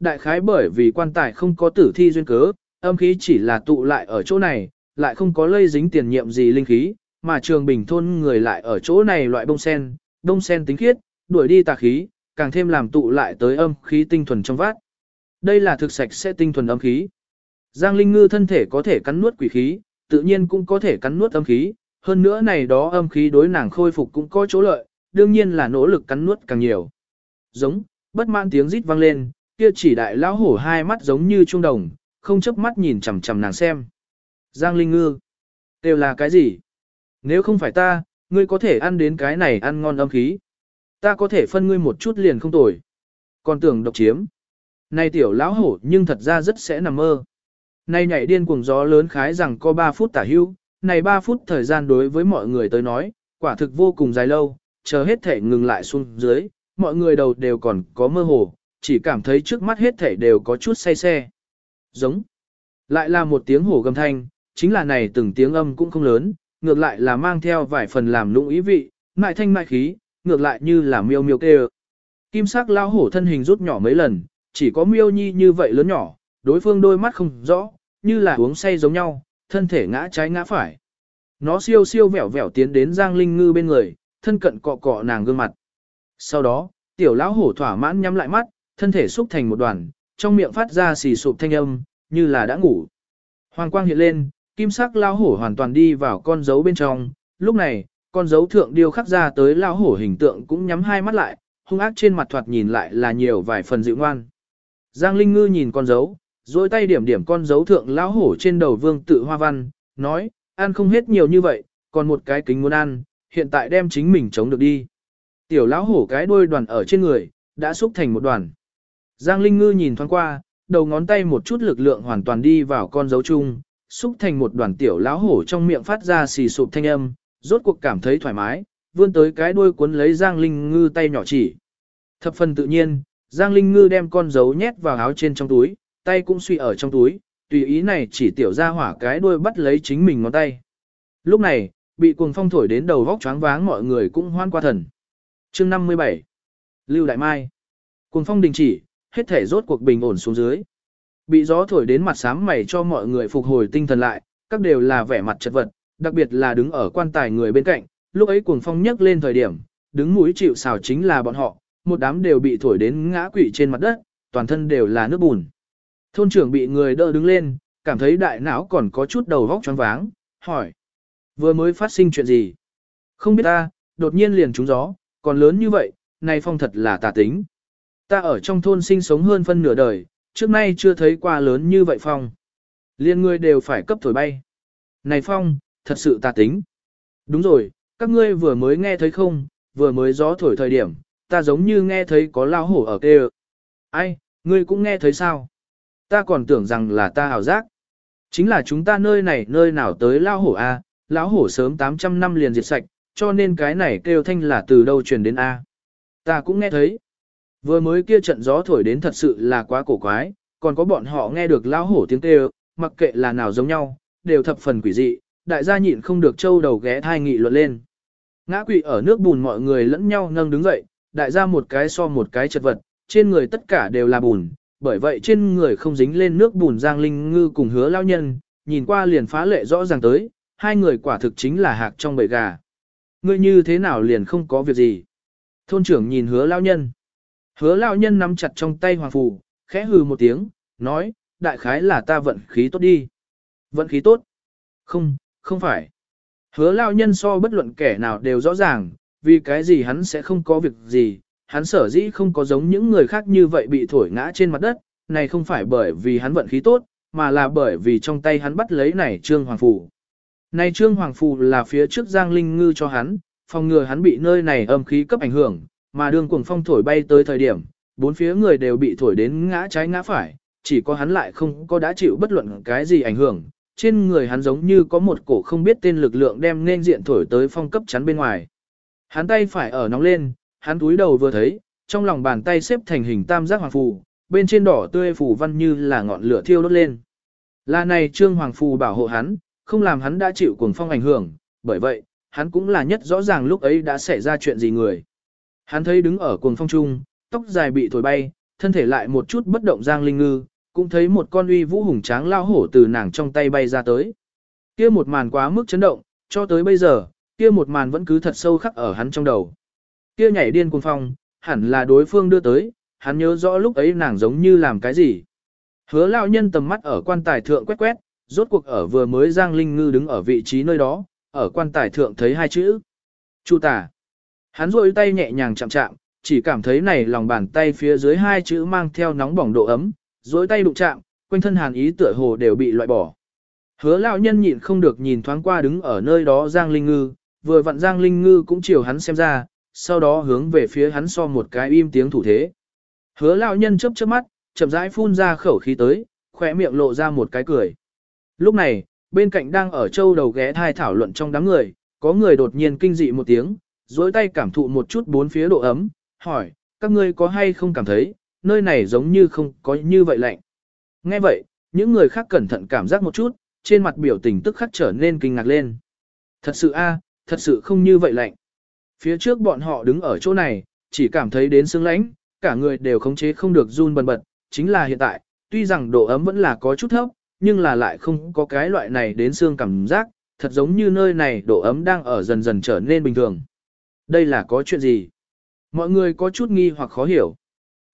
Đại khái bởi vì quan tài không có tử thi duyên cớ, âm khí chỉ là tụ lại ở chỗ này, lại không có lây dính tiền nhiệm gì linh khí, mà trường bình thôn người lại ở chỗ này loại bông sen, bông sen tính khiết, đuổi đi tà khí, càng thêm làm tụ lại tới âm khí tinh thuần trong vát. Đây là thực sạch sẽ tinh thuần âm khí. Giang Linh Ngư thân thể có thể cắn nuốt quỷ khí, tự nhiên cũng có thể cắn nuốt âm khí, hơn nữa này đó âm khí đối nàng khôi phục cũng có chỗ lợi, đương nhiên là nỗ lực cắn nuốt càng nhiều. Giống, bất mãn tiếng rít vang lên, kia chỉ đại lão hổ hai mắt giống như trung đồng, không chớp mắt nhìn chằm chằm nàng xem. Giang Linh Ngư, đều là cái gì? Nếu không phải ta, ngươi có thể ăn đến cái này ăn ngon âm khí. Ta có thể phân ngươi một chút liền không tồi. Còn tưởng độc chiếm. Này tiểu lão hổ nhưng thật ra rất sẽ nằm mơ. Này nhảy điên cuồng gió lớn khái rằng có 3 phút tả hưu, này 3 phút thời gian đối với mọi người tới nói, quả thực vô cùng dài lâu, chờ hết thể ngừng lại xuống dưới, mọi người đầu đều còn có mơ hồ, chỉ cảm thấy trước mắt hết thể đều có chút say xe. Giống. Lại là một tiếng hổ gầm thanh, chính là này từng tiếng âm cũng không lớn, ngược lại là mang theo vài phần làm lũng ý vị, mại thanh mại khí, ngược lại như là miêu miêu kêu. Kim sắc lao hổ thân hình rút nhỏ mấy lần, chỉ có miêu nhi như vậy lớn nhỏ, đối phương đôi mắt không rõ, như là uống say giống nhau, thân thể ngã trái ngã phải. Nó siêu siêu vẻo vẻo tiến đến Giang Linh Ngư bên người, thân cận cọ cọ nàng gương mặt. Sau đó, tiểu lão hổ thỏa mãn nhắm lại mắt, thân thể xúc thành một đoàn, trong miệng phát ra xì sụp thanh âm, như là đã ngủ. Hoàng quang hiện lên, kim sắc lão hổ hoàn toàn đi vào con dấu bên trong, lúc này, con dấu thượng điêu khắc ra tới lão hổ hình tượng cũng nhắm hai mắt lại, hung ác trên mặt thoạt nhìn lại là nhiều vài phần dịu ngoan. Giang Linh Ngư nhìn con dấu, rồi tay điểm điểm con dấu thượng lão hổ trên đầu vương tự hoa văn, nói, ăn không hết nhiều như vậy, còn một cái kính muốn ăn, hiện tại đem chính mình chống được đi. Tiểu lão hổ cái đuôi đoàn ở trên người, đã xúc thành một đoàn. Giang Linh Ngư nhìn thoáng qua, đầu ngón tay một chút lực lượng hoàn toàn đi vào con dấu chung, xúc thành một đoàn tiểu lão hổ trong miệng phát ra xì sụp thanh âm, rốt cuộc cảm thấy thoải mái, vươn tới cái đuôi cuốn lấy Giang Linh Ngư tay nhỏ chỉ. Thập phần tự nhiên, Giang Linh Ngư đem con dấu nhét vào áo trên trong túi, tay cũng suy ở trong túi, tùy ý này chỉ tiểu ra hỏa cái đuôi bắt lấy chính mình ngón tay. Lúc này, bị cuồng phong thổi đến đầu vóc choáng váng mọi người cũng hoan qua thần. chương 57 Lưu Đại Mai Cuồng phong đình chỉ, hết thể rốt cuộc bình ổn xuống dưới. Bị gió thổi đến mặt sám mày cho mọi người phục hồi tinh thần lại, các đều là vẻ mặt chật vật, đặc biệt là đứng ở quan tài người bên cạnh, lúc ấy cuồng phong nhấc lên thời điểm, đứng mũi chịu xào chính là bọn họ, một đám đều bị thổi đến ngã quỵ trên mặt đất, toàn thân đều là nước bùn. Thôn trưởng bị người đỡ đứng lên, cảm thấy đại não còn có chút đầu vóc choáng váng, hỏi. Vừa mới phát sinh chuyện gì? Không biết ta, đột nhiên liền trúng gió, còn lớn như vậy, này phong thật là tà tính. Ta ở trong thôn sinh sống hơn phân nửa đời, trước nay chưa thấy qua lớn như vậy phong. Liên ngươi đều phải cấp thổi bay. Này phong, thật sự tà tính. Đúng rồi, các ngươi vừa mới nghe thấy không, vừa mới gió thổi thời điểm, ta giống như nghe thấy có lao hổ ở kê Ai, ngươi cũng nghe thấy sao? Ta còn tưởng rằng là ta hảo giác. Chính là chúng ta nơi này nơi nào tới lao hổ A, lão hổ sớm 800 năm liền diệt sạch, cho nên cái này kêu thanh là từ đâu truyền đến A. Ta cũng nghe thấy. Vừa mới kia trận gió thổi đến thật sự là quá cổ quái, còn có bọn họ nghe được lão hổ tiếng kêu, mặc kệ là nào giống nhau, đều thập phần quỷ dị, đại gia nhịn không được trâu đầu ghé thai nghị luận lên. Ngã quỵ ở nước bùn mọi người lẫn nhau nâng đứng dậy, đại gia một cái so một cái chật vật, trên người tất cả đều là bùn, bởi vậy trên người không dính lên nước bùn Giang Linh Ngư cùng hứa lao nhân, nhìn qua liền phá lệ rõ ràng tới, hai người quả thực chính là hạc trong bầy gà. Ngươi như thế nào liền không có việc gì? Thôn trưởng nhìn hứa lao nhân. Hứa lao nhân nắm chặt trong tay hoàng phù, khẽ hừ một tiếng, nói, đại khái là ta vận khí tốt đi. Vận khí tốt? Không, không phải. Hứa lao nhân so bất luận kẻ nào đều rõ ràng, vì cái gì hắn sẽ không có việc gì, hắn sở dĩ không có giống những người khác như vậy bị thổi ngã trên mặt đất, này không phải bởi vì hắn vận khí tốt, mà là bởi vì trong tay hắn bắt lấy này trương hoàng phù. Này trương hoàng phù là phía trước Giang Linh Ngư cho hắn, phòng ngừa hắn bị nơi này âm khí cấp ảnh hưởng, mà đường cuồng phong thổi bay tới thời điểm, bốn phía người đều bị thổi đến ngã trái ngã phải, chỉ có hắn lại không có đã chịu bất luận cái gì ảnh hưởng. Trên người hắn giống như có một cổ không biết tên lực lượng đem nên diện thổi tới phong cấp chắn bên ngoài. Hắn tay phải ở nóng lên, hắn túi đầu vừa thấy, trong lòng bàn tay xếp thành hình tam giác hoàng phù, bên trên đỏ tươi phù văn như là ngọn lửa thiêu đốt lên. Là này trương hoàng phù bảo hộ hắn, không làm hắn đã chịu cuồng phong ảnh hưởng, bởi vậy, hắn cũng là nhất rõ ràng lúc ấy đã xảy ra chuyện gì người. Hắn thấy đứng ở cuồng phong trung, tóc dài bị thổi bay, thân thể lại một chút bất động Giang Linh Ngư, cũng thấy một con uy vũ hùng tráng lao hổ từ nàng trong tay bay ra tới. Kia một màn quá mức chấn động, cho tới bây giờ, kia một màn vẫn cứ thật sâu khắc ở hắn trong đầu. Kia nhảy điên cuồng phong, hẳn là đối phương đưa tới, hắn nhớ rõ lúc ấy nàng giống như làm cái gì. Hứa lão nhân tầm mắt ở quan tài thượng quét quét, rốt cuộc ở vừa mới Giang Linh Ngư đứng ở vị trí nơi đó, ở quan tài thượng thấy hai chữ. Chu tả. Hắn rôi tay nhẹ nhàng chạm chạm, chỉ cảm thấy này lòng bàn tay phía dưới hai chữ mang theo nóng bỏng độ ấm, rối tay đụng chạm, quanh thân hàn ý tựa hồ đều bị loại bỏ. Hứa lão nhân nhịn không được nhìn thoáng qua đứng ở nơi đó Giang Linh Ngư, vừa vặn Giang Linh Ngư cũng chiều hắn xem ra, sau đó hướng về phía hắn so một cái im tiếng thủ thế. Hứa lão nhân chớp chớp mắt, chậm rãi phun ra khẩu khí tới, khỏe miệng lộ ra một cái cười. Lúc này, bên cạnh đang ở châu đầu ghé thai thảo luận trong đám người, có người đột nhiên kinh dị một tiếng, dối tay cảm thụ một chút bốn phía độ ấm, hỏi, các ngươi có hay không cảm thấy, nơi này giống như không có như vậy lạnh. Nghe vậy, những người khác cẩn thận cảm giác một chút, trên mặt biểu tình tức khắc trở nên kinh ngạc lên. Thật sự a, thật sự không như vậy lạnh. Phía trước bọn họ đứng ở chỗ này, chỉ cảm thấy đến sương lãnh, cả người đều khống chế không được run bần bật, chính là hiện tại, tuy rằng độ ấm vẫn là có chút thấp, nhưng là lại không có cái loại này đến xương cảm giác, thật giống như nơi này độ ấm đang ở dần dần trở nên bình thường. Đây là có chuyện gì? Mọi người có chút nghi hoặc khó hiểu.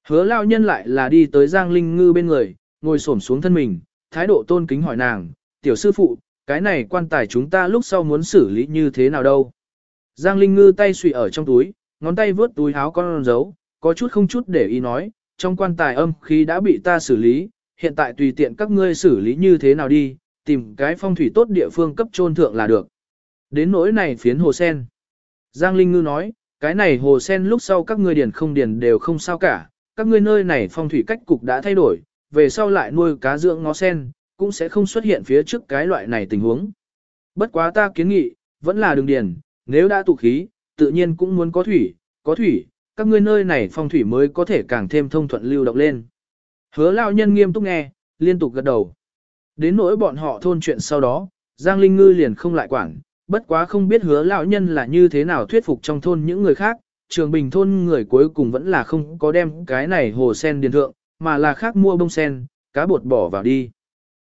Hứa lao nhân lại là đi tới Giang Linh Ngư bên người, ngồi xổm xuống thân mình, thái độ tôn kính hỏi nàng, tiểu sư phụ, cái này quan tài chúng ta lúc sau muốn xử lý như thế nào đâu. Giang Linh Ngư tay suy ở trong túi, ngón tay vướt túi áo con dấu, có chút không chút để ý nói, trong quan tài âm khí đã bị ta xử lý, hiện tại tùy tiện các ngươi xử lý như thế nào đi, tìm cái phong thủy tốt địa phương cấp trôn thượng là được. Đến nỗi này phiến hồ sen. Giang Linh Ngư nói, cái này hồ sen lúc sau các ngươi điền không điền đều không sao cả, các ngươi nơi này phong thủy cách cục đã thay đổi, về sau lại nuôi cá dưỡng ngó sen, cũng sẽ không xuất hiện phía trước cái loại này tình huống. Bất quá ta kiến nghị, vẫn là đường điền, nếu đã tụ khí, tự nhiên cũng muốn có thủy, có thủy, các ngươi nơi này phong thủy mới có thể càng thêm thông thuận lưu động lên. Hứa lão nhân nghiêm túc nghe, liên tục gật đầu. Đến nỗi bọn họ thôn chuyện sau đó, Giang Linh Ngư liền không lại quản, bất quá không biết hứa lão nhân là như thế nào thuyết phục trong thôn những người khác, trường bình thôn người cuối cùng vẫn là không có đem cái này hồ sen điền thượng, mà là khác mua bông sen, cá bột bỏ vào đi.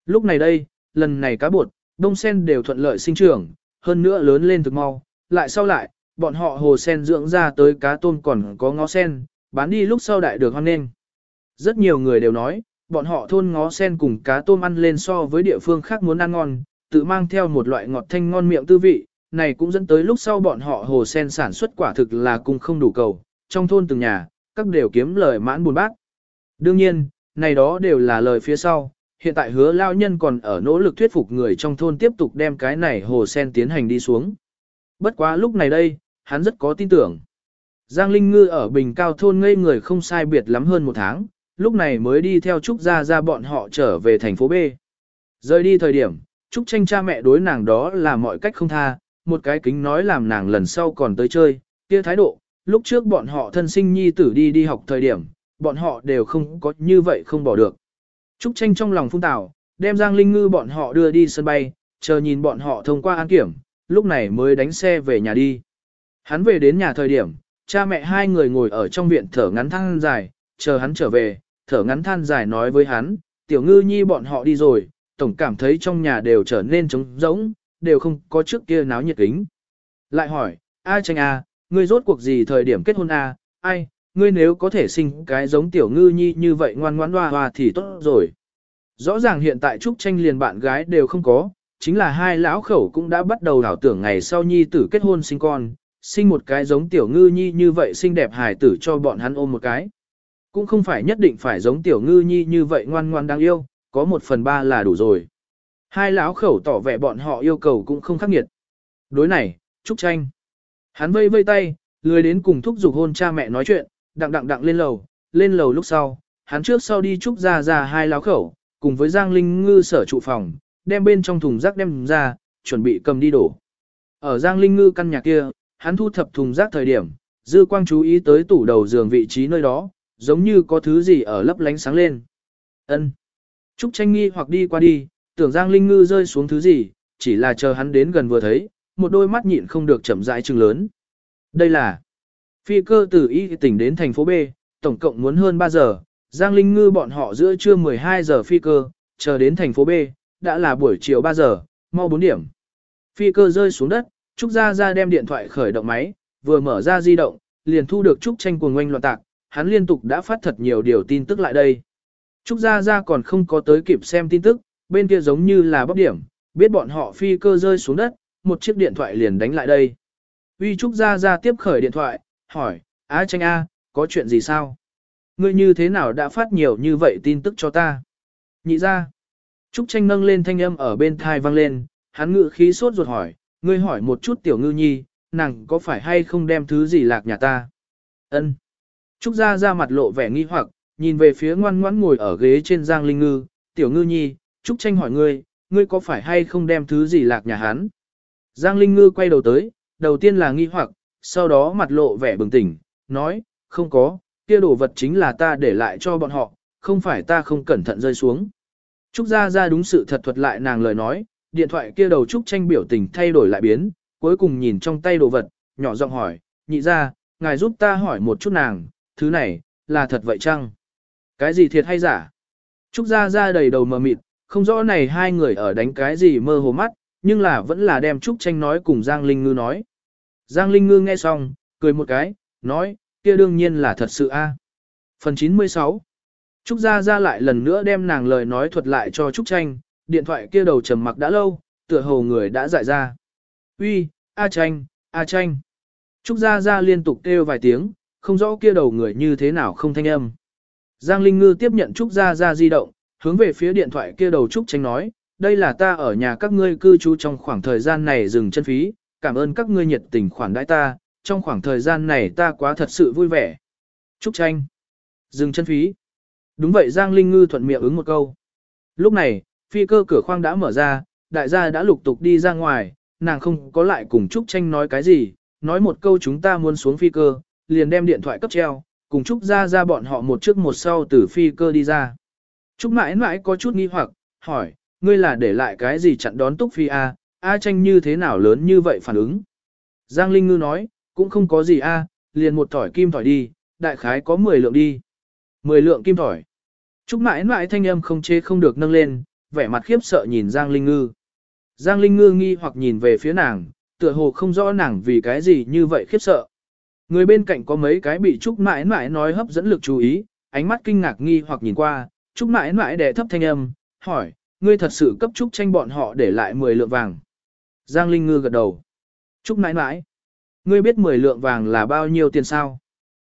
Lúc này đây, lần này cá bột, bông sen đều thuận lợi sinh trưởng, hơn nữa lớn lên thực mau, lại sau lại, bọn họ hồ sen dưỡng ra tới cá tôm còn có ngó sen, bán đi lúc sau đại được hoan nghênh. Rất nhiều người đều nói, bọn họ thôn ngó sen cùng cá tôm ăn lên so với địa phương khác muốn ăn ngon, tự mang theo một loại ngọt thanh ngon miệng tư vị, này cũng dẫn tới lúc sau bọn họ hồ sen sản xuất quả thực là cùng không đủ cầu, trong thôn từng nhà, các đều kiếm lời mãn buồn bác. Đương nhiên, này đó đều là lời phía sau, hiện tại hứa lao nhân còn ở nỗ lực thuyết phục người trong thôn tiếp tục đem cái này hồ sen tiến hành đi xuống. Bất quá lúc này đây, hắn rất có tin tưởng. Giang Linh Ngư ở Bình Cao thôn ngây người không sai biệt lắm hơn một tháng, lúc này mới đi theo Trúc Gia ra bọn họ trở về thành phố B. Rời đi thời điểm, Trúc tranh cha mẹ đối nàng đó là mọi cách không tha, một cái kính nói làm nàng lần sau còn tới chơi, kia thái độ, lúc trước bọn họ thân sinh nhi tử đi đi học thời điểm, bọn họ đều không có như vậy không bỏ được. Trúc tranh trong lòng phung tảo, đem Giang Linh Ngư bọn họ đưa đi sân bay, chờ nhìn bọn họ thông qua an kiểm, lúc này mới đánh xe về nhà đi. Hắn về đến nhà thời điểm, cha mẹ hai người ngồi ở trong viện thở ngắn than dài, chờ hắn trở về, thở ngắn than dài nói với hắn, tiểu ngư nhi bọn họ đi rồi, tổng cảm thấy trong nhà đều trở nên trống rỗng, đều không có trước kia náo nhiệt kính. Lại hỏi, ai tranh a, ngươi rốt cuộc gì thời điểm kết hôn a, ai, ngươi nếu có thể sinh cái giống tiểu ngư nhi như vậy ngoan ngoãn hoa hoa thì tốt rồi. Rõ ràng hiện tại Trúc Tranh liền bạn gái đều không có, chính là hai lão khẩu cũng đã bắt đầu đảo tưởng ngày sau nhi tử kết hôn sinh con, sinh một cái giống tiểu ngư nhi như vậy xinh đẹp hài tử cho bọn hắn ôm một cái. Cũng không phải nhất định phải giống tiểu ngư nhi như vậy ngoan ngoan đáng yêu, có một phần ba là đủ rồi. Hai lão khẩu tỏ vẻ bọn họ yêu cầu cũng không khắc nghiệt. Đối này, Trúc Tranh. Hắn vây vây tay, lười đến cùng thúc giục hôn cha mẹ nói chuyện, đặng đặng đặng lên lầu, lên lầu lúc sau, hắn trước sau đi Trúc ra ra hai lão khẩu, cùng với Giang Linh Ngư sở trụ phòng, đem bên trong thùng rác đem ra, chuẩn bị cầm đi đổ. Ở Giang Linh Ngư căn nhà kia, hắn thu thập thùng rác thời điểm, dư quang chú ý tới tủ đầu giường vị trí nơi đó, giống như có thứ gì ở lấp lánh sáng lên. Ân. Trúc tranh nghi hoặc đi qua đi, tưởng Giang Linh Ngư rơi xuống thứ gì, chỉ là chờ hắn đến gần vừa thấy, một đôi mắt nhịn không được chậm rãi trừng lớn. Đây là phi cơ từ Y tỉnh đến thành phố B, tổng cộng muốn hơn 3 giờ, Giang Linh Ngư bọn họ giữa trưa 12 giờ phi cơ, chờ đến thành phố B, đã là buổi chiều 3 giờ, mau 4 điểm. Phi cơ rơi xuống đất, Trúc Gia Gia đem điện thoại khởi động máy, vừa mở ra di động, liền thu được Trúc tranh cuồng ngoanh loạn tạc, hắn liên tục đã phát thật nhiều điều tin tức lại đây. Trúc Gia Gia còn không có tới kịp xem tin tức, bên kia giống như là bóc điểm, biết bọn họ phi cơ rơi xuống đất, một chiếc điện thoại liền đánh lại đây. Uy Trúc Gia Gia tiếp khởi điện thoại, hỏi, Á tranh A, có chuyện gì sao? Ngươi như thế nào đã phát nhiều như vậy tin tức cho ta? Nhị ra. Trúc tranh nâng lên thanh âm ở bên thai vang lên, hắn ngự khí sốt ruột hỏi, ngươi hỏi một chút tiểu ngư nhi, nàng có phải hay không đem thứ gì lạc nhà ta? Ân. Trúc gia Gia mặt lộ vẻ nghi hoặc, nhìn về phía ngoan ngoãn ngồi ở ghế trên giang linh ngư, tiểu ngư nhi, Trúc tranh hỏi ngươi, ngươi có phải hay không đem thứ gì lạc nhà hắn? Giang linh ngư quay đầu tới, đầu tiên là nghi hoặc, sau đó mặt lộ vẻ bừng tỉnh, nói, không có, kia đồ vật chính là ta để lại cho bọn họ, không phải ta không cẩn thận rơi xuống. Trúc Gia Gia đúng sự thật thuật lại nàng lời nói, điện thoại kia đầu Trúc tranh biểu tình thay đổi lại biến, cuối cùng nhìn trong tay đồ vật, nhỏ giọng hỏi, nhị ra, ngài giúp ta hỏi một chút nàng, thứ này, là thật vậy chăng? Cái gì thiệt hay giả? Trúc Gia Gia đầy đầu mờ mịt, không rõ này hai người ở đánh cái gì mơ hồ mắt, nhưng là vẫn là đem Trúc tranh nói cùng Giang Linh Ngư nói. Giang Linh Ngư nghe xong, cười một cái, nói, kia đương nhiên là thật sự a. Phần 96 Trúc Gia Gia lại lần nữa đem nàng lời nói thuật lại cho Trúc Tranh, điện thoại kia đầu trầm mặc đã lâu, tựa hồ người đã dại ra. Uy, A Tranh, A Tranh. Trúc Gia Gia liên tục kêu vài tiếng, không rõ kia đầu người như thế nào không thanh âm. Giang Linh Ngư tiếp nhận Trúc Gia Gia di động, hướng về phía điện thoại kia đầu Trúc Tranh nói, đây là ta ở nhà các ngươi cư trú trong khoảng thời gian này dừng chân phí, cảm ơn các ngươi nhiệt tình khoản đãi ta, trong khoảng thời gian này ta quá thật sự vui vẻ. Trúc Tranh. Dừng chân phí. Đúng vậy Giang Linh Ngư thuận miệng ứng một câu. Lúc này, phi cơ cửa khoang đã mở ra, đại gia đã lục tục đi ra ngoài, nàng không có lại cùng Trúc Tranh nói cái gì, nói một câu chúng ta muốn xuống phi cơ, liền đem điện thoại cấp treo, cùng Trúc ra ra bọn họ một trước một sau từ phi cơ đi ra. Trúc mãi mãi có chút nghi hoặc, hỏi, ngươi là để lại cái gì chặn đón Túc Phi A, A tranh như thế nào lớn như vậy phản ứng. Giang Linh Ngư nói, cũng không có gì A, liền một thỏi kim thỏi đi, đại khái có 10 lượng đi. 10 lượng kim thỏi. Trúc mãi mãi thanh âm không chê không được nâng lên, vẻ mặt khiếp sợ nhìn Giang Linh Ngư. Giang Linh Ngư nghi hoặc nhìn về phía nàng, tựa hồ không rõ nàng vì cái gì như vậy khiếp sợ. Người bên cạnh có mấy cái bị Trúc mãi mãi nói hấp dẫn lực chú ý, ánh mắt kinh ngạc nghi hoặc nhìn qua, Trúc mãi mãi đè thấp thanh âm, hỏi, ngươi thật sự cấp Trúc tranh bọn họ để lại 10 lượng vàng. Giang Linh Ngư gật đầu. Trúc mãi mãi, ngươi biết 10 lượng vàng là bao nhiêu tiền sao?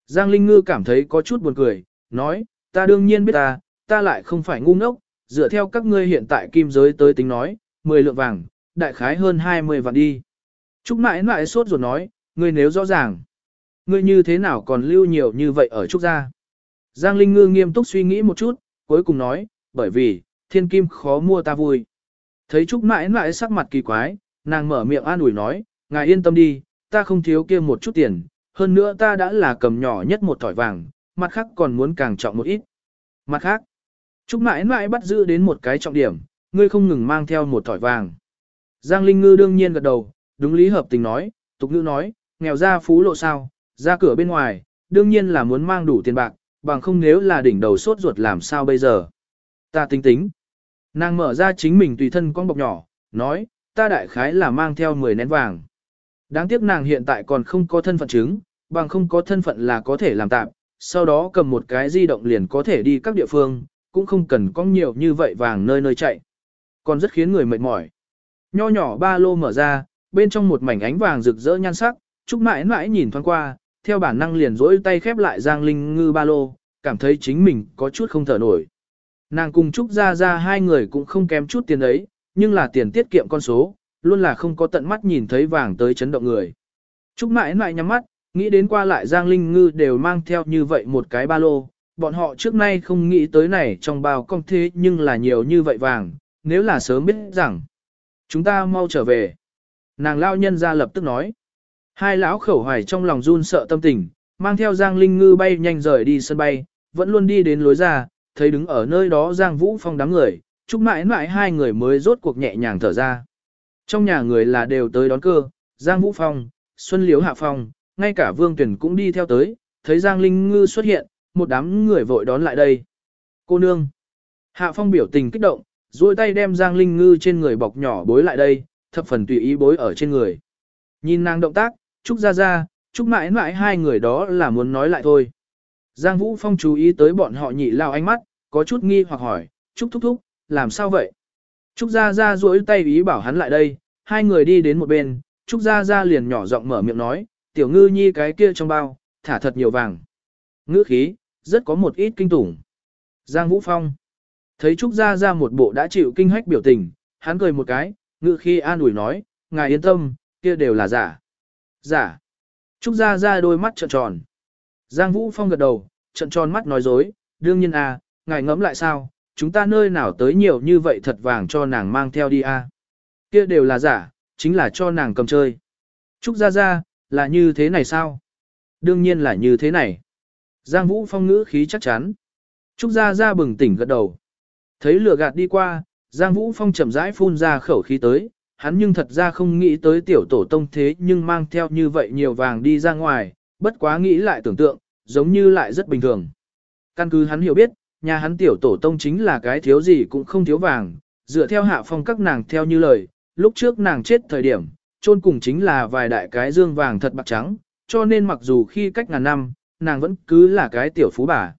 Giang Linh Ngư cảm thấy có chút buồn cười, nói, ta đương nhiên biết ta, ta lại không phải ngu ngốc, dựa theo các ngươi hiện tại kim giới tới tính nói, 10 lượng vàng, đại khái hơn 20 vạn đi. Trúc mãi mãi sốt rồi nói, ngươi nếu rõ ràng, ngươi như thế nào còn lưu nhiều như vậy ở Trúc gia? Giang Linh Ngư nghiêm túc suy nghĩ một chút, cuối cùng nói, bởi vì, thiên kim khó mua ta vui. Thấy Trúc mãi mãi sắc mặt kỳ quái, nàng mở miệng an ủi nói, ngài yên tâm đi, ta không thiếu kia một chút tiền, hơn nữa ta đã là cầm nhỏ nhất một thỏi vàng, mặt khác còn muốn càng trọng một ít. Mặt khác, Trúc mãi mãi bắt giữ đến một cái trọng điểm, ngươi không ngừng mang theo một thỏi vàng. Giang Linh Ngư đương nhiên gật đầu, đúng lý hợp tình nói, tục ngữ nói, nghèo ra phú lộ sao, ra cửa bên ngoài, đương nhiên là muốn mang đủ tiền bạc, bằng không nếu là đỉnh đầu sốt ruột làm sao bây giờ. Ta tính tính. Nàng mở ra chính mình tùy thân con bọc nhỏ, nói, ta đại khái là mang theo 10 nén vàng. Đáng tiếc nàng hiện tại còn không có thân phận chứng, bằng không có thân phận là có thể làm tạm, sau đó cầm một cái di động liền có thể đi các địa phương, cũng không cần có nhiều như vậy vàng nơi nơi chạy. Còn rất khiến người mệt mỏi. Nho nhỏ ba lô mở ra, bên trong một mảnh ánh vàng rực rỡ nhan sắc, Trúc mãi mãi nhìn thoáng qua, theo bản năng liền rỗi tay khép lại Giang Linh Ngư ba lô, cảm thấy chính mình có chút không thở nổi. Nàng cùng Trúc Gia Gia hai người cũng không kém chút tiền ấy, nhưng là tiền tiết kiệm con số, luôn là không có tận mắt nhìn thấy vàng tới chấn động người. Trúc mãi mãi nhắm mắt, nghĩ đến qua lại Giang Linh Ngư đều mang theo như vậy một cái ba lô, bọn họ trước nay không nghĩ tới này trong bao công thế nhưng là nhiều như vậy vàng, nếu là sớm biết rằng, chúng ta mau trở về. Nàng lao nhân ra lập tức nói. Hai lão khẩu hoài trong lòng run sợ tâm tình, mang theo Giang Linh Ngư bay nhanh rời đi sân bay, vẫn luôn đi đến lối ra, thấy đứng ở nơi đó Giang Vũ Phong đám người, chúc mãi mãi hai người mới rốt cuộc nhẹ nhàng thở ra. Trong nhà người là đều tới đón cơ, Giang Vũ Phong, Xuân Liếu Hạ Phong, ngay cả Vương Tuyển cũng đi theo tới, thấy Giang Linh Ngư xuất hiện, một đám người vội đón lại đây. Cô nương. Hạ phong biểu tình kích động, duỗi tay đem Giang Linh Ngư trên người bọc nhỏ bối lại đây, thập phần tùy ý bối ở trên người. Nhìn nàng động tác, Trúc Gia Gia, Trúc mãi mãi hai người đó là muốn nói lại thôi. Giang Vũ Phong chú ý tới bọn họ nhị lao ánh mắt, có chút nghi hoặc hỏi, Trúc thúc thúc, làm sao vậy? Trúc Gia Gia duỗi tay ý bảo hắn lại đây, hai người đi đến một bên, Trúc Gia Gia liền nhỏ giọng mở miệng nói, tiểu ngư nhi cái kia trong bao, thả thật nhiều vàng. Ngữ khí, rất có một ít kinh tủng. Giang Vũ Phong, thấy Trúc Gia Gia một bộ đã chịu kinh hách biểu tình, hắn cười một cái, ngữ khí an ủi nói, ngài yên tâm, kia đều là giả. Giả. Trúc Gia Gia đôi mắt trợn tròn. Giang Vũ Phong gật đầu, trợn tròn mắt nói dối, đương nhiên à, ngài ngẫm lại sao, chúng ta nơi nào tới nhiều như vậy thật vàng cho nàng mang theo đi à. Kia đều là giả, chính là cho nàng cầm chơi. Trúc Gia Gia, là như thế này sao? Đương nhiên là như thế này. Giang Vũ Phong ngữ khí chắc chắn. Trúc Gia Gia bừng tỉnh gật đầu. Thấy lửa gạt đi qua, Giang Vũ Phong chậm rãi phun ra khẩu khí tới, hắn nhưng thật ra không nghĩ tới tiểu tổ tông thế nhưng mang theo như vậy nhiều vàng đi ra ngoài, bất quá nghĩ lại tưởng tượng, giống như lại rất bình thường. Căn cứ hắn hiểu biết, nhà hắn tiểu tổ tông chính là cái thiếu gì cũng không thiếu vàng, dựa theo hạ phong các nàng theo như lời, lúc trước nàng chết thời điểm, chôn cùng chính là vài đại cái dương vàng thật bạc trắng, cho nên mặc dù khi cách ngàn năm, nàng vẫn cứ là cái tiểu phú bà.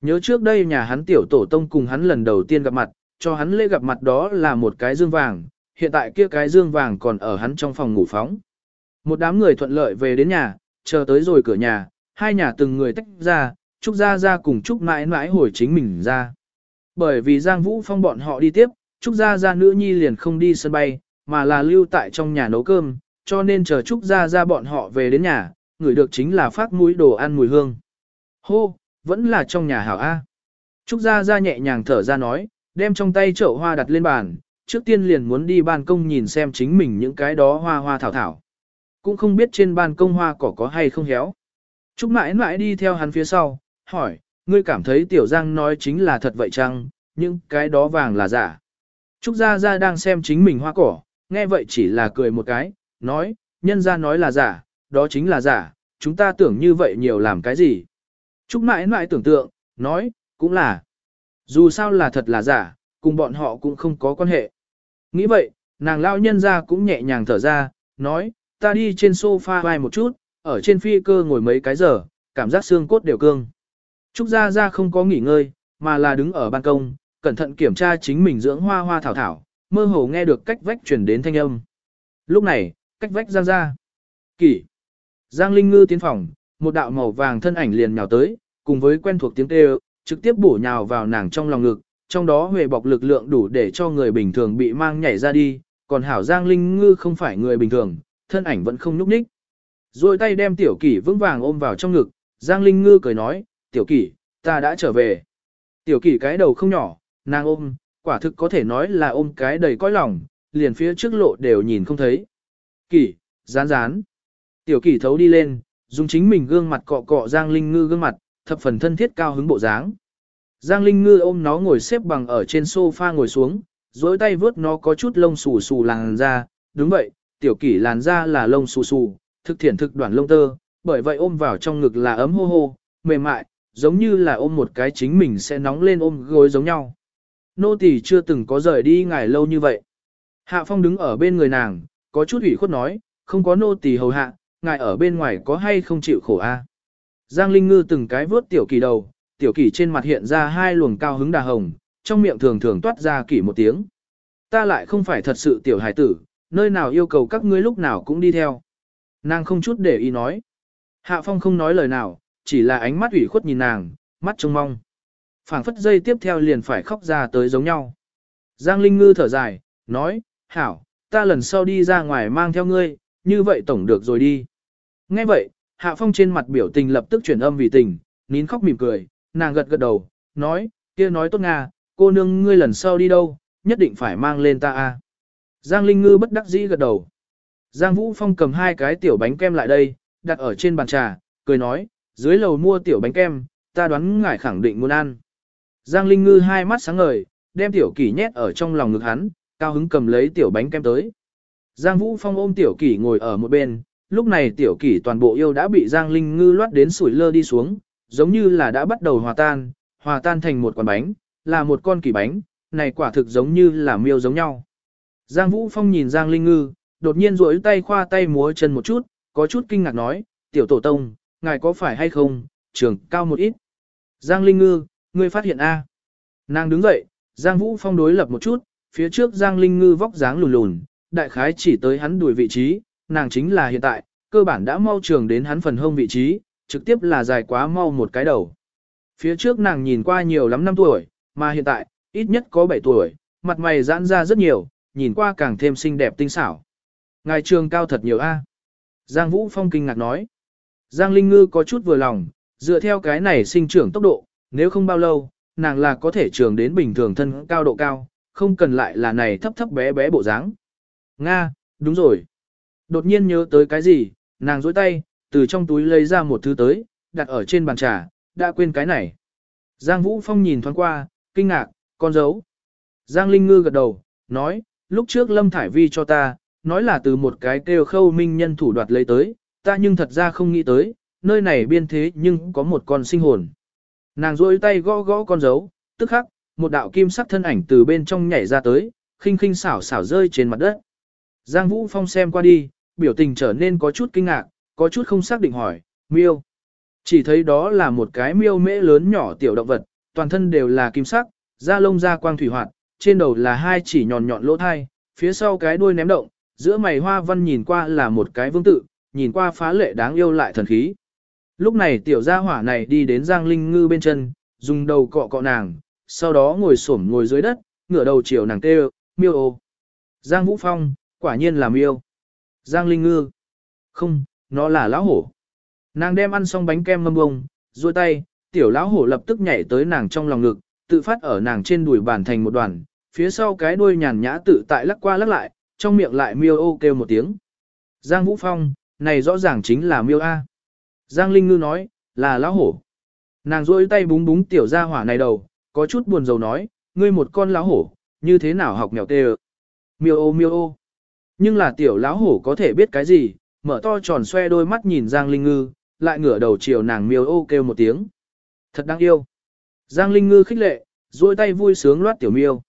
Nhớ trước đây nhà hắn tiểu tổ tông cùng hắn lần đầu tiên gặp mặt, cho hắn lễ gặp mặt đó là một cái dương vàng, hiện tại kia cái dương vàng còn ở hắn trong phòng ngủ phóng. Một đám người thuận lợi về đến nhà, chờ tới rồi cửa nhà, hai nhà từng người tách ra, Trúc Gia Gia cùng Trúc mãi mãi hồi chính mình ra. Bởi vì Giang Vũ Phong bọn họ đi tiếp, Trúc Gia Gia nữ nhi liền không đi sân bay, mà là lưu tại trong nhà nấu cơm, cho nên chờ Trúc Gia Gia bọn họ về đến nhà, người được chính là phát mũi đồ ăn mùi hương. Hô, vẫn là trong nhà hảo A. Trúc Gia Gia nhẹ nhàng thở ra nói, đem trong tay chậu hoa đặt lên bàn, trước tiên liền muốn đi ban công nhìn xem chính mình những cái đó hoa hoa thảo thảo. Cũng không biết trên ban công hoa cỏ có hay không héo. Trúc mãi mãi đi theo hắn phía sau, hỏi, ngươi cảm thấy Tiểu Giang nói chính là thật vậy chăng, nhưng cái đó vàng là giả. Trúc Gia Gia đang xem chính mình hoa cỏ, nghe vậy chỉ là cười một cái, nói, nhân gia nói là giả, đó chính là giả, chúng ta tưởng như vậy nhiều làm cái gì. Trúc mãi mãi tưởng tượng, nói, cũng là. Dù sao là thật là giả, cùng bọn họ cũng không có quan hệ. Nghĩ vậy, nàng lao nhân ra cũng nhẹ nhàng thở ra, nói, ta đi trên sofa vai một chút, ở trên phi cơ ngồi mấy cái giờ, cảm giác xương cốt đều cương. Trúc Gia Gia không có nghỉ ngơi, mà là đứng ở ban công, cẩn thận kiểm tra chính mình dưỡng hoa hoa thảo thảo, mơ hồ nghe được cách vách chuyển đến thanh âm. Lúc này, cách vách Giang gia, Kỷ. Giang Linh Ngư tiến phòng, một đạo màu vàng thân ảnh liền nhào tới, cùng với quen thuộc tiếng kêu, trực tiếp bổ nhào vào nàng trong lòng ngực, trong đó huệ bọc lực lượng đủ để cho người bình thường bị mang nhảy ra đi, còn hảo Giang Linh Ngư không phải người bình thường, thân ảnh vẫn không nhúc nhích. Rồi tay đem tiểu kỷ vững vàng ôm vào trong ngực, Giang Linh Ngư cười nói, tiểu kỷ, ta đã trở về. Tiểu kỷ cái đầu không nhỏ, nàng ôm, quả thực có thể nói là ôm cái đầy cõi lòng, liền phía trước lộ đều nhìn không thấy. Kỷ, rán rán. Tiểu kỷ thấu đi lên, dùng chính mình gương mặt cọ cọ Giang Linh Ngư gương mặt, thập phần thân thiết cao hứng bộ dáng. Giang Linh Ngư ôm nó ngồi xếp bằng ở trên sofa ngồi xuống, dối tay vướt nó có chút lông xù xù làn da, đúng vậy, tiểu kỷ làn da là lông xù xù, thực thiển thực đoạn lông tơ, bởi vậy ôm vào trong ngực là ấm hô hô, mềm mại, giống như là ôm một cái chính mình sẽ nóng lên ôm gối giống nhau. Nô tỳ chưa từng có rời đi ngài lâu như vậy. Hạ Phong đứng ở bên người nàng, có chút ủy khuất nói, không có nô tỳ hầu hạ, ngài ở bên ngoài có hay không chịu khổ a? Giang Linh Ngư từng cái vớt tiểu kỳ đầu, tiểu kỳ trên mặt hiện ra hai luồng cao hứng đà hồng, trong miệng thường thường toát ra kỷ một tiếng. Ta lại không phải thật sự tiểu hải tử, nơi nào yêu cầu các ngươi lúc nào cũng đi theo. Nàng không chút để ý nói. Hạ Phong không nói lời nào, chỉ là ánh mắt ủy khuất nhìn nàng, mắt trông mong. phảng phất dây tiếp theo liền phải khóc ra tới giống nhau. Giang Linh Ngư thở dài, nói, hảo, ta lần sau đi ra ngoài mang theo ngươi, như vậy tổng được rồi đi. Nghe vậy, Hạ Phong trên mặt biểu tình lập tức chuyển âm vì tình, nín khóc mỉm cười, nàng gật gật đầu, nói, kia nói tốt nga, cô nương ngươi lần sau đi đâu, nhất định phải mang lên ta a. Giang Linh Ngư bất đắc dĩ gật đầu. Giang Vũ Phong cầm hai cái tiểu bánh kem lại đây, đặt ở trên bàn trà, cười nói, dưới lầu mua tiểu bánh kem, ta đoán ngài khẳng định muốn ăn. Giang Linh Ngư hai mắt sáng ngời, đem tiểu kỷ nhét ở trong lòng ngực hắn, cao hứng cầm lấy tiểu bánh kem tới. Giang Vũ Phong ôm tiểu kỷ ngồi ở một bên, lúc này tiểu kỷ toàn bộ yêu đã bị Giang Linh Ngư loát đến sủi lơ đi xuống, giống như là đã bắt đầu hòa tan, hòa tan thành một quả bánh, là một con kỳ bánh, này quả thực giống như là miêu giống nhau. Giang Vũ Phong nhìn Giang Linh Ngư, đột nhiên rỗi tay khoa tay múa chân một chút, có chút kinh ngạc nói, tiểu tổ tông, ngài có phải hay không, trường cao một ít. Giang Linh Ngư, ngươi phát hiện A. Nàng đứng dậy, Giang Vũ Phong đối lập một chút, phía trước Giang Linh Ngư vóc dáng lùn lùn, đại khái chỉ tới hắn đuổi vị trí, nàng chính là hiện tại, cơ bản đã mau trường đến hắn phần hông vị trí, trực tiếp là dài quá mau một cái đầu. Phía trước nàng nhìn qua nhiều lắm năm tuổi, mà hiện tại, ít nhất có 7 tuổi, mặt mày giãn ra rất nhiều, nhìn qua càng thêm xinh đẹp tinh xảo. Ngài trường cao thật nhiều a. Giang Vũ Phong kinh ngạc nói. Giang Linh Ngư có chút vừa lòng, dựa theo cái này sinh trưởng tốc độ, nếu không bao lâu, nàng là có thể trường đến bình thường thân cao độ cao, không cần lại là này thấp thấp bé bé bộ dáng. Nga, đúng rồi. Đột nhiên nhớ tới cái gì, nàng dối tay, từ trong túi lấy ra một thứ tới, đặt ở trên bàn trà, đã quên cái này. Giang Vũ Phong nhìn thoáng qua, kinh ngạc, con dấu. Giang Linh Ngư gật đầu, nói, lúc trước Lâm Thải Vi cho ta, nói là từ một cái kêu khâu minh nhân thủ đoạt lấy tới, ta nhưng thật ra không nghĩ tới, nơi này biên thế nhưng có một con sinh hồn. Nàng rôi tay gõ gõ con dấu, tức khắc, một đạo kim sắc thân ảnh từ bên trong nhảy ra tới, khinh khinh xảo xảo rơi trên mặt đất. Giang Vũ Phong xem qua đi, biểu tình trở nên có chút kinh ngạc, có chút không xác định hỏi, miêu. Chỉ thấy đó là một cái miêu mễ lớn nhỏ tiểu động vật, toàn thân đều là kim sắc, da lông da quang thủy hoạt, trên đầu là hai chỉ nhọn nhọn lỗ thai, phía sau cái đuôi ném động, giữa mày hoa văn nhìn qua là một cái vương tự, nhìn qua phá lệ đáng yêu lại thần khí. Lúc này tiểu gia hỏa này đi đến Giang Linh Ngư bên chân, dùng đầu cọ cọ nàng, sau đó ngồi xổm ngồi dưới đất, ngửa đầu chiều nàng kêu, miêu ô. Giang Vũ Phong, quả nhiên là miêu. Giang Linh Ngư. Không, nó là lão hổ. Nàng đem ăn xong bánh kem mâm bông, duỗi tay, tiểu lão hổ lập tức nhảy tới nàng trong lòng ngực, tự phát ở nàng trên đùi bàn thành một đoàn, phía sau cái đuôi nhàn nhã tự tại lắc qua lắc lại, trong miệng lại miêu ô kêu một tiếng. Giang Vũ Phong, này rõ ràng chính là miêu A. Giang Linh Ngư nói, là lão hổ. Nàng duỗi tay búng búng tiểu gia hỏa này đầu, có chút buồn rầu nói, ngươi một con lão hổ, như thế nào học mèo tê Miêu ô miêu ô. Nhưng là tiểu lão hổ có thể biết cái gì, mở to tròn xoe đôi mắt nhìn Giang Linh Ngư, lại ngửa đầu chiều nàng miêu ô kêu một tiếng. Thật đáng yêu. Giang Linh Ngư khích lệ, duỗi tay vui sướng loát tiểu miêu.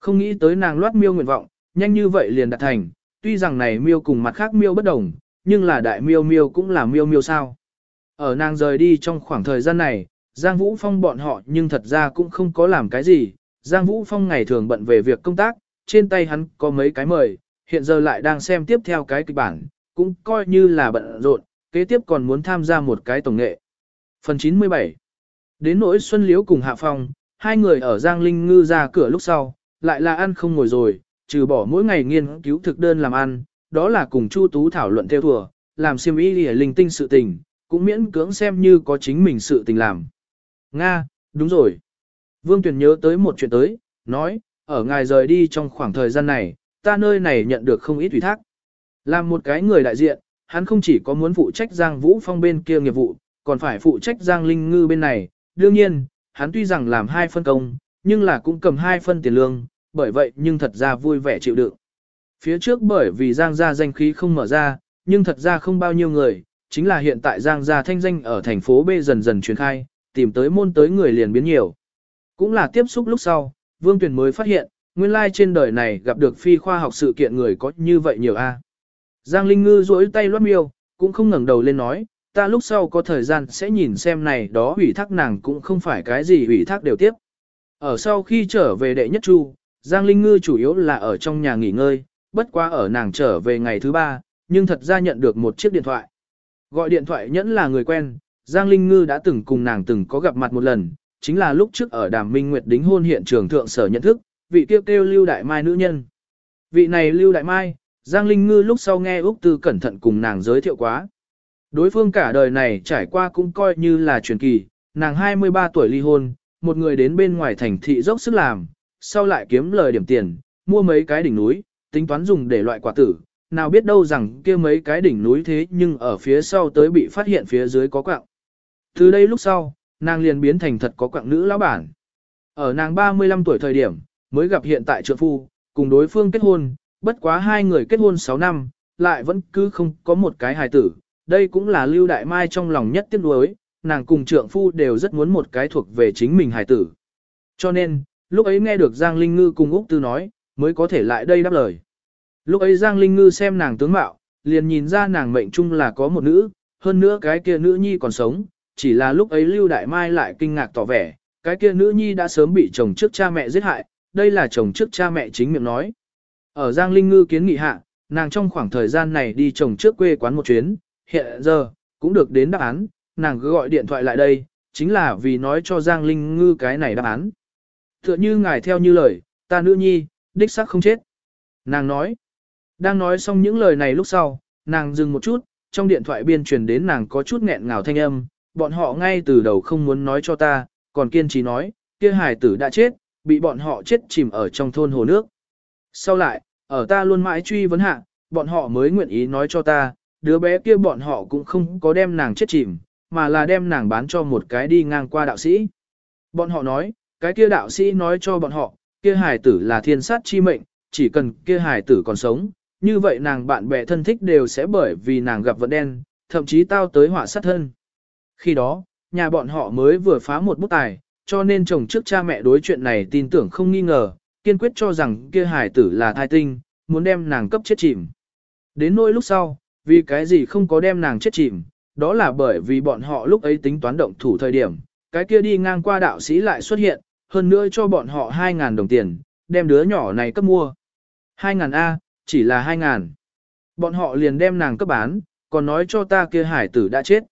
Không nghĩ tới nàng loát miêu nguyện vọng, nhanh như vậy liền đạt thành, tuy rằng này miêu cùng mặt khác miêu bất đồng, nhưng là đại miêu miêu cũng là miêu miêu sao. Ở nàng rời đi trong khoảng thời gian này, Giang Vũ Phong bọn họ nhưng thật ra cũng không có làm cái gì. Giang Vũ Phong ngày thường bận về việc công tác, trên tay hắn có mấy cái mời, hiện giờ lại đang xem tiếp theo cái kịch bản, cũng coi như là bận rộn, kế tiếp còn muốn tham gia một cái tổng nghệ. Phần 97 Đến nỗi Xuân Liễu cùng Hạ Phong, hai người ở Giang Linh Ngư ra cửa lúc sau, lại là ăn không ngồi rồi, trừ bỏ mỗi ngày nghiên cứu thực đơn làm ăn, đó là cùng Chu Tú thảo luận theo thùa, làm siêm ý lìa linh tinh sự tình, cũng miễn cưỡng xem như có chính mình sự tình làm. Nga, đúng rồi. Vương Tuyền nhớ tới một chuyện tới, nói, ở ngài rời đi trong khoảng thời gian này, ta nơi này nhận được không ít ủy thác. Làm một cái người đại diện, hắn không chỉ có muốn phụ trách Giang Vũ Phong bên kia nghiệp vụ, còn phải phụ trách Giang Linh Ngư bên này. Đương nhiên, hắn tuy rằng làm hai phân công, nhưng là cũng cầm hai phân tiền lương, bởi vậy nhưng thật ra vui vẻ chịu đựng. Phía trước bởi vì Giang gia danh khí không mở ra, nhưng thật ra không bao nhiêu người, chính là hiện tại Giang gia thanh danh ở thành phố B dần dần truyền khai, tìm tới môn tới người liền biến nhiều. Cũng là tiếp xúc lúc sau, Vương Tuyền mới phát hiện, nguyên lai trên đời này gặp được phi khoa học sự kiện người có như vậy nhiều a. Giang Linh Ngư duỗi tay loát miêu, cũng không ngẩng đầu lên nói, ta lúc sau có thời gian sẽ nhìn xem này đó ủy thác nàng cũng không phải cái gì ủy thác đều tiếp. Ở sau khi trở về đệ nhất chu, Giang Linh Ngư chủ yếu là ở trong nhà nghỉ ngơi, bất quá ở nàng trở về ngày thứ ba, nhưng thật ra nhận được một chiếc điện thoại. Gọi điện thoại nhẫn là người quen, Giang Linh Ngư đã từng cùng nàng từng có gặp mặt một lần, chính là lúc trước ở đàm minh nguyệt đính hôn hiện trường thượng sở nhận thức, vị tiêu kêu Lưu Đại Mai nữ nhân. Vị này Lưu Đại Mai, Giang Linh Ngư lúc sau nghe Úc Tư cẩn thận cùng nàng giới thiệu quá. Đối phương cả đời này trải qua cũng coi như là truyền kỳ, nàng 23 tuổi ly hôn, một người đến bên ngoài thành thị dốc sức làm, sau lại kiếm lời điểm tiền, mua mấy cái đỉnh núi, tính toán dùng để loại quả tử, nào biết đâu rằng kia mấy cái đỉnh núi thế nhưng ở phía sau tới bị phát hiện phía dưới có quạng. Từ đây lúc sau, nàng liền biến thành thật có quạng nữ lão bản. Ở nàng 35 tuổi thời điểm, mới gặp hiện tại trượng phu, cùng đối phương kết hôn, bất quá hai người kết hôn 6 năm, lại vẫn cứ không có một cái hài tử. Đây cũng là Lưu Đại Mai trong lòng nhất tiếc nuối, nàng cùng trượng phu đều rất muốn một cái thuộc về chính mình hài tử. Cho nên, Lúc ấy nghe được Giang Linh Ngư cùng Úc Tư nói, mới có thể lại đây đáp lời. Lúc ấy Giang Linh Ngư xem nàng tướng mạo, liền nhìn ra nàng mệnh chung là có một nữ, hơn nữa cái kia nữ nhi còn sống, chỉ là lúc ấy Lưu Đại Mai lại kinh ngạc tỏ vẻ, cái kia nữ nhi đã sớm bị chồng trước cha mẹ giết hại, đây là chồng trước cha mẹ chính miệng nói. Ở Giang Linh Ngư kiến nghị hạ, nàng trong khoảng thời gian này đi chồng trước quê quán một chuyến, hiện giờ, cũng được đến đáp án, nàng cứ gọi điện thoại lại đây, chính là vì nói cho Giang Linh Ngư cái này đáp án. Tựa như ngài theo như lời, ta nữ nhi, đích xác không chết. Nàng nói, đang nói xong những lời này lúc sau, nàng dừng một chút, trong điện thoại biên truyền đến nàng có chút nghẹn ngào thanh âm, bọn họ ngay từ đầu không muốn nói cho ta, còn kiên trì nói, kia hải tử đã chết, bị bọn họ chết chìm ở trong thôn hồ nước. Sau lại, ở ta luôn mãi truy vấn hạ, bọn họ mới nguyện ý nói cho ta, đứa bé kia bọn họ cũng không có đem nàng chết chìm, mà là đem nàng bán cho một cái đi ngang qua đạo sĩ. Bọn họ nói, cái kia đạo sĩ nói cho bọn họ, kia hải tử là thiên sát chi mệnh, chỉ cần kia hải tử còn sống, như vậy nàng bạn bè thân thích đều sẽ bởi vì nàng gặp vận đen, thậm chí tao tới họa sát thân. Khi đó, nhà bọn họ mới vừa phá một bút tài, cho nên chồng trước cha mẹ đối chuyện này tin tưởng không nghi ngờ, kiên quyết cho rằng kia hải tử là thai tinh, muốn đem nàng cấp chết chìm. Đến nỗi lúc sau, vì cái gì không có đem nàng chết chìm, đó là bởi vì bọn họ lúc ấy tính toán động thủ thời điểm, cái kia đi ngang qua đạo sĩ lại xuất hiện, hơn nữa cho bọn họ 2.000 đồng tiền, đem đứa nhỏ này cấp mua. 2.000 A, chỉ là 2.000. Bọn họ liền đem nàng cấp bán, còn nói cho ta kia hải tử đã chết.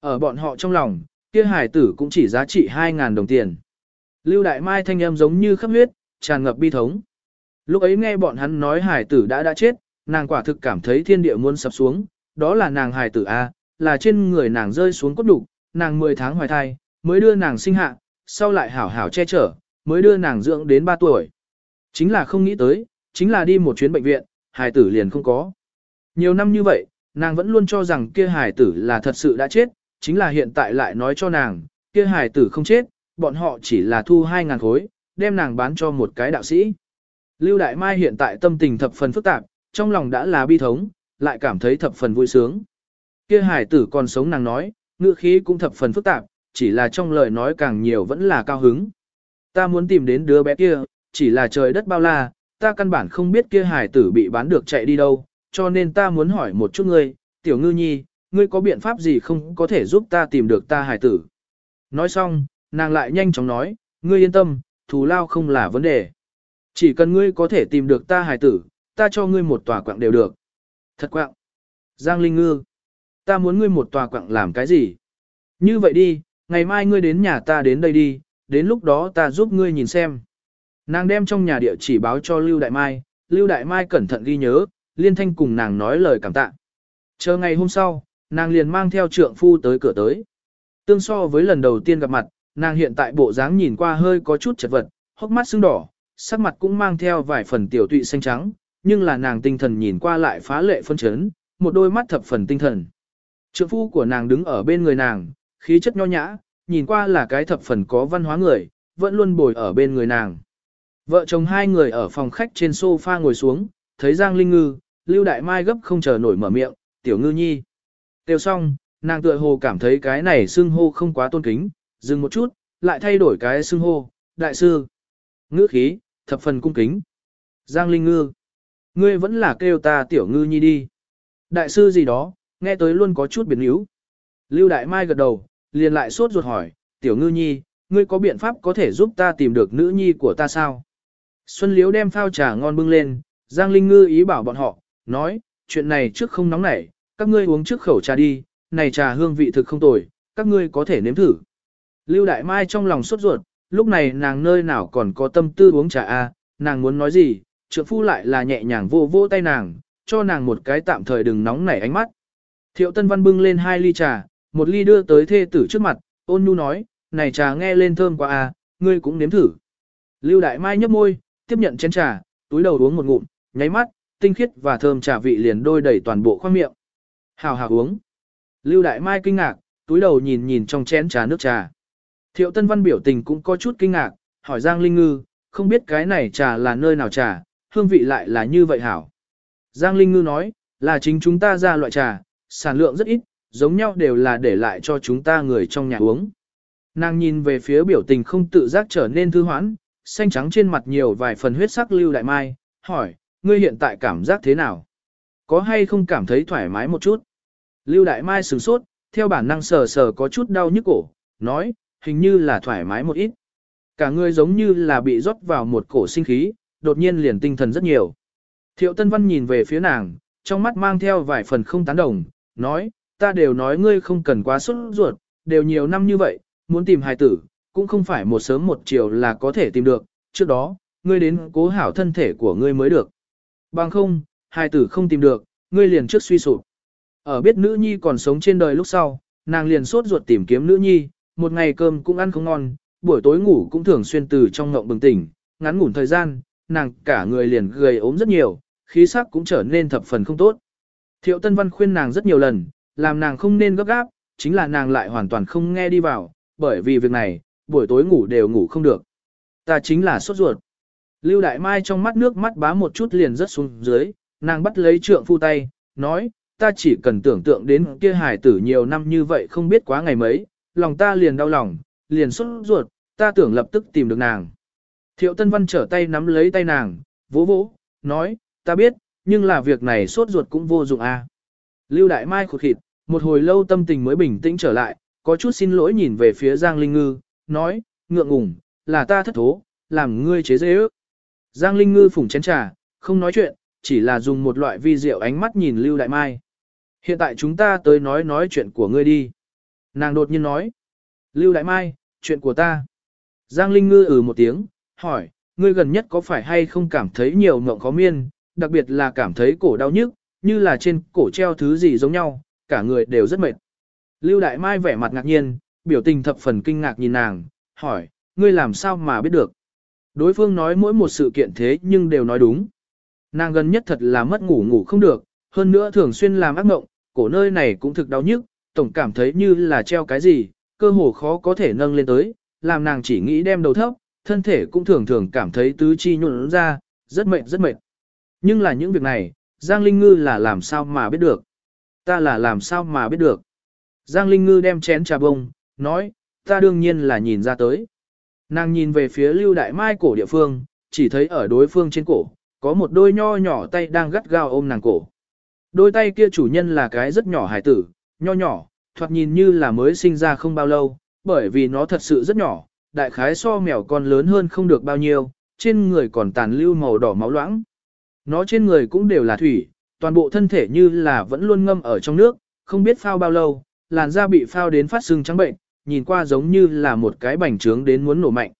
Ở bọn họ trong lòng, kia hải tử cũng chỉ giá trị 2.000 đồng tiền. Lưu Đại Mai thanh âm giống như khắp huyết, tràn ngập bi thống. Lúc ấy nghe bọn hắn nói hải tử đã đã chết, nàng quả thực cảm thấy thiên địa muốn sập xuống, đó là nàng hải tử A, là trên người nàng rơi xuống cốt đục, nàng 10 tháng hoài thai, mới đưa nàng sinh hạ, sau lại hảo hảo che chở, mới đưa nàng dưỡng đến 3 tuổi. Chính là không nghĩ tới, chính là đi một chuyến bệnh viện, Hải tử liền không có. Nhiều năm như vậy, nàng vẫn luôn cho rằng kia Hải tử là thật sự đã chết, chính là hiện tại lại nói cho nàng, kia Hải tử không chết, bọn họ chỉ là thu 2.000 khối, đem nàng bán cho một cái đạo sĩ. Lưu Đại Mai hiện tại tâm tình thập phần phức tạp, trong lòng đã là bi thống, lại cảm thấy thập phần vui sướng. Kia Hải tử còn sống nàng nói, ngữ khí cũng thập phần phức tạp, chỉ là trong lời nói càng nhiều vẫn là cao hứng. Ta muốn tìm đến đứa bé kia, chỉ là trời đất bao la, ta căn bản không biết kia Hải tử bị bán được chạy đi đâu, cho nên ta muốn hỏi một chút ngươi, tiểu ngư nhi, ngươi có biện pháp gì không có thể giúp ta tìm được ta Hải tử. Nói xong, nàng lại nhanh chóng nói, ngươi yên tâm, thù lao không là vấn đề. Chỉ cần ngươi có thể tìm được ta hài tử, ta cho ngươi một tòa quạng đều được. Thật quạng. Giang Linh Ngư. Ta muốn ngươi một tòa quạng làm cái gì? Như vậy đi, ngày mai ngươi đến nhà ta đến đây đi, đến lúc đó ta giúp ngươi nhìn xem. Nàng đem trong nhà địa chỉ báo cho Lưu Đại Mai, Lưu Đại Mai cẩn thận ghi nhớ, liên thanh cùng nàng nói lời cảm tạ. Chờ ngày hôm sau, nàng liền mang theo trượng phu tới cửa tới. Tương so với lần đầu tiên gặp mặt, nàng hiện tại bộ dáng nhìn qua hơi có chút chật vật, hốc mắt sưng đỏ, sắc mặt cũng mang theo vài phần tiểu tụy xanh trắng, nhưng là nàng tinh thần nhìn qua lại phá lệ phân chấn, một đôi mắt thập phần tinh thần. Trượng phu của nàng đứng ở bên người nàng, khí chất nho nhã, nhìn qua là cái thập phần có văn hóa người, vẫn luôn bồi ở bên người nàng. Vợ chồng hai người ở phòng khách trên sofa ngồi xuống, thấy Giang Linh Ngư, Lưu Đại Mai gấp không chờ nổi mở miệng, tiểu ngư nhi. Tiêu xong, nàng tựa hồ cảm thấy cái này xưng hô không quá tôn kính, dừng một chút, lại thay đổi cái xưng hô, đại sư. Ngữ khí, thập phần cung kính. Giang Linh Ngư. Ngươi vẫn là kêu ta tiểu ngư nhi đi. Đại sư gì đó, nghe tới luôn có chút biến yếu. Lưu Đại Mai gật đầu, liền lại sốt ruột hỏi, tiểu ngư nhi, ngươi có biện pháp có thể giúp ta tìm được nữ nhi của ta sao? Xuân Liếu đem phao trà ngon bưng lên, Giang Linh Ngư ý bảo bọn họ, nói, chuyện này trước không nóng nảy, các ngươi uống trước khẩu trà đi, này trà hương vị thực không tồi, các ngươi có thể nếm thử. Lưu Đại Mai trong lòng sốt ruột, lúc này nàng nơi nào còn có tâm tư uống trà a, nàng muốn nói gì, trượng phu lại là nhẹ nhàng vô vô tay nàng, cho nàng một cái tạm thời đừng nóng nảy ánh mắt. Thiệu Tân Văn bưng lên hai ly trà, một ly đưa tới thê tử trước mặt, ôn nhu nói, này trà nghe lên thơm quá a, ngươi cũng nếm thử. Lưu Đại Mai nhấp môi, tiếp nhận chén trà, túi đầu uống một ngụm, nháy mắt, tinh khiết và thơm trà vị liền đôi đầy toàn bộ khoang miệng. Hào hào uống. Lưu Đại Mai kinh ngạc, túi đầu nhìn nhìn trong chén trà nước trà. Thiệu Tân Văn biểu tình cũng có chút kinh ngạc, hỏi Giang Linh Ngư, không biết cái này trà là nơi nào trà, hương vị lại là như vậy hảo. Giang Linh Ngư nói, là chính chúng ta ra loại trà, sản lượng rất ít, giống nhau đều là để lại cho chúng ta người trong nhà uống. Nàng nhìn về phía biểu tình không tự giác trở nên thư hoãn, xanh trắng trên mặt nhiều vài phần huyết sắc Lưu Đại Mai, hỏi, ngươi hiện tại cảm giác thế nào? Có hay không cảm thấy thoải mái một chút? Lưu Đại Mai sửng sốt, theo bản năng sờ sờ có chút đau nhức cổ, nói, hình như là thoải mái một ít. Cả người giống như là bị rót vào một cổ sinh khí, đột nhiên liền tinh thần rất nhiều. Thiệu Tân Văn nhìn về phía nàng, trong mắt mang theo vài phần không tán đồng, nói, ta đều nói ngươi không cần quá sốt ruột, đều nhiều năm như vậy, muốn tìm hài tử, cũng không phải một sớm một chiều là có thể tìm được, trước đó, ngươi đến cố hảo thân thể của ngươi mới được. Bằng không, hài tử không tìm được, ngươi liền trước suy sụp. Ở biết nữ nhi còn sống trên đời lúc sau, nàng liền sốt ruột tìm kiếm nữ nhi, một ngày cơm cũng ăn không ngon, buổi tối ngủ cũng thường xuyên từ trong ngộng bừng tỉnh, ngắn ngủn thời gian, nàng cả người liền gầy ốm rất nhiều, khí sắc cũng trở nên thập phần không tốt. Thiệu Tân Văn khuyên nàng rất nhiều lần, làm nàng không nên gấp gáp, chính là nàng lại hoàn toàn không nghe đi vào, bởi vì việc này, buổi tối ngủ đều ngủ không được. Ta chính là sốt ruột. Lưu Đại Mai trong mắt nước mắt bá một chút liền rớt xuống dưới, nàng bắt lấy trượng phu tay, nói, ta chỉ cần tưởng tượng đến kia hài tử nhiều năm như vậy không biết quá ngày mấy, lòng ta liền đau lòng, liền sốt ruột, ta tưởng lập tức tìm được nàng. Thiệu Tân Văn trở tay nắm lấy tay nàng, vỗ vỗ, nói, ta biết, nhưng là việc này sốt ruột cũng vô dụng à. Lưu Đại Mai khụt khịt, một hồi lâu tâm tình mới bình tĩnh trở lại, có chút xin lỗi nhìn về phía Giang Linh Ngư, nói, ngượng ngùng, là ta thất thố, làm ngươi chế dễ ước. Giang Linh Ngư phủng chén trà, không nói chuyện, chỉ là dùng một loại vi diệu ánh mắt nhìn Lưu Đại Mai. Hiện tại chúng ta tới nói nói chuyện của ngươi đi. Nàng đột nhiên nói. Lưu Đại Mai, chuyện của ta. Giang Linh Ngư ừ một tiếng, hỏi, ngươi gần nhất có phải hay không cảm thấy nhiều mộng khó miên, đặc biệt là cảm thấy cổ đau nhức, như là trên cổ treo thứ gì giống nhau, cả người đều rất mệt. Lưu Đại Mai vẻ mặt ngạc nhiên, biểu tình thập phần kinh ngạc nhìn nàng, hỏi, ngươi làm sao mà biết được. Đối phương nói mỗi một sự kiện thế nhưng đều nói đúng. Nàng gần nhất thật là mất ngủ ngủ không được, hơn nữa thường xuyên làm ác mộng, cổ nơi này cũng thực đau nhức, tổng cảm thấy như là treo cái gì, cơ hồ khó có thể nâng lên tới, làm nàng chỉ nghĩ đem đầu thấp, thân thể cũng thường thường cảm thấy tứ chi nhuận ra, rất mệt rất mệt. Nhưng là những việc này, Giang Linh Ngư là làm sao mà biết được. Ta là làm sao mà biết được. Giang Linh Ngư đem chén trà bông, nói, ta đương nhiên là nhìn ra tới. Nàng nhìn về phía Lưu Đại Mai cổ địa phương, chỉ thấy ở đối phương trên cổ, có một đôi nho nhỏ tay đang gắt gao ôm nàng cổ. Đôi tay kia chủ nhân là cái rất nhỏ hài tử, nho nhỏ, thoạt nhìn như là mới sinh ra không bao lâu, bởi vì nó thật sự rất nhỏ, đại khái so mèo con lớn hơn không được bao nhiêu, trên người còn tàn lưu màu đỏ máu loãng. Nó trên người cũng đều là thủy, toàn bộ thân thể như là vẫn luôn ngâm ở trong nước, không biết phao bao lâu, làn da bị phao đến phát sưng trắng bệnh, nhìn qua giống như là một cái bành trướng đến muốn nổ mạnh.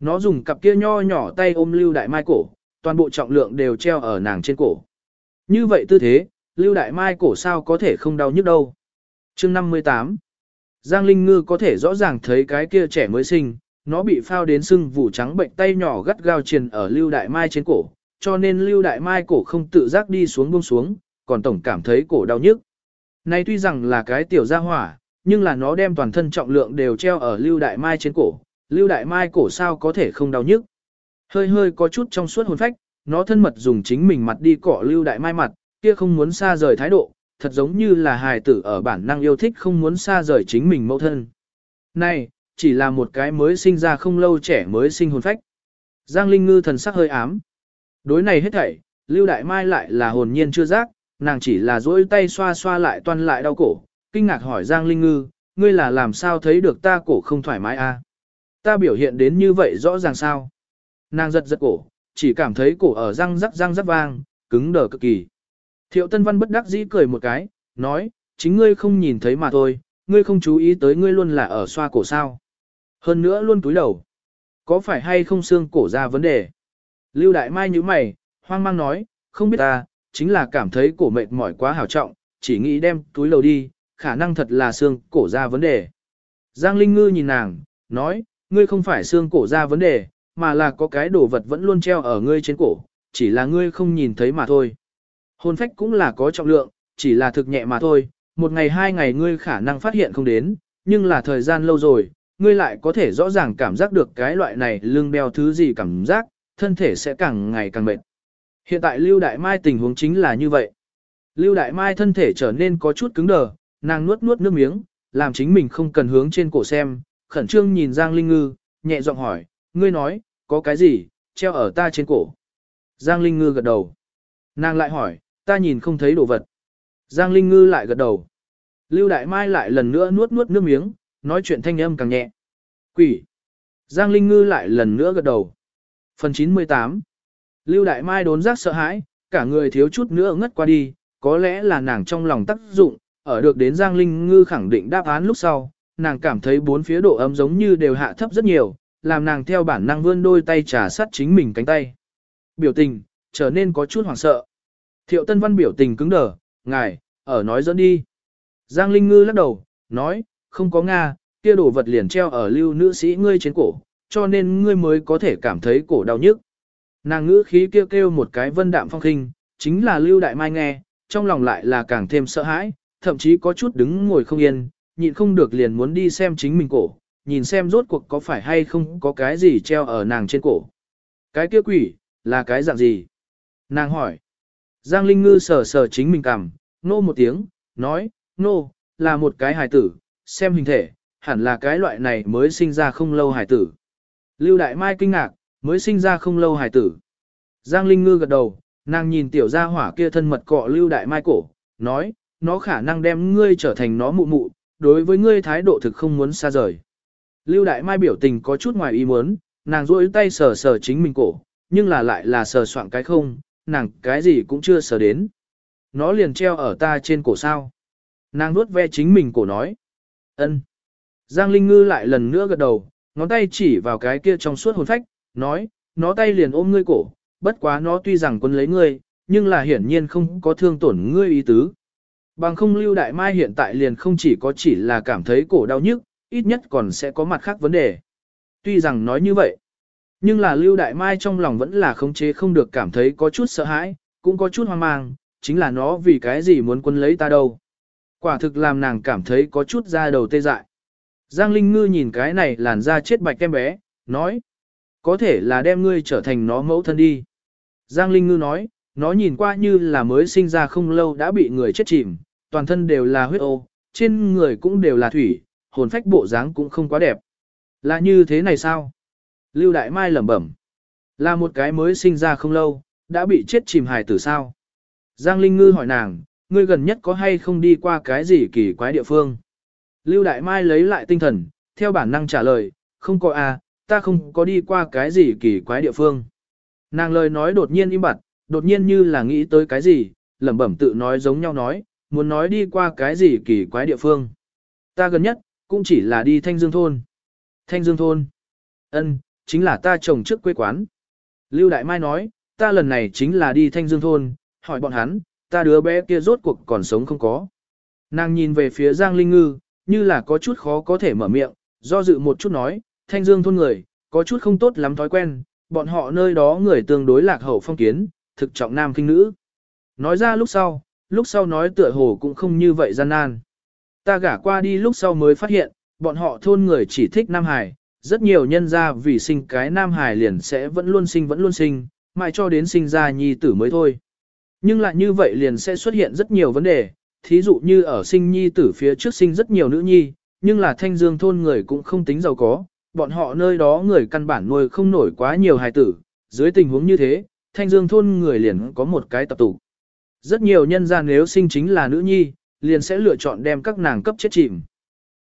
Nó dùng cặp kia nho nhỏ tay ôm Lưu Đại Mai cổ, toàn bộ trọng lượng đều treo ở nàng trên cổ. Như vậy tư thế, Lưu Đại Mai cổ sao có thể không đau nhức đâu chương 58 Giang Linh Ngư có thể rõ ràng thấy cái kia trẻ mới sinh, nó bị phao đến sưng vụ trắng bệnh tay nhỏ gắt gao triền ở Lưu Đại Mai trên cổ, cho nên Lưu Đại Mai cổ không tự giác đi xuống buông xuống, còn tổng cảm thấy cổ đau nhức. Này tuy rằng là cái tiểu gia hỏa, nhưng là nó đem toàn thân trọng lượng đều treo ở Lưu Đại Mai trên cổ, Lưu Đại Mai cổ sao có thể không đau nhức. Hơi hơi có chút trong suốt hồn phách, nó thân mật dùng chính mình mặt đi cọ Lưu Đại Mai mặt, kia không muốn xa rời thái độ, thật giống như là hài tử ở bản năng yêu thích không muốn xa rời chính mình mẫu thân. Này, chỉ là một cái mới sinh ra không lâu trẻ mới sinh hồn phách. Giang Linh Ngư thần sắc hơi ám. Đối này hết thảy, Lưu Đại Mai lại là hồn nhiên chưa giác, nàng chỉ là duỗi tay xoa xoa lại toan lại đau cổ, kinh ngạc hỏi Giang Linh Ngư, ngươi là làm sao thấy được ta cổ không thoải mái a? À? Ta biểu hiện đến như vậy rõ ràng sao? Nàng giật giật cổ, chỉ cảm thấy cổ ở răng rắc răng rắc vang, cứng đờ cực kỳ. Thiệu Tân Văn bất đắc dĩ cười một cái, nói, chính ngươi không nhìn thấy mà thôi, ngươi không chú ý tới ngươi luôn là ở xoa cổ sao. Hơn nữa luôn túi đầu. Có phải hay không xương cổ ra vấn đề? Lưu Đại Mai như mày, hoang mang nói, không biết ta, chính là cảm thấy cổ mệt mỏi quá hào trọng, chỉ nghĩ đem túi lầu đi, khả năng thật là xương cổ ra vấn đề. Giang Linh Ngư nhìn nàng, nói, ngươi không phải xương cổ ra vấn đề, mà là có cái đồ vật vẫn luôn treo ở ngươi trên cổ, chỉ là ngươi không nhìn thấy mà thôi. Hồn phách cũng là có trọng lượng, chỉ là thực nhẹ mà thôi, một ngày hai ngày ngươi khả năng phát hiện không đến, nhưng là thời gian lâu rồi, ngươi lại có thể rõ ràng cảm giác được cái loại này lưng đeo thứ gì cảm giác, thân thể sẽ càng ngày càng mệt. Hiện tại Lưu Đại Mai tình huống chính là như vậy. Lưu Đại Mai thân thể trở nên có chút cứng đờ, nàng nuốt nuốt nước miếng, làm chính mình không cần hướng trên cổ xem, khẩn trương nhìn Giang Linh Ngư, nhẹ giọng hỏi, ngươi nói, có cái gì, treo ở ta trên cổ. Giang Linh Ngư gật đầu. Nàng lại hỏi, ta nhìn không thấy đồ vật. Giang Linh Ngư lại gật đầu. Lưu Đại Mai lại lần nữa nuốt nuốt nước miếng, nói chuyện thanh âm càng nhẹ. Quỷ. Giang Linh Ngư lại lần nữa gật đầu. Phần 98 Lưu Đại Mai đốn giác sợ hãi, cả người thiếu chút nữa ngất qua đi, có lẽ là nàng trong lòng tác dụng, ở được đến Giang Linh Ngư khẳng định đáp án lúc sau, nàng cảm thấy bốn phía độ ấm giống như đều hạ thấp rất nhiều, làm nàng theo bản năng vươn đôi tay trà sát chính mình cánh tay. Biểu tình, trở nên có chút hoảng sợ. Thiệu Tân Văn biểu tình cứng đờ, ngài, ở nói dẫn đi. Giang Linh Ngư lắc đầu, nói, không có Nga, kia đồ vật liền treo ở lưu nữ sĩ ngươi trên cổ, cho nên ngươi mới có thể cảm thấy cổ đau nhức. Nàng ngữ khí kêu kêu một cái vân đạm phong khinh, chính là lưu đại mai nghe, trong lòng lại là càng thêm sợ hãi, thậm chí có chút đứng ngồi không yên, nhịn không được liền muốn đi xem chính mình cổ, nhìn xem rốt cuộc có phải hay không có cái gì treo ở nàng trên cổ. Cái kia quỷ, là cái dạng gì? Nàng hỏi. Giang Linh Ngư sờ sờ chính mình cằm, nô một tiếng, nói, nô, là một cái hài tử, xem hình thể, hẳn là cái loại này mới sinh ra không lâu hài tử. Lưu Đại Mai kinh ngạc, mới sinh ra không lâu hài tử. Giang Linh Ngư gật đầu, nàng nhìn tiểu gia hỏa kia thân mật cọ Lưu Đại Mai cổ, nói, nó khả năng đem ngươi trở thành nó mụ mụ, đối với ngươi thái độ thực không muốn xa rời. Lưu Đại Mai biểu tình có chút ngoài ý muốn, nàng duỗi tay sờ sờ chính mình cổ, nhưng là lại là sờ soạn cái không, nàng cái gì cũng chưa sờ đến. Nó liền treo ở ta trên cổ sao. Nàng nuốt ve chính mình cổ nói. ân. Giang Linh Ngư lại lần nữa gật đầu, ngón tay chỉ vào cái kia trong suốt hồn phách, nói, nó tay liền ôm ngươi cổ, bất quá nó tuy rằng quân lấy ngươi, nhưng là hiển nhiên không có thương tổn ngươi ý tứ. Bằng không lưu đại mai hiện tại liền không chỉ có chỉ là cảm thấy cổ đau nhức, ít nhất còn sẽ có mặt khác vấn đề. Tuy rằng nói như vậy, nhưng là lưu đại mai trong lòng vẫn là khống chế không được cảm thấy có chút sợ hãi, cũng có chút hoang mang, chính là nó vì cái gì muốn quân lấy ta đâu. Quả thực làm nàng cảm thấy có chút da đầu tê dại. Giang Linh Ngư nhìn cái này làn da chết bạch em bé, nói. Có thể là đem ngươi trở thành nó mẫu thân đi. Giang Linh Ngư nói, nó nhìn qua như là mới sinh ra không lâu đã bị người chết chìm, toàn thân đều là huyết ô, trên người cũng đều là thủy, hồn phách bộ dáng cũng không quá đẹp. Là như thế này sao? Lưu Đại Mai lẩm bẩm. Là một cái mới sinh ra không lâu, đã bị chết chìm hài tử sao? Giang Linh Ngư hỏi nàng, ngươi gần nhất có hay không đi qua cái gì kỳ quái địa phương? Lưu Đại Mai lấy lại tinh thần, theo bản năng trả lời, không có à, ta không có đi qua cái gì kỳ quái địa phương. Nàng lời nói đột nhiên im bặt, đột nhiên như là nghĩ tới cái gì, lẩm bẩm tự nói giống nhau nói, muốn nói đi qua cái gì kỳ quái địa phương. Ta gần nhất, cũng chỉ là đi Thanh Dương Thôn. Thanh Dương Thôn. ân, chính là ta trồng trước quê quán. Lưu Đại Mai nói, ta lần này chính là đi Thanh Dương Thôn, hỏi bọn hắn, ta đứa bé kia rốt cuộc còn sống không có. Nàng nhìn về phía Giang Linh Ngư, như là có chút khó có thể mở miệng, do dự một chút nói, Thanh Dương Thôn người, có chút không tốt lắm thói quen, bọn họ nơi đó người tương đối lạc hậu phong kiến, thực trọng nam kinh nữ. Nói ra lúc sau, lúc sau nói tựa hồ cũng không như vậy gian nan. Ta gả qua đi lúc sau mới phát hiện, bọn họ thôn người chỉ thích Nam Hải, rất nhiều nhân ra vì sinh cái Nam hài liền sẽ vẫn luôn sinh vẫn luôn sinh, mãi cho đến sinh ra nhi tử mới thôi. Nhưng lại như vậy liền sẽ xuất hiện rất nhiều vấn đề, thí dụ như ở sinh nhi tử phía trước sinh rất nhiều nữ nhi, nhưng là thanh dương thôn người cũng không tính giàu có, bọn họ nơi đó người căn bản nuôi không nổi quá nhiều hài tử, dưới tình huống như thế, thanh dương thôn người liền có một cái tập tụ. Rất nhiều nhân gia nếu sinh chính là nữ nhi, liền sẽ lựa chọn đem các nàng cấp chết chìm.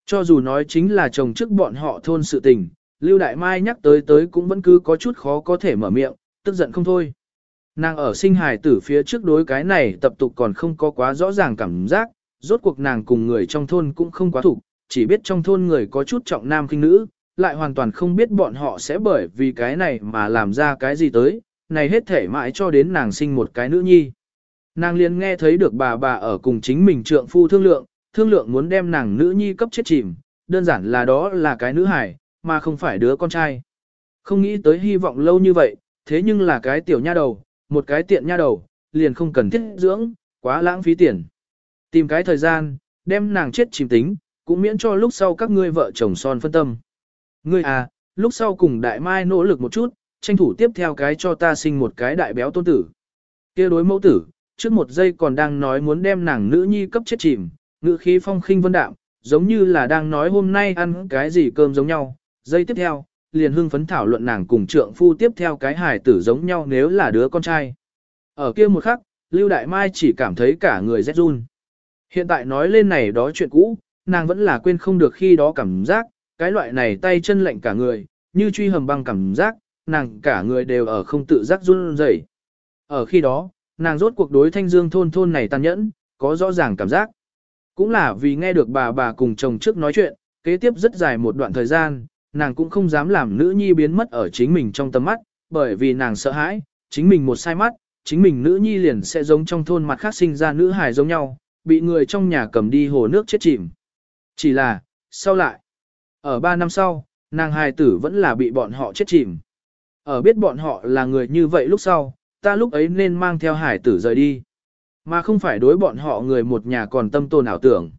Cho dù nói chính là chồng trước bọn họ thôn sự tình, Lưu Đại Mai nhắc tới tới cũng vẫn cứ có chút khó có thể mở miệng, tức giận không thôi. Nàng ở sinh hài tử phía trước đối cái này tập tục còn không có quá rõ ràng cảm giác, rốt cuộc nàng cùng người trong thôn cũng không quá thủ, chỉ biết trong thôn người có chút trọng nam kinh nữ, lại hoàn toàn không biết bọn họ sẽ bởi vì cái này mà làm ra cái gì tới, này hết thể mãi cho đến nàng sinh một cái nữ nhi. Nàng liền nghe thấy được bà bà ở cùng chính mình trượng phu thương lượng, thương lượng muốn đem nàng nữ nhi cấp chết chìm, đơn giản là đó là cái nữ hải, mà không phải đứa con trai. Không nghĩ tới hy vọng lâu như vậy, thế nhưng là cái tiểu nha đầu, một cái tiện nha đầu, liền không cần thiết dưỡng, quá lãng phí tiền. Tìm cái thời gian, đem nàng chết chìm tính, cũng miễn cho lúc sau các ngươi vợ chồng son phân tâm. Ngươi à, lúc sau cùng đại mai nỗ lực một chút, tranh thủ tiếp theo cái cho ta sinh một cái đại béo tôn tử. kia đối mẫu tử, trước một giây còn đang nói muốn đem nàng nữ nhi cấp chết chìm, ngữ khí phong khinh vân đạm, giống như là đang nói hôm nay ăn cái gì cơm giống nhau. Giây tiếp theo, liền hưng phấn thảo luận nàng cùng trượng phu tiếp theo cái hài tử giống nhau nếu là đứa con trai. Ở kia một khắc, Lưu Đại Mai chỉ cảm thấy cả người rét run. Hiện tại nói lên này đó chuyện cũ, nàng vẫn là quên không được khi đó cảm giác, cái loại này tay chân lạnh cả người, như truy hầm băng cảm giác, nàng cả người đều ở không tự giác run rẩy. Ở khi đó, nàng rốt cuộc đối thanh dương thôn thôn này tàn nhẫn, có rõ ràng cảm giác. Cũng là vì nghe được bà bà cùng chồng trước nói chuyện, kế tiếp rất dài một đoạn thời gian, nàng cũng không dám làm nữ nhi biến mất ở chính mình trong tầm mắt, bởi vì nàng sợ hãi, chính mình một sai mắt, chính mình nữ nhi liền sẽ giống trong thôn mặt khác sinh ra nữ hài giống nhau, bị người trong nhà cầm đi hồ nước chết chìm. Chỉ là, sau lại, ở ba năm sau, nàng hài tử vẫn là bị bọn họ chết chìm. Ở biết bọn họ là người như vậy lúc sau, ta lúc ấy nên mang theo hải tử rời đi. Mà không phải đối bọn họ người một nhà còn tâm tồn ảo tưởng.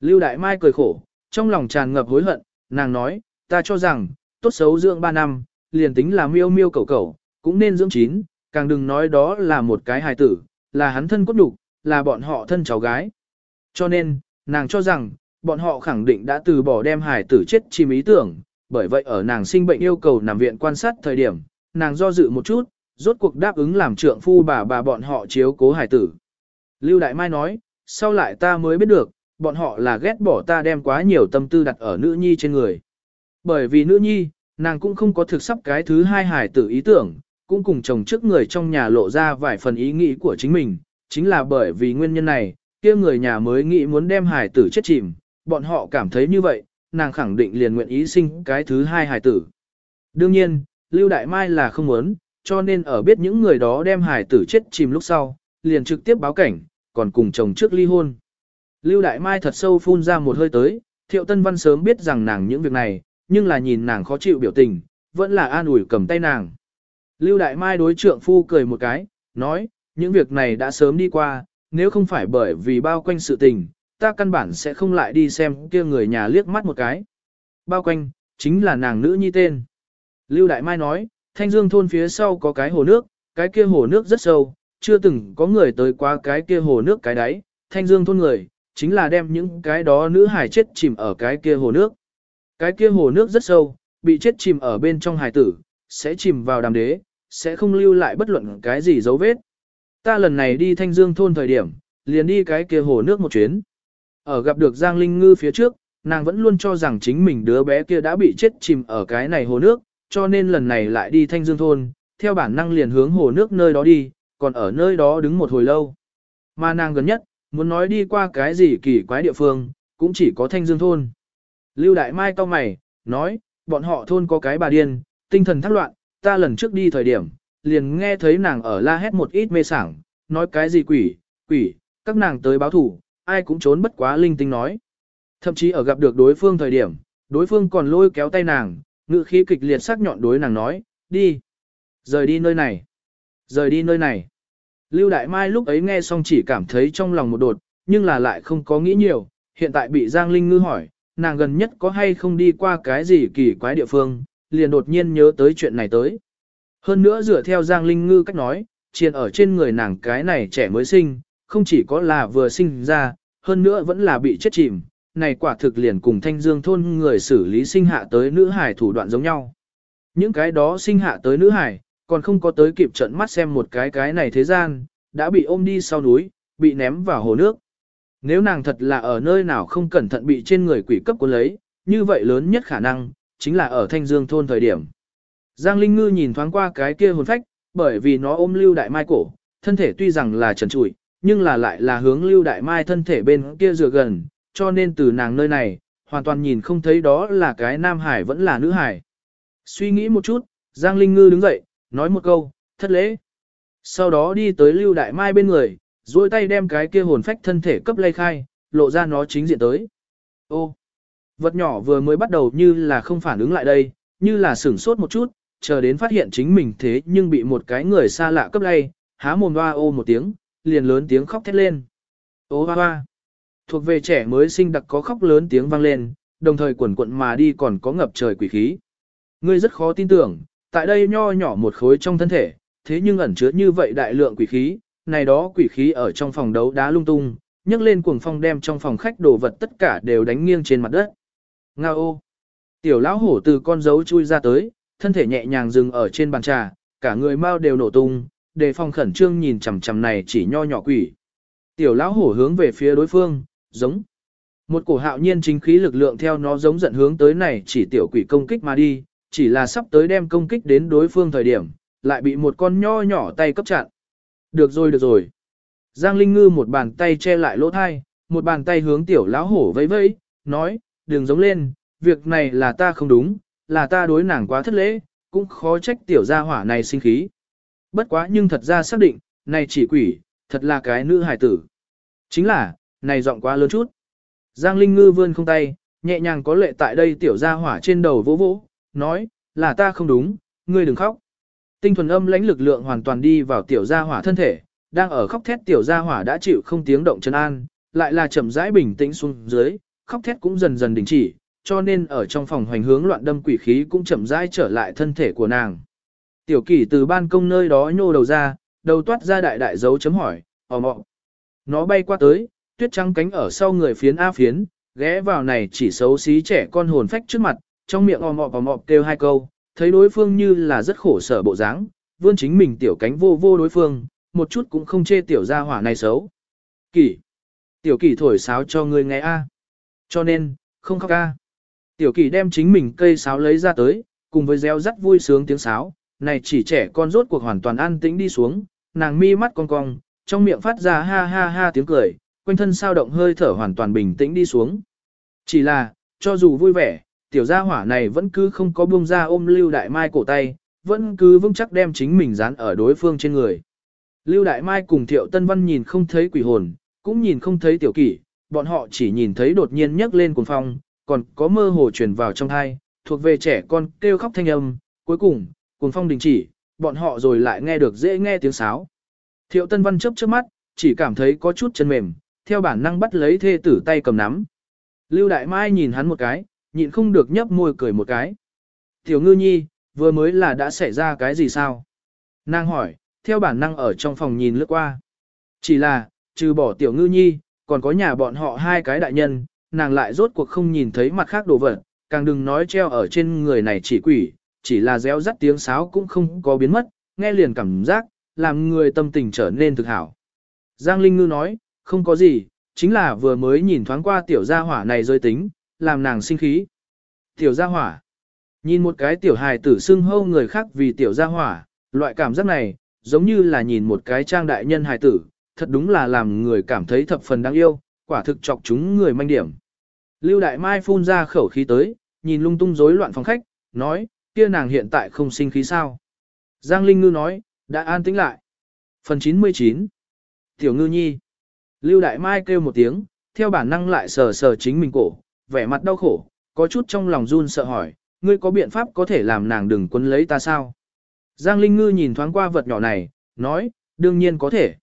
Lưu Đại Mai cười khổ, trong lòng tràn ngập hối hận, nàng nói, ta cho rằng, tốt xấu dưỡng 3 năm, liền tính là miêu miêu cầu cầu, cũng nên dưỡng chín, càng đừng nói đó là một cái hài tử, là hắn thân cốt đục, là bọn họ thân cháu gái. Cho nên, nàng cho rằng, bọn họ khẳng định đã từ bỏ đem hài tử chết chìm ý tưởng, bởi vậy ở nàng sinh bệnh yêu cầu nằm viện quan sát thời điểm, nàng do dự một chút, rốt cuộc đáp ứng làm trượng phu bà bà bọn họ chiếu cố hài tử. Lưu Đại Mai nói, sau lại ta mới biết được, bọn họ là ghét bỏ ta đem quá nhiều tâm tư đặt ở nữ nhi trên người. Bởi vì nữ nhi, nàng cũng không có thực sắp cái thứ hai hài tử ý tưởng, cũng cùng chồng trước người trong nhà lộ ra vài phần ý nghĩ của chính mình, chính là bởi vì nguyên nhân này, kia người nhà mới nghĩ muốn đem hài tử chết chìm, bọn họ cảm thấy như vậy, nàng khẳng định liền nguyện ý sinh cái thứ hai hài tử. Đương nhiên, Lưu Đại Mai là không muốn, cho nên ở biết những người đó đem hài tử chết chìm lúc sau, liền trực tiếp báo cảnh, còn cùng chồng trước ly hôn. Lưu Đại Mai thật sâu phun ra một hơi tới, Thiệu Tân Văn sớm biết rằng nàng những việc này, nhưng là nhìn nàng khó chịu biểu tình, vẫn là an ủi cầm tay nàng. Lưu Đại Mai đối trượng phu cười một cái, nói, những việc này đã sớm đi qua, nếu không phải bởi vì bao quanh sự tình, ta căn bản sẽ không lại đi xem kia người nhà liếc mắt một cái. Bao quanh, chính là nàng nữ nhi tên. Lưu Đại Mai nói, Thanh Dương thôn phía sau có cái hồ nước, cái kia hồ nước rất sâu, chưa từng có người tới qua cái kia hồ nước cái đáy, Thanh Dương thôn người, chính là đem những cái đó nữ hải chết chìm ở cái kia hồ nước. Cái kia hồ nước rất sâu, bị chết chìm ở bên trong hải tử, sẽ chìm vào đàm đế, sẽ không lưu lại bất luận cái gì dấu vết. Ta lần này đi Thanh Dương thôn thời điểm, liền đi cái kia hồ nước một chuyến. Ở gặp được Giang Linh Ngư phía trước, nàng vẫn luôn cho rằng chính mình đứa bé kia đã bị chết chìm ở cái này hồ nước, cho nên lần này lại đi Thanh Dương thôn, theo bản năng liền hướng hồ nước nơi đó đi, còn ở nơi đó đứng một hồi lâu. Mà nàng gần nhất, muốn nói đi qua cái gì kỳ quái địa phương, cũng chỉ có Thanh Dương thôn. Lưu Đại Mai cau mày, nói, bọn họ thôn có cái bà điên, tinh thần thắc loạn, ta lần trước đi thời điểm, liền nghe thấy nàng ở la hét một ít mê sảng, nói cái gì quỷ, quỷ, các nàng tới báo thủ, ai cũng trốn bất quá linh tinh nói. Thậm chí ở gặp được đối phương thời điểm, đối phương còn lôi kéo tay nàng, ngự khí kịch liệt sắc nhọn đối nàng nói, đi, rời đi nơi này, rời đi nơi này. Lưu Đại Mai lúc ấy nghe xong chỉ cảm thấy trong lòng một đột, nhưng là lại không có nghĩ nhiều, hiện tại bị Giang Linh Ngư hỏi, nàng gần nhất có hay không đi qua cái gì kỳ quái địa phương, liền đột nhiên nhớ tới chuyện này tới. Hơn nữa dựa theo Giang Linh Ngư cách nói, chiền ở trên người nàng cái này trẻ mới sinh, không chỉ có là vừa sinh ra, hơn nữa vẫn là bị chết chìm, này quả thực liền cùng thanh dương thôn người xử lý sinh hạ tới nữ hải thủ đoạn giống nhau. Những cái đó sinh hạ tới nữ hải, còn không có tới kịp trận mắt xem một cái cái này thế gian, đã bị ôm đi sau núi, bị ném vào hồ nước. Nếu nàng thật là ở nơi nào không cẩn thận bị trên người quỷ cấp cuốn lấy, như vậy lớn nhất khả năng, chính là ở thanh dương thôn thời điểm. Giang Linh Ngư nhìn thoáng qua cái kia hồn phách, bởi vì nó ôm lưu đại mai cổ, thân thể tuy rằng là trần trụi, nhưng là lại là hướng lưu đại mai thân thể bên kia dựa gần, cho nên từ nàng nơi này, hoàn toàn nhìn không thấy đó là cái nam hải vẫn là nữ hải. Suy nghĩ một chút, Giang Linh Ngư đứng dậy, nói một câu, thất lễ. Sau đó đi tới lưu đại mai bên người, duỗi tay đem cái kia hồn phách thân thể cấp lây khai, lộ ra nó chính diện tới. Ô, vật nhỏ vừa mới bắt đầu như là không phản ứng lại đây, như là sửng sốt một chút, chờ đến phát hiện chính mình thế nhưng bị một cái người xa lạ cấp lây, há mồm hoa ô một tiếng, liền lớn tiếng khóc thét lên. Ô hoa hoa. Thuộc về trẻ mới sinh đặc có khóc lớn tiếng vang lên, đồng thời quần quận mà đi còn có ngập trời quỷ khí. Ngươi rất khó tin tưởng, tại đây nho nhỏ một khối trong thân thể, thế nhưng ẩn chứa như vậy đại lượng quỷ khí, này đó quỷ khí ở trong phòng đấu đá lung tung, nhấc lên cuồng phong đem trong phòng khách đồ vật tất cả đều đánh nghiêng trên mặt đất. Nga ô! Tiểu lão hổ từ con dấu chui ra tới, thân thể nhẹ nhàng dừng ở trên bàn trà, cả người mau đều nổ tung, đề phòng khẩn trương nhìn chằm chằm này chỉ nho nhỏ quỷ. Tiểu lão hổ hướng về phía đối phương, giống. Một cổ hạo nhiên chính khí lực lượng theo nó giống giận hướng tới này chỉ tiểu quỷ công kích mà đi, chỉ là sắp tới đem công kích đến đối phương thời điểm, lại bị một con nho nhỏ tay cấp chặn. Được rồi được rồi. Giang Linh Ngư một bàn tay che lại lỗ thai, một bàn tay hướng tiểu lão hổ vẫy vẫy, nói, đừng giống lên, việc này là ta không đúng, là ta đối nàng quá thất lễ, cũng khó trách tiểu gia hỏa này sinh khí. Bất quá nhưng thật ra xác định, này chỉ quỷ, thật là cái nữ hải tử. Chính là, này giọng quá lớn chút. Giang Linh Ngư vươn không tay, nhẹ nhàng có lệ tại đây tiểu gia hỏa trên đầu vỗ vỗ, nói, là ta không đúng, ngươi đừng khóc. Tinh thuần âm lãnh lực lượng hoàn toàn đi vào tiểu gia hỏa thân thể, đang ở khóc thét tiểu gia hỏa đã chịu không tiếng động chân an, lại là chậm rãi bình tĩnh xuống dưới, khóc thét cũng dần dần đình chỉ, cho nên ở trong phòng hoành hướng loạn đâm quỷ khí cũng chậm rãi trở lại thân thể của nàng. Tiểu kỷ từ ban công nơi đó nhô đầu ra, đầu toát ra đại đại dấu chấm hỏi, ò mọ. Nó bay qua tới, tuyết trắng cánh ở sau người phiến A phiến, ghé vào này chỉ xấu xí trẻ con hồn phách trước mặt, trong miệng ò mọ ò mọ kêu hai câu, thấy đối phương như là rất khổ sở bộ dáng, vươn chính mình tiểu cánh vô vô đối phương, một chút cũng không chê tiểu gia hỏa này xấu. Kỷ. Tiểu kỷ thổi sáo cho ngươi nghe A. Cho nên, không khóc A. Tiểu kỷ đem chính mình cây sáo lấy ra tới, cùng với reo rắt vui sướng tiếng sáo, này chỉ trẻ con rốt cuộc hoàn toàn an tĩnh đi xuống, nàng mi mắt cong cong, trong miệng phát ra ha ha ha tiếng cười, quanh thân sao động hơi thở hoàn toàn bình tĩnh đi xuống. Chỉ là, cho dù vui vẻ, tiểu gia hỏa này vẫn cứ không có buông ra ôm Lưu Đại Mai cổ tay, vẫn cứ vững chắc đem chính mình dán ở đối phương trên người. Lưu Đại Mai cùng Thiệu Tân Văn nhìn không thấy quỷ hồn, cũng nhìn không thấy tiểu kỷ, bọn họ chỉ nhìn thấy đột nhiên nhấc lên cuồng phong, còn có mơ hồ truyền vào trong thai, thuộc về trẻ con kêu khóc thanh âm, cuối cùng, cuồng phong đình chỉ, bọn họ rồi lại nghe được dễ nghe tiếng sáo. Thiệu Tân Văn chớp chớp mắt, chỉ cảm thấy có chút chân mềm, theo bản năng bắt lấy thê tử tay cầm nắm. Lưu Đại Mai nhìn hắn một cái, nhịn không được nhấp môi cười một cái. Tiểu ngư nhi, vừa mới là đã xảy ra cái gì sao? Nàng hỏi, theo bản năng ở trong phòng nhìn lướt qua. Chỉ là, trừ bỏ tiểu ngư nhi, còn có nhà bọn họ hai cái đại nhân, nàng lại rốt cuộc không nhìn thấy mặt khác đồ vật, càng đừng nói treo ở trên người này chỉ quỷ, chỉ là réo rắt tiếng sáo cũng không có biến mất, nghe liền cảm giác, làm người tâm tình trở nên thực hảo. Giang Linh Ngư nói, không có gì, chính là vừa mới nhìn thoáng qua tiểu gia hỏa này rơi tính, làm nàng sinh khí. Tiểu gia hỏa. Nhìn một cái tiểu hài tử xưng hâu người khác vì tiểu gia hỏa, loại cảm giác này, giống như là nhìn một cái trang đại nhân hài tử, thật đúng là làm người cảm thấy thập phần đáng yêu, quả thực chọc chúng người manh điểm. Lưu Đại Mai phun ra khẩu khí tới, nhìn lung tung rối loạn phòng khách, nói, kia nàng hiện tại không sinh khí sao. Giang Linh Ngư nói, đã an tĩnh lại. Phần 99 Tiểu Ngư Nhi Lưu Đại Mai kêu một tiếng, theo bản năng lại sờ sờ chính mình cổ, vẻ mặt đau khổ, có chút trong lòng run sợ hỏi, ngươi có biện pháp có thể làm nàng đừng quấn lấy ta sao? Giang Linh Ngư nhìn thoáng qua vật nhỏ này, nói, đương nhiên có thể.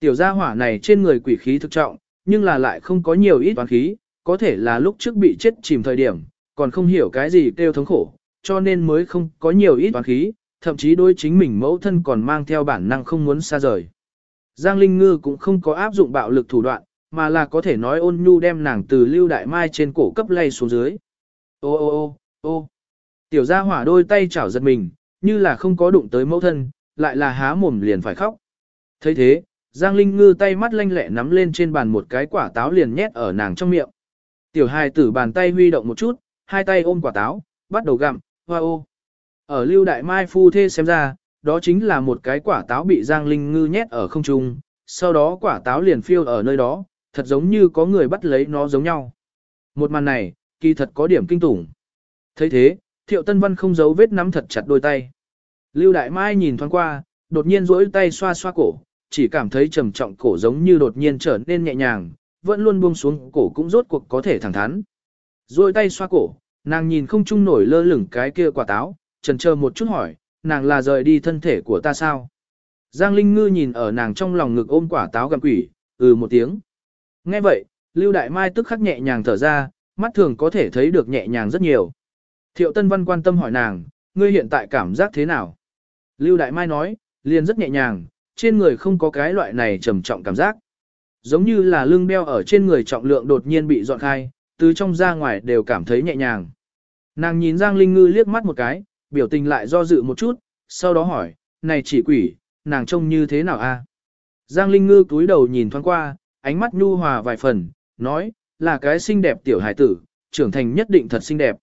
Tiểu gia hỏa này trên người quỷ khí thực trọng, nhưng là lại không có nhiều ít toán khí, có thể là lúc trước bị chết chìm thời điểm, còn không hiểu cái gì kêu thống khổ, cho nên mới không có nhiều ít toán khí, thậm chí đôi chính mình mẫu thân còn mang theo bản năng không muốn xa rời. Giang Linh Ngư cũng không có áp dụng bạo lực thủ đoạn, mà là có thể nói ôn nhu đem nàng từ lưu đại mai trên cổ cấp lay xuống dưới. Ô ô ô ô tiểu gia hỏa đôi tay chảo giật mình, như là không có đụng tới mẫu thân, lại là há mồm liền phải khóc. thấy thế, Giang Linh Ngư tay mắt lanh lẹ nắm lên trên bàn một cái quả táo liền nhét ở nàng trong miệng. Tiểu hài tử bàn tay huy động một chút, hai tay ôm quả táo, bắt đầu gặm, hoa ô. Ở lưu đại mai phu thê xem ra, đó chính là một cái quả táo bị Giang Linh Ngư nhét ở không trung, sau đó quả táo liền phiêu ở nơi đó, thật giống như có người bắt lấy nó giống nhau. Một màn này, kỳ thật có điểm kinh tủng. thấy thế, Thiệu Tân Văn không giấu vết nắm thật chặt đôi tay. Lưu Đại Mai nhìn thoáng qua, đột nhiên duỗi tay xoa xoa cổ, chỉ cảm thấy trầm trọng cổ giống như đột nhiên trở nên nhẹ nhàng, vẫn luôn buông xuống cổ cũng rốt cuộc có thể thẳng thắn. Duỗi tay xoa cổ, nàng nhìn không chung nổi lơ lửng cái kia quả táo, chần chờ một chút hỏi, nàng là rời đi thân thể của ta sao? Giang Linh Ngư nhìn ở nàng trong lòng ngực ôm quả táo gặm quỷ, ừ một tiếng. Nghe vậy, Lưu Đại Mai tức khắc nhẹ nhàng thở ra, mắt thường có thể thấy được nhẹ nhàng rất nhiều. Thiệu Tân Văn quan tâm hỏi nàng, ngươi hiện tại cảm giác thế nào? Lưu Đại Mai nói, liền rất nhẹ nhàng, trên người không có cái loại này trầm trọng cảm giác. Giống như là lưng đeo ở trên người trọng lượng đột nhiên bị dọn khai, từ trong ra ngoài đều cảm thấy nhẹ nhàng. Nàng nhìn Giang Linh Ngư liếc mắt một cái, biểu tình lại do dự một chút, sau đó hỏi, này chỉ quỷ, nàng trông như thế nào a? Giang Linh Ngư cúi đầu nhìn thoáng qua, ánh mắt nhu hòa vài phần, nói, là cái xinh đẹp tiểu hải tử, trưởng thành nhất định thật xinh đẹp.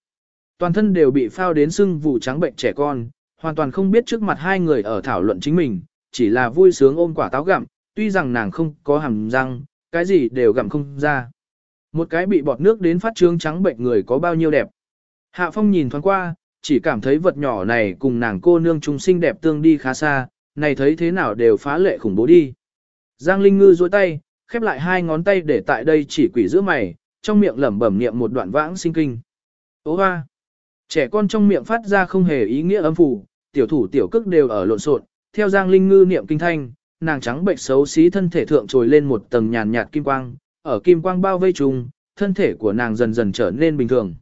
Toàn thân đều bị phao đến sưng vụ trắng bệnh trẻ con, hoàn toàn không biết trước mặt hai người ở thảo luận chính mình, chỉ là vui sướng ôm quả táo gặm, tuy rằng nàng không có hàm răng, cái gì đều gặm không ra. Một cái bị bọt nước đến phát trương trắng bệnh người có bao nhiêu đẹp. Hạ Phong nhìn thoáng qua, chỉ cảm thấy vật nhỏ này cùng nàng cô nương trung sinh đẹp tương đi khá xa, này thấy thế nào đều phá lệ khủng bố đi. Giang Linh Ngư duỗi tay, khép lại hai ngón tay để tại đây chỉ quỷ giữa mày, trong miệng lẩm bẩm niệm một đoạn vãng sinh kinh. Ô hoa! Trẻ con trong miệng phát ra không hề ý nghĩa âm phủ, tiểu thủ tiểu cước đều ở lộn xộn. theo Giang Linh Ngư niệm kinh thanh, nàng trắng bệnh xấu xí thân thể thượng trồi lên một tầng nhàn nhạt kim quang, ở kim quang bao vây trùng, thân thể của nàng dần dần trở nên bình thường.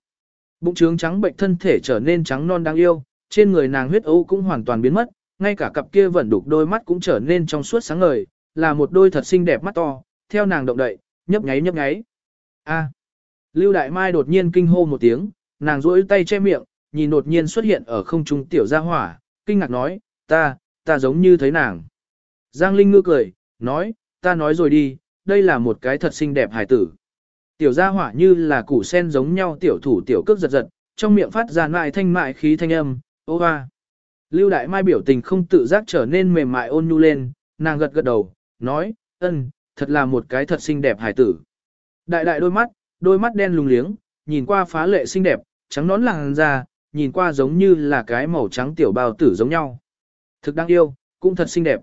Bụng trướng trắng bệnh thân thể trở nên trắng non đáng yêu, trên người nàng huyết ấu cũng hoàn toàn biến mất, ngay cả cặp kia vẫn đục đôi mắt cũng trở nên trong suốt sáng ngời, là một đôi thật xinh đẹp mắt to, theo nàng động đậy, nhấp nháy nhấp nháy. A. Lưu Đại Mai đột nhiên kinh hô một tiếng, nàng duỗi tay che miệng, nhìn đột nhiên xuất hiện ở không trung tiểu gia hỏa, kinh ngạc nói, ta, ta giống như thấy nàng. Giang Linh ngư cười, nói, ta nói rồi đi, đây là một cái thật xinh đẹp hải tử. Tiểu gia hỏa như là củ sen giống nhau tiểu thủ tiểu cước giật giật, trong miệng phát ra mại thanh mại khí thanh âm, ô hoa. Lưu Đại Mai biểu tình không tự giác trở nên mềm mại ôn nhu lên, nàng gật gật đầu, nói, ân, thật là một cái thật xinh đẹp hải tử. Đại đại đôi mắt, đôi mắt đen lùng liếng, nhìn qua phá lệ xinh đẹp, trắng nón làng da nhìn qua giống như là cái màu trắng tiểu bao tử giống nhau. Thực đáng yêu, cũng thật xinh đẹp.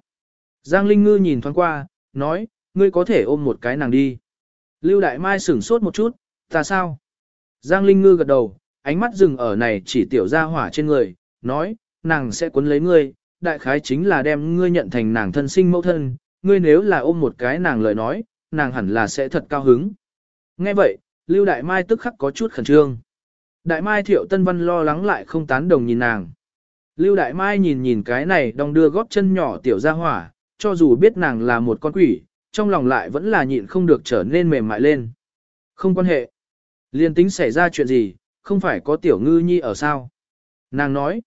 Giang Linh Ngư nhìn thoáng qua, nói, ngươi có thể ôm một cái nàng đi. Lưu Đại Mai sửng sốt một chút, ta sao? Giang Linh Ngư gật đầu, ánh mắt dừng ở này chỉ tiểu ra hỏa trên người, nói, nàng sẽ cuốn lấy ngươi, đại khái chính là đem ngươi nhận thành nàng thân sinh mẫu thân, ngươi nếu là ôm một cái nàng lời nói, nàng hẳn là sẽ thật cao hứng. Nghe vậy, Lưu Đại Mai tức khắc có chút khẩn trương. Đại Mai Thiệu Tân Văn lo lắng lại không tán đồng nhìn nàng. Lưu Đại Mai nhìn nhìn cái này đong đưa góp chân nhỏ tiểu ra hỏa, cho dù biết nàng là một con quỷ, trong lòng lại vẫn là nhịn không được trở nên mềm mại lên. Không quan hệ. Liên tính xảy ra chuyện gì, không phải có tiểu ngư nhi ở sao. Nàng nói.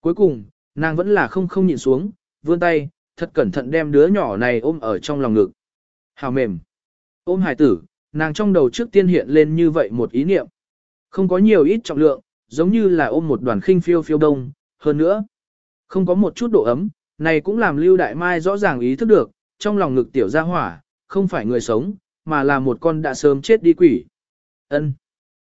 Cuối cùng, nàng vẫn là không không nhịn xuống, vươn tay, thật cẩn thận đem đứa nhỏ này ôm ở trong lòng ngực. Hào mềm. Ôm hài tử, nàng trong đầu trước tiên hiện lên như vậy một ý niệm. Không có nhiều ít trọng lượng, giống như là ôm một đoàn khinh phiêu phiêu đông, hơn nữa. Không có một chút độ ấm, này cũng làm Lưu Đại Mai rõ ràng ý thức được, trong lòng ngực tiểu gia hỏa, không phải người sống, mà là một con đã sớm chết đi quỷ. Ân.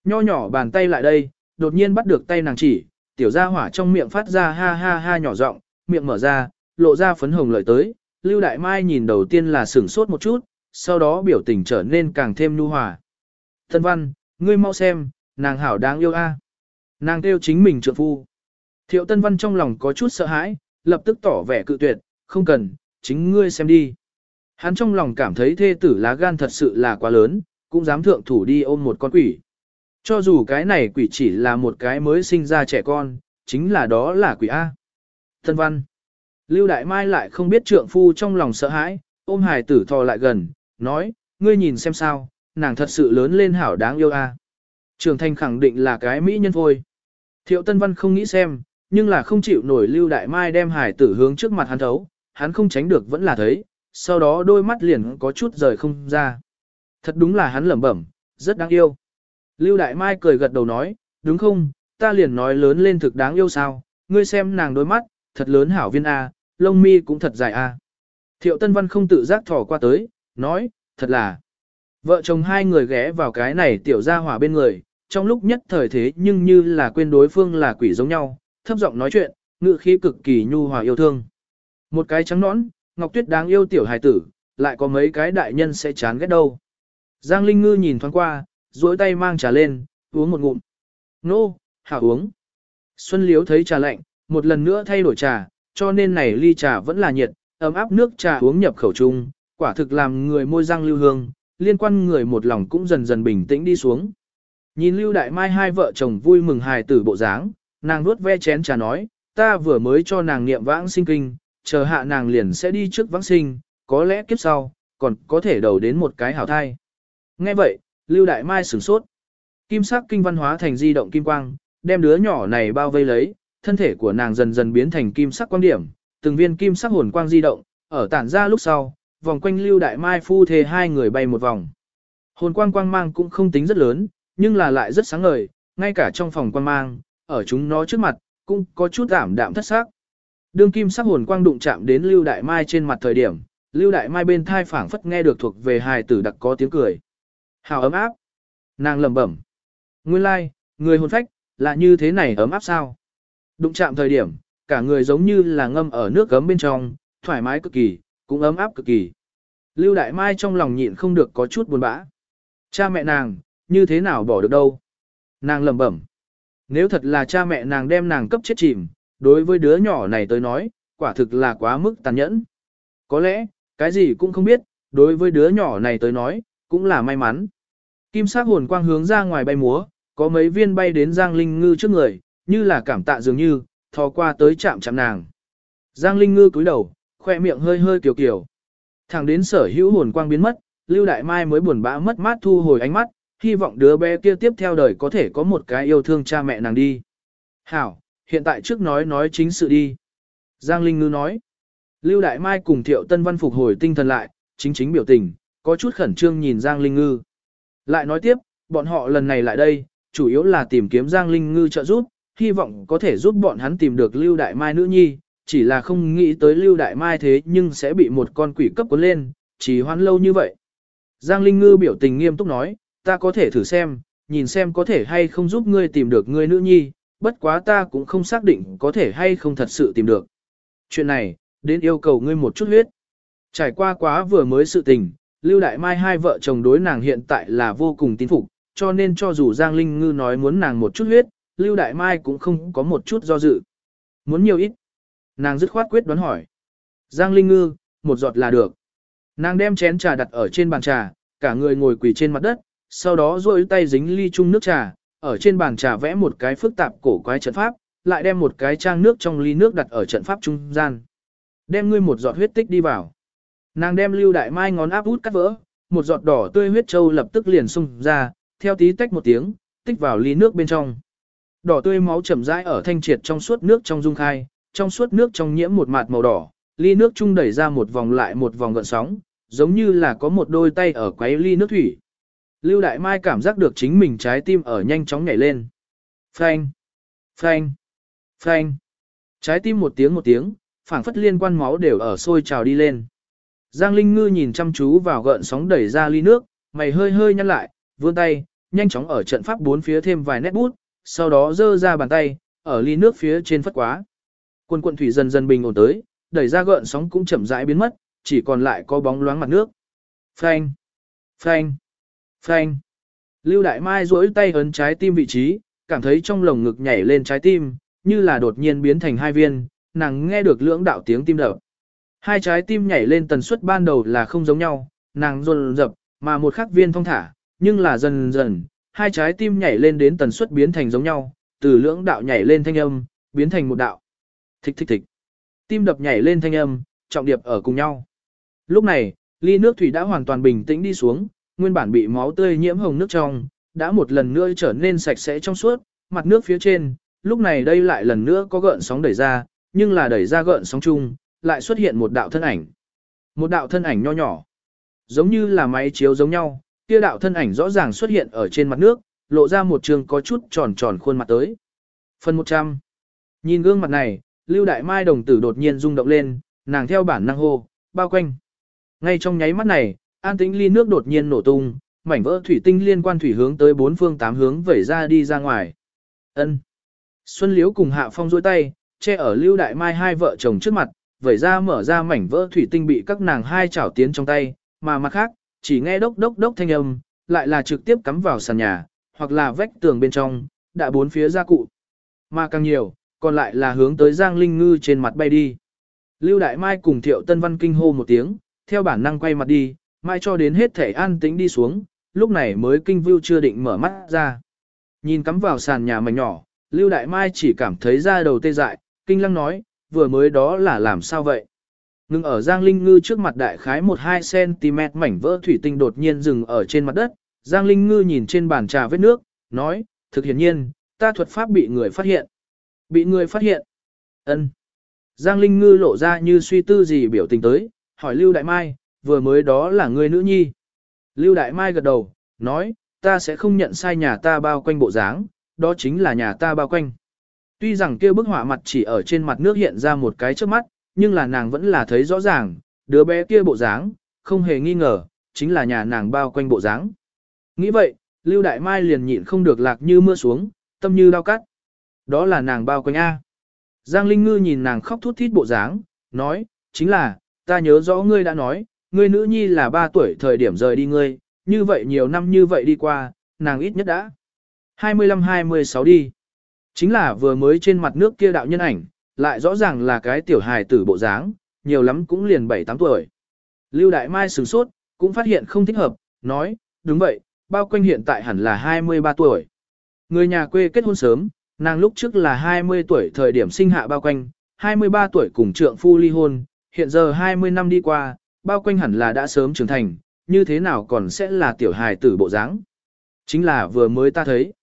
Nho nhỏ bàn tay lại đây, đột nhiên bắt được tay nàng chỉ, tiểu gia hỏa trong miệng phát ra ha ha ha nhỏ giọng, miệng mở ra, lộ ra phấn hồng lợi tới. Lưu Đại Mai nhìn đầu tiên là sửng sốt một chút, sau đó biểu tình trở nên càng thêm nhu hòa. Thân văn, ngươi mau xem, nàng hảo đáng yêu a. Nàng kêu chính mình trượng phu. Thiệu Tân Văn trong lòng có chút sợ hãi, lập tức tỏ vẻ cự tuyệt, không cần, chính ngươi xem đi. Hắn trong lòng cảm thấy thê tử lá gan thật sự là quá lớn, cũng dám thượng thủ đi ôm một con quỷ. Cho dù cái này quỷ chỉ là một cái mới sinh ra trẻ con, chính là đó là quỷ A. Thân văn. Lưu Đại Mai lại không biết trượng phu trong lòng sợ hãi, ôm hài tử thò lại gần, nói, ngươi nhìn xem sao, nàng thật sự lớn lên hảo đáng yêu A. Trường thành khẳng định là cái mỹ nhân thôi. Thiệu Tân Văn không nghĩ xem, nhưng là không chịu nổi Lưu Đại Mai đem hài tử hướng trước mặt hắn thấu, hắn không tránh được vẫn là thấy, sau đó đôi mắt liền có chút rời không ra. Thật đúng là hắn lẩm bẩm, rất đáng yêu. Lưu Đại Mai cười gật đầu nói, đúng không, ta liền nói lớn lên thực đáng yêu sao, ngươi xem nàng đôi mắt, thật lớn hảo viên A, lông mi cũng thật dài A. Thiệu Tân Văn không tự giác thỏ qua tới, nói, thật là. Vợ chồng hai người ghé vào cái này tiểu ra hỏa bên người, trong lúc nhất thời thế nhưng như là quên đối phương là quỷ giống nhau, thấp giọng nói chuyện, ngự khí cực kỳ nhu hòa yêu thương. Một cái trắng nõn, Ngọc Tuyết đáng yêu tiểu hài tử, lại có mấy cái đại nhân sẽ chán ghét đâu. Giang Linh Ngư nhìn thoáng qua, duỗi tay mang trà lên, uống một ngụm. Nô, hảo uống. Xuân Liếu thấy trà lạnh, một lần nữa thay đổi trà, cho nên này ly trà vẫn là nhiệt, ấm áp nước trà uống nhập khẩu trung, quả thực làm người môi răng lưu hương, liên quan người một lòng cũng dần dần bình tĩnh đi xuống. Nhìn Lưu Đại Mai hai vợ chồng vui mừng hài tử bộ dáng, nàng nuốt ve chén trà nói, ta vừa mới cho nàng niệm vãng sinh kinh, chờ hạ nàng liền sẽ đi trước vãng sinh, có lẽ kiếp sau, còn có thể đầu đến một cái hảo thai. Nghe vậy, Lưu Đại Mai sửng sốt. Kim sắc kinh văn hóa thành di động kim quang, đem đứa nhỏ này bao vây lấy, thân thể của nàng dần dần biến thành kim sắc quang điểm, từng viên kim sắc hồn quang di động, ở tản ra lúc sau, vòng quanh Lưu Đại Mai phu thề hai người bay một vòng. Hồn quang quang mang cũng không tính rất lớn, nhưng là lại rất sáng ngời, ngay cả trong phòng quang mang, ở chúng nó trước mặt, cũng có chút ảm đạm thất sắc. Đương kim sắc hồn quang đụng chạm đến Lưu Đại Mai trên mặt thời điểm, Lưu Đại Mai bên thai phảng phất nghe được thuộc về hài tử đặc có tiếng cười. Hào ấm áp. Nàng lẩm bẩm. Nguyên lai, like, người hồn phách, là như thế này ấm áp sao? Đụng chạm thời điểm, cả người giống như là ngâm ở nước gấm bên trong, thoải mái cực kỳ, cũng ấm áp cực kỳ. Lưu Đại Mai trong lòng nhịn không được có chút buồn bã. Cha mẹ nàng, như thế nào bỏ được đâu? Nàng lẩm bẩm. Nếu thật là cha mẹ nàng đem nàng cấp chết chìm, đối với đứa nhỏ này tới nói, quả thực là quá mức tàn nhẫn. Có lẽ, cái gì cũng không biết, đối với đứa nhỏ này tới nói, cũng là may mắn. Kim sắc hồn quang hướng ra ngoài bay múa, có mấy viên bay đến Giang Linh Ngư trước người, như là cảm tạ dường như, thò qua tới chạm chạm nàng. Giang Linh Ngư cúi đầu, khoe miệng hơi hơi kiều kiều. Thẳng đến sở hữu hồn quang biến mất, Lưu Đại Mai mới buồn bã mất mát thu hồi ánh mắt, hy vọng đứa bé kia tiếp theo đời có thể có một cái yêu thương cha mẹ nàng đi. Hảo, hiện tại trước nói nói chính sự đi. Giang Linh Ngư nói. Lưu Đại Mai cùng Thiệu Tân Văn phục hồi tinh thần lại, chính chính biểu tình, có chút khẩn trương nhìn Giang Linh Ngư. Lại nói tiếp, bọn họ lần này lại đây, chủ yếu là tìm kiếm Giang Linh Ngư trợ giúp, hy vọng có thể giúp bọn hắn tìm được Lưu Đại Mai nữ nhi, chỉ là không nghĩ tới Lưu Đại Mai thế nhưng sẽ bị một con quỷ cấp cuốn lên, chỉ hoãn lâu như vậy. Giang Linh Ngư biểu tình nghiêm túc nói, ta có thể thử xem, nhìn xem có thể hay không giúp ngươi tìm được ngươi nữ nhi, bất quá ta cũng không xác định có thể hay không thật sự tìm được. Chuyện này, đến yêu cầu ngươi một chút huyết. Trải qua quá vừa mới sự tình, Lưu Đại Mai hai vợ chồng đối nàng hiện tại là vô cùng tín phục, cho nên cho dù Giang Linh Ngư nói muốn nàng một chút huyết, Lưu Đại Mai cũng không có một chút do dự. Muốn nhiều ít. Nàng dứt khoát quyết đoán hỏi. Giang Linh Ngư, một giọt là được. Nàng đem chén trà đặt ở trên bàn trà, cả người ngồi quỳ trên mặt đất, sau đó duỗi tay dính ly chung nước trà, ở trên bàn trà vẽ một cái phức tạp cổ quái trận pháp, lại đem một cái trang nước trong ly nước đặt ở trận pháp trung gian. Đem ngươi một giọt huyết tích đi vào. Nàng đem Lưu Đại Mai ngón áp út cắt vỡ, một giọt đỏ tươi huyết châu lập tức liền xung ra, theo tí tách một tiếng, tích vào ly nước bên trong. Đỏ tươi máu chậm rãi ở thanh triệt trong suốt nước trong dung khai, trong suốt nước trong nhiễm một mạt màu đỏ, ly nước trung đẩy ra một vòng lại một vòng gợn sóng, giống như là có một đôi tay ở quấy ly nước thủy. Lưu Đại Mai cảm giác được chính mình trái tim ở nhanh chóng nhảy lên. Phanh, phanh, phanh. Trái tim một tiếng một tiếng, phảng phất liên quan máu đều ở sôi trào đi lên. Giang Linh Ngư nhìn chăm chú vào gợn sóng đẩy ra ly nước, mày hơi hơi nhăn lại, vươn tay, nhanh chóng ở trận pháp bốn phía thêm vài nét bút, sau đó giơ ra bàn tay, ở ly nước phía trên phất quá. Quần quận thủy dần dần bình ổn tới, đẩy ra gợn sóng cũng chậm rãi biến mất, chỉ còn lại có bóng loáng mặt nước. Phanh, phanh, phanh. Lưu Đại Mai duỗi tay ấn trái tim vị trí, cảm thấy trong lồng ngực nhảy lên trái tim, như là đột nhiên biến thành hai viên, nàng nghe được lưỡng đạo tiếng tim đập. Hai trái tim nhảy lên tần suất ban đầu là không giống nhau, nàng run rập mà một khắc viên thông thả, nhưng là dần dần, hai trái tim nhảy lên đến tần suất biến thành giống nhau, từ lưỡng đạo nhảy lên thanh âm, biến thành một đạo. Thích thích thích. Tim đập nhảy lên thanh âm, trọng điệp ở cùng nhau. Lúc này, ly nước thủy đã hoàn toàn bình tĩnh đi xuống, nguyên bản bị máu tươi nhiễm hồng nước trong, đã một lần nữa trở nên sạch sẽ trong suốt, mặt nước phía trên, lúc này đây lại lần nữa có gợn sóng đẩy ra, nhưng là đẩy ra gợn sóng chung, lại xuất hiện một đạo thân ảnh. Một đạo thân ảnh nho nhỏ, giống như là máy chiếu giống nhau, kia đạo thân ảnh rõ ràng xuất hiện ở trên mặt nước, lộ ra một trường có chút tròn tròn khuôn mặt tới. Phần 100. Nhìn gương mặt này, Lưu Đại Mai đồng tử đột nhiên rung động lên, nàng theo bản năng hô, bao quanh. Ngay trong nháy mắt này, an tĩnh ly nước đột nhiên nổ tung, mảnh vỡ thủy tinh liên quan thủy hướng tới bốn phương tám hướng vẩy ra đi ra ngoài. Ân. Xuân Liễu cùng Hạ Phong duỗi tay, che ở Lưu Đại Mai hai vợ chồng trước mặt, vẩy ra mở ra mảnh vỡ thủy tinh bị các nàng hai chảo tiến trong tay, mà mặt khác, chỉ nghe đốc đốc đốc thanh âm, lại là trực tiếp cắm vào sàn nhà, hoặc là vách tường bên trong, đã bốn phía ra cụ. Mà càng nhiều, còn lại là hướng tới Giang Linh Ngư trên mặt bay đi. Lưu Đại Mai cùng Thiệu Tân Văn kinh hô một tiếng, theo bản năng quay mặt đi, mai cho đến hết thể an tĩnh đi xuống, lúc này mới kinh vưu chưa định mở mắt ra. Nhìn cắm vào sàn nhà mảnh nhỏ, Lưu Đại Mai chỉ cảm thấy da đầu tê dại, kinh lăng nói, vừa mới đó là làm sao vậy? Ngừng ở Giang Linh Ngư trước mặt đại khái 1-2 cm mảnh vỡ thủy tinh đột nhiên dừng ở trên mặt đất, Giang Linh Ngư nhìn trên bàn trà vết nước, nói, thực hiển nhiên, ta thuật pháp bị người phát hiện. Bị người phát hiện. ân Giang Linh Ngư lộ ra như suy tư gì biểu tình tới, hỏi Lưu Đại Mai, vừa mới đó là người nữ nhi. Lưu Đại Mai gật đầu, nói, ta sẽ không nhận sai nhà ta bao quanh bộ dáng, đó chính là nhà ta bao quanh. Tuy rằng kia bức họa mặt chỉ ở trên mặt nước hiện ra một cái trước mắt, nhưng là nàng vẫn là thấy rõ ràng, đứa bé kia bộ dáng, không hề nghi ngờ, chính là nhà nàng bao quanh bộ dáng. Nghĩ vậy, Lưu Đại Mai liền nhịn không được lạc như mưa xuống, tâm như đau cắt. Đó là nàng bao quanh A. Giang Linh Ngư nhìn nàng khóc thút thít bộ dáng, nói, chính là, ta nhớ rõ ngươi đã nói, ngươi nữ nhi là 3 tuổi thời điểm rời đi ngươi, như vậy nhiều năm như vậy đi qua, nàng ít nhất đã. 25-26 đi. Chính là vừa mới trên mặt nước kia đạo nhân ảnh, lại rõ ràng là cái tiểu hài tử bộ dáng, nhiều lắm cũng liền 7-8 tuổi. Lưu Đại Mai sửng sốt, cũng phát hiện không thích hợp, nói, đúng vậy, bao quanh hiện tại hẳn là 23 tuổi. Người nhà quê kết hôn sớm, nàng lúc trước là 20 tuổi thời điểm sinh hạ bao quanh, 23 tuổi cùng trượng phu ly hôn, hiện giờ 20 năm đi qua, bao quanh hẳn là đã sớm trưởng thành, như thế nào còn sẽ là tiểu hài tử bộ dáng? Chính là vừa mới ta thấy.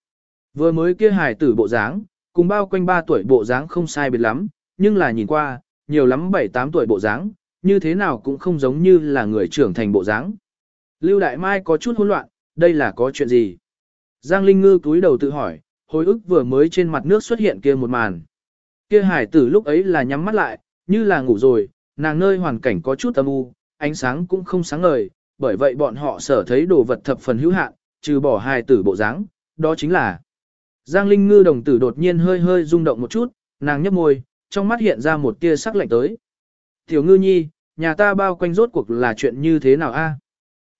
Vừa mới kia hài tử bộ dáng, cùng bao quanh 3 tuổi bộ dáng không sai biệt lắm, nhưng là nhìn qua, nhiều lắm 7-8 tuổi bộ dáng, như thế nào cũng không giống như là người trưởng thành bộ dáng. Lưu Đại Mai có chút hỗn loạn, đây là có chuyện gì? Giang Linh Ngư túi đầu tự hỏi, hồi ức vừa mới trên mặt nước xuất hiện kia một màn. Kia hải tử lúc ấy là nhắm mắt lại, như là ngủ rồi, nàng nơi hoàn cảnh có chút âm u, ánh sáng cũng không sáng ngời, bởi vậy bọn họ sở thấy đồ vật thập phần hữu hạn, trừ bỏ hải tử bộ dáng, đó chính là Giang Linh Ngư đồng tử đột nhiên hơi hơi rung động một chút, nàng nhấp môi, trong mắt hiện ra một tia sắc lạnh tới. Tiểu ngư nhi, nhà ta bao quanh rốt cuộc là chuyện như thế nào a?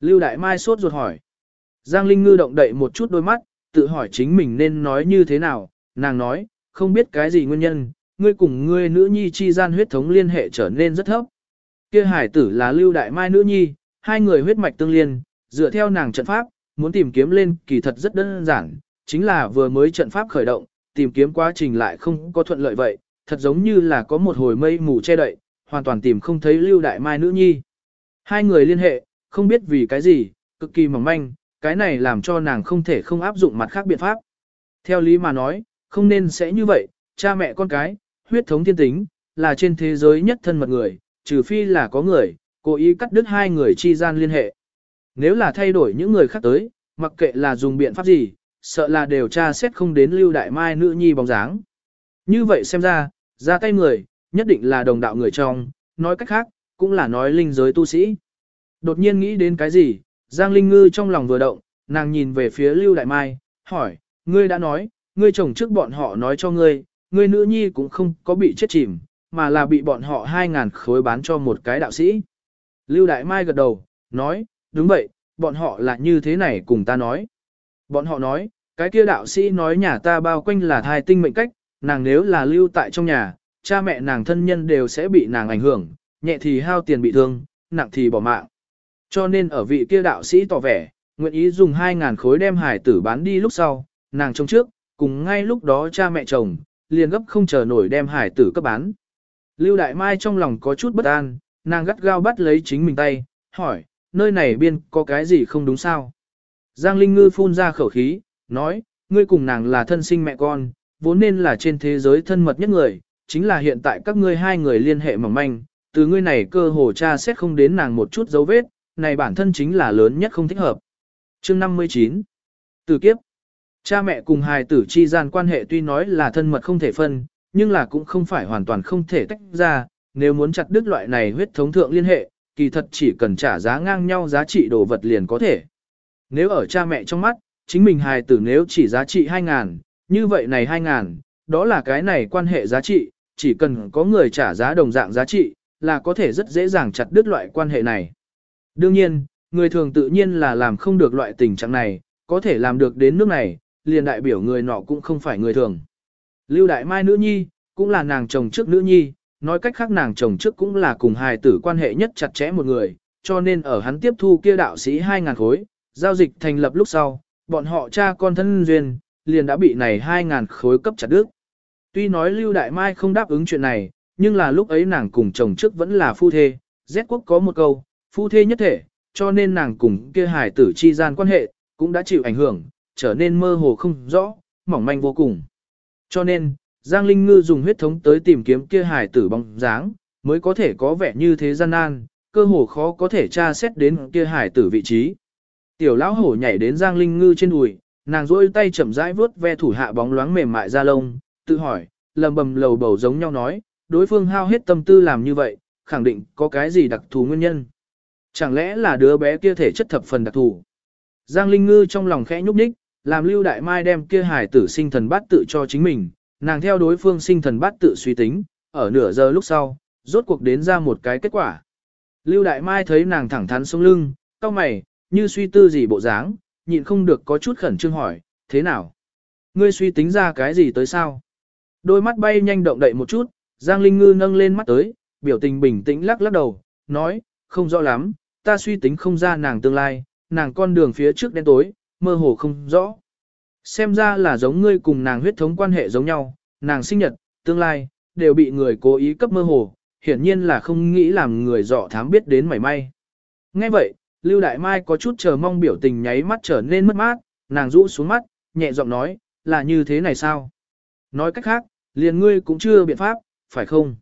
Lưu Đại Mai sốt ruột hỏi. Giang Linh Ngư động đậy một chút đôi mắt, tự hỏi chính mình nên nói như thế nào, nàng nói, không biết cái gì nguyên nhân, ngươi cùng ngươi nữ nhi chi gian huyết thống liên hệ trở nên rất thấp. Kia hải tử là Lưu Đại Mai nữ nhi, hai người huyết mạch tương liên, dựa theo nàng trận pháp, muốn tìm kiếm lên kỳ thật rất đơn giản, chính là vừa mới trận pháp khởi động, tìm kiếm quá trình lại không có thuận lợi vậy, thật giống như là có một hồi mây mù che đậy, hoàn toàn tìm không thấy Lưu Đại Mai nữ nhi. Hai người liên hệ, không biết vì cái gì, cực kỳ mỏng manh, cái này làm cho nàng không thể không áp dụng mặt khác biện pháp. Theo lý mà nói, không nên sẽ như vậy, cha mẹ con cái, huyết thống thiên tính, là trên thế giới nhất thân mật người, trừ phi là có người, cố ý cắt đứt hai người chi gian liên hệ. Nếu là thay đổi những người khác tới, mặc kệ là dùng biện pháp gì, sợ là đều tra xét không đến lưu đại mai nữ nhi bóng dáng. Như vậy xem ra, ra tay người, nhất định là đồng đạo người trong, nói cách khác, cũng là nói linh giới tu sĩ. Đột nhiên nghĩ đến cái gì, Giang Linh Ngư trong lòng vừa động, nàng nhìn về phía Lưu Đại Mai, hỏi, ngươi đã nói, ngươi chồng trước bọn họ nói cho ngươi, ngươi nữ nhi cũng không có bị chết chìm, mà là bị bọn họ 2.000 khối bán cho một cái đạo sĩ. Lưu Đại Mai gật đầu, nói, đúng vậy, bọn họ là như thế này cùng ta nói. Bọn họ nói, cái kia đạo sĩ nói nhà ta bao quanh là thai tinh mệnh cách, nàng nếu là lưu tại trong nhà, cha mẹ nàng thân nhân đều sẽ bị nàng ảnh hưởng, nhẹ thì hao tiền bị thương, nặng thì bỏ mạng. Cho nên ở vị kia đạo sĩ tỏ vẻ, nguyện ý dùng 2.000 khối đem hải tử bán đi lúc sau, nàng trông trước, cùng ngay lúc đó cha mẹ chồng, liền gấp không chờ nổi đem hải tử cấp bán. Lưu Đại Mai trong lòng có chút bất an, nàng gắt gao bắt lấy chính mình tay, hỏi, nơi này biên có cái gì không đúng sao? Giang Linh Ngư phun ra khẩu khí, nói, ngươi cùng nàng là thân sinh mẹ con, vốn nên là trên thế giới thân mật nhất người, chính là hiện tại các ngươi hai người liên hệ mỏng manh, từ ngươi này cơ hồ cha xét không đến nàng một chút dấu vết, này bản thân chính là lớn nhất không thích hợp. Chương 59 Tử kiếp Cha mẹ cùng hài tử chi gian quan hệ tuy nói là thân mật không thể phân, nhưng là cũng không phải hoàn toàn không thể tách ra, nếu muốn chặt đứt loại này huyết thống thượng liên hệ, kỳ thật chỉ cần trả giá ngang nhau giá trị đồ vật liền có thể. Nếu ở cha mẹ trong mắt, chính mình hài tử nếu chỉ giá trị 2.000, như vậy này 2.000, đó là cái này quan hệ giá trị, chỉ cần có người trả giá đồng dạng giá trị, là có thể rất dễ dàng chặt đứt loại quan hệ này. Đương nhiên, người thường tự nhiên là làm không được loại tình trạng này, có thể làm được đến nước này, liền đại biểu người nọ cũng không phải người thường. Lưu Đại Mai nữ nhi, cũng là nàng chồng trước nữ nhi, nói cách khác nàng chồng trước cũng là cùng hài tử quan hệ nhất chặt chẽ một người, cho nên ở hắn tiếp thu kia đạo sĩ 2.000 khối, giao dịch thành lập lúc sau, bọn họ cha con thân duyên, liền đã bị này 2.000 khối cấp chặt đứt. Tuy nói Lưu Đại Mai không đáp ứng chuyện này, nhưng là lúc ấy nàng cùng chồng trước vẫn là phu thê, Z quốc có một câu, phu thê nhất thể, cho nên nàng cùng kia Hải tử chi gian quan hệ, cũng đã chịu ảnh hưởng, trở nên mơ hồ không rõ, mỏng manh vô cùng. Cho nên, Giang Linh Ngư dùng huyết thống tới tìm kiếm kia Hải tử bóng dáng, mới có thể có vẻ như thế gian nan, cơ hồ khó có thể tra xét đến kia Hải tử vị trí. Tiểu lão hổ nhảy đến Giang Linh Ngư trên đùi, nàng rôi tay chậm rãi vuốt ve thủ hạ bóng loáng mềm mại da lông, tự hỏi, lầm bầm lầu bầu giống nhau nói, đối phương hao hết tâm tư làm như vậy, khẳng định có cái gì đặc thù nguyên nhân. Chẳng lẽ là đứa bé kia thể chất thập phần đặc thù. Giang Linh Ngư trong lòng khẽ nhúc nhích, làm Lưu Đại Mai đem kia hải tử sinh thần bát tự cho chính mình, nàng theo đối phương sinh thần bát tự suy tính, ở nửa giờ lúc sau, rốt cuộc đến ra một cái kết quả. Lưu Đại Mai thấy nàng thẳng thắn sống lưng, cau mày, như suy tư gì bộ dáng, nhịn không được có chút khẩn trương hỏi, thế nào? Ngươi suy tính ra cái gì tới sao? Đôi mắt bay nhanh động đậy một chút, Giang Linh Ngư nâng lên mắt tới, biểu tình bình tĩnh lắc lắc đầu, nói, không rõ lắm, ta suy tính không ra nàng tương lai, nàng con đường phía trước đen tối, mơ hồ không rõ. Xem ra là giống ngươi cùng nàng huyết thống quan hệ giống nhau, nàng sinh nhật, tương lai, đều bị người cố ý cấp mơ hồ, hiển nhiên là không nghĩ làm người dọ thám biết đến mảy may. Nghe vậy, Lưu Đại Mai có chút chờ mong biểu tình nháy mắt trở nên mất mát, nàng rũ xuống mắt, nhẹ giọng nói, là như thế này sao? Nói cách khác, liền ngươi cũng chưa biện pháp, phải không?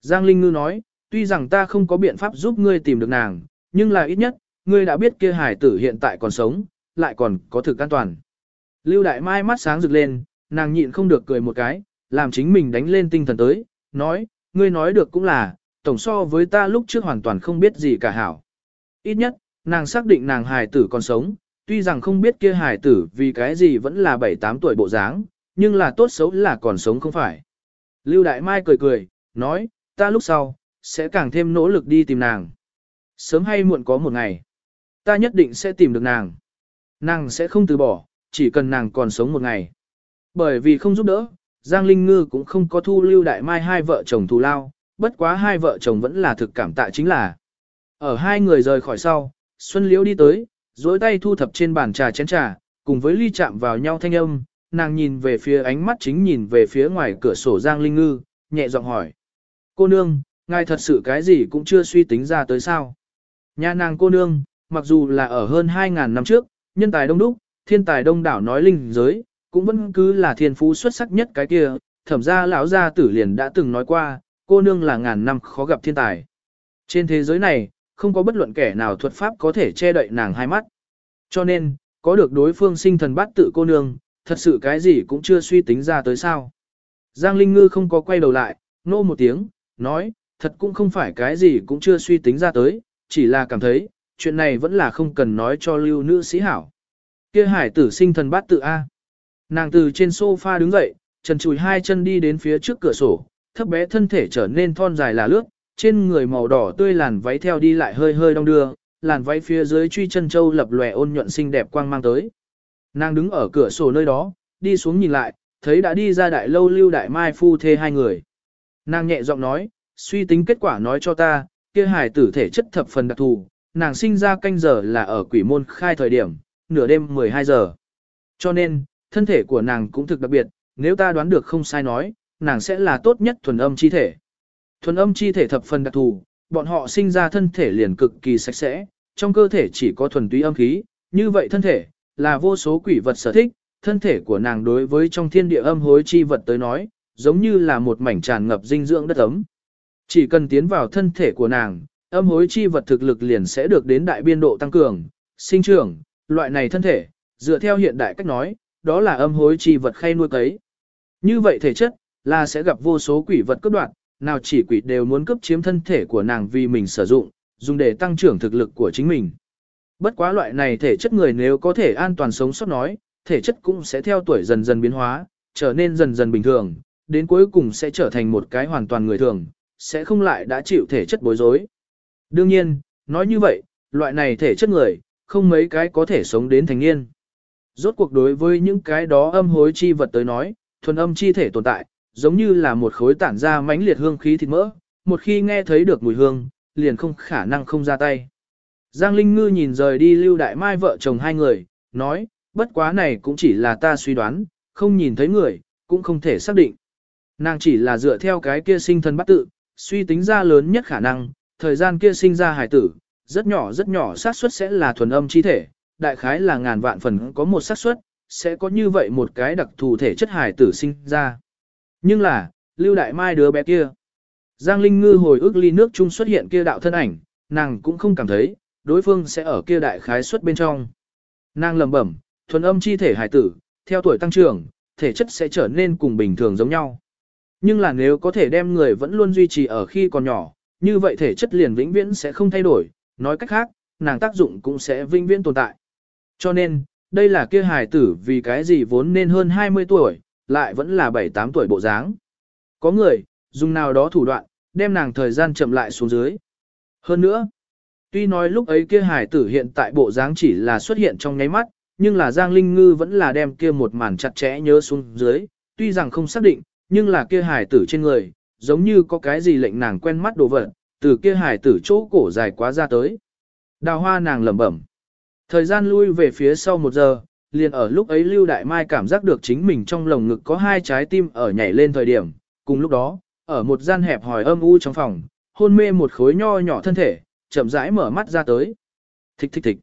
Giang Linh Ngư nói, tuy rằng ta không có biện pháp giúp ngươi tìm được nàng, nhưng là ít nhất, ngươi đã biết kia hải tử hiện tại còn sống, lại còn có thực an toàn. Lưu Đại Mai mắt sáng rực lên, nàng nhịn không được cười một cái, làm chính mình đánh lên tinh thần tới, nói, ngươi nói được cũng là, tổng so với ta lúc trước hoàn toàn không biết gì cả hảo. Ít nhất, nàng xác định nàng hài tử còn sống, tuy rằng không biết kia hài tử vì cái gì vẫn là 7-8 tuổi bộ dáng, nhưng là tốt xấu là còn sống không phải. Lưu Đại Mai cười cười, nói, ta lúc sau, sẽ càng thêm nỗ lực đi tìm nàng. Sớm hay muộn có một ngày, ta nhất định sẽ tìm được nàng. Nàng sẽ không từ bỏ, chỉ cần nàng còn sống một ngày. Bởi vì không giúp đỡ, Giang Linh Ngư cũng không có thu Lưu Đại Mai hai vợ chồng thù lao, bất quá hai vợ chồng vẫn là thực cảm tạ chính là. Ở hai người rời khỏi sau, Xuân Liễu đi tới, duỗi tay thu thập trên bàn trà chén trà, cùng với ly chạm vào nhau thanh âm, nàng nhìn về phía ánh mắt chính nhìn về phía ngoài cửa sổ Giang Linh Ngư, nhẹ giọng hỏi. Cô nương, ngài thật sự cái gì cũng chưa suy tính ra tới sao? Nhà nàng cô nương, mặc dù là ở hơn 2.000 năm trước, nhân tài đông đúc, thiên tài đông đảo nói linh giới, cũng vẫn cứ là thiên phú xuất sắc nhất cái kia, thẩm ra lão gia tử liền đã từng nói qua, cô nương là ngàn năm khó gặp thiên tài. Trên thế giới này, không có bất luận kẻ nào thuật pháp có thể che đậy nàng hai mắt. Cho nên, có được đối phương sinh thần bát tự cô nương, thật sự cái gì cũng chưa suy tính ra tới sao. Giang Linh Ngư không có quay đầu lại, nô một tiếng, nói, thật cũng không phải cái gì cũng chưa suy tính ra tới, chỉ là cảm thấy, chuyện này vẫn là không cần nói cho lưu nữ sĩ hảo. Kia hải tử sinh thần bát tự A. Nàng từ trên sofa đứng dậy, trần chùi hai chân đi đến phía trước cửa sổ, thấp bé thân thể trở nên thon dài là lướt, trên người màu đỏ tươi làn váy theo đi lại hơi hơi đong đưa, làn váy phía dưới truy chân châu lập lòe ôn nhuận xinh đẹp quang mang tới. Nàng đứng ở cửa sổ nơi đó, đi xuống nhìn lại, thấy đã đi ra đại lâu lưu đại mai phu thê hai người. Nàng nhẹ giọng nói, suy tính kết quả nói cho ta, kia hài tử thể chất thập phần đặc thù, nàng sinh ra canh giờ là ở quỷ môn khai thời điểm, nửa đêm 12 giờ. Cho nên, thân thể của nàng cũng thực đặc biệt, nếu ta đoán được không sai nói, nàng sẽ là tốt nhất thuần âm chi thể. Thuần âm chi thể thập phần đặc thù, bọn họ sinh ra thân thể liền cực kỳ sạch sẽ, trong cơ thể chỉ có thuần túy âm khí, như vậy thân thể, là vô số quỷ vật sở thích, thân thể của nàng đối với trong thiên địa âm hối chi vật tới nói, giống như là một mảnh tràn ngập dinh dưỡng đất ấm. Chỉ cần tiến vào thân thể của nàng, âm hối chi vật thực lực liền sẽ được đến đại biên độ tăng cường, sinh trưởng, loại này thân thể, dựa theo hiện đại cách nói, đó là âm hối chi vật khay nuôi cấy. Như vậy thể chất, là sẽ gặp vô số quỷ vật cướp đoạt, nào chỉ quỷ đều muốn cướp chiếm thân thể của nàng vì mình sử dụng, dùng để tăng trưởng thực lực của chính mình. Bất quá loại này thể chất người nếu có thể an toàn sống sót nói, thể chất cũng sẽ theo tuổi dần dần biến hóa, trở nên dần dần bình thường, đến cuối cùng sẽ trở thành một cái hoàn toàn người thường, sẽ không lại đã chịu thể chất bối rối. Đương nhiên, nói như vậy, loại này thể chất người, không mấy cái có thể sống đến thành niên. Rốt cuộc đối với những cái đó âm hối chi vật tới nói, thuần âm chi thể tồn tại, giống như là một khối tản ra mãnh liệt hương khí thịt mỡ, một khi nghe thấy được mùi hương, liền không khả năng không ra tay. Giang Linh Ngư nhìn rời đi Lưu Đại Mai vợ chồng hai người, nói, bất quá này cũng chỉ là ta suy đoán, không nhìn thấy người, cũng không thể xác định. Nàng chỉ là dựa theo cái kia sinh thân bắt tự, suy tính ra lớn nhất khả năng, thời gian kia sinh ra hải tử, rất nhỏ rất nhỏ xác suất sẽ là thuần âm chi thể, đại khái là ngàn vạn phần có một xác suất, sẽ có như vậy một cái đặc thù thể chất hải tử sinh ra. Nhưng là, Lưu Đại Mai đứa bé kia. Giang Linh Ngư hồi ức ly nước chung xuất hiện kia đạo thân ảnh, nàng cũng không cảm thấy, đối phương sẽ ở kia đại khái xuất bên trong. Nàng lầm bẩm, thuần âm chi thể hải tử, theo tuổi tăng trưởng, thể chất sẽ trở nên cùng bình thường giống nhau. Nhưng là nếu có thể đem người vẫn luôn duy trì ở khi còn nhỏ, như vậy thể chất liền vĩnh viễn sẽ không thay đổi, nói cách khác, nàng tác dụng cũng sẽ vĩnh viễn tồn tại. Cho nên, đây là kia hài tử vì cái gì vốn nên hơn 20 tuổi, lại vẫn là 7-8 tuổi bộ dáng. Có người, dùng nào đó thủ đoạn, đem nàng thời gian chậm lại xuống dưới. Hơn nữa, tuy nói lúc ấy kia hải tử hiện tại bộ dáng chỉ là xuất hiện trong nháy mắt, nhưng là Giang Linh Ngư vẫn là đem kia một màn chặt chẽ nhớ xuống dưới, tuy rằng không xác định, nhưng là kia hải tử trên người, giống như có cái gì lệnh nàng quen mắt đồ vật, từ kia hải tử chỗ cổ dài quá ra tới. Đào hoa nàng lẩm bẩm. Thời gian lui về phía sau một giờ, liền ở lúc ấy Lưu Đại Mai cảm giác được chính mình trong lồng ngực có hai trái tim ở nhảy lên thời điểm. Cùng lúc đó, ở một gian hẹp hòi âm u trong phòng, hôn mê một khối nho nhỏ thân thể, chậm rãi mở mắt ra tới. Thích thích thích.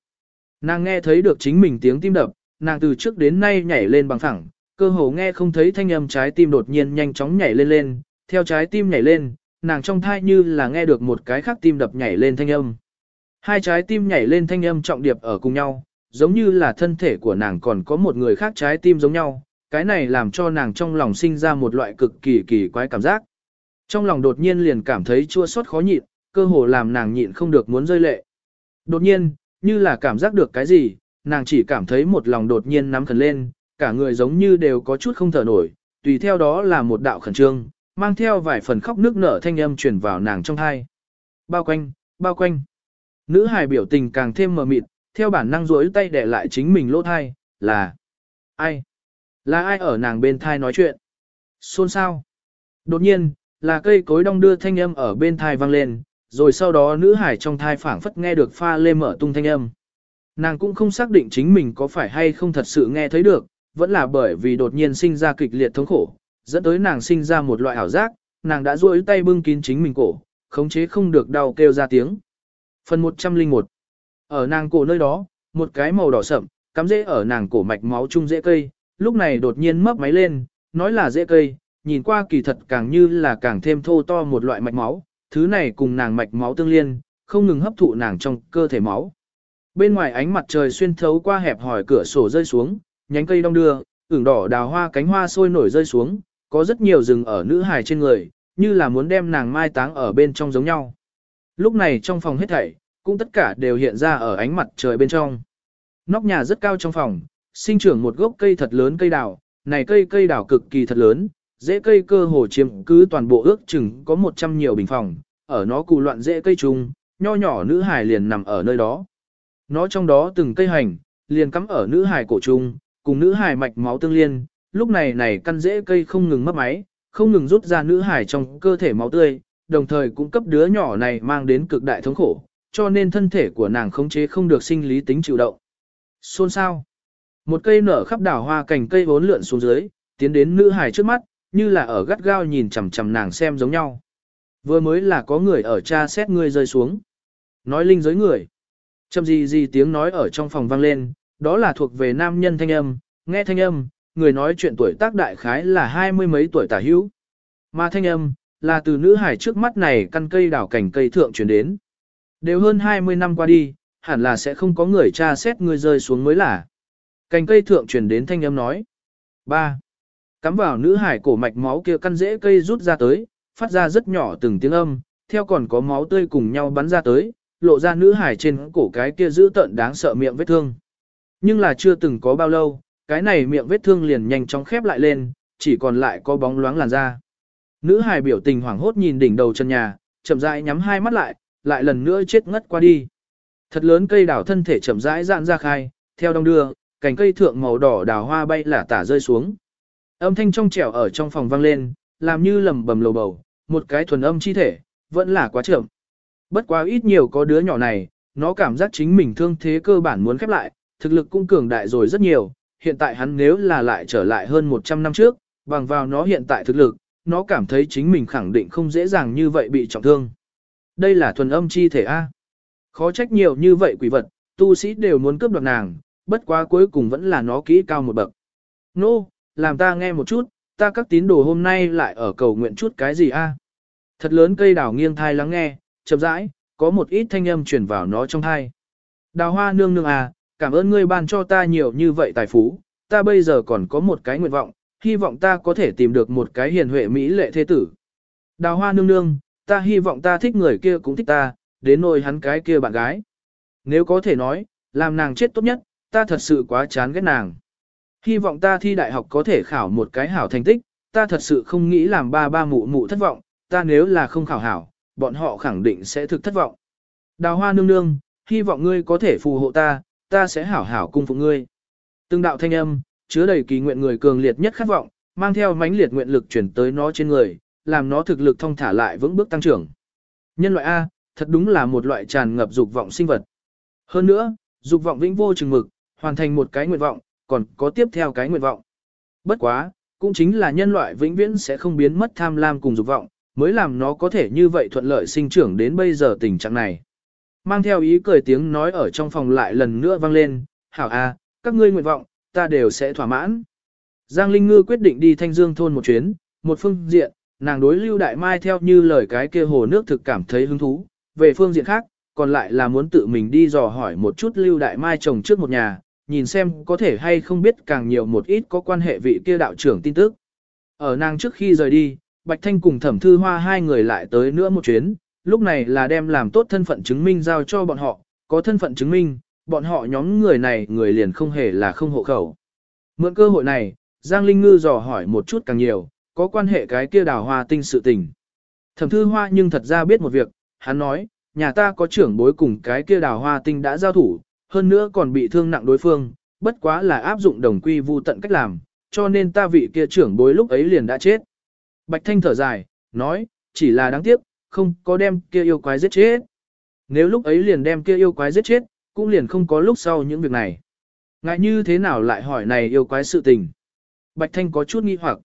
Nàng nghe thấy được chính mình tiếng tim đập, nàng từ trước đến nay nhảy lên bằng thẳng, cơ hồ nghe không thấy thanh âm trái tim đột nhiên nhanh chóng nhảy lên lên, theo trái tim nhảy lên, nàng trong thai như là nghe được một cái khác tim đập nhảy lên thanh âm. Hai trái tim nhảy lên thanh âm trọng điệp ở cùng nhau, giống như là thân thể của nàng còn có một người khác trái tim giống nhau, cái này làm cho nàng trong lòng sinh ra một loại cực kỳ kỳ quái cảm giác. Trong lòng đột nhiên liền cảm thấy chua xót khó nhịn, cơ hồ làm nàng nhịn không được muốn rơi lệ. Đột nhiên, như là cảm giác được cái gì, nàng chỉ cảm thấy một lòng đột nhiên nắm khẩn lên, cả người giống như đều có chút không thở nổi, tùy theo đó là một đạo khẩn trương, mang theo vài phần khóc nước nở thanh âm truyền vào nàng trong thai. Bao quanh, bao quanh. Nữ hài biểu tình càng thêm mờ mịt, theo bản năng rối tay để lại chính mình lỗ thai, là ai? Là ai ở nàng bên thai nói chuyện? Xôn sao? Đột nhiên, là cây cối đong đưa thanh âm ở bên thai vang lên, rồi sau đó nữ hải trong thai phảng phất nghe được pha lê mở tung thanh âm. Nàng cũng không xác định chính mình có phải hay không thật sự nghe thấy được, vẫn là bởi vì đột nhiên sinh ra kịch liệt thống khổ, dẫn tới nàng sinh ra một loại ảo giác, nàng đã duỗi tay bưng kín chính mình cổ, khống chế không được đau kêu ra tiếng. Phần 101 ở nàng cổ nơi đó, một cái màu đỏ sậm, cắm rễ ở nàng cổ mạch máu chung rễ cây, lúc này đột nhiên mấp máy lên, nói là rễ cây, nhìn qua kỳ thật càng như là càng thêm thô to một loại mạch máu, thứ này cùng nàng mạch máu tương liên, không ngừng hấp thụ nàng trong cơ thể máu. Bên ngoài ánh mặt trời xuyên thấu qua hẹp hỏi cửa sổ rơi xuống, nhánh cây đông đưa, ửng đỏ đào hoa cánh hoa sôi nổi rơi xuống, có rất nhiều rừng ở nữ hài trên người, như là muốn đem nàng mai táng ở bên trong giống nhau. Lúc này trong phòng hết thảy, cũng tất cả đều hiện ra ở ánh mặt trời bên trong. Nóc nhà rất cao trong phòng, sinh trưởng một gốc cây thật lớn cây đào, này cây cây đào cực kỳ thật lớn, dễ cây cơ hồ chiếm cứ toàn bộ ước chừng có 100 nhiều bình phòng, ở nó cụ loạn dễ cây trùng, nho nhỏ nữ hài liền nằm ở nơi đó. Nó trong đó từng cây hành, liền cắm ở nữ hài cổ trùng cùng nữ hài mạch máu tương liên, lúc này này căn dễ cây không ngừng mất máy, không ngừng rút ra nữ hài trong cơ thể máu tươi, đồng thời cũng cấp đứa nhỏ này mang đến cực đại thống khổ, cho nên thân thể của nàng khống chế không được sinh lý tính chịu động. Xôn sao? Một cây nở khắp đảo hoa cành cây vốn lượn xuống dưới, tiến đến nữ hài trước mắt, như là ở gắt gao nhìn chằm chằm nàng xem giống nhau. Vừa mới là có người ở cha xét ngươi rơi xuống. Nói linh giới người. Chầm gì gì tiếng nói ở trong phòng vang lên, đó là thuộc về nam nhân thanh âm, nghe thanh âm, người nói chuyện tuổi tác đại khái là hai mươi mấy tuổi tả hữu. Mà thanh âm, là từ nữ hải trước mắt này căn cây đảo cảnh cây thượng chuyển đến. Đều hơn 20 năm qua đi, hẳn là sẽ không có người tra xét người rơi xuống mới là. Cành cây thượng truyền đến thanh âm nói. 3. Cắm vào nữ hải cổ mạch máu kia căn rễ cây rút ra tới, phát ra rất nhỏ từng tiếng âm, theo còn có máu tươi cùng nhau bắn ra tới, lộ ra nữ hải trên cổ cái kia giữ tận đáng sợ miệng vết thương. Nhưng là chưa từng có bao lâu, cái này miệng vết thương liền nhanh chóng khép lại lên, chỉ còn lại có bóng loáng làn da. Nữ hải biểu tình hoảng hốt nhìn đỉnh đầu chân nhà, chậm rãi nhắm hai mắt lại, lại lần nữa chết ngất qua đi. Thật lớn cây đào thân thể chậm rãi dạn ra khai, theo đông đưa, cành cây thượng màu đỏ đào hoa bay lả tả rơi xuống. Âm thanh trong trẻo ở trong phòng vang lên, làm như lầm bầm lầu bầu, một cái thuần âm chi thể, vẫn là quá chậm. Bất quá ít nhiều có đứa nhỏ này, nó cảm giác chính mình thương thế cơ bản muốn khép lại, thực lực cũng cường đại rồi rất nhiều, hiện tại hắn nếu là lại trở lại hơn 100 năm trước, bằng vào nó hiện tại thực lực, nó cảm thấy chính mình khẳng định không dễ dàng như vậy bị trọng thương. Đây là thuần âm chi thể A. Khó trách nhiều như vậy quỷ vật, tu sĩ đều muốn cướp đoạt nàng, bất quá cuối cùng vẫn là nó kỹ cao một bậc. Nô, no, làm ta nghe một chút, ta các tín đồ hôm nay lại ở cầu nguyện chút cái gì a? Thật lớn cây đào nghiêng thai lắng nghe, chậm rãi, có một ít thanh âm truyền vào nó trong thai. Đào hoa nương nương à, cảm ơn ngươi ban cho ta nhiều như vậy tài phú, ta bây giờ còn có một cái nguyện vọng, hy vọng ta có thể tìm được một cái hiền huệ mỹ lệ thế tử. Đào hoa nương nương, ta hy vọng ta thích người kia cũng thích ta, đến nỗi hắn cái kia bạn gái. Nếu có thể nói, làm nàng chết tốt nhất, ta thật sự quá chán ghét nàng. Hy vọng ta thi đại học có thể khảo một cái hảo thành tích, ta thật sự không nghĩ làm ba ba mụ mụ thất vọng, ta nếu là không khảo hảo, bọn họ khẳng định sẽ thực thất vọng. Đào hoa nương nương, hy vọng ngươi có thể phù hộ ta, ta sẽ hảo hảo cung phụ ngươi. Từng đạo thanh âm, chứa đầy kỳ nguyện người cường liệt nhất khát vọng, mang theo mãnh liệt nguyện lực chuyển tới nó trên người, làm nó thực lực thông thả lại vững bước tăng trưởng. Nhân loại A, thật đúng là một loại tràn ngập dục vọng sinh vật. Hơn nữa, dục vọng vĩnh vô chừng mực, hoàn thành một cái nguyện vọng, còn có tiếp theo cái nguyện vọng. Bất quá, cũng chính là nhân loại vĩnh viễn sẽ không biến mất tham lam cùng dục vọng, mới làm nó có thể như vậy thuận lợi sinh trưởng đến bây giờ tình trạng này. Mang theo ý cười tiếng nói ở trong phòng lại lần nữa vang lên, hảo a, các ngươi nguyện vọng, ta đều sẽ thỏa mãn. Giang Linh Ngư quyết định đi Thanh Dương thôn một chuyến, một phương diện, nàng đối Lưu Đại Mai theo như lời cái kia hồ nước thực cảm thấy hứng thú, về phương diện khác, còn lại là muốn tự mình đi dò hỏi một chút Lưu Đại Mai chồng trước một nhà, nhìn xem có thể hay không biết càng nhiều một ít có quan hệ vị kia đạo trưởng tin tức. Ở nàng trước khi rời đi, Bạch Thanh cùng Thẩm Thư Hoa hai người lại tới nữa một chuyến, lúc này là đem làm tốt thân phận chứng minh giao cho bọn họ, có thân phận chứng minh, bọn họ nhóm người này người liền không hề là không hộ khẩu. Mượn cơ hội này, Giang Linh Ngư dò hỏi một chút càng nhiều, có quan hệ cái kia đào hoa tinh sự tình. Thẩm Thư Hoa nhưng thật ra biết một việc, hắn nói, nhà ta có trưởng bối cùng cái kia đào hoa tinh đã giao thủ, hơn nữa còn bị thương nặng đối phương, bất quá là áp dụng đồng quy vu tận cách làm, cho nên ta vị kia trưởng bối lúc ấy liền đã chết. Bạch Thanh thở dài, nói, chỉ là đáng tiếc, không có đem kia yêu quái giết chết. Nếu lúc ấy liền đem kia yêu quái giết chết, cũng liền không có lúc sau những việc này. Ngại như thế nào lại hỏi này yêu quái sự tình. Bạch Thanh có chút nghi hoặc.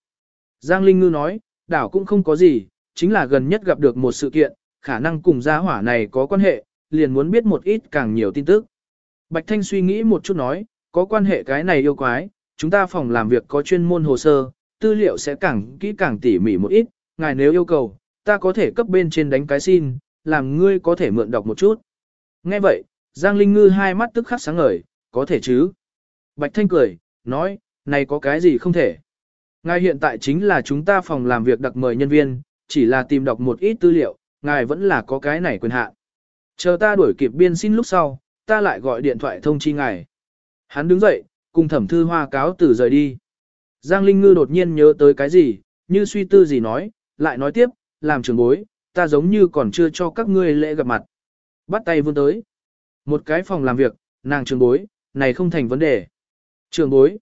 Giang Linh Ngư nói, đảo cũng không có gì, chính là gần nhất gặp được một sự kiện, khả năng cùng gia hỏa này có quan hệ, liền muốn biết một ít càng nhiều tin tức. Bạch Thanh suy nghĩ một chút nói, có quan hệ cái này yêu quái, chúng ta phòng làm việc có chuyên môn hồ sơ, tư liệu sẽ càng kỹ càng tỉ mỉ một ít, ngài nếu yêu cầu, ta có thể cấp bên trên đánh cái xin, làm ngươi có thể mượn đọc một chút. Nghe vậy, Giang Linh Ngư hai mắt tức khắc sáng ngời, có thể chứ. Bạch Thanh cười, nói, này có cái gì không thể. Ngài hiện tại chính là chúng ta phòng làm việc đặc mời nhân viên, chỉ là tìm đọc một ít tư liệu, ngài vẫn là có cái này quyền hạn. Chờ ta đuổi kịp biên xin lúc sau, ta lại gọi điện thoại thông chi ngài. Hắn đứng dậy, cùng thẩm thư hoa cáo từ rời đi. Giang Linh Ngư đột nhiên nhớ tới cái gì, như suy tư gì nói, lại nói tiếp, làm trường bối, ta giống như còn chưa cho các ngươi lễ gặp mặt. Bắt tay vươn tới. Một cái phòng làm việc, nàng trường bối, này không thành vấn đề. Trường bối.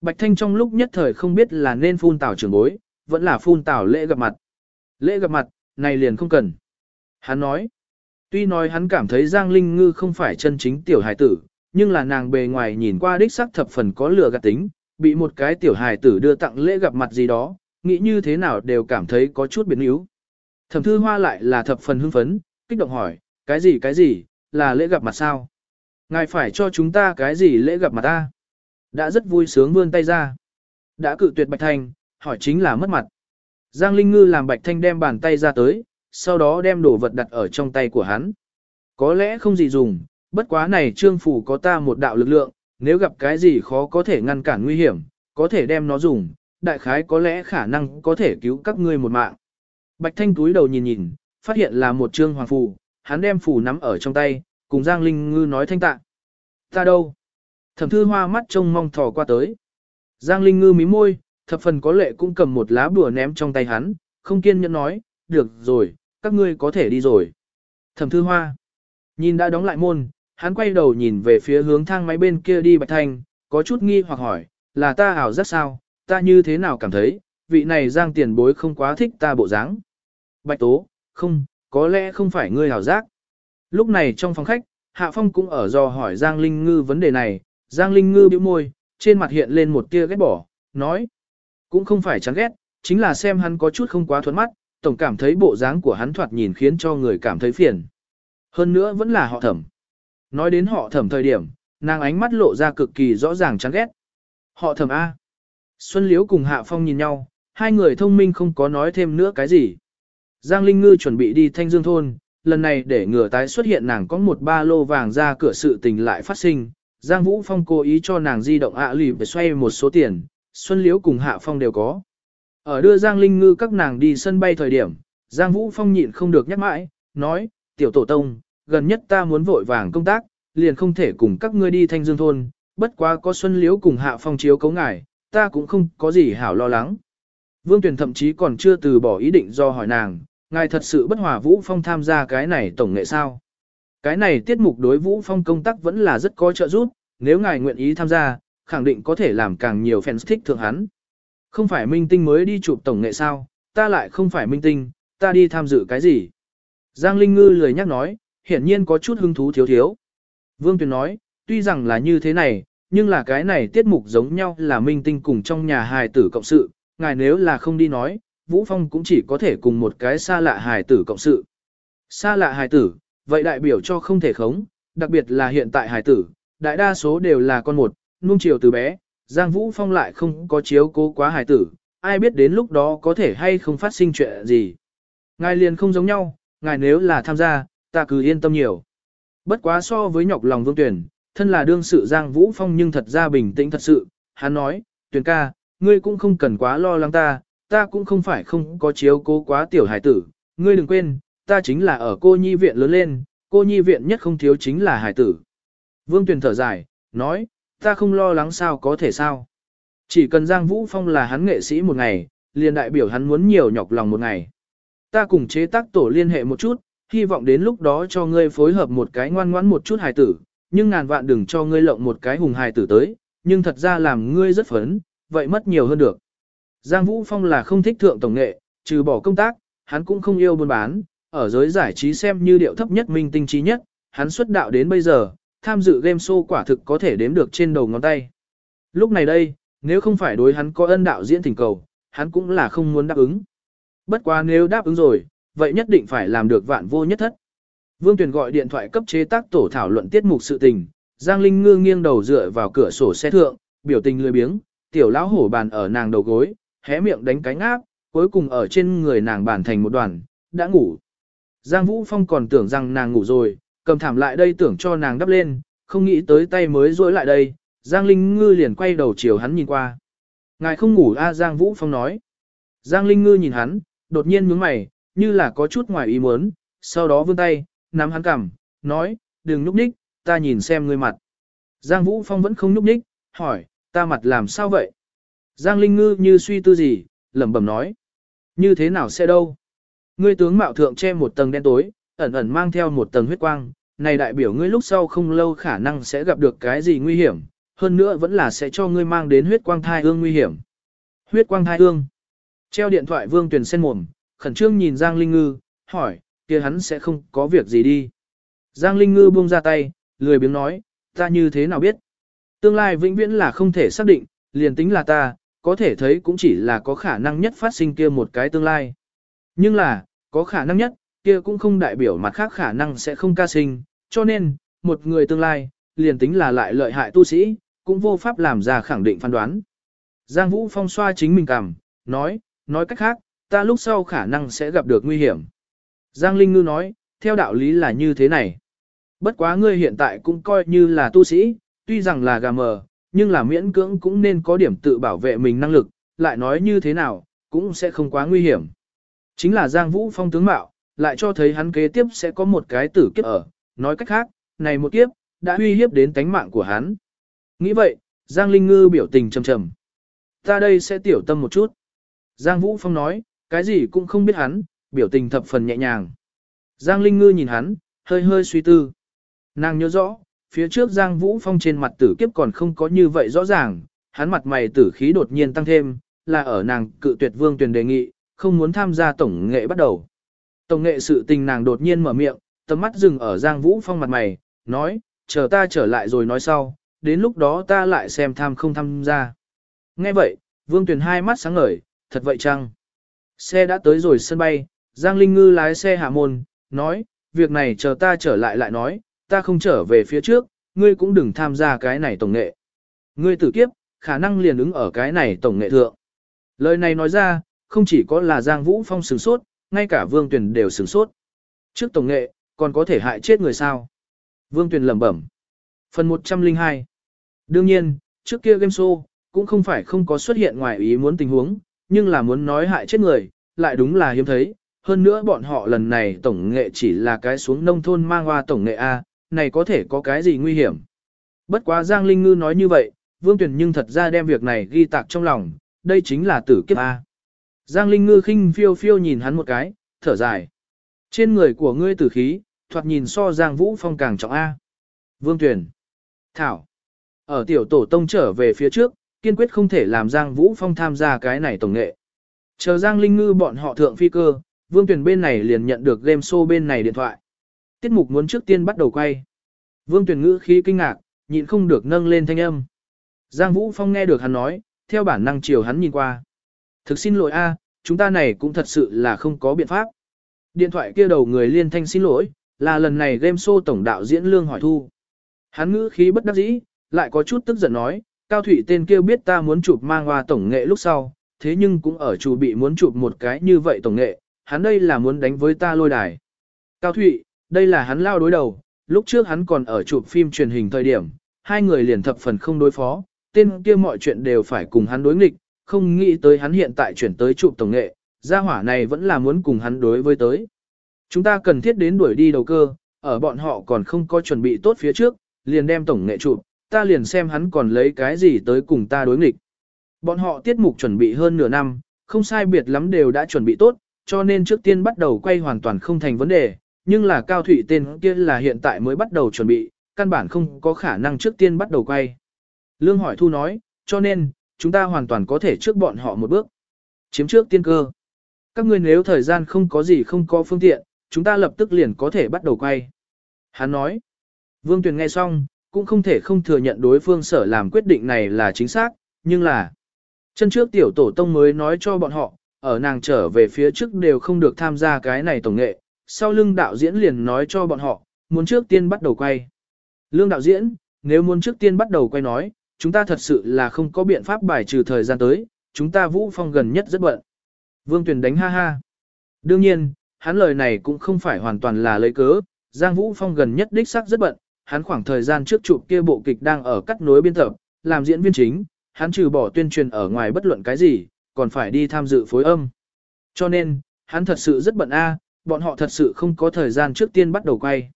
Bạch Thanh trong lúc nhất thời không biết là nên phun tảo trưởng bối, vẫn là phun tảo lễ gặp mặt. Lễ gặp mặt, này liền không cần. Hắn nói. Tuy nói hắn cảm thấy Giang Linh Ngư không phải chân chính tiểu hài tử, nhưng là nàng bề ngoài nhìn qua đích sắc thập phần có lửa gạt tính, bị một cái tiểu hài tử đưa tặng lễ gặp mặt gì đó, nghĩ như thế nào đều cảm thấy có chút biến yếu. Thẩm thư hoa lại là thập phần hưng phấn, kích động hỏi, cái gì cái gì, là lễ gặp mặt sao? Ngài phải cho chúng ta cái gì lễ gặp mặt ta? Đã rất vui sướng vươn tay ra. Đã cự tuyệt Bạch Thanh, hỏi chính là mất mặt. Giang Linh Ngư làm Bạch Thanh đem bàn tay ra tới, sau đó đem đồ vật đặt ở trong tay của hắn. Có lẽ không gì dùng, bất quá này trương phủ có ta một đạo lực lượng, nếu gặp cái gì khó có thể ngăn cản nguy hiểm, có thể đem nó dùng, đại khái có lẽ khả năng có thể cứu các ngươi một mạng. Bạch Thanh túi đầu nhìn nhìn, phát hiện là một trương hoàng phù, hắn đem phù nắm ở trong tay, cùng Giang Linh Ngư nói thanh tạ. Ta đâu? Thẩm thư hoa mắt trông mong thò qua tới. Giang Linh Ngư mí môi, thập phần có lệ cũng cầm một lá bùa ném trong tay hắn, không kiên nhẫn nói, được rồi, các ngươi có thể đi rồi. Thẩm thư hoa. Nhìn đã đóng lại môn, hắn quay đầu nhìn về phía hướng thang máy bên kia đi Bạch Thanh, có chút nghi hoặc hỏi, là ta ảo rất sao, ta như thế nào cảm thấy, vị này giang tiền bối không quá thích ta bộ dáng. Bạch Tố, không, có lẽ không phải ngươi hảo giác. Lúc này trong phòng khách, Hạ Phong cũng ở do hỏi Giang Linh Ngư vấn đề này, Giang Linh Ngư bĩu môi, trên mặt hiện lên một tia ghét bỏ, nói. Cũng không phải chán ghét, chính là xem hắn có chút không quá thuận mắt, tổng cảm thấy bộ dáng của hắn thoạt nhìn khiến cho người cảm thấy phiền. Hơn nữa vẫn là họ thẩm. Nói đến họ thẩm thời điểm, nàng ánh mắt lộ ra cực kỳ rõ ràng chán ghét. Họ thẩm A. Xuân Liễu cùng Hạ Phong nhìn nhau, hai người thông minh không có nói thêm nữa cái gì. Giang Linh Ngư chuẩn bị đi Thanh Dương Thôn, lần này để ngừa tái xuất hiện nàng có một ba lô vàng ra cửa sự tình lại phát sinh. Giang Vũ Phong cố ý cho nàng di động ạ lì để xoay một số tiền, Xuân Liễu cùng Hạ Phong đều có. Ở đưa Giang Linh Ngư các nàng đi sân bay thời điểm, Giang Vũ Phong nhịn không được nhắc mãi, nói, tiểu tổ tông, gần nhất ta muốn vội vàng công tác, liền không thể cùng các ngươi đi thanh dương thôn, bất quá có Xuân Liễu cùng Hạ Phong chiếu cấu ngài, ta cũng không có gì hảo lo lắng. Vương Tuyền thậm chí còn chưa từ bỏ ý định do hỏi nàng, ngài thật sự bất hòa Vũ Phong tham gia cái này tổng nghệ sao? Cái này tiết mục đối Vũ Phong công tác vẫn là rất có trợ giúp, nếu ngài nguyện ý tham gia, khẳng định có thể làm càng nhiều fans thích thượng hắn. Không phải minh tinh mới đi chụp tổng nghệ sao, ta lại không phải minh tinh, ta đi tham dự cái gì? Giang Linh Ngư lười nhắc nói, hiển nhiên có chút hứng thú thiếu thiếu. Vương Tuyền nói, tuy rằng là như thế này, nhưng là cái này tiết mục giống nhau là minh tinh cùng trong nhà hài tử cộng sự, ngài nếu là không đi nói, Vũ Phong cũng chỉ có thể cùng một cái xa lạ hài tử cộng sự. Xa lạ hài tử, vậy đại biểu cho không thể khống, đặc biệt là hiện tại hải tử, đại đa số đều là con một, nuông chiều từ bé, Giang Vũ Phong lại không có chiếu cố quá hải tử, ai biết đến lúc đó có thể hay không phát sinh chuyện gì. Ngài liền không giống nhau, ngài nếu là tham gia, ta cứ yên tâm nhiều. Bất quá so với nhọc lòng vương tuyển, thân là đương sự Giang Vũ Phong nhưng thật ra bình tĩnh thật sự, hắn nói, tuyển ca, ngươi cũng không cần quá lo lắng ta, ta cũng không phải không có chiếu cố quá tiểu hải tử, ngươi đừng quên, ta chính là ở cô nhi viện lớn lên, cô nhi viện nhất không thiếu chính là hải tử. Vương Tuyền thở dài, nói, ta không lo lắng sao có thể sao. Chỉ cần Giang Vũ Phong là hắn nghệ sĩ một ngày, liền đại biểu hắn muốn nhiều nhọc lòng một ngày. Ta cùng chế tác tổ liên hệ một chút, hy vọng đến lúc đó cho ngươi phối hợp một cái ngoan ngoãn một chút hài tử, nhưng ngàn vạn đừng cho ngươi lộng một cái hùng hài tử tới, nhưng thật ra làm ngươi rất phấn, vậy mất nhiều hơn được. Giang Vũ Phong là không thích thượng tổng nghệ, trừ bỏ công tác, hắn cũng không yêu buôn bán, ở giới giải trí xem như điệu thấp nhất minh tinh trí nhất, hắn xuất đạo đến bây giờ, tham dự game show quả thực có thể đếm được trên đầu ngón tay. Lúc này đây, nếu không phải đối hắn có ân đạo diễn thỉnh cầu, hắn cũng là không muốn đáp ứng. Bất quá nếu đáp ứng rồi, vậy nhất định phải làm được vạn vô nhất thất. Vương Tuyền gọi điện thoại cấp chế tác tổ thảo luận tiết mục sự tình, Giang Linh ngư nghiêng đầu dựa vào cửa sổ xe thượng, biểu tình lười biếng, tiểu lão hổ bàn ở nàng đầu gối, hé miệng đánh cánh áp, cuối cùng ở trên người nàng bàn thành một đoàn, đã ngủ. Giang Vũ Phong còn tưởng rằng nàng ngủ rồi, cầm thảm lại đây tưởng cho nàng đắp lên, không nghĩ tới tay mới rối lại đây, Giang Linh Ngư liền quay đầu chiều hắn nhìn qua. Ngài không ngủ a Giang Vũ Phong nói. Giang Linh Ngư nhìn hắn, đột nhiên nhướng mày, như là có chút ngoài ý muốn, sau đó vươn tay, nắm hắn cằm, nói, đừng nhúc nhích, ta nhìn xem ngươi mặt. Giang Vũ Phong vẫn không nhúc nhích, hỏi, ta mặt làm sao vậy? Giang Linh Ngư như suy tư gì, lẩm bẩm nói. Như thế nào sẽ đâu? Ngươi tướng mạo thượng che một tầng đen tối, ẩn ẩn mang theo một tầng huyết quang, này đại biểu ngươi lúc sau không lâu khả năng sẽ gặp được cái gì nguy hiểm, hơn nữa vẫn là sẽ cho ngươi mang đến huyết quang thai ương nguy hiểm. Huyết quang thai ương. Treo điện thoại Vương Tuyền sen mồm, khẩn trương nhìn Giang Linh Ngư, hỏi, kia hắn sẽ không có việc gì đi. Giang Linh Ngư buông ra tay, lười biếng nói, ta như thế nào biết. Tương lai vĩnh viễn là không thể xác định, liền tính là ta, có thể thấy cũng chỉ là có khả năng nhất phát sinh kia một cái tương lai. Nhưng là, có khả năng nhất, kia cũng không đại biểu mặt khác khả năng sẽ không ca sinh, cho nên, một người tương lai, liền tính là lại lợi hại tu sĩ, cũng vô pháp làm ra khẳng định phán đoán. Giang Vũ Phong xoa chính mình cảm, nói, nói cách khác, ta lúc sau khả năng sẽ gặp được nguy hiểm. Giang Linh Ngư nói, theo đạo lý là như thế này. Bất quá ngươi hiện tại cũng coi như là tu sĩ, tuy rằng là gà mờ, nhưng là miễn cưỡng cũng nên có điểm tự bảo vệ mình năng lực, lại nói như thế nào, cũng sẽ không quá nguy hiểm. Chính là Giang Vũ Phong tướng mạo, lại cho thấy hắn kế tiếp sẽ có một cái tử kiếp ở, nói cách khác, này một kiếp, đã uy hiếp đến tánh mạng của hắn. Nghĩ vậy, Giang Linh Ngư biểu tình trầm trầm. Ta đây sẽ tiểu tâm một chút. Giang Vũ Phong nói, cái gì cũng không biết hắn, biểu tình thập phần nhẹ nhàng. Giang Linh Ngư nhìn hắn, hơi hơi suy tư. Nàng nhớ rõ, phía trước Giang Vũ Phong trên mặt tử kiếp còn không có như vậy rõ ràng, hắn mặt mày tử khí đột nhiên tăng thêm, là ở nàng cự tuyệt vương tuyển đề nghị, không muốn tham gia tổng nghệ bắt đầu. Tổng nghệ sự tình nàng đột nhiên mở miệng, tầm mắt dừng ở Giang Vũ Phong mặt mày, nói, chờ ta trở lại rồi nói sau, đến lúc đó ta lại xem tham không tham gia. Nghe vậy, Vương Tuyền hai mắt sáng ngời, thật vậy chăng? Xe đã tới rồi sân bay, Giang Linh Ngư lái xe hạ môn, nói, việc này chờ ta trở lại lại nói, ta không trở về phía trước, ngươi cũng đừng tham gia cái này tổng nghệ. Ngươi tử kiếp, khả năng liền ứng ở cái này tổng nghệ thượng. Lời này nói ra, không chỉ có là Giang Vũ Phong sửng sốt, ngay cả Vương Tuyền đều sửng sốt. Trước tổng nghệ, còn có thể hại chết người sao? Vương Tuyền lẩm bẩm. Phần 102 Đương nhiên, trước kia game show, cũng không phải không có xuất hiện ngoài ý muốn tình huống, nhưng là muốn nói hại chết người, lại đúng là hiếm thấy. Hơn nữa bọn họ lần này tổng nghệ chỉ là cái xuống nông thôn mang hoa tổng nghệ A, này có thể có cái gì nguy hiểm. Bất quá Giang Linh Ngư nói như vậy, Vương Tuyền nhưng thật ra đem việc này ghi tạc trong lòng, đây chính là tử kiếp A. Giang Linh Ngư khinh phiêu phiêu nhìn hắn một cái, thở dài. Trên người của ngươi tử khí, thoạt nhìn so Giang Vũ Phong càng trọng A. Vương Tuyền. Thảo. Ở tiểu tổ tông trở về phía trước, kiên quyết không thể làm Giang Vũ Phong tham gia cái này tổng nghệ. Chờ Giang Linh Ngư bọn họ thượng phi cơ, Vương Tuyền bên này liền nhận được game show bên này điện thoại. Tiết mục muốn trước tiên bắt đầu quay. Vương Tuyền ngữ khí kinh ngạc, nhịn không được nâng lên thanh âm. Giang Vũ Phong nghe được hắn nói, theo bản năng chiều hắn nhìn qua. Thực xin lỗi a, chúng ta này cũng thật sự là không có biện pháp. Điện thoại kia đầu người liên thanh xin lỗi, là lần này game show tổng đạo diễn Lương Hỏi Thu. Hắn ngữ khí bất đắc dĩ, lại có chút tức giận nói, Cao thủy tên kia biết ta muốn chụp mang hoa tổng nghệ lúc sau, thế nhưng cũng ở chủ bị muốn chụp một cái như vậy tổng nghệ, hắn đây là muốn đánh với ta lôi đài. Cao Thụy, đây là hắn lao đối đầu, lúc trước hắn còn ở chụp phim truyền hình thời điểm, hai người liền thập phần không đối phó, tên kia mọi chuyện đều phải cùng hắn đối nghịch, không nghĩ tới hắn hiện tại chuyển tới trụ tổng nghệ, gia hỏa này vẫn là muốn cùng hắn đối với tới. Chúng ta cần thiết đến đuổi đi đầu cơ, ở bọn họ còn không có chuẩn bị tốt phía trước, liền đem tổng nghệ trụ ta liền xem hắn còn lấy cái gì tới cùng ta đối nghịch. Bọn họ tiết mục chuẩn bị hơn nửa năm, không sai biệt lắm đều đã chuẩn bị tốt, cho nên trước tiên bắt đầu quay hoàn toàn không thành vấn đề, nhưng là Cao thủy tên kia là hiện tại mới bắt đầu chuẩn bị, căn bản không có khả năng trước tiên bắt đầu quay. Lương hỏi thu nói, cho nên, chúng ta hoàn toàn có thể trước bọn họ một bước. Chiếm trước tiên cơ. Các ngươi nếu thời gian không có gì không có phương tiện, chúng ta lập tức liền có thể bắt đầu quay. Hắn nói, Vương Tuyền nghe xong, cũng không thể không thừa nhận đối phương sở làm quyết định này là chính xác, nhưng là chân trước tiểu tổ tông mới nói cho bọn họ, ở nàng trở về phía trước đều không được tham gia cái này tổng nghệ, sau lưng đạo diễn liền nói cho bọn họ, muốn trước tiên bắt đầu quay. Lương đạo diễn, nếu muốn trước tiên bắt đầu quay nói, chúng ta thật sự là không có biện pháp bài trừ thời gian tới, chúng ta vũ phong gần nhất rất bận. Vương Tuyền đánh ha ha. Đương nhiên, hắn lời này cũng không phải hoàn toàn là lấy cớ, Giang Vũ Phong gần nhất đích xác rất bận, hắn khoảng thời gian trước chụp kia bộ kịch đang ở cắt nối biên tập, làm diễn viên chính, hắn trừ bỏ tuyên truyền ở ngoài bất luận cái gì, còn phải đi tham dự phối âm. Cho nên, hắn thật sự rất bận a, bọn họ thật sự không có thời gian trước tiên bắt đầu quay.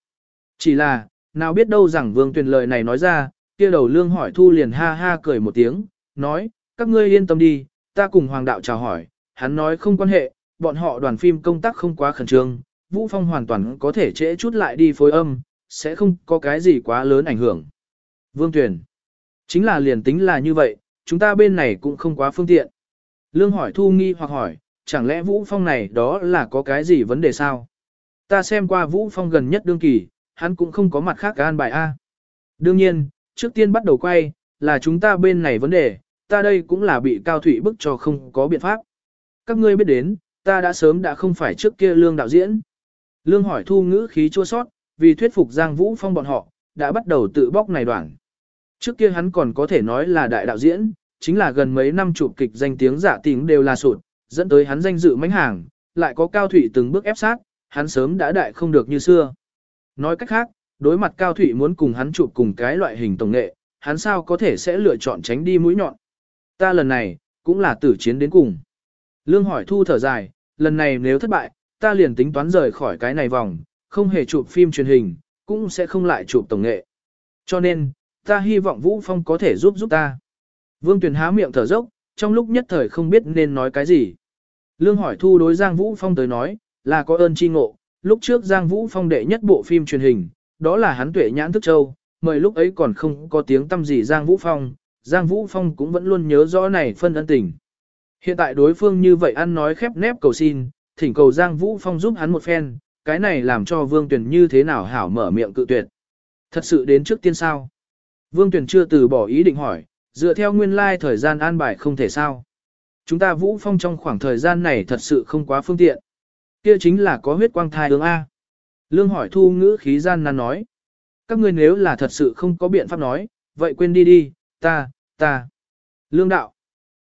Chỉ là, nào biết đâu rằng Vương Tuyền lời này nói ra, kia đầu lương hỏi thu liền ha ha cười một tiếng, nói, các ngươi yên tâm đi, ta cùng Hoàng đạo chào hỏi, hắn nói không quan hệ, bọn họ đoàn phim công tác không quá khẩn trương, Vũ Phong hoàn toàn có thể trễ chút lại đi phối âm, sẽ không có cái gì quá lớn ảnh hưởng. Vương Tuyền, chính là liền tính là như vậy, chúng ta bên này cũng không quá phương tiện. Lương hỏi thu nghi hoặc hỏi, chẳng lẽ Vũ Phong này đó là có cái gì vấn đề sao? Ta xem qua Vũ Phong gần nhất đương kỳ, hắn cũng không có mặt khác an bài A. Đương nhiên, trước tiên bắt đầu quay, là chúng ta bên này vấn đề, ta đây cũng là bị Cao Thủy bức cho không có biện pháp. Các ngươi biết đến, ta đã sớm đã không phải trước kia lương đạo diễn. Lương hỏi thu ngữ khí chua sót, vì thuyết phục Giang Vũ Phong bọn họ, đã bắt đầu tự bóc này đoạn. Trước kia hắn còn có thể nói là đại đạo diễn, chính là gần mấy năm chụp kịch danh tiếng giả tiếng đều là sụt, dẫn tới hắn danh dự mánh hàng, lại có Cao Thủy từng bước ép sát, hắn sớm đã đại không được như xưa. Nói cách khác, đối mặt Cao Thụy muốn cùng hắn chụp cùng cái loại hình tổng nghệ, hắn sao có thể sẽ lựa chọn tránh đi mũi nhọn. Ta lần này, cũng là tử chiến đến cùng. Lương hỏi thu thở dài, lần này nếu thất bại, ta liền tính toán rời khỏi cái này vòng, không hề chụp phim truyền hình, cũng sẽ không lại chụp tổng nghệ. Cho nên, ta hy vọng Vũ Phong có thể giúp giúp ta. Vương Tuyền há miệng thở dốc, trong lúc nhất thời không biết nên nói cái gì. Lương hỏi thu đối Giang Vũ Phong tới nói, là có ơn chi ngộ, lúc trước Giang Vũ Phong đệ nhất bộ phim truyền hình, đó là hắn tuệ nhãn thức châu, mời lúc ấy còn không có tiếng tâm gì Giang Vũ Phong, Giang Vũ Phong cũng vẫn luôn nhớ rõ này phân ân tình. Hiện tại đối phương như vậy ăn nói khép nép cầu xin, thỉnh cầu Giang Vũ Phong giúp hắn một phen, cái này làm cho Vương Tuyền như thế nào hảo mở miệng cự tuyệt. Thật sự đến trước tiên sao? Vương Tuyền chưa từ bỏ ý định hỏi, dựa theo nguyên lai thời gian an bài không thể sao. Chúng ta Vũ Phong trong khoảng thời gian này thật sự không quá phương tiện. Kia chính là có huyết quang thai ứng A. Lương hỏi thu ngữ khí gian nan nói. Các ngươi nếu là thật sự không có biện pháp nói, vậy quên đi đi, ta, ta. Lương đạo.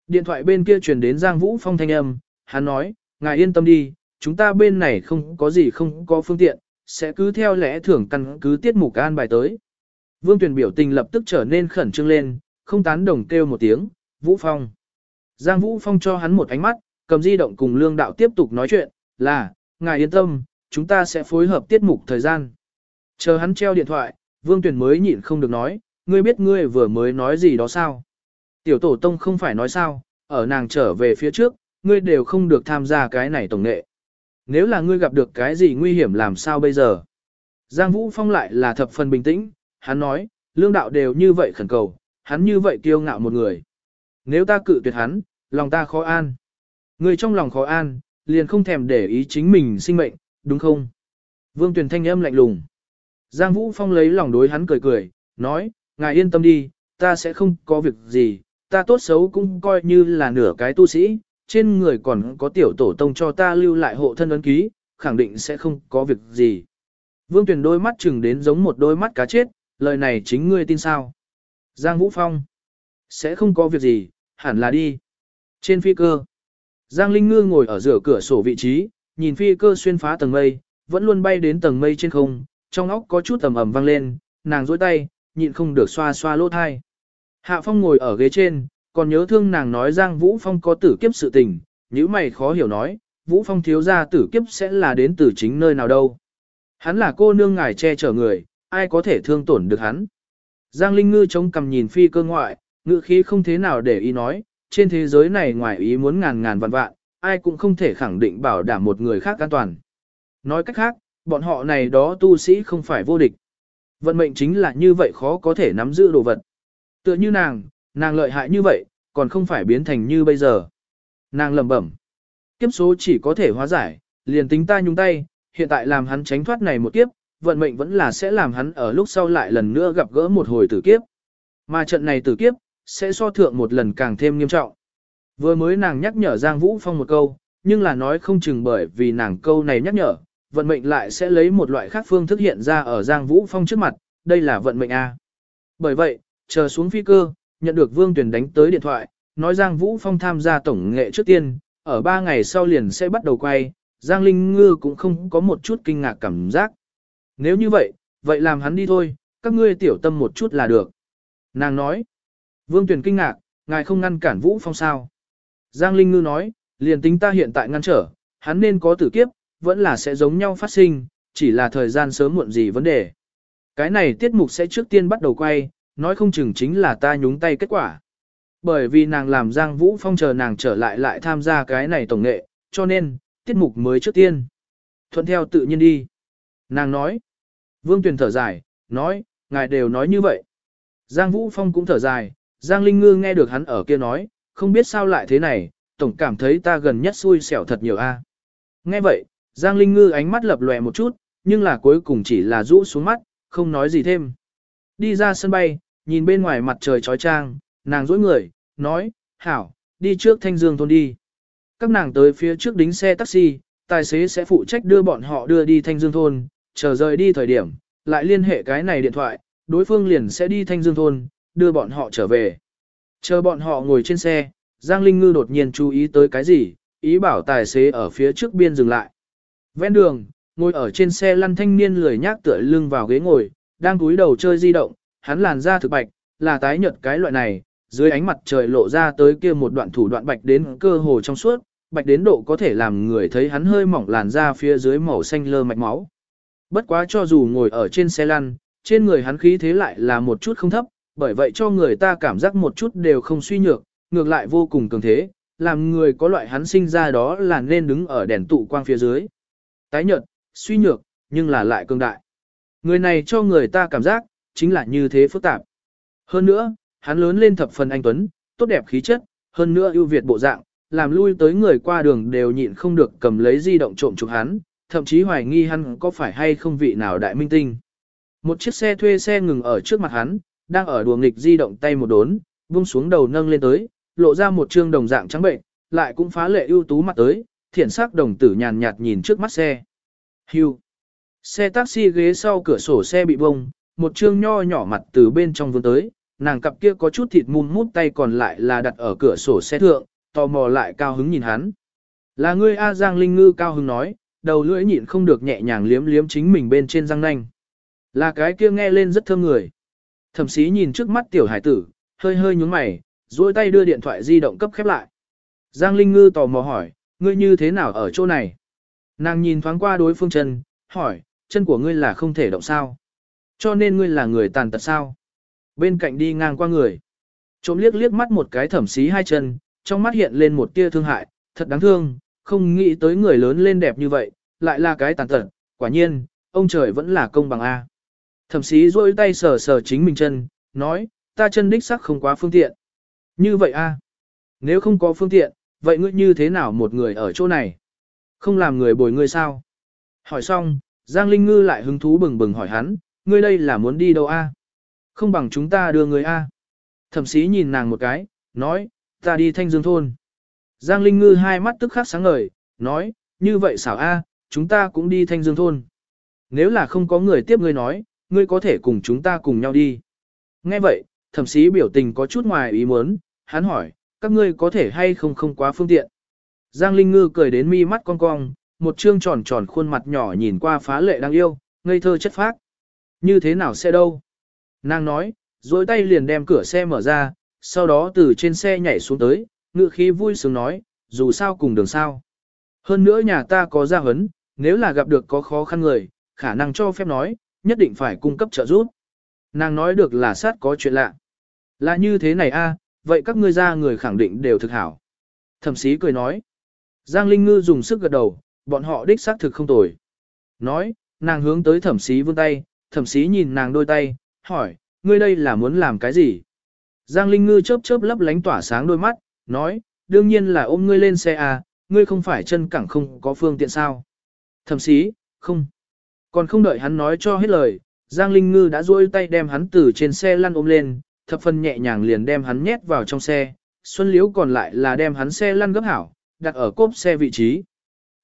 Điện thoại bên kia truyền đến Giang Vũ Phong thanh âm, hắn nói, ngài yên tâm đi, chúng ta bên này không có gì không có phương tiện, sẽ cứ theo lẽ thưởng căn cứ tiết mục an bài tới. Vương Tuyền biểu tình lập tức trở nên khẩn trương lên, không tán đồng kêu một tiếng, Vũ Phong. Giang Vũ Phong cho hắn một ánh mắt, cầm di động cùng lương đạo tiếp tục nói chuyện, là, ngài yên tâm, chúng ta sẽ phối hợp tiết mục thời gian. Chờ hắn treo điện thoại, Vương Tuyền mới nhịn không được nói, ngươi biết ngươi vừa mới nói gì đó sao? Tiểu tổ tông không phải nói sao, ở nàng trở về phía trước, ngươi đều không được tham gia cái này tổng nghệ. Nếu là ngươi gặp được cái gì nguy hiểm làm sao bây giờ? Giang Vũ Phong lại là thập phần bình tĩnh, hắn nói, lương đạo đều như vậy khẩn cầu, hắn như vậy kiêu ngạo một người. Nếu ta cự tuyệt hắn, lòng ta khó an. Người trong lòng khó an, liền không thèm để ý chính mình sinh mệnh, đúng không? Vương Tuyền thanh âm lạnh lùng. Giang Vũ Phong lấy lòng đối hắn cười cười, nói, ngài yên tâm đi, ta sẽ không có việc gì, ta tốt xấu cũng coi như là nửa cái tu sĩ, trên người còn có tiểu tổ tông cho ta lưu lại hộ thân ấn ký, khẳng định sẽ không có việc gì. Vương Tuyền đôi mắt chừng đến giống một đôi mắt cá chết, lời này chính ngươi tin sao? Giang Vũ Phong. Sẽ không có việc gì, hẳn là đi. Trên phi cơ. Giang Linh Ngư ngồi ở giữa cửa sổ vị trí, nhìn phi cơ xuyên phá tầng mây, vẫn luôn bay đến tầng mây trên không, trong óc có chút tầm ẩm vang lên, nàng dối tay, nhịn không được xoa xoa lỗ thai. Hạ Phong ngồi ở ghế trên, còn nhớ thương nàng nói Giang Vũ Phong có tử kiếp sự tình, nếu mày khó hiểu nói, Vũ Phong thiếu ra tử kiếp sẽ là đến từ chính nơi nào đâu. Hắn là cô nương ngài che chở người, ai có thể thương tổn được hắn. Giang Linh Ngư chống cầm nhìn phi cơ ngoại, ngữ khí không thế nào để ý nói, trên thế giới này ngoài ý muốn ngàn ngàn vạn vạn, ai cũng không thể khẳng định bảo đảm một người khác an toàn. Nói cách khác, bọn họ này đó tu sĩ không phải vô địch. Vận mệnh chính là như vậy khó có thể nắm giữ đồ vật. Tựa như nàng, nàng lợi hại như vậy, còn không phải biến thành như bây giờ. Nàng lẩm bẩm. Kiếp số chỉ có thể hóa giải, liền tính ta nhúng tay, hiện tại làm hắn tránh thoát này một kiếp, vận mệnh vẫn là sẽ làm hắn ở lúc sau lại lần nữa gặp gỡ một hồi tử kiếp. Mà trận này tử kiếp, sẽ so thượng một lần càng thêm nghiêm trọng. Vừa mới nàng nhắc nhở Giang Vũ Phong một câu, nhưng là nói không chừng bởi vì nàng câu này nhắc nhở, vận mệnh lại sẽ lấy một loại khác phương thức hiện ra ở Giang Vũ Phong trước mặt, đây là vận mệnh A. Bởi vậy, chờ xuống phi cơ, nhận được Vương Tuyền đánh tới điện thoại, nói Giang Vũ Phong tham gia tổng nghệ trước tiên, ở 3 ngày sau liền sẽ bắt đầu quay, Giang Linh Ngư cũng không có một chút kinh ngạc cảm giác. Nếu như vậy, vậy làm hắn đi thôi, các ngươi tiểu tâm một chút là được. Nàng nói, Vương Tuyền kinh ngạc, ngài không ngăn cản Vũ Phong sao. Giang Linh Ngư nói, liền tính ta hiện tại ngăn trở, hắn nên có tử kiếp, vẫn là sẽ giống nhau phát sinh, chỉ là thời gian sớm muộn gì vấn đề. Cái này tiết mục sẽ trước tiên bắt đầu quay, nói không chừng chính là ta nhúng tay kết quả. Bởi vì nàng làm Giang Vũ Phong chờ nàng trở lại lại tham gia cái này tổng nghệ, cho nên, tiết mục mới trước tiên. Thuận theo tự nhiên đi. Nàng nói. Vương Tuyền thở dài, nói, ngài đều nói như vậy. Giang Vũ Phong cũng thở dài, Giang Linh Ngư nghe được hắn ở kia nói, không biết sao lại thế này, tổng cảm thấy ta gần nhất xui xẻo thật nhiều a. Nghe vậy, Giang Linh Ngư ánh mắt lập lòe một chút, nhưng là cuối cùng chỉ là rũ xuống mắt, không nói gì thêm. Đi ra sân bay, nhìn bên ngoài mặt trời trói trang, nàng dối người, nói, hảo, đi trước Thanh Dương thôn đi. Các nàng tới phía trước đính xe taxi, tài xế sẽ phụ trách đưa bọn họ đưa đi Thanh Dương thôn, chờ rời đi thời điểm, lại liên hệ cái này điện thoại, đối phương liền sẽ đi Thanh Dương thôn, đưa bọn họ trở về. Chờ bọn họ ngồi trên xe, Giang Linh Ngư đột nhiên chú ý tới cái gì, ý bảo tài xế ở phía trước biên dừng lại. Ven đường, ngồi ở trên xe lăn thanh niên lười nhác tựa lưng vào ghế ngồi, đang cúi đầu chơi di động, hắn làn da thực bạch, là tái nhợt cái loại này, dưới ánh mặt trời lộ ra tới kia một đoạn thủ đoạn bạch đến cơ hồ trong suốt, bạch đến độ có thể làm người thấy hắn hơi mỏng làn da phía dưới màu xanh lơ mạch máu. Bất quá cho dù ngồi ở trên xe lăn, trên người hắn khí thế lại là một chút không thấp, bởi vậy cho người ta cảm giác một chút đều không suy nhược, ngược lại vô cùng cường thế, làm người có loại hắn sinh ra đó là nên đứng ở đèn tụ quang phía dưới. Tái nhợt, suy nhược, nhưng là lại cường đại. Người này cho người ta cảm giác, chính là như thế phức tạp. Hơn nữa, hắn lớn lên thập phần anh Tuấn, tốt đẹp khí chất, hơn nữa ưu việt bộ dạng, làm lui tới người qua đường đều nhịn không được cầm lấy di động trộm chụp hắn, thậm chí hoài nghi hắn có phải hay không vị nào đại minh tinh. Một chiếc xe thuê xe ngừng ở trước mặt hắn, đang ở đùa nghịch di động tay một đốn, buông xuống đầu nâng lên tới, lộ ra một trương đồng dạng trắng bệnh, lại cũng phá lệ ưu tú mặt tới, thiển sắc đồng tử nhàn nhạt nhìn trước mắt xe. Hưu. Xe taxi ghế sau cửa sổ xe bị bông, một trương nho nhỏ mặt từ bên trong vươn tới, nàng cặp kia có chút thịt mùn mút tay còn lại là đặt ở cửa sổ xe thượng, tò mò lại cao hứng nhìn hắn. Là ngươi A Giang Linh Ngư cao hứng nói, đầu lưỡi nhịn không được nhẹ nhàng liếm liếm chính mình bên trên răng nanh. Là cái kia nghe lên rất thơm người. Thẩm sĩ nhìn trước mắt tiểu hải tử, hơi hơi nhúng mày, duỗi tay đưa điện thoại di động cấp khép lại. Giang Linh Ngư tò mò hỏi, ngươi như thế nào ở chỗ này? Nàng nhìn thoáng qua đối phương chân, hỏi, chân của ngươi là không thể động sao? Cho nên ngươi là người tàn tật sao? Bên cạnh đi ngang qua người. Trộm liếc liếc mắt một cái thẩm Sĩ hai chân, trong mắt hiện lên một tia thương hại, thật đáng thương, không nghĩ tới người lớn lên đẹp như vậy, lại là cái tàn tật, quả nhiên, ông trời vẫn là công bằng A. Thẩm sĩ rôi tay sờ sờ chính mình chân, nói, ta chân đích sắc không quá phương tiện. Như vậy A. Nếu không có phương tiện, vậy ngươi như thế nào một người ở chỗ này? Không làm người bồi ngươi sao? Hỏi xong, Giang Linh Ngư lại hứng thú bừng bừng hỏi hắn, ngươi đây là muốn đi đâu A? Không bằng chúng ta đưa người A. Thẩm sĩ nhìn nàng một cái, nói, ta đi thanh dương thôn. Giang Linh Ngư hai mắt tức khắc sáng ngời, nói, như vậy xảo A, chúng ta cũng đi thanh dương thôn. Nếu là không có người tiếp ngươi nói, ngươi có thể cùng chúng ta cùng nhau đi. Nghe vậy, thẩm sĩ biểu tình có chút ngoài ý muốn, hắn hỏi, các ngươi có thể hay không không quá phương tiện. Giang Linh Ngư cười đến mi mắt cong cong, một trương tròn tròn khuôn mặt nhỏ nhìn qua phá lệ đáng yêu, ngây thơ chất phác. Như thế nào sẽ đâu? Nàng nói, dối tay liền đem cửa xe mở ra, sau đó từ trên xe nhảy xuống tới, ngựa khí vui sướng nói, dù sao cùng đường sao. Hơn nữa nhà ta có gia hấn, nếu là gặp được có khó khăn người, khả năng cho phép nói, nhất định phải cung cấp trợ giúp. Nàng nói được là sát có chuyện lạ. Là như thế này a, vậy các ngươi ra người khẳng định đều thực hảo. Thẩm sĩ cười nói. Giang Linh Ngư dùng sức gật đầu, bọn họ đích xác thực không tồi. Nói, nàng hướng tới thẩm sĩ vươn tay, thẩm sĩ nhìn nàng đôi tay, hỏi, ngươi đây là muốn làm cái gì? Giang Linh Ngư chớp chớp lấp lánh tỏa sáng đôi mắt, nói, đương nhiên là ôm ngươi lên xe à, ngươi không phải chân cẳng không có phương tiện sao? Thẩm sĩ, không. Còn không đợi hắn nói cho hết lời, Giang Linh Ngư đã duỗi tay đem hắn từ trên xe lăn ôm lên, thập phần nhẹ nhàng liền đem hắn nhét vào trong xe, Xuân Liễu còn lại là đem hắn xe lăn gấp hảo, đặt ở cốp xe vị trí.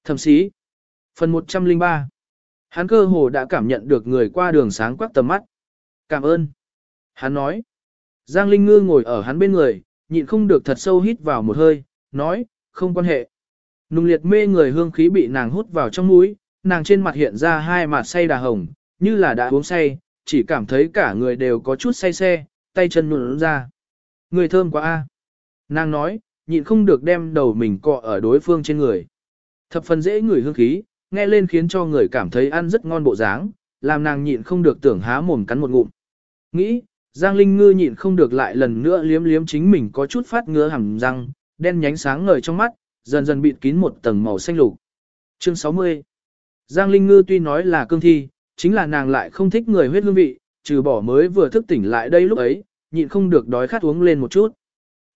Thẩm sĩ. Phần 103. Hắn cơ hồ đã cảm nhận được người qua đường sáng quắc tầm mắt. Cảm ơn. Hắn nói. Giang Linh Ngư ngồi ở hắn bên người, nhịn không được thật sâu hít vào một hơi, nói, không quan hệ. Nùng liệt mê người hương khí bị nàng hút vào trong mũi, nàng trên mặt hiện ra hai mặt say đà hồng, như là đã uống say, chỉ cảm thấy cả người đều có chút say xe, tay chân nụn ra. Người thơm quá a. Nàng nói, nhịn không được đem đầu mình cọ ở đối phương trên người. Thập phần dễ người hương khí, nghe lên khiến cho người cảm thấy ăn rất ngon bộ dáng, làm nàng nhịn không được tưởng há mồm cắn một ngụm. Nghĩ, Giang Linh Ngư nhịn không được lại lần nữa liếm liếm chính mình có chút phát ngứa hẳn răng, đen nhánh sáng ngời trong mắt, dần dần bịt kín một tầng màu xanh lục. Chương 60 Giang Linh Ngư tuy nói là cương thi, chính là nàng lại không thích người huyết hương vị, trừ bỏ mới vừa thức tỉnh lại đây lúc ấy, nhịn không được đói khát uống lên một chút.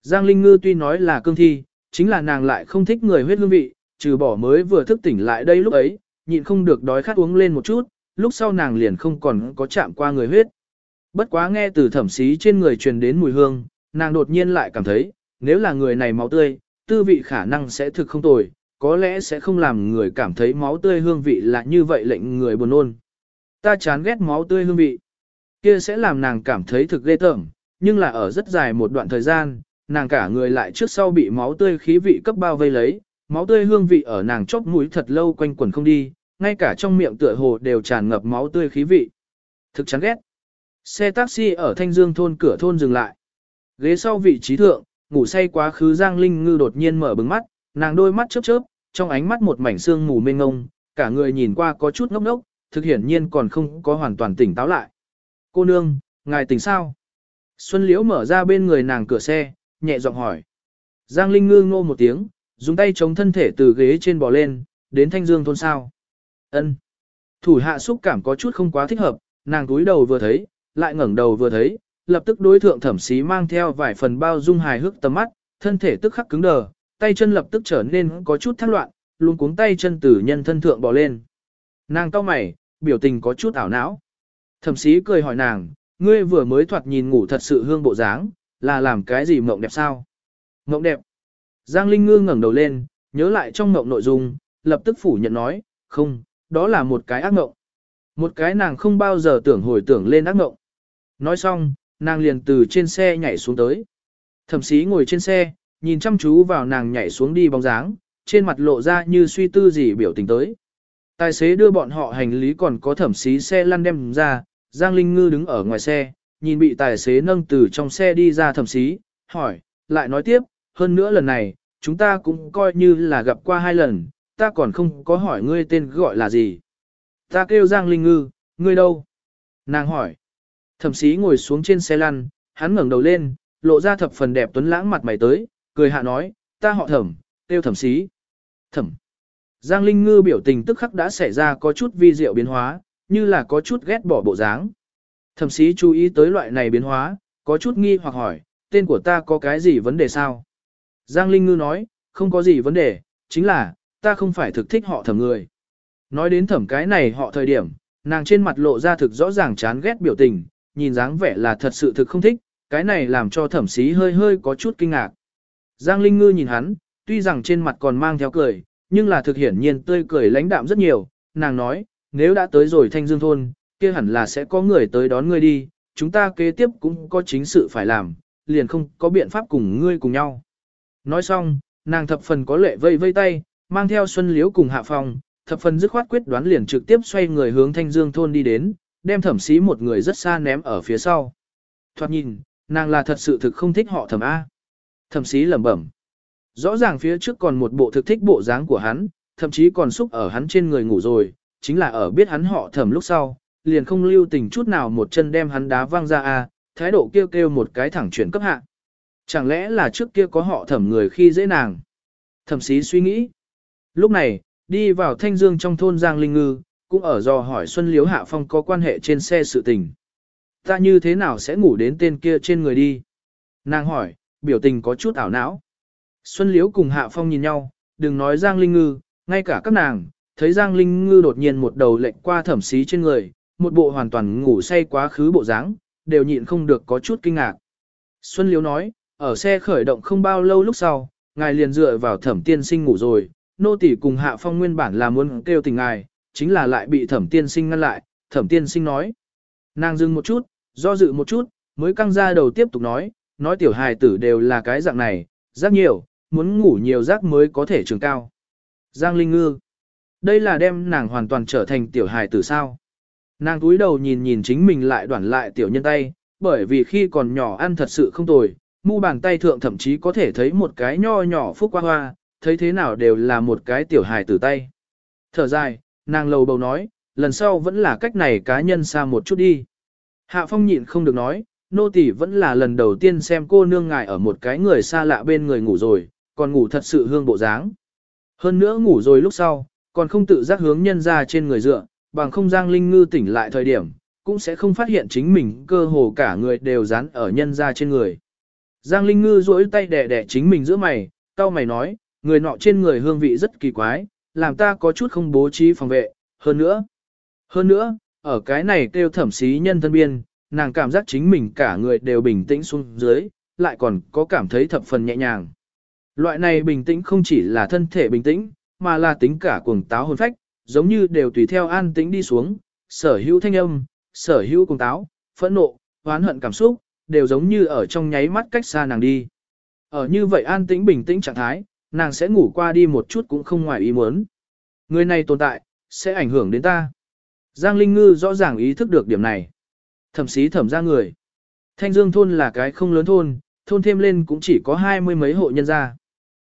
Giang Linh Ngư tuy nói là cương thi, chính là nàng lại không thích người huyết hương vị, trừ bỏ mới vừa thức tỉnh lại đây lúc ấy, nhịn không được đói khát uống lên một chút, lúc sau nàng liền không còn có chạm qua người huyết. Bất quá nghe từ thẩm xí trên người truyền đến mùi hương, nàng đột nhiên lại cảm thấy, nếu là người này máu tươi, tư vị khả năng sẽ thực không tồi, có lẽ sẽ không làm người cảm thấy máu tươi hương vị là như vậy lệnh người buồn nôn. Ta chán ghét máu tươi hương vị. Kia sẽ làm nàng cảm thấy thực ghê tởm, nhưng là ở rất dài một đoạn thời gian, nàng cả người lại trước sau bị máu tươi khí vị cấp bao vây lấy, máu tươi hương vị ở nàng chóp mũi thật lâu quanh quẩn không đi, ngay cả trong miệng tựa hồ đều tràn ngập máu tươi khí vị. Thực chán ghét. Xe taxi ở Thanh Dương thôn cửa thôn dừng lại. Ghế sau vị trí thượng, ngủ say quá khứ Giang Linh Ngư đột nhiên mở bừng mắt, nàng đôi mắt chớp chớp, trong ánh mắt một mảnh sương mù mênh ngông, cả người nhìn qua có chút ngốc ngốc, thực hiển nhiên còn không có hoàn toàn tỉnh táo lại. Cô nương, ngài tỉnh sao? Xuân Liễu mở ra bên người nàng cửa xe, nhẹ giọng hỏi. Giang Linh Ngư ngô một tiếng, dùng tay chống thân thể từ ghế trên bò lên, đến Thanh Dương thôn sao. Ân. Thủ hạ xúc cảm có chút không quá thích hợp, nàng túi đầu vừa thấy, lại ngẩng đầu vừa thấy, lập tức đối thượng thẩm sĩ mang theo vài phần bao dung hài hước tầm mắt, thân thể tức khắc cứng đờ, tay chân lập tức trở nên có chút thắc loạn, luôn cuống tay chân từ nhân thân thượng bò lên. Nàng cau mày, biểu tình có chút ảo não. Thẩm sĩ cười hỏi nàng, ngươi vừa mới thoạt nhìn ngủ thật sự hương bộ dáng, là làm cái gì mộng đẹp sao? Mộng đẹp. Giang Linh Ngư ngẩng đầu lên, nhớ lại trong mộng nội dung, lập tức phủ nhận nói, không, đó là một cái ác mộng. Một cái nàng không bao giờ tưởng hồi tưởng lên ác mộng. Nói xong, nàng liền từ trên xe nhảy xuống tới. Thẩm sĩ ngồi trên xe, nhìn chăm chú vào nàng nhảy xuống đi bóng dáng, trên mặt lộ ra như suy tư gì biểu tình tới. Tài xế đưa bọn họ hành lý còn có thẩm sĩ xe lăn đem ra, Giang Linh Ngư đứng ở ngoài xe, nhìn bị tài xế nâng từ trong xe đi ra thẩm sĩ, hỏi, lại nói tiếp, hơn nữa lần này, chúng ta cũng coi như là gặp qua hai lần, ta còn không có hỏi ngươi tên gọi là gì. Ta kêu Giang Linh Ngư, ngươi đâu? Nàng hỏi. Thẩm sĩ ngồi xuống trên xe lăn, hắn ngẩng đầu lên, lộ ra thập phần đẹp tuấn lãng mặt mày tới, cười hạ nói, ta họ thẩm, tiêu thẩm sĩ. Thẩm. Giang Linh Ngư biểu tình tức khắc đã xảy ra có chút vi diệu biến hóa, như là có chút ghét bỏ bộ dáng. Thẩm sĩ chú ý tới loại này biến hóa, có chút nghi hoặc hỏi, tên của ta có cái gì vấn đề sao? Giang Linh Ngư nói, không có gì vấn đề, chính là, ta không phải thực thích họ thẩm người. Nói đến thẩm cái này họ thời điểm, nàng trên mặt lộ ra thực rõ ràng chán ghét biểu tình, nhìn dáng vẻ là thật sự thực không thích, cái này làm cho thẩm sĩ hơi hơi có chút kinh ngạc. Giang Linh Ngư nhìn hắn, tuy rằng trên mặt còn mang theo cười, nhưng là thực hiển nhiên tươi cười lãnh đạm rất nhiều, nàng nói, nếu đã tới rồi thanh dương thôn, kia hẳn là sẽ có người tới đón ngươi đi, chúng ta kế tiếp cũng có chính sự phải làm, liền không có biện pháp cùng ngươi cùng nhau. Nói xong, nàng thập phần có lệ vây vây tay, mang theo Xuân Liễu cùng Hạ Phong, thập phần dứt khoát quyết đoán liền trực tiếp xoay người hướng Thanh Dương thôn đi đến, đem thẩm sĩ một người rất xa ném ở phía sau. Thoạt nhìn, nàng là thật sự thực không thích họ thẩm A. Thẩm sĩ lẩm bẩm. Rõ ràng phía trước còn một bộ thực thích bộ dáng của hắn, thậm chí còn xúc ở hắn trên người ngủ rồi, chính là ở biết hắn họ thẩm lúc sau, liền không lưu tình chút nào một chân đem hắn đá văng ra A, thái độ kêu kêu một cái thẳng chuyển cấp hạ. Chẳng lẽ là trước kia có họ thẩm người khi dễ nàng? Thẩm sĩ suy nghĩ. Lúc này, đi vào thanh dương trong thôn Giang Linh Ngư, cũng ở dò hỏi Xuân Liếu Hạ Phong có quan hệ trên xe sự tình. Ta như thế nào sẽ ngủ đến tên kia trên người đi? Nàng hỏi, biểu tình có chút ảo não. Xuân Liễu cùng Hạ Phong nhìn nhau, đừng nói Giang Linh Ngư, ngay cả các nàng, thấy Giang Linh Ngư đột nhiên một đầu lệnh qua thẩm xí trên người, một bộ hoàn toàn ngủ say quá khứ bộ dáng, đều nhịn không được có chút kinh ngạc. Xuân Liễu nói, ở xe khởi động không bao lâu lúc sau, ngài liền dựa vào thẩm tiên sinh ngủ rồi, nô tỷ cùng hạ phong nguyên bản là muốn kêu tình ngài, chính là lại bị thẩm tiên sinh ngăn lại, thẩm tiên sinh nói. Nàng dừng một chút, do dự một chút, mới căng ra đầu tiếp tục nói, nói tiểu hài tử đều là cái dạng này, rác nhiều, muốn ngủ nhiều rác mới có thể trường cao. Giang Linh Ngư, đây là đem nàng hoàn toàn trở thành tiểu hài tử sao. Nàng túi đầu nhìn nhìn chính mình lại đoản lại tiểu nhân tay, bởi vì khi còn nhỏ ăn thật sự không tồi, mu bàn tay thượng thậm chí có thể thấy một cái nho nhỏ phúc qua hoa, thấy thế nào đều là một cái tiểu hài tử tay. Thở dài, nàng lầu bầu nói, lần sau vẫn là cách này cá nhân xa một chút đi. Hạ phong nhịn không được nói, nô tỳ vẫn là lần đầu tiên xem cô nương ngài ở một cái người xa lạ bên người ngủ rồi, còn ngủ thật sự hương bộ dáng. Hơn nữa ngủ rồi lúc sau, còn không tự giác hướng nhân ra trên người dựa, bằng không giang linh ngư tỉnh lại thời điểm, cũng sẽ không phát hiện chính mình cơ hồ cả người đều dán ở nhân ra trên người. Giang Linh Ngư duỗi tay đẻ đẻ chính mình giữa mày, cao mày nói, người nọ trên người hương vị rất kỳ quái, làm ta có chút không bố trí phòng vệ, hơn nữa. Hơn nữa, ở cái này kêu thẩm xí nhân thân biên, nàng cảm giác chính mình cả người đều bình tĩnh xuống dưới, lại còn có cảm thấy thập phần nhẹ nhàng. Loại này bình tĩnh không chỉ là thân thể bình tĩnh, mà là tính cả cuồng táo hồn phách, giống như đều tùy theo an tĩnh đi xuống, sở hữu thanh âm, sở hữu cuồng táo, phẫn nộ, oán hận cảm xúc, đều giống như ở trong nháy mắt cách xa nàng đi. Ở như vậy an tĩnh bình tĩnh trạng thái, nàng sẽ ngủ qua đi một chút cũng không ngoài ý muốn. Người này tồn tại, sẽ ảnh hưởng đến ta. Giang Linh Ngư rõ ràng ý thức được điểm này. Thẩm sĩ thẩm ra người. Thanh Dương thôn là cái không lớn thôn, thôn thêm lên cũng chỉ có hai mươi mấy hộ nhân gia.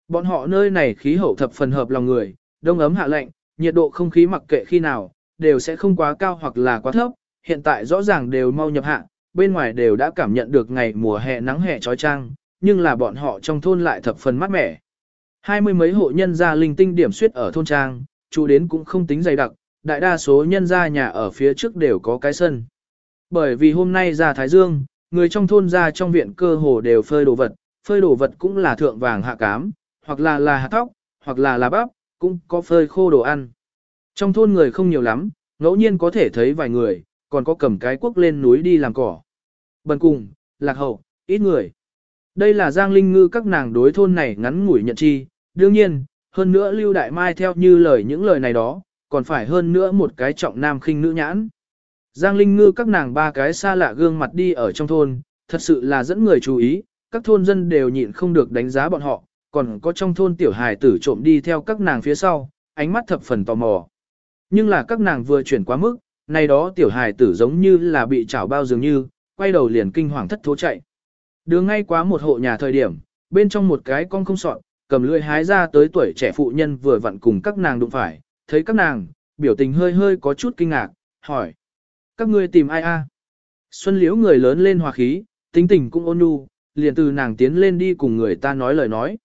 Bọn họ nơi này khí hậu thập phần hợp lòng người, đông ấm hạ lạnh, nhiệt độ không khí mặc kệ khi nào, đều sẽ không quá cao hoặc là quá thấp, hiện tại rõ ràng đều mau nhập hạ, bên ngoài đều đã cảm nhận được ngày mùa hè nắng hè trói trang, nhưng là bọn họ trong thôn lại thập phần mát mẻ. Hai mươi mấy hộ nhân gia linh tinh điểm suyết ở thôn trang, chủ đến cũng không tính dày đặc, đại đa số nhân gia nhà ở phía trước đều có cái sân. Bởi vì hôm nay ra Thái Dương, người trong thôn ra trong viện cơ hồ đều phơi đồ vật, phơi đồ vật cũng là thượng vàng hạ cám, hoặc là là hạt tóc, hoặc là là bắp, cũng có phơi khô đồ ăn. Trong thôn người không nhiều lắm, ngẫu nhiên có thể thấy vài người, còn có cầm cái quốc lên núi đi làm cỏ. Bần cùng, lạc hậu, ít người. Đây là Giang Linh Ngư các nàng đối thôn này ngắn ngủi nhận chi, đương nhiên, hơn nữa Lưu Đại Mai theo như lời những lời này đó, còn phải hơn nữa một cái trọng nam khinh nữ nhãn. Giang Linh Ngư các nàng ba cái xa lạ gương mặt đi ở trong thôn, thật sự là dẫn người chú ý, các thôn dân đều nhịn không được đánh giá bọn họ, còn có trong thôn tiểu hài tử trộm đi theo các nàng phía sau, ánh mắt thập phần tò mò. Nhưng là các nàng vừa chuyển quá mức, nay đó tiểu hài tử giống như là bị chảo bao dường như, quay đầu liền kinh hoàng thất thố chạy. Đường ngay quá một hộ nhà thời điểm, bên trong một cái con không sọn, cầm lưỡi hái ra tới tuổi trẻ phụ nhân vừa vặn cùng các nàng đụng phải, thấy các nàng, biểu tình hơi hơi có chút kinh ngạc, hỏi. Các ngươi tìm ai a? Xuân liễu người lớn lên hòa khí, tính tình cũng ôn nhu, liền từ nàng tiến lên đi cùng người ta nói lời nói.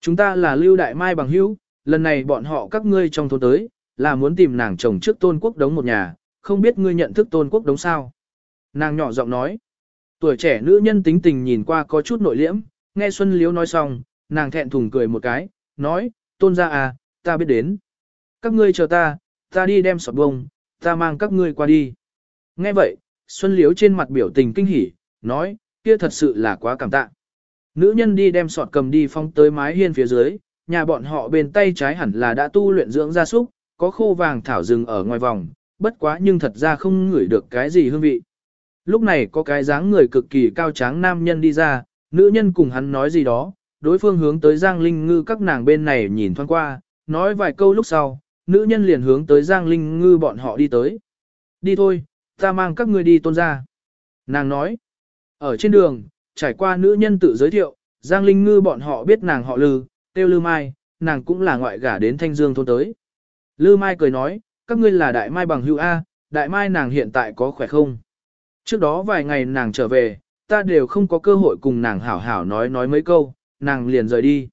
Chúng ta là lưu đại mai bằng hữu, lần này bọn họ các ngươi trong thôn tới, là muốn tìm nàng chồng trước tôn quốc đống một nhà, không biết ngươi nhận thức tôn quốc đống sao. Nàng nhỏ giọng nói, tuổi trẻ nữ nhân tính tình nhìn qua có chút nội liễm, nghe Xuân Liễu nói xong, nàng thẹn thùng cười một cái, nói, tôn gia à, ta biết đến. Các ngươi chờ ta, ta đi đem sọt bông, ta mang các ngươi qua đi. Nghe vậy, Xuân Liễu trên mặt biểu tình kinh hỉ, nói, kia thật sự là quá cảm tạ. Nữ nhân đi đem sọt cầm đi phong tới mái hiên phía dưới, nhà bọn họ bên tay trái hẳn là đã tu luyện dưỡng gia súc, có khô vàng thảo rừng ở ngoài vòng, bất quá nhưng thật ra không ngửi được cái gì hương vị. Lúc này có cái dáng người cực kỳ cao tráng nam nhân đi ra, nữ nhân cùng hắn nói gì đó, đối phương hướng tới Giang Linh Ngư các nàng bên này nhìn thoáng qua, nói vài câu lúc sau, nữ nhân liền hướng tới Giang Linh Ngư bọn họ đi tới. Đi thôi, ta mang các ngươi đi tôn ra. Nàng nói, ở trên đường, trải qua nữ nhân tự giới thiệu, Giang Linh Ngư bọn họ biết nàng họ Lư, tiêu Lư Mai, nàng cũng là ngoại gả đến Thanh Dương thôn tới. Lư Mai cười nói, các ngươi là Đại Mai bằng hữu A, Đại Mai nàng hiện tại có khỏe không? Trước đó vài ngày nàng trở về, ta đều không có cơ hội cùng nàng hảo hảo nói nói mấy câu, nàng liền rời đi.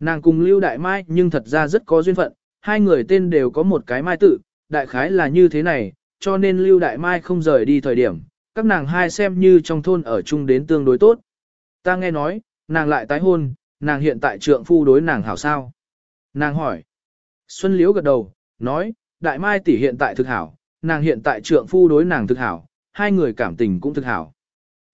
Nàng cùng Lưu Đại Mai nhưng thật ra rất có duyên phận, hai người tên đều có một cái mai tự, đại khái là như thế này, cho nên Lưu Đại Mai không rời đi thời điểm, các nàng hai xem như trong thôn ở chung đến tương đối tốt. Ta nghe nói, nàng lại tái hôn, nàng hiện tại trượng phu đối nàng hảo sao? Nàng hỏi. Xuân Liễu gật đầu, nói, Đại Mai tỷ hiện tại thực hảo, nàng hiện tại trượng phu đối nàng thực hảo, hai người cảm tình cũng thực hảo.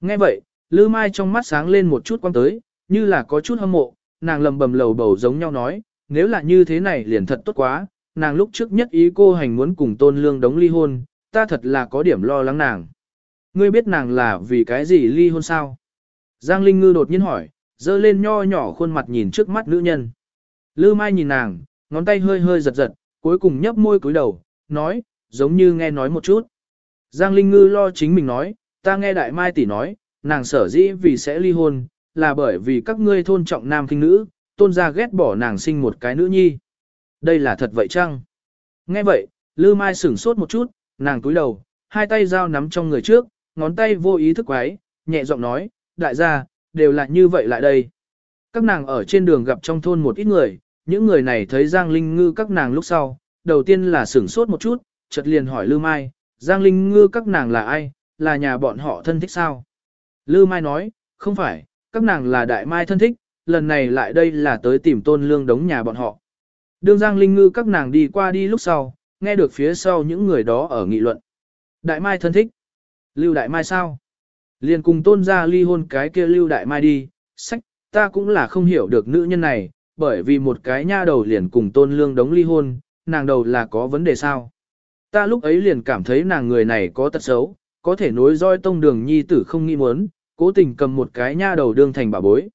Nghe vậy, Lư Mai trong mắt sáng lên một chút quan tới, như là có chút hâm mộ, nàng lầm bầm lầu bầu giống nhau nói, nếu là như thế này liền thật tốt quá, nàng lúc trước nhất ý cô hành muốn cùng tôn lương đống ly hôn, ta thật là có điểm lo lắng nàng. Ngươi biết nàng là vì cái gì ly hôn sao? Giang Linh Ngư đột nhiên hỏi, dơ lên nho nhỏ khuôn mặt nhìn trước mắt nữ nhân. Lư Mai nhìn nàng, ngón tay hơi hơi giật giật, cuối cùng nhấp môi cúi đầu, nói, giống như nghe nói một chút. Giang Linh Ngư lo chính mình nói, ta nghe Đại Mai tỷ nói, nàng sở dĩ vì sẽ ly hôn, là bởi vì các ngươi thôn trọng nam kinh nữ, tôn gia ghét bỏ nàng sinh một cái nữ nhi. Đây là thật vậy chăng? Nghe vậy, Lư Mai sửng sốt một chút, nàng cúi đầu, hai tay dao nắm trong người trước, ngón tay vô ý thức quái, nhẹ giọng nói, đại gia, đều là như vậy lại đây. Các nàng ở trên đường gặp trong thôn một ít người, những người này thấy Giang Linh Ngư các nàng lúc sau, đầu tiên là sửng sốt một chút, chợt liền hỏi Lư Mai, Giang Linh Ngư các nàng là ai, là nhà bọn họ thân thích sao? Lư Mai nói, không phải, các nàng là đại mai thân thích, lần này lại đây là tới tìm tôn lương đống nhà bọn họ. Đương Giang Linh Ngư các nàng đi qua đi lúc sau, nghe được phía sau những người đó ở nghị luận. Đại mai thân thích. Lưu đại mai sao? Liền cùng tôn ra ly hôn cái kia lưu đại mai đi, sách, ta cũng là không hiểu được nữ nhân này, bởi vì một cái nha đầu liền cùng tôn lương đống ly hôn, nàng đầu là có vấn đề sao? Ta lúc ấy liền cảm thấy nàng người này có tật xấu, có thể nối roi tông đường nhi tử không nghĩ muốn, cố tình cầm một cái nha đầu đương thành bà bối.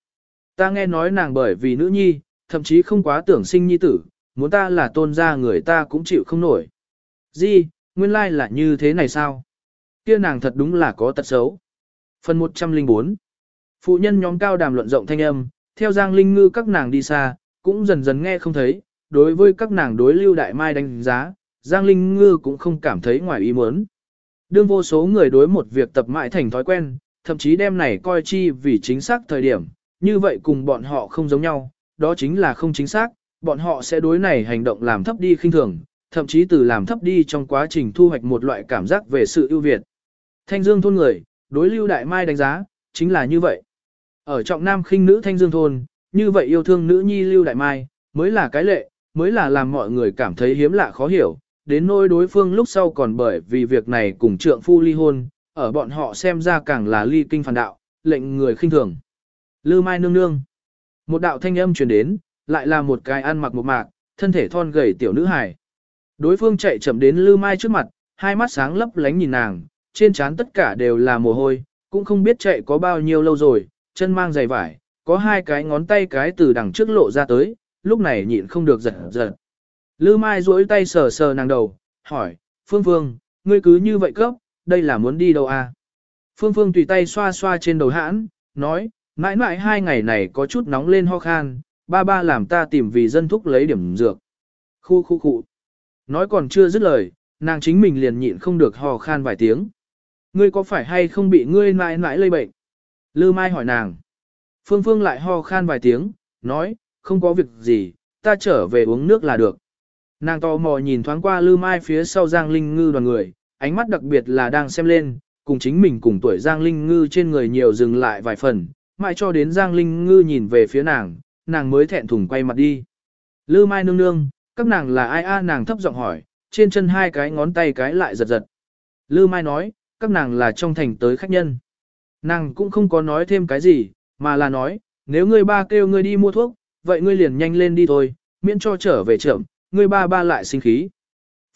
Ta nghe nói nàng bởi vì nữ nhi, thậm chí không quá tưởng sinh nhi tử, muốn ta là tôn gia người ta cũng chịu không nổi. Di, nguyên lai là như thế này sao? Kia nàng thật đúng là có tật xấu. Phần 104 Phụ nhân nhóm cao đàm luận rộng thanh âm, theo Giang Linh Ngư các nàng đi xa, cũng dần dần nghe không thấy, đối với các nàng đối lưu đại mai đánh giá, Giang Linh Ngư cũng không cảm thấy ngoài ý muốn. Đương vô số người đối một việc tập mãi thành thói quen, thậm chí đem này coi chi vì chính xác thời điểm, như vậy cùng bọn họ không giống nhau, đó chính là không chính xác, bọn họ sẽ đối này hành động làm thấp đi khinh thường, thậm chí từ làm thấp đi trong quá trình thu hoạch một loại cảm giác về sự ưu việt. Thanh Dương thôn người, đối Lưu Đại Mai đánh giá, chính là như vậy. Ở trọng nam khinh nữ Thanh Dương thôn, như vậy yêu thương nữ nhi Lưu Đại Mai, mới là cái lệ, mới là làm mọi người cảm thấy hiếm lạ khó hiểu, đến nỗi đối phương lúc sau còn bởi vì việc này cùng trượng phu ly hôn, ở bọn họ xem ra càng là ly kinh phản đạo, lệnh người khinh thường. Lư Mai nương nương. Một đạo thanh âm truyền đến, lại là một cái ăn mặc một mạc, thân thể thon gầy tiểu nữ hài. Đối phương chạy chậm đến Lư Mai trước mặt, hai mắt sáng lấp lánh nhìn nàng, trên trán tất cả đều là mồ hôi, cũng không biết chạy có bao nhiêu lâu rồi, chân mang giày vải, có hai cái ngón tay cái từ đằng trước lộ ra tới, lúc này nhịn không được giật giật. Lư Mai duỗi tay sờ sờ nàng đầu, hỏi, Phương Phương, ngươi cứ như vậy cấp, đây là muốn đi đâu à? Phương Phương tùy tay xoa xoa trên đầu hãn, nói, mãi mãi hai ngày này có chút nóng lên ho khan, ba ba làm ta tìm vì dân thúc lấy điểm dược. Khu khu khu. Nói còn chưa dứt lời, nàng chính mình liền nhịn không được hò khan vài tiếng. Ngươi có phải hay không bị ngươi mãi mãi lây bệnh? Lư Mai hỏi nàng. Phương Phương lại ho khan vài tiếng, nói, không có việc gì, ta trở về uống nước là được. Nàng tò mò nhìn thoáng qua Lư Mai phía sau Giang Linh Ngư đoàn người, ánh mắt đặc biệt là đang xem lên, cùng chính mình cùng tuổi Giang Linh Ngư trên người nhiều dừng lại vài phần, mãi cho đến Giang Linh Ngư nhìn về phía nàng, nàng mới thẹn thùng quay mặt đi. Lư Mai nương nương, các nàng là ai a nàng thấp giọng hỏi, trên chân hai cái ngón tay cái lại giật giật. Lư Mai nói, các nàng là trong thành tới khách nhân. Nàng cũng không có nói thêm cái gì, mà là nói, nếu ngươi ba kêu ngươi đi mua thuốc, vậy ngươi liền nhanh lên đi thôi, miễn cho trở về trưởng, ngươi ba ba lại sinh khí.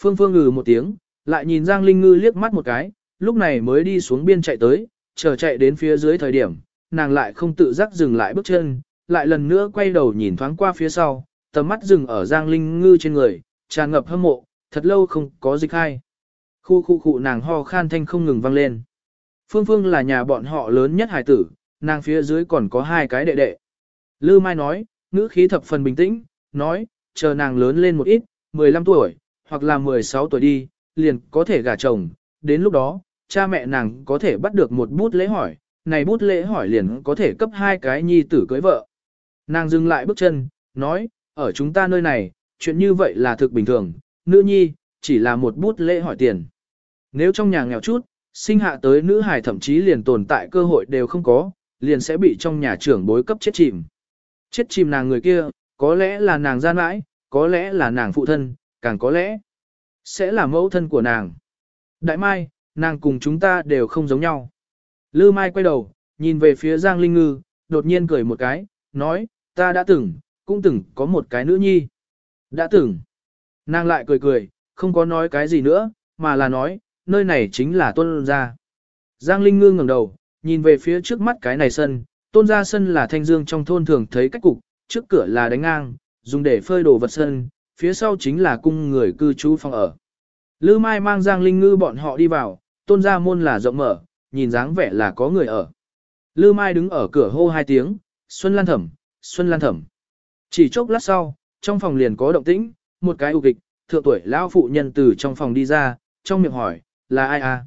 Phương Phương ngừ một tiếng, lại nhìn Giang Linh Ngư liếc mắt một cái, lúc này mới đi xuống biên chạy tới, chờ chạy đến phía dưới thời điểm, nàng lại không tự giác dừng lại bước chân, lại lần nữa quay đầu nhìn thoáng qua phía sau, tầm mắt dừng ở Giang Linh Ngư trên người, tràn ngập hâm mộ, thật lâu không có dịch hay. Khu khu khu nàng ho khan thanh không ngừng vang lên. Phương Phương là nhà bọn họ lớn nhất hải tử, nàng phía dưới còn có hai cái đệ đệ. Lư Mai nói, ngữ khí thập phần bình tĩnh, nói, chờ nàng lớn lên một ít, 15 tuổi, hoặc là 16 tuổi đi, liền có thể gả chồng, đến lúc đó, cha mẹ nàng có thể bắt được một bút lễ hỏi, này bút lễ hỏi liền có thể cấp hai cái nhi tử cưới vợ. Nàng dừng lại bước chân, nói, ở chúng ta nơi này, chuyện như vậy là thực bình thường, nữ nhi, chỉ là một bút lễ hỏi tiền. Nếu trong nhà nghèo chút, sinh hạ tới nữ hài thậm chí liền tồn tại cơ hội đều không có, liền sẽ bị trong nhà trưởng bối cấp chết chìm. Chết chìm nàng người kia, có lẽ là nàng gian mãi, có lẽ là nàng phụ thân, càng có lẽ sẽ là mẫu thân của nàng. Đại Mai, nàng cùng chúng ta đều không giống nhau. Lư Mai quay đầu, nhìn về phía Giang Linh Ngư, đột nhiên cười một cái, nói, ta đã từng, cũng từng có một cái nữ nhi. Đã từng. Nàng lại cười cười, không có nói cái gì nữa, mà là nói, nơi này chính là tôn gia. Giang Linh Ngư ngẩng đầu, nhìn về phía trước mắt cái này sân, tôn gia sân là thanh dương trong thôn thường thấy cách cục, trước cửa là đánh ngang, dùng để phơi đồ vật sân, phía sau chính là cung người cư trú phòng ở. Lư Mai mang Giang Linh Ngư bọn họ đi vào, tôn gia môn là rộng mở, nhìn dáng vẻ là có người ở. Lư Mai đứng ở cửa hô hai tiếng, Xuân Lan Thẩm, Xuân Lan Thẩm. Chỉ chốc lát sau, trong phòng liền có động tĩnh, một cái ưu kịch, thượng tuổi lão phụ nhân từ trong phòng đi ra, trong miệng hỏi, là ai à?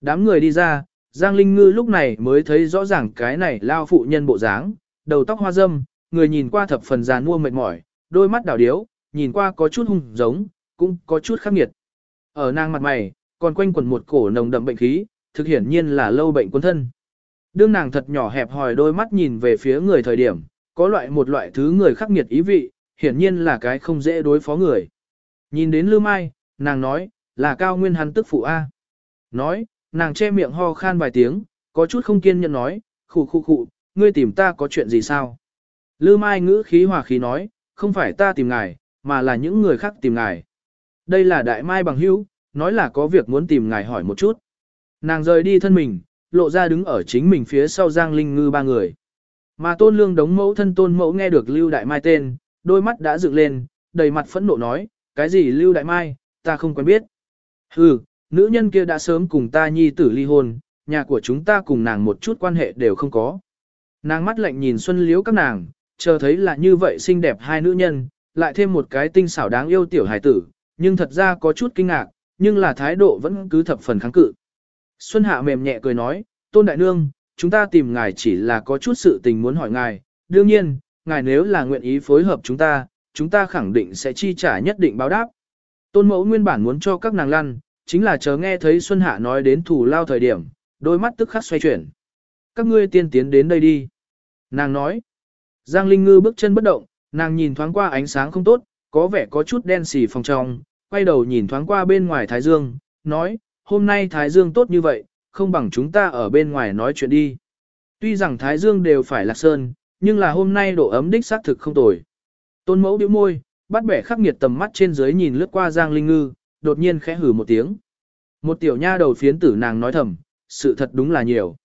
Đám người đi ra, Giang Linh Ngư lúc này mới thấy rõ ràng cái này lao phụ nhân bộ dáng, đầu tóc hoa râm, người nhìn qua thập phần già nua mệt mỏi, đôi mắt đảo điếu, nhìn qua có chút hung giống, cũng có chút khắc nghiệt. Ở nàng mặt mày, còn quanh quẩn một cổ nồng đậm bệnh khí, thực hiển nhiên là lâu bệnh quân thân. Đương nàng thật nhỏ hẹp hòi đôi mắt nhìn về phía người thời điểm, có loại một loại thứ người khắc nghiệt ý vị, hiển nhiên là cái không dễ đối phó người. Nhìn đến Lưu Mai, nàng nói, là cao nguyên hắn tức phụ A. Nói, nàng che miệng ho khan vài tiếng, có chút không kiên nhẫn nói, khụ khụ khụ, ngươi tìm ta có chuyện gì sao? Lư Mai ngữ khí hòa khí nói, không phải ta tìm ngài, mà là những người khác tìm ngài. Đây là đại mai bằng hữu, nói là có việc muốn tìm ngài hỏi một chút. Nàng rời đi thân mình, lộ ra đứng ở chính mình phía sau Giang Linh Ngư ba người. Mà tôn lương đống mẫu thân tôn mẫu nghe được Lưu Đại Mai tên, đôi mắt đã dựng lên, đầy mặt phẫn nộ nói, cái gì Lưu Đại Mai, ta không quen biết. Hừ, nữ nhân kia đã sớm cùng ta nhi tử ly hôn, nhà của chúng ta cùng nàng một chút quan hệ đều không có. Nàng mắt lạnh nhìn Xuân Liếu các nàng, chờ thấy là như vậy xinh đẹp hai nữ nhân, lại thêm một cái tinh xảo đáng yêu tiểu hài tử, nhưng thật ra có chút kinh ngạc, nhưng là thái độ vẫn cứ thập phần kháng cự. Xuân Hạ mềm nhẹ cười nói, Tôn Đại Nương, chúng ta tìm ngài chỉ là có chút sự tình muốn hỏi ngài, đương nhiên, ngài nếu là nguyện ý phối hợp chúng ta, chúng ta khẳng định sẽ chi trả nhất định báo đáp. Tôn mẫu nguyên bản muốn cho các nàng lăn, chính là chờ nghe thấy Xuân Hạ nói đến thủ lao thời điểm, đôi mắt tức khắc xoay chuyển. Các ngươi tiên tiến đến đây đi. Nàng nói. Giang Linh Ngư bước chân bất động, nàng nhìn thoáng qua ánh sáng không tốt, có vẻ có chút đen xì phòng trong, quay đầu nhìn thoáng qua bên ngoài Thái Dương, nói, hôm nay Thái Dương tốt như vậy, không bằng chúng ta ở bên ngoài nói chuyện đi. Tuy rằng Thái Dương đều phải lạc sơn, nhưng là hôm nay độ ấm đích xác thực không tồi. Tôn mẫu bĩu môi, bắt bẻ khắc nghiệt tầm mắt trên dưới nhìn lướt qua Giang Linh Ngư, đột nhiên khẽ hử một tiếng. Một tiểu nha đầu phiến tử nàng nói thầm, sự thật đúng là nhiều.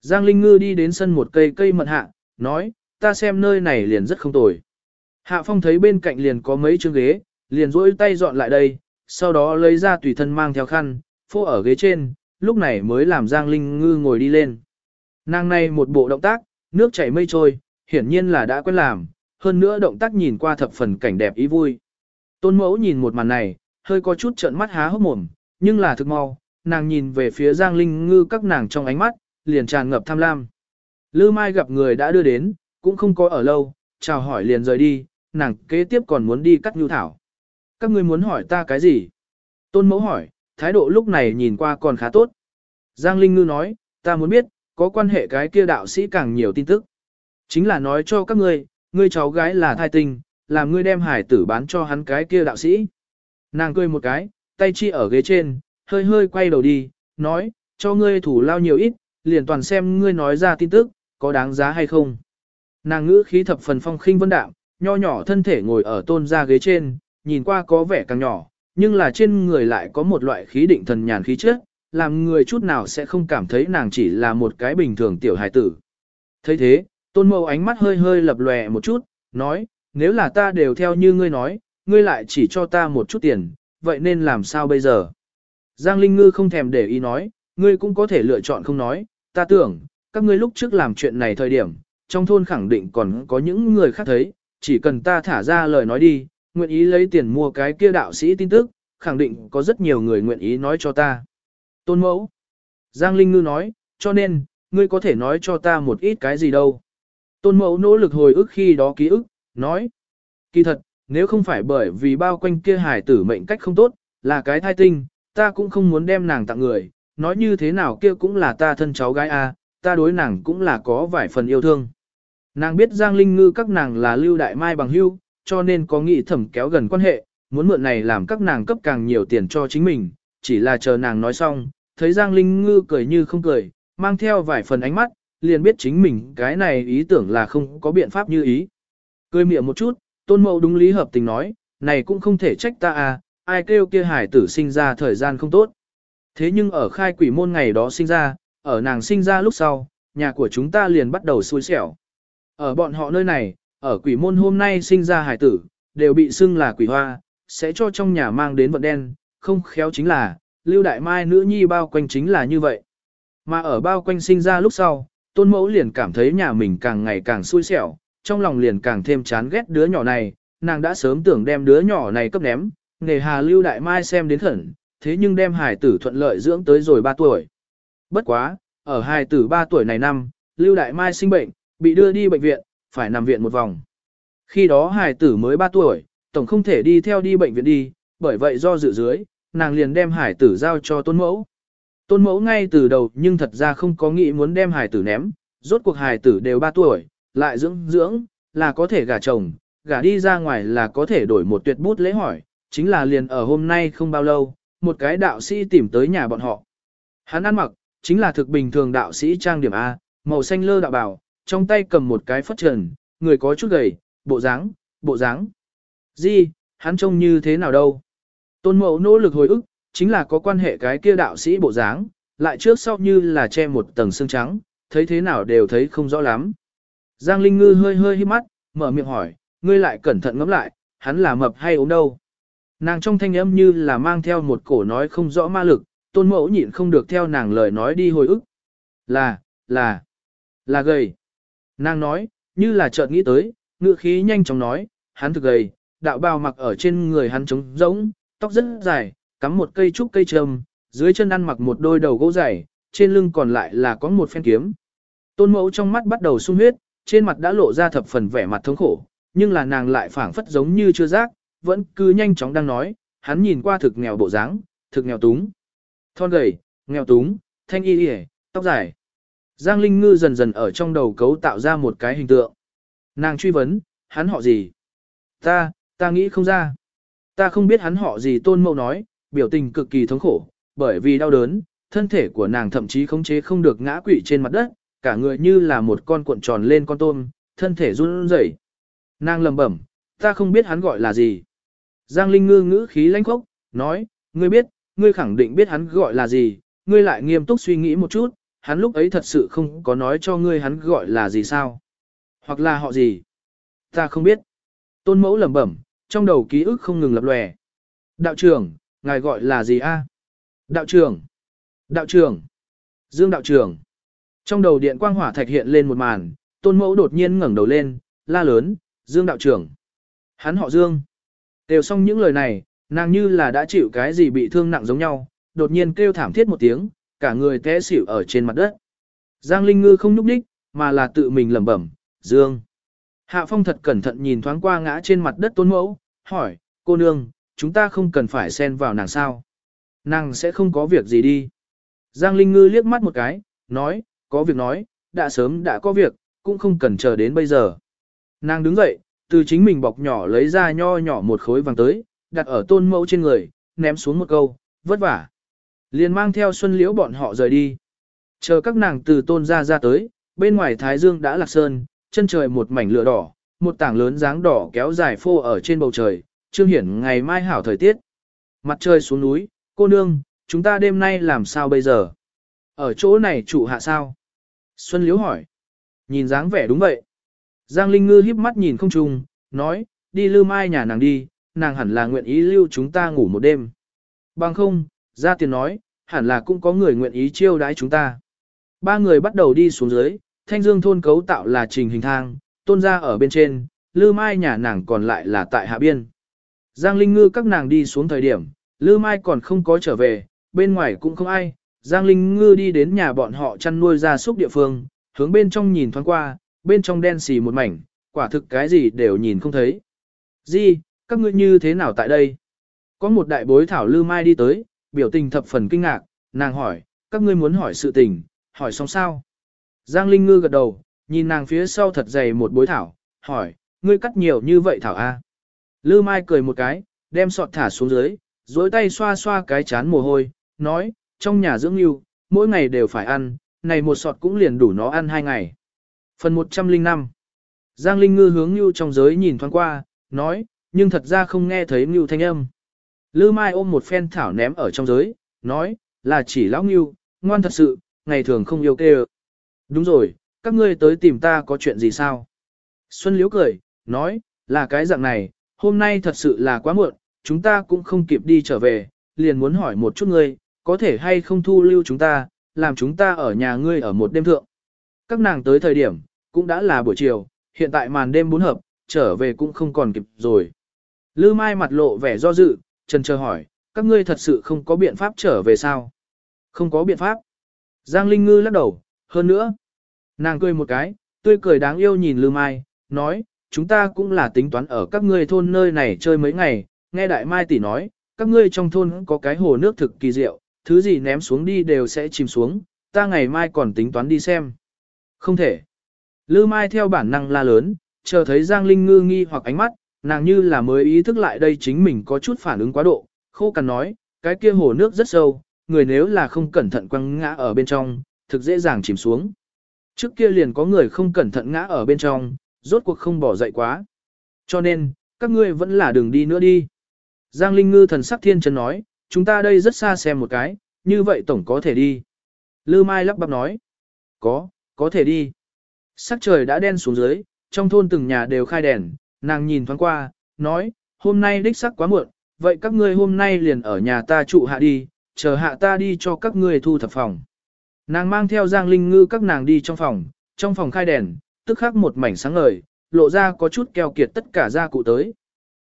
Giang Linh Ngư đi đến sân một cây cây mận hạ, nói, ta xem nơi này liền rất không tồi. Hạ Phong thấy bên cạnh liền có mấy chương ghế, liền rỗi tay dọn lại đây, sau đó lấy ra tùy thân mang theo khăn, phô ở ghế trên, lúc này mới làm Giang Linh Ngư ngồi đi lên. Nàng này một bộ động tác, nước chảy mây trôi, hiển nhiên là đã quen làm, hơn nữa động tác nhìn qua thập phần cảnh đẹp ý vui. Tôn mẫu nhìn một màn này, hơi có chút trợn mắt há hốc mồm, nhưng là thực mau, nàng nhìn về phía Giang Linh Ngư các nàng trong ánh mắt, liền tràn ngập tham lam. Lư Mai gặp người đã đưa đến, cũng không có ở lâu, chào hỏi liền rời đi, nàng kế tiếp còn muốn đi cắt nhu thảo. Các ngươi muốn hỏi ta cái gì? Tôn mẫu hỏi, thái độ lúc này nhìn qua còn khá tốt. Giang Linh Ngư nói, ta muốn biết, có quan hệ cái kia đạo sĩ càng nhiều tin tức. Chính là nói cho các ngươi, ngươi cháu gái là thai tình, làm ngươi đem hải tử bán cho hắn cái kia đạo sĩ. Nàng cười một cái, tay chi ở ghế trên, hơi hơi quay đầu đi, nói, cho ngươi thủ lao nhiều ít, liền toàn xem ngươi nói ra tin tức, có đáng giá hay không. Nàng ngữ khí thập phần phong khinh vân đạm, nho nhỏ thân thể ngồi ở tôn ra ghế trên, nhìn qua có vẻ càng nhỏ, nhưng là trên người lại có một loại khí định thần nhàn khí chất, làm người chút nào sẽ không cảm thấy nàng chỉ là một cái bình thường tiểu hài tử. thấy thế, tôn mẫu ánh mắt hơi hơi lập lòe một chút, nói, nếu là ta đều theo như ngươi nói, ngươi lại chỉ cho ta một chút tiền, vậy nên làm sao bây giờ? Giang Linh Ngư không thèm để ý nói, ngươi cũng có thể lựa chọn không nói, ta tưởng, các ngươi lúc trước làm chuyện này thời điểm, trong thôn khẳng định còn có những người khác thấy, chỉ cần ta thả ra lời nói đi, nguyện ý lấy tiền mua cái kia đạo sĩ tin tức, khẳng định có rất nhiều người nguyện ý nói cho ta. Tôn mẫu. Giang Linh Ngư nói, cho nên, ngươi có thể nói cho ta một ít cái gì đâu. Tôn mẫu nỗ lực hồi ức khi đó ký ức, nói. Kỳ thật, nếu không phải bởi vì bao quanh kia hải tử mệnh cách không tốt, là cái thai tinh, ta cũng không muốn đem nàng tặng người, nói như thế nào kia cũng là ta thân cháu gái a, ta đối nàng cũng là có vài phần yêu thương. Nàng biết Giang Linh Ngư các nàng là lưu đại mai bằng hưu, cho nên có nghĩ thẩm kéo gần quan hệ, muốn mượn này làm các nàng cấp càng nhiều tiền cho chính mình, chỉ là chờ nàng nói xong, thấy Giang Linh Ngư cười như không cười, mang theo vài phần ánh mắt, liền biết chính mình cái này ý tưởng là không có biện pháp như ý. Cười miệng một chút, tôn mẫu đúng lý hợp tình nói, này cũng không thể trách ta à, ai kêu kia hải tử sinh ra thời gian không tốt. Thế nhưng ở khai quỷ môn ngày đó sinh ra, ở nàng sinh ra lúc sau, nhà của chúng ta liền bắt đầu xui xẻo. Ở bọn họ nơi này, ở quỷ môn hôm nay sinh ra hải tử, đều bị xưng là quỷ hoa, sẽ cho trong nhà mang đến vận đen, không khéo chính là, lưu đại mai nữ nhi bao quanh chính là như vậy. Mà ở bao quanh sinh ra lúc sau, tôn mẫu liền cảm thấy nhà mình càng ngày càng xui xẻo, trong lòng liền càng thêm chán ghét đứa nhỏ này, nàng đã sớm tưởng đem đứa nhỏ này cấp ném, nghề hà lưu đại mai xem đến khẩn, thế nhưng đem hải tử thuận lợi dưỡng tới rồi 3 tuổi. Bất quá, ở hải tử 3 tuổi này năm, lưu đại mai sinh bệnh, bị đưa đi bệnh viện, phải nằm viện một vòng. Khi đó hải tử mới 3 tuổi, tổng không thể đi theo đi bệnh viện đi, bởi vậy do dự dưới, nàng liền đem hải tử giao cho tôn mẫu. Tôn mẫu ngay từ đầu nhưng thật ra không có nghĩ muốn đem hải tử ném, rốt cuộc hải tử đều 3 tuổi, lại dưỡng dưỡng, là có thể gả chồng, gả đi ra ngoài là có thể đổi một tuyệt bút lễ hỏi, chính là liền ở hôm nay không bao lâu, một cái đạo sĩ tìm tới nhà bọn họ. Hắn ăn mặc, chính là thực bình thường đạo sĩ trang điểm A, màu xanh lơ đạo bảo, trong tay cầm một cái phất trần, người có chút gầy, bộ dáng, bộ dáng. Gì, hắn trông như thế nào đâu? Tôn mẫu nỗ lực hồi ức, chính là có quan hệ cái kia đạo sĩ bộ dáng, lại trước sau như là che một tầng xương trắng, thấy thế nào đều thấy không rõ lắm. Giang Linh Ngư hơi hơi hít mắt, mở miệng hỏi, ngươi lại cẩn thận ngẫm lại, hắn là mập hay ốm đâu? Nàng trong thanh âm như là mang theo một cổ nói không rõ ma lực, tôn mẫu nhịn không được theo nàng lời nói đi hồi ức. Là, là, là gầy. Nàng nói, như là chợt nghĩ tới, ngựa khí nhanh chóng nói, hắn thực gầy, đạo bào mặc ở trên người hắn trống rỗng, tóc rất dài, cắm một cây trúc cây trầm, dưới chân ăn mặc một đôi đầu gỗ dày, trên lưng còn lại là có một phen kiếm. Tôn mẫu trong mắt bắt đầu sung huyết, trên mặt đã lộ ra thập phần vẻ mặt thống khổ, nhưng là nàng lại phảng phất giống như chưa giác, vẫn cứ nhanh chóng đang nói, hắn nhìn qua thực nghèo bộ dáng, thực nghèo túng. Thon gầy, nghèo túng, thanh y y, tóc dài. Giang Linh Ngư dần dần ở trong đầu cấu tạo ra một cái hình tượng. Nàng truy vấn, hắn họ gì? Ta, ta nghĩ không ra. Ta không biết hắn họ gì tôn mâu nói, biểu tình cực kỳ thống khổ, bởi vì đau đớn, thân thể của nàng thậm chí khống chế không được ngã quỵ trên mặt đất, cả người như là một con cuộn tròn lên con tôm, thân thể run rẩy. Nàng lầm bẩm, ta không biết hắn gọi là gì. Giang Linh ngư ngữ khí lãnh khốc, nói, ngươi biết, ngươi khẳng định biết hắn gọi là gì, ngươi lại nghiêm túc suy nghĩ một chút, hắn lúc ấy thật sự không có nói cho ngươi hắn gọi là gì sao? Hoặc là họ gì? Ta không biết. Tôn mẫu lẩm bẩm, trong đầu ký ức không ngừng lập lòe. Đạo trưởng, ngài gọi là gì a? Đạo trưởng. Đạo trưởng. Dương đạo trưởng. Trong đầu điện quang hỏa thạch hiện lên một màn, tôn mẫu đột nhiên ngẩng đầu lên, la lớn, Dương đạo trưởng. Hắn họ Dương. Đều xong những lời này, nàng như là đã chịu cái gì bị thương nặng giống nhau, đột nhiên kêu thảm thiết một tiếng, cả người té xỉu ở trên mặt đất. Giang Linh Ngư không nhúc đích, mà là tự mình lẩm bẩm, Dương. Hạ Phong thật cẩn thận nhìn thoáng qua ngã trên mặt đất tôn mẫu, hỏi, cô nương, chúng ta không cần phải xen vào nàng sao. Nàng sẽ không có việc gì đi. Giang Linh Ngư liếc mắt một cái, nói, có việc nói, đã sớm đã có việc, cũng không cần chờ đến bây giờ. Nàng đứng dậy, từ chính mình bọc nhỏ lấy ra nho nhỏ một khối vàng tới, đặt ở tôn mẫu trên người, ném xuống một câu, vất vả. Liền mang theo Xuân Liễu bọn họ rời đi. Chờ các nàng từ tôn ra ra tới, bên ngoài Thái Dương đã lạc sơn, chân trời một mảnh lửa đỏ, một tảng lớn dáng đỏ kéo dài phô ở trên bầu trời, trương hiển ngày mai hảo thời tiết. Mặt trời xuống núi, cô nương, chúng ta đêm nay làm sao bây giờ? Ở chỗ này trụ hạ sao? Xuân Liễu hỏi. Nhìn dáng vẻ đúng vậy. Giang Linh Ngư híp mắt nhìn không trùng, nói, đi lưu mai nhà nàng đi, nàng hẳn là nguyện ý lưu chúng ta ngủ một đêm. Bằng không, ra tiền nói, hẳn là cũng có người nguyện ý chiêu đãi chúng ta. Ba người bắt đầu đi xuống dưới, thanh dương thôn cấu tạo là trình hình thang, tôn ra ở bên trên, lư mai nhà nàng còn lại là tại hạ biên. Giang Linh Ngư các nàng đi xuống thời điểm, lư mai còn không có trở về, bên ngoài cũng không ai. Giang Linh Ngư đi đến nhà bọn họ chăn nuôi gia súc địa phương, hướng bên trong nhìn thoáng qua, bên trong đen xì một mảnh, quả thực cái gì đều nhìn không thấy. Di, các ngươi như thế nào tại đây? Có một đại bối thảo lư mai đi tới, biểu tình thập phần kinh ngạc, nàng hỏi, các ngươi muốn hỏi sự tình, hỏi xong sao? Giang Linh Ngư gật đầu, nhìn nàng phía sau thật dày một bối thảo, hỏi, ngươi cắt nhiều như vậy thảo a? Lư Mai cười một cái, đem sọt thả xuống dưới, duỗi tay xoa xoa cái chán mồ hôi, nói, trong nhà dưỡng yêu, mỗi ngày đều phải ăn, này một sọt cũng liền đủ nó ăn hai ngày. Phần 105 Giang Linh Ngư hướng Ngưu trong giới nhìn thoáng qua, nói, nhưng thật ra không nghe thấy Ngưu thanh âm. Lư Mai ôm một phen thảo ném ở trong giới, nói, là chỉ lão nghiêu, ngoan thật sự, ngày thường không yêu kê Đúng rồi, các ngươi tới tìm ta có chuyện gì sao? Xuân Liễu cười, nói, là cái dạng này, hôm nay thật sự là quá muộn, chúng ta cũng không kịp đi trở về, liền muốn hỏi một chút ngươi, có thể hay không thu lưu chúng ta, làm chúng ta ở nhà ngươi ở một đêm thượng. Các nàng tới thời điểm, cũng đã là buổi chiều, hiện tại màn đêm bốn hợp, trở về cũng không còn kịp rồi. Lư Mai mặt lộ vẻ do dự, trần chờ hỏi, các ngươi thật sự không có biện pháp trở về sao? Không có biện pháp. Giang Linh Ngư lắc đầu, hơn nữa. Nàng cười một cái, tươi cười đáng yêu nhìn Lư Mai, nói, chúng ta cũng là tính toán ở các ngươi thôn nơi này chơi mấy ngày, nghe Đại Mai tỷ nói, các ngươi trong thôn có cái hồ nước thực kỳ diệu, thứ gì ném xuống đi đều sẽ chìm xuống, ta ngày mai còn tính toán đi xem. Không thể. Lư Mai theo bản năng la lớn, chờ thấy Giang Linh ngư nghi hoặc ánh mắt, nàng như là mới ý thức lại đây chính mình có chút phản ứng quá độ, khô cằn nói, cái kia hồ nước rất sâu, người nếu là không cẩn thận quăng ngã ở bên trong, thực dễ dàng chìm xuống. Trước kia liền có người không cẩn thận ngã ở bên trong, rốt cuộc không bỏ dậy quá. Cho nên, các ngươi vẫn là đường đi nữa đi. Giang Linh Ngư thần sắc thiên chân nói, chúng ta đây rất xa xem một cái, như vậy tổng có thể đi. Lư Mai lắp bắp nói, có, có thể đi. Sắc trời đã đen xuống dưới, trong thôn từng nhà đều khai đèn, nàng nhìn thoáng qua, nói, hôm nay đích sắc quá muộn, vậy các ngươi hôm nay liền ở nhà ta trụ hạ đi, chờ hạ ta đi cho các ngươi thu thập phòng. Nàng mang theo Giang Linh Ngư các nàng đi trong phòng, trong phòng khai đèn, tức khắc một mảnh sáng ngời, lộ ra có chút keo kiệt tất cả gia cụ tới.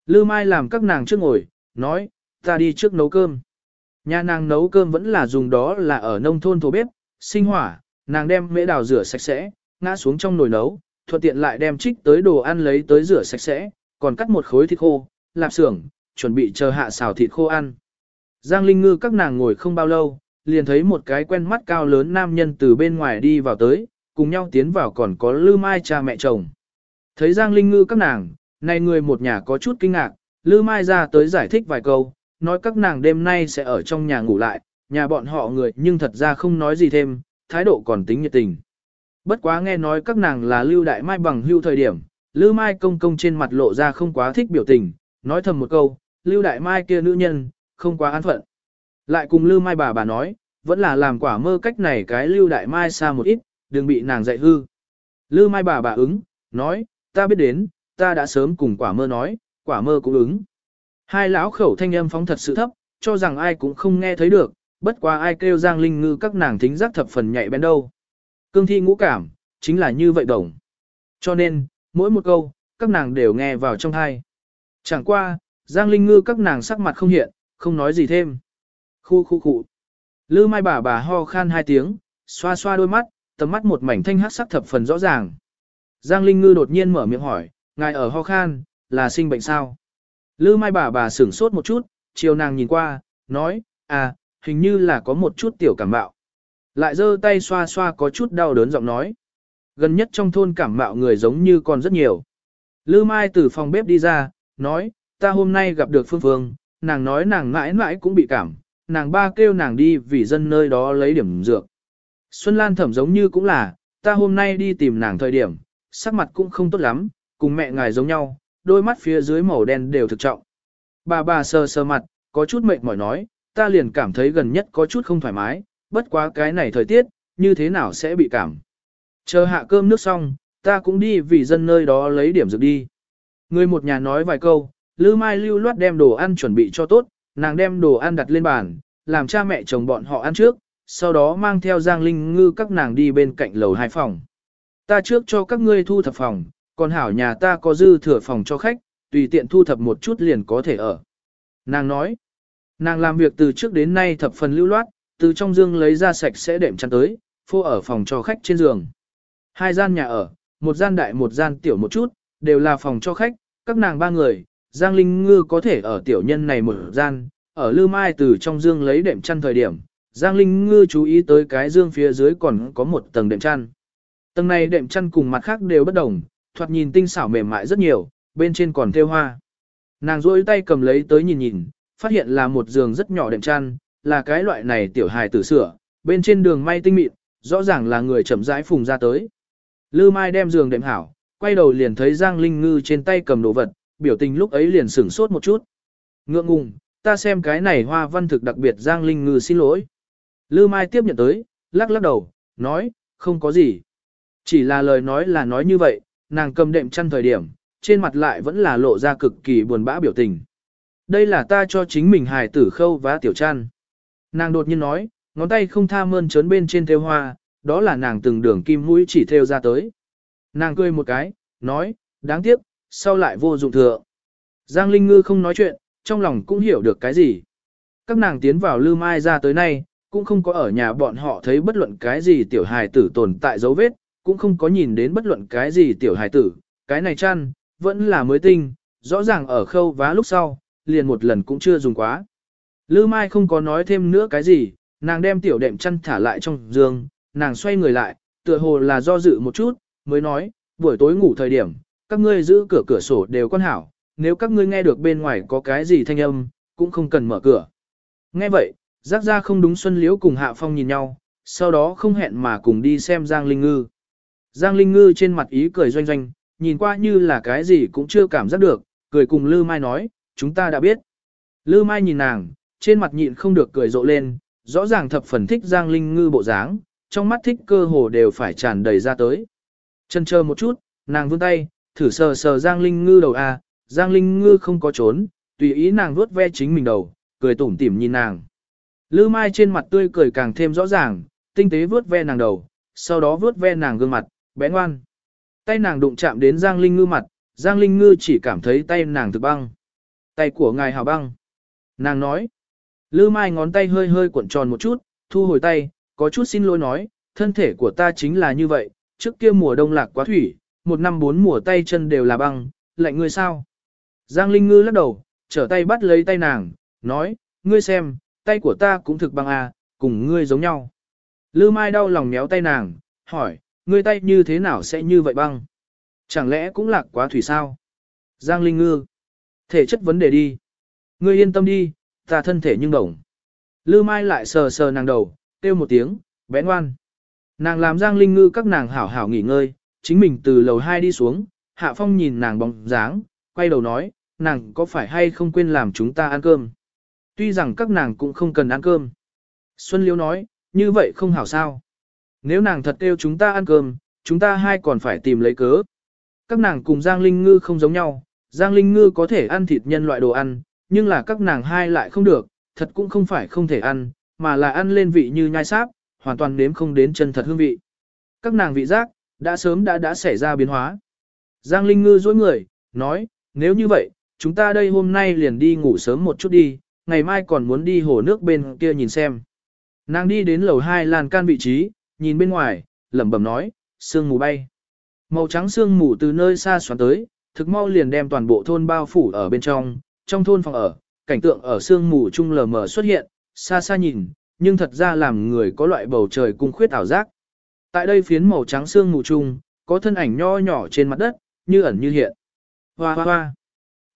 Lư Mai làm các nàng trước ngồi, nói, ta đi trước nấu cơm. Nhà nàng nấu cơm vẫn là dùng đó là ở nông thôn thổ bếp, sinh hỏa, nàng đem mễ đào rửa sạch sẽ, ngã xuống trong nồi nấu, thuận tiện lại đem trích tới đồ ăn lấy tới rửa sạch sẽ, còn cắt một khối thịt khô, lạp xưởng, chuẩn bị chờ hạ xào thịt khô ăn. Giang Linh Ngư các nàng ngồi không bao lâu, liền thấy một cái quen mắt cao lớn nam nhân từ bên ngoài đi vào tới, cùng nhau tiến vào còn có Lư Mai cha mẹ chồng. Thấy Giang Linh Ngư các nàng, này người một nhà có chút kinh ngạc, Lư Mai ra tới giải thích vài câu, nói các nàng đêm nay sẽ ở trong nhà ngủ lại, nhà bọn họ người nhưng thật ra không nói gì thêm, thái độ còn tính nhiệt tình. Bất quá nghe nói các nàng là Lưu Đại Mai bằng hưu thời điểm, Lưu Mai công công trên mặt lộ ra không quá thích biểu tình, nói thầm một câu, Lưu Đại Mai kia nữ nhân, không quá an phận. Lại cùng Lưu Mai bà bà nói, vẫn là làm quả mơ cách này cái lưu đại mai xa một ít, đừng bị nàng dạy hư. Lưu mai bà bà ứng, nói, ta biết đến, ta đã sớm cùng quả mơ nói, quả mơ cũng ứng. Hai lão khẩu thanh âm phóng thật sự thấp, cho rằng ai cũng không nghe thấy được, bất quá ai kêu Giang Linh Ngư các nàng thính giác thập phần nhạy bén đâu. Cương thi ngũ cảm, chính là như vậy đồng. Cho nên, mỗi một câu, các nàng đều nghe vào trong thai. Chẳng qua, Giang Linh Ngư các nàng sắc mặt không hiện, không nói gì thêm. Khu khu khu. Lư mai bà bà ho khan hai tiếng, xoa xoa đôi mắt, tầm mắt một mảnh thanh hát sắc thập phần rõ ràng. Giang Linh Ngư đột nhiên mở miệng hỏi, ngài ở ho khan, là sinh bệnh sao? Lư mai bà bà sửng sốt một chút, chiều nàng nhìn qua, nói, à, hình như là có một chút tiểu cảm bạo. Lại giơ tay xoa xoa có chút đau đớn giọng nói. Gần nhất trong thôn cảm mạo người giống như còn rất nhiều. Lư Mai từ phòng bếp đi ra, nói, ta hôm nay gặp được Phương Phương, nàng nói nàng mãi mãi cũng bị cảm, nàng ba kêu nàng đi vì dân nơi đó lấy điểm dược. Xuân Lan thẩm giống như cũng là, ta hôm nay đi tìm nàng thời điểm, sắc mặt cũng không tốt lắm, cùng mẹ ngài giống nhau, đôi mắt phía dưới màu đen đều thực trọng. Bà bà sờ sờ mặt, có chút mệt mỏi nói, ta liền cảm thấy gần nhất có chút không thoải mái, bất quá cái này thời tiết, như thế nào sẽ bị cảm. Chờ hạ cơm nước xong, ta cũng đi vì dân nơi đó lấy điểm dược đi. Người một nhà nói vài câu, Lư Mai lưu loát đem đồ ăn chuẩn bị cho tốt, nàng đem đồ ăn đặt lên bàn, làm cha mẹ chồng bọn họ ăn trước, sau đó mang theo Giang Linh Ngư các nàng đi bên cạnh lầu hai phòng. Ta trước cho các ngươi thu thập phòng, còn hảo nhà ta có dư thừa phòng cho khách, tùy tiện thu thập một chút liền có thể ở. Nàng nói, nàng làm việc từ trước đến nay thập phần lưu loát, từ trong dương lấy ra sạch sẽ đệm chăn tới, phô ở phòng cho khách trên giường. Hai gian nhà ở, một gian đại một gian tiểu một chút, đều là phòng cho khách, các nàng ba người, Giang Linh Ngư có thể ở tiểu nhân này một gian, ở Lư Mai từ trong dương lấy đệm chăn thời điểm, Giang Linh Ngư chú ý tới cái dương phía dưới còn có một tầng đệm chăn. Tầng này đệm chăn cùng mặt khác đều bất đồng, thoạt nhìn tinh xảo mềm mại rất nhiều, bên trên còn thêu hoa. Nàng duỗi tay cầm lấy tới nhìn nhìn, phát hiện là một giường rất nhỏ đệm chăn, là cái loại này tiểu hài tử sửa, bên trên đường may tinh mịn, rõ ràng là người chậm rãi phùng ra tới. Lư Mai đem giường đệm hảo, quay đầu liền thấy Giang Linh Ngư trên tay cầm đồ vật, biểu tình lúc ấy liền sửng sốt một chút. Ngượng ngùng, ta xem cái này hoa văn thực đặc biệt Giang Linh Ngư xin lỗi. Lư Mai tiếp nhận tới, lắc lắc đầu, nói, không có gì. Chỉ là lời nói là nói như vậy, nàng cầm đệm chăn thời điểm, trên mặt lại vẫn là lộ ra cực kỳ buồn bã biểu tình. Đây là ta cho chính mình hài tử khâu vá tiểu chăn. Nàng đột nhiên nói, ngón tay không tha mơn trớn bên trên theo hoa, đó là nàng từng đường kim mũi chỉ theo ra tới. Nàng cười một cái, nói, đáng tiếc, sau lại vô dụng thừa. Giang Linh Ngư không nói chuyện, trong lòng cũng hiểu được cái gì. Các nàng tiến vào Lư Mai ra tới nay, cũng không có ở nhà bọn họ thấy bất luận cái gì tiểu hài tử tồn tại dấu vết, cũng không có nhìn đến bất luận cái gì tiểu hài tử, cái này chăn, vẫn là mới tinh, rõ ràng ở khâu vá lúc sau, liền một lần cũng chưa dùng quá. Lư Mai không có nói thêm nữa cái gì, nàng đem tiểu đệm chăn thả lại trong giường, nàng xoay người lại, tựa hồ là do dự một chút, mới nói, buổi tối ngủ thời điểm, các ngươi giữ cửa cửa sổ đều quan hảo, nếu các ngươi nghe được bên ngoài có cái gì thanh âm, cũng không cần mở cửa. Nghe vậy, giác ra không đúng Xuân Liễu cùng Hạ Phong nhìn nhau, sau đó không hẹn mà cùng đi xem Giang Linh Ngư. Giang Linh Ngư trên mặt ý cười doanh doanh, nhìn qua như là cái gì cũng chưa cảm giác được, cười cùng Lư Mai nói, chúng ta đã biết. Lư Mai nhìn nàng, trên mặt nhịn không được cười rộ lên, rõ ràng thập phần thích Giang Linh Ngư bộ dáng, trong mắt thích cơ hồ đều phải tràn đầy ra tới. Chân chờ một chút, nàng vươn tay, thử sờ sờ Giang Linh Ngư đầu a, Giang Linh Ngư không có trốn, tùy ý nàng vuốt ve chính mình đầu, cười tủm tỉm nhìn nàng. Lư Mai trên mặt tươi cười càng thêm rõ ràng, tinh tế vuốt ve nàng đầu, sau đó vuốt ve nàng gương mặt, bé ngoan. Tay nàng đụng chạm đến Giang Linh Ngư mặt, Giang Linh Ngư chỉ cảm thấy tay nàng thực băng. Tay của ngài hào băng. Nàng nói. Lư Mai ngón tay hơi hơi cuộn tròn một chút, thu hồi tay, có chút xin lỗi nói, thân thể của ta chính là như vậy, trước kia mùa đông lạc quá thủy, một năm bốn mùa tay chân đều là băng, lạnh ngươi sao? Giang Linh Ngư lắc đầu, trở tay bắt lấy tay nàng, nói, ngươi xem, tay của ta cũng thực băng à, cùng ngươi giống nhau. Lư Mai đau lòng méo tay nàng, hỏi, ngươi tay như thế nào sẽ như vậy băng? Chẳng lẽ cũng lạc quá thủy sao? Giang Linh Ngư, thể chất vấn đề đi. Ngươi yên tâm đi, ta thân thể nhưng đồng. Lư Mai lại sờ sờ nàng đầu, kêu một tiếng, bé ngoan. Nàng làm Giang Linh Ngư các nàng hảo hảo nghỉ ngơi, chính mình từ lầu 2 đi xuống, Hạ Phong nhìn nàng bóng dáng, quay đầu nói, nàng có phải hay không quên làm chúng ta ăn cơm. Tuy rằng các nàng cũng không cần ăn cơm. Xuân Liêu nói, như vậy không hảo sao. Nếu nàng thật kêu chúng ta ăn cơm, chúng ta hai còn phải tìm lấy cớ. Các nàng cùng Giang Linh Ngư không giống nhau, Giang Linh Ngư có thể ăn thịt nhân loại đồ ăn, nhưng là các nàng hai lại không được, thật cũng không phải không thể ăn, mà là ăn lên vị như nhai sáp, hoàn toàn nếm không đến chân thật hương vị. Các nàng vị giác, đã sớm đã đã xảy ra biến hóa. Giang Linh Ngư dối người, nói, nếu như vậy, chúng ta đây hôm nay liền đi ngủ sớm một chút đi, ngày mai còn muốn đi hồ nước bên kia nhìn xem. Nàng đi đến lầu 2 lan can vị trí, nhìn bên ngoài, lẩm bẩm nói, sương mù bay. Màu trắng sương mù từ nơi xa xoắn tới, thực mau liền đem toàn bộ thôn bao phủ ở bên trong, trong thôn phòng ở, cảnh tượng ở sương mù trung lờ mờ xuất hiện, xa xa nhìn, nhưng thật ra làm người có loại bầu trời cung khuyết ảo giác. Tại đây phiến màu trắng sương mù trung, có thân ảnh nho nhỏ trên mặt đất, như ẩn như hiện. Hoa hoa hoa.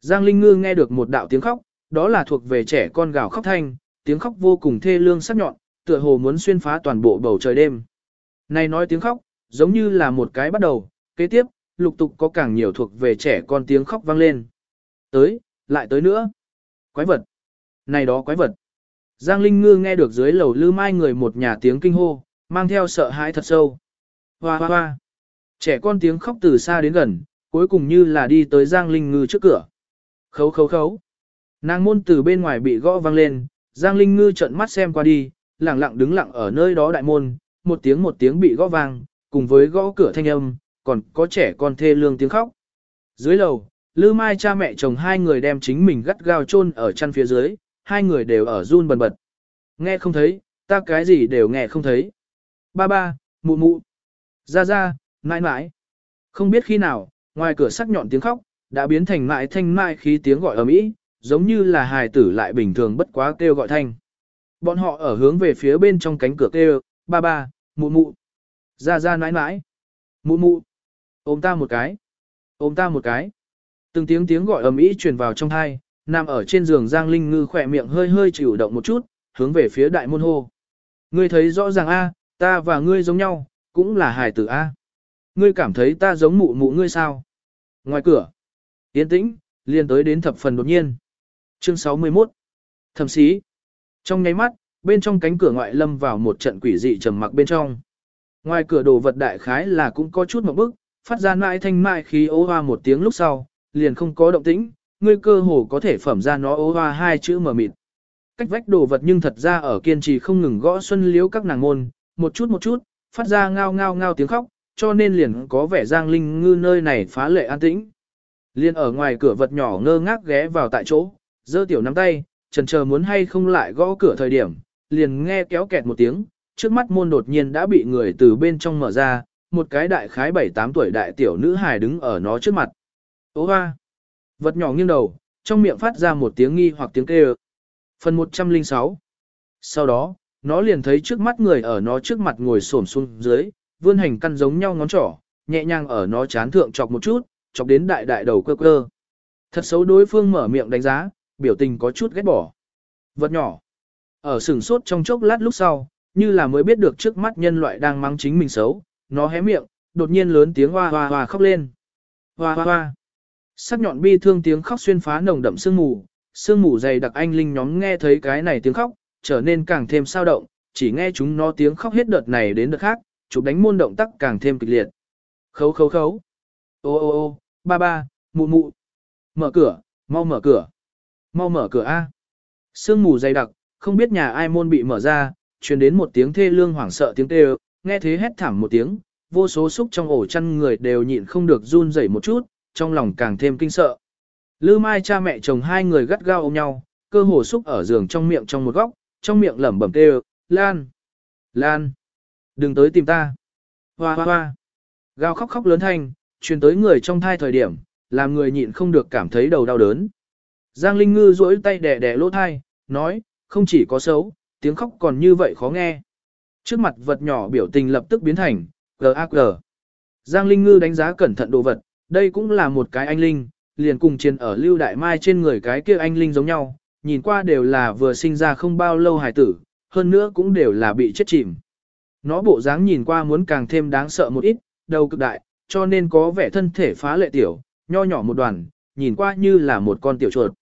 Giang Linh Ngư nghe được một đạo tiếng khóc, đó là thuộc về trẻ con gào khóc thanh, tiếng khóc vô cùng thê lương sắc nhọn, tựa hồ muốn xuyên phá toàn bộ bầu trời đêm. Này nói tiếng khóc, giống như là một cái bắt đầu, kế tiếp, lục tục có càng nhiều thuộc về trẻ con tiếng khóc vang lên. Tới, lại tới nữa. Quái vật. Này đó quái vật. Giang Linh Ngư nghe được dưới lầu lư mai người một nhà tiếng kinh hô, mang theo sợ hãi thật sâu. Hoa hoa hoa. Trẻ con tiếng khóc từ xa đến gần, cuối cùng như là đi tới Giang Linh Ngư trước cửa. Khấu khấu khấu. Nàng môn từ bên ngoài bị gõ vang lên, Giang Linh Ngư trợn mắt xem qua đi, lặng lặng đứng lặng ở nơi đó đại môn, một tiếng một tiếng bị gõ vang, cùng với gõ cửa thanh âm, còn có trẻ con thê lương tiếng khóc. Dưới lầu, Lư Mai cha mẹ chồng hai người đem chính mình gắt gao chôn ở chăn phía dưới, hai người đều ở run bần bật. Nghe không thấy, ta cái gì đều nghe không thấy. Ba ba, mụ mụ, ra ra, mãi mãi. Không biết khi nào, ngoài cửa sắc nhọn tiếng khóc, đã biến thành mãi thanh mãi khí tiếng gọi ở mỹ, giống như là hài tử lại bình thường bất quá kêu gọi thanh. Bọn họ ở hướng về phía bên trong cánh cửa kêu, ba ba, mụ mụ, ra ra mãi mãi, mụ mụ, ôm ta một cái, ôm ta một cái. Từng tiếng tiếng gọi ầm ĩ truyền vào trong thai, nằm ở trên giường Giang Linh Ngư khỏe miệng hơi hơi chịu động một chút, hướng về phía đại môn hô. Ngươi thấy rõ ràng a, ta và ngươi giống nhau, cũng là hài tử a. Ngươi cảm thấy ta giống mụ mụ ngươi sao? Ngoài cửa, yên tĩnh, liền tới đến thập phần đột nhiên. Chương 61 Thẩm sĩ Trong nháy mắt, bên trong cánh cửa ngoại lâm vào một trận quỷ dị trầm mặc bên trong. Ngoài cửa đồ vật đại khái là cũng có chút một bức, phát ra mãi thanh mại khí ố hoa một tiếng lúc sau, liền không có động tĩnh, ngươi cơ hồ có thể phẩm ra nó ố hoa hai chữ mở mịt. Cách vách đồ vật nhưng thật ra ở kiên trì không ngừng gõ xuân liếu các nàng môn, một chút một chút, phát ra ngao ngao ngao tiếng khóc, cho nên liền có vẻ giang linh ngư nơi này phá lệ an tĩnh. Liên ở ngoài cửa vật nhỏ ngơ ngác ghé vào tại chỗ, giơ tiểu nắm tay, chần chờ muốn hay không lại gõ cửa thời điểm, liền nghe kéo kẹt một tiếng, trước mắt môn đột nhiên đã bị người từ bên trong mở ra, một cái đại khái 7-8 tuổi đại tiểu nữ hài đứng ở nó trước mặt. Ô hoa! Vật nhỏ nghiêng đầu, trong miệng phát ra một tiếng nghi hoặc tiếng kêu. Phần 106 Sau đó, nó liền thấy trước mắt người ở nó trước mặt ngồi xổm xuống dưới, vươn hành căn giống nhau ngón trỏ, nhẹ nhàng ở nó chán thượng chọc một chút, chọc đến đại đại đầu cơ cơ. Thật xấu đối phương mở miệng đánh giá, biểu tình có chút ghét bỏ. Vật nhỏ. Ở sừng sốt trong chốc lát lúc sau, như là mới biết được trước mắt nhân loại đang mắng chính mình xấu, nó hé miệng, đột nhiên lớn tiếng hoa hoa hoa khóc lên. Hoa hoa hoa. Sắc nhọn bi thương tiếng khóc xuyên phá nồng đậm sương mù, sương mù dày đặc anh linh nhóm nghe thấy cái này tiếng khóc, trở nên càng thêm sao động, chỉ nghe chúng nó tiếng khóc hết đợt này đến đợt khác, chụp đánh môn động tác càng thêm kịch liệt. Khấu khấu khấu. Ô ô ô, ba ba, mụ mụ. Mở cửa, mau mở cửa. Mau mở cửa A. Sương mù dày đặc, không biết nhà ai môn bị mở ra, truyền đến một tiếng thê lương hoảng sợ tiếng kêu, nghe thế hét thảm một tiếng, vô số xúc trong ổ chăn người đều nhịn không được run rẩy một chút, trong lòng càng thêm kinh sợ. Lư Mai cha mẹ chồng hai người gắt gao ôm nhau, cơ hồ xúc ở giường trong miệng trong một góc, trong miệng lẩm bẩm kêu, "Lan, Lan, đừng tới tìm ta." Hoa hoa hoa. Gào khóc khóc lớn thanh, truyền tới người trong thai thời điểm, làm người nhịn không được cảm thấy đầu đau đớn. Giang Linh Ngư duỗi tay đè đè lỗ thai, nói, không chỉ có xấu, tiếng khóc còn như vậy khó nghe. Trước mặt vật nhỏ biểu tình lập tức biến thành, "Gag." Giang Linh Ngư đánh giá cẩn thận đồ vật, đây cũng là một cái anh linh, liền cùng chiến ở lưu đại mai trên người cái kia anh linh giống nhau, nhìn qua đều là vừa sinh ra không bao lâu hài tử, hơn nữa cũng đều là bị chết chìm. Nó bộ dáng nhìn qua muốn càng thêm đáng sợ một ít, đầu cực đại, cho nên có vẻ thân thể phá lệ tiểu, nho nhỏ một đoàn, nhìn qua như là một con tiểu chuột.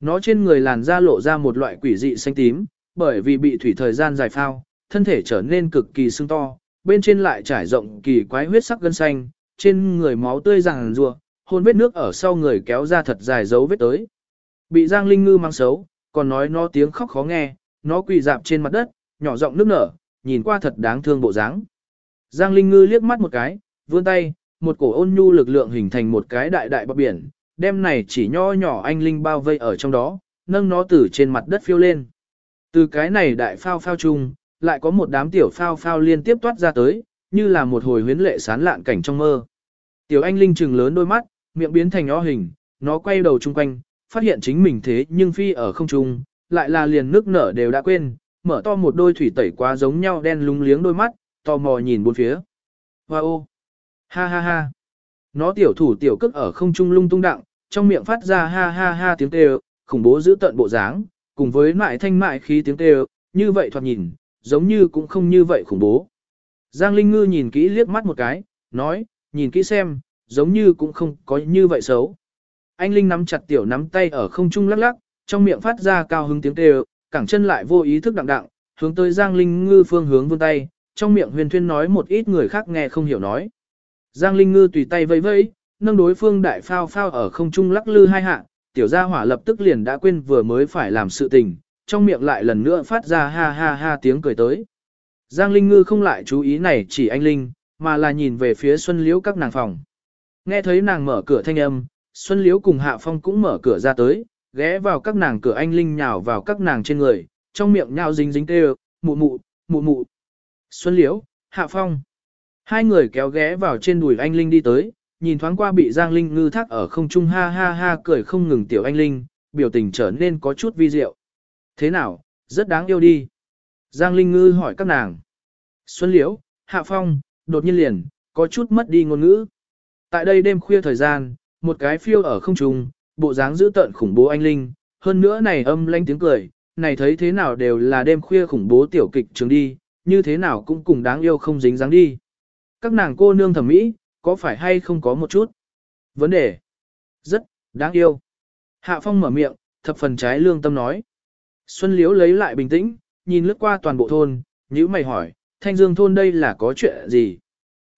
Nó trên người làn da lộ ra một loại quỷ dị xanh tím, bởi vì bị thủy thời gian dài phao, thân thể trở nên cực kỳ sưng to, bên trên lại trải rộng kỳ quái huyết sắc gân xanh, trên người máu tươi ràng rùa, hôn vết nước ở sau người kéo ra thật dài dấu vết tới. Bị Giang Linh Ngư mang xấu, còn nói nó tiếng khóc khó nghe, nó quỳ dạp trên mặt đất, nhỏ giọng nước nở, nhìn qua thật đáng thương bộ dáng. Giang Linh Ngư liếc mắt một cái, vươn tay, một cổ ôn nhu lực lượng hình thành một cái đại đại bọc biển, đem này chỉ nho nhỏ anh Linh bao vây ở trong đó, nâng nó từ trên mặt đất phiêu lên. Từ cái này đại phao phao chung, lại có một đám tiểu phao phao liên tiếp toát ra tới, như là một hồi huyến lệ sán lạn cảnh trong mơ. Tiểu anh Linh trừng lớn đôi mắt, miệng biến thành o hình, nó quay đầu chung quanh, phát hiện chính mình thế nhưng phi ở không trung, lại là liền nước nở đều đã quên, mở to một đôi thủy tẩy quá giống nhau đen lúng liếng đôi mắt, tò mò nhìn bốn phía. Wow! Ha ha ha! Nó tiểu thủ tiểu cước ở không trung lung tung đặng, trong miệng phát ra ha ha ha tiếng kêu, khủng bố giữ tận bộ dáng, cùng với mại thanh mại khí tiếng kêu, như vậy thoạt nhìn, giống như cũng không như vậy khủng bố. Giang Linh Ngư nhìn kỹ liếc mắt một cái, nói, nhìn kỹ xem, giống như cũng không có như vậy xấu. Anh Linh nắm chặt tiểu nắm tay ở không trung lắc lắc, trong miệng phát ra cao hứng tiếng kêu, cẳng chân lại vô ý thức đặng đặng, hướng tới Giang Linh Ngư phương hướng vươn tay, trong miệng huyền thuyên nói một ít người khác nghe không hiểu nói. Giang Linh Ngư tùy tay vẫy vẫy, nâng đối phương đại phao phao ở không trung lắc lư hai hạ, tiểu gia hỏa lập tức liền đã quên vừa mới phải làm sự tình, trong miệng lại lần nữa phát ra ha ha ha tiếng cười tới. Giang Linh Ngư không lại chú ý này chỉ anh Linh, mà là nhìn về phía Xuân Liễu các nàng phòng. Nghe thấy nàng mở cửa thanh âm, Xuân Liễu cùng Hạ Phong cũng mở cửa ra tới, ghé vào các nàng cửa anh Linh nhào vào các nàng trên người, trong miệng nhào dính dính kêu, mụ mụ, mụ mụ. Xuân Liễu, Hạ Phong. Hai người kéo ghé vào trên đùi anh Linh đi tới, nhìn thoáng qua bị Giang Linh ngư thác ở không trung ha ha ha cười không ngừng tiểu anh Linh, biểu tình trở nên có chút vi diệu. Thế nào, rất đáng yêu đi. Giang Linh ngư hỏi các nàng. Xuân Liễu, Hạ Phong, đột nhiên liền, có chút mất đi ngôn ngữ. Tại đây đêm khuya thời gian, một cái phiêu ở không trung, bộ dáng dữ tợn khủng bố anh Linh, hơn nữa này âm lanh tiếng cười, này thấy thế nào đều là đêm khuya khủng bố tiểu kịch trường đi, như thế nào cũng cùng đáng yêu không dính dáng đi. Các nàng cô nương thẩm mỹ, có phải hay không có một chút? Vấn đề rất đáng yêu. Hạ Phong mở miệng, thập phần trái lương tâm nói. Xuân Liễu lấy lại bình tĩnh, nhìn lướt qua toàn bộ thôn, nhữ mày hỏi, Thanh Dương thôn đây là có chuyện gì?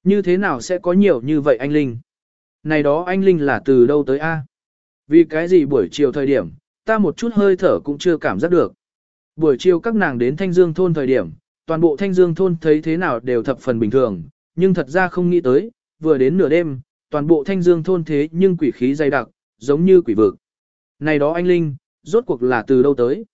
Như thế nào sẽ có nhiều như vậy anh Linh? Này đó anh Linh là từ đâu tới A? Vì cái gì buổi chiều thời điểm, ta một chút hơi thở cũng chưa cảm giác được. Buổi chiều các nàng đến Thanh Dương thôn thời điểm, toàn bộ Thanh Dương thôn thấy thế nào đều thập phần bình thường, nhưng thật ra không nghĩ tới, vừa đến nửa đêm, toàn bộ Thanh Dương thôn thế nhưng quỷ khí dày đặc, giống như quỷ vực. Này đó anh Linh, rốt cuộc là từ đâu tới?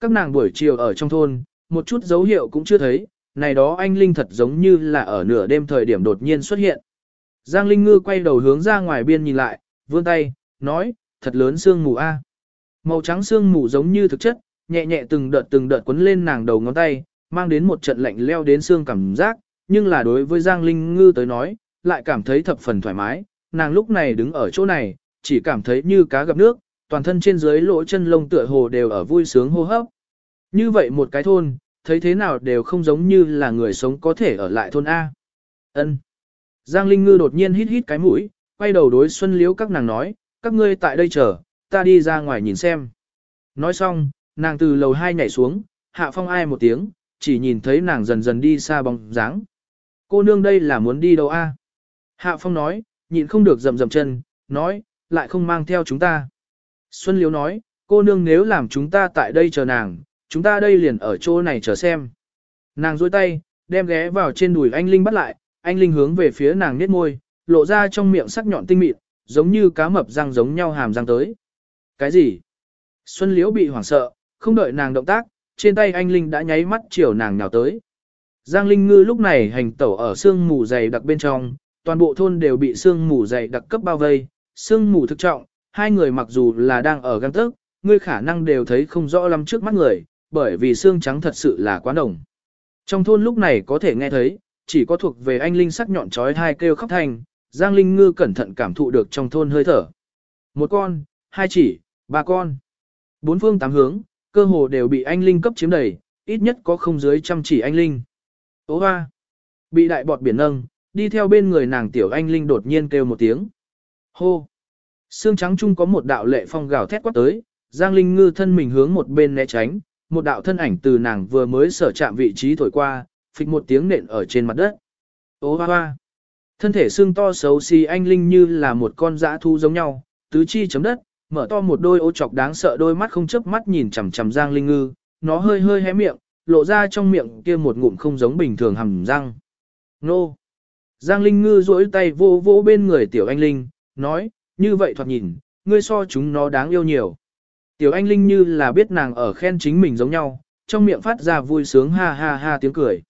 Các nàng buổi chiều ở trong thôn, một chút dấu hiệu cũng chưa thấy, này đó anh Linh thật giống như là ở nửa đêm thời điểm đột nhiên xuất hiện. Giang Linh Ngư quay đầu hướng ra ngoài biên nhìn lại, vươn tay, nói, thật lớn xương mù a. Màu trắng xương mù giống như thực chất, nhẹ nhẹ từng đợt từng đợt quấn lên nàng đầu ngón tay, mang đến một trận lạnh leo đến xương cảm giác, nhưng là đối với Giang Linh Ngư tới nói, lại cảm thấy thập phần thoải mái, nàng lúc này đứng ở chỗ này, chỉ cảm thấy như cá gặp nước, toàn thân trên dưới lỗ chân lông tựa hồ đều ở vui sướng hô hấp. Như vậy một cái thôn, thấy thế nào đều không giống như là người sống có thể ở lại thôn A. Ân. Giang Linh Ngư đột nhiên hít hít cái mũi, quay đầu đối Xuân Liễu các nàng nói, các ngươi tại đây chờ, ta đi ra ngoài nhìn xem. Nói xong, nàng từ lầu hai nhảy xuống, hạ phong ai một tiếng, chỉ nhìn thấy nàng dần dần đi xa bóng dáng. Cô nương đây là muốn đi đâu a? Hạ phong nói, nhịn không được rầm rầm chân, nói, lại không mang theo chúng ta. Xuân Liễu nói, cô nương nếu làm chúng ta tại đây chờ nàng, chúng ta đây liền ở chỗ này chờ xem. Nàng dôi tay, đem ghé vào trên đùi anh Linh bắt lại, anh Linh hướng về phía nàng nết môi, lộ ra trong miệng sắc nhọn tinh mịn, giống như cá mập răng giống nhau hàm răng tới. Cái gì? Xuân Liễu bị hoảng sợ, không đợi nàng động tác, trên tay anh Linh đã nháy mắt chiều nàng nhào tới. Giang Linh Ngư lúc này hành tẩu ở sương mù dày đặc bên trong, toàn bộ thôn đều bị sương mù dày đặc cấp bao vây, sương mù thực trọng, hai người mặc dù là đang ở găng tức, ngươi khả năng đều thấy không rõ lắm trước mắt người, bởi vì xương trắng thật sự là quá đồng. Trong thôn lúc này có thể nghe thấy, chỉ có thuộc về anh Linh sắc nhọn trói hai kêu khóc thành, Giang Linh Ngư cẩn thận cảm thụ được trong thôn hơi thở. Một con, hai chỉ, ba con. Bốn phương tám hướng, cơ hồ đều bị anh Linh cấp chiếm đầy, ít nhất có không dưới trăm chỉ anh Linh. Ô hoa! Bị đại bọt biển nâng, đi theo bên người nàng tiểu anh Linh đột nhiên kêu một tiếng. Hô! Xương trắng chung có một đạo lệ phong gào thét quát tới, Giang Linh Ngư thân mình hướng một bên né tránh, một đạo thân ảnh từ nàng vừa mới sở chạm vị trí thổi qua, phịch một tiếng nện ở trên mặt đất. Ô hoa hoa. Thân thể xương to xấu xí anh linh như là một con dã thu giống nhau, tứ chi chấm đất, mở to một đôi ô chọc đáng sợ đôi mắt không chớp mắt nhìn chằm chằm Giang Linh Ngư, nó hơi hơi hé miệng, lộ ra trong miệng kia một ngụm không giống bình thường hầm răng. Nô! Giang Linh Ngư duỗi tay vô vô bên người tiểu anh Linh, nói, như vậy thoạt nhìn, ngươi so chúng nó đáng yêu nhiều. Tiểu anh Linh như là biết nàng ở khen chính mình giống nhau, trong miệng phát ra vui sướng ha ha ha tiếng cười.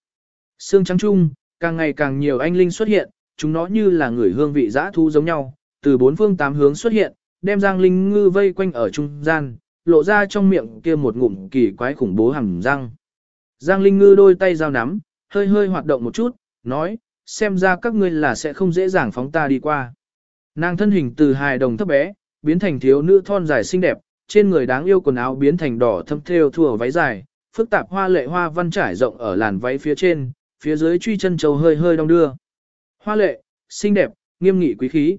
Sương trắng trung, càng ngày càng nhiều anh Linh xuất hiện, chúng nó như là người hương vị dã thu giống nhau, từ bốn phương tám hướng xuất hiện, đem Giang Linh Ngư vây quanh ở trung gian, lộ ra trong miệng kia một ngụm kỳ quái khủng bố hầm răng. Giang Linh Ngư đôi tay giao nắm, hơi hơi hoạt động một chút, nói, xem ra các ngươi là sẽ không dễ dàng phóng ta đi qua. Nàng thân hình từ hài đồng thấp bé, biến thành thiếu nữ thon dài xinh đẹp, trên người đáng yêu quần áo biến thành đỏ thâm thêu thùa váy dài, phức tạp hoa lệ hoa văn trải rộng ở làn váy phía trên, phía dưới truy chân châu hơi hơi đong đưa. Hoa lệ, xinh đẹp, nghiêm nghị quý khí.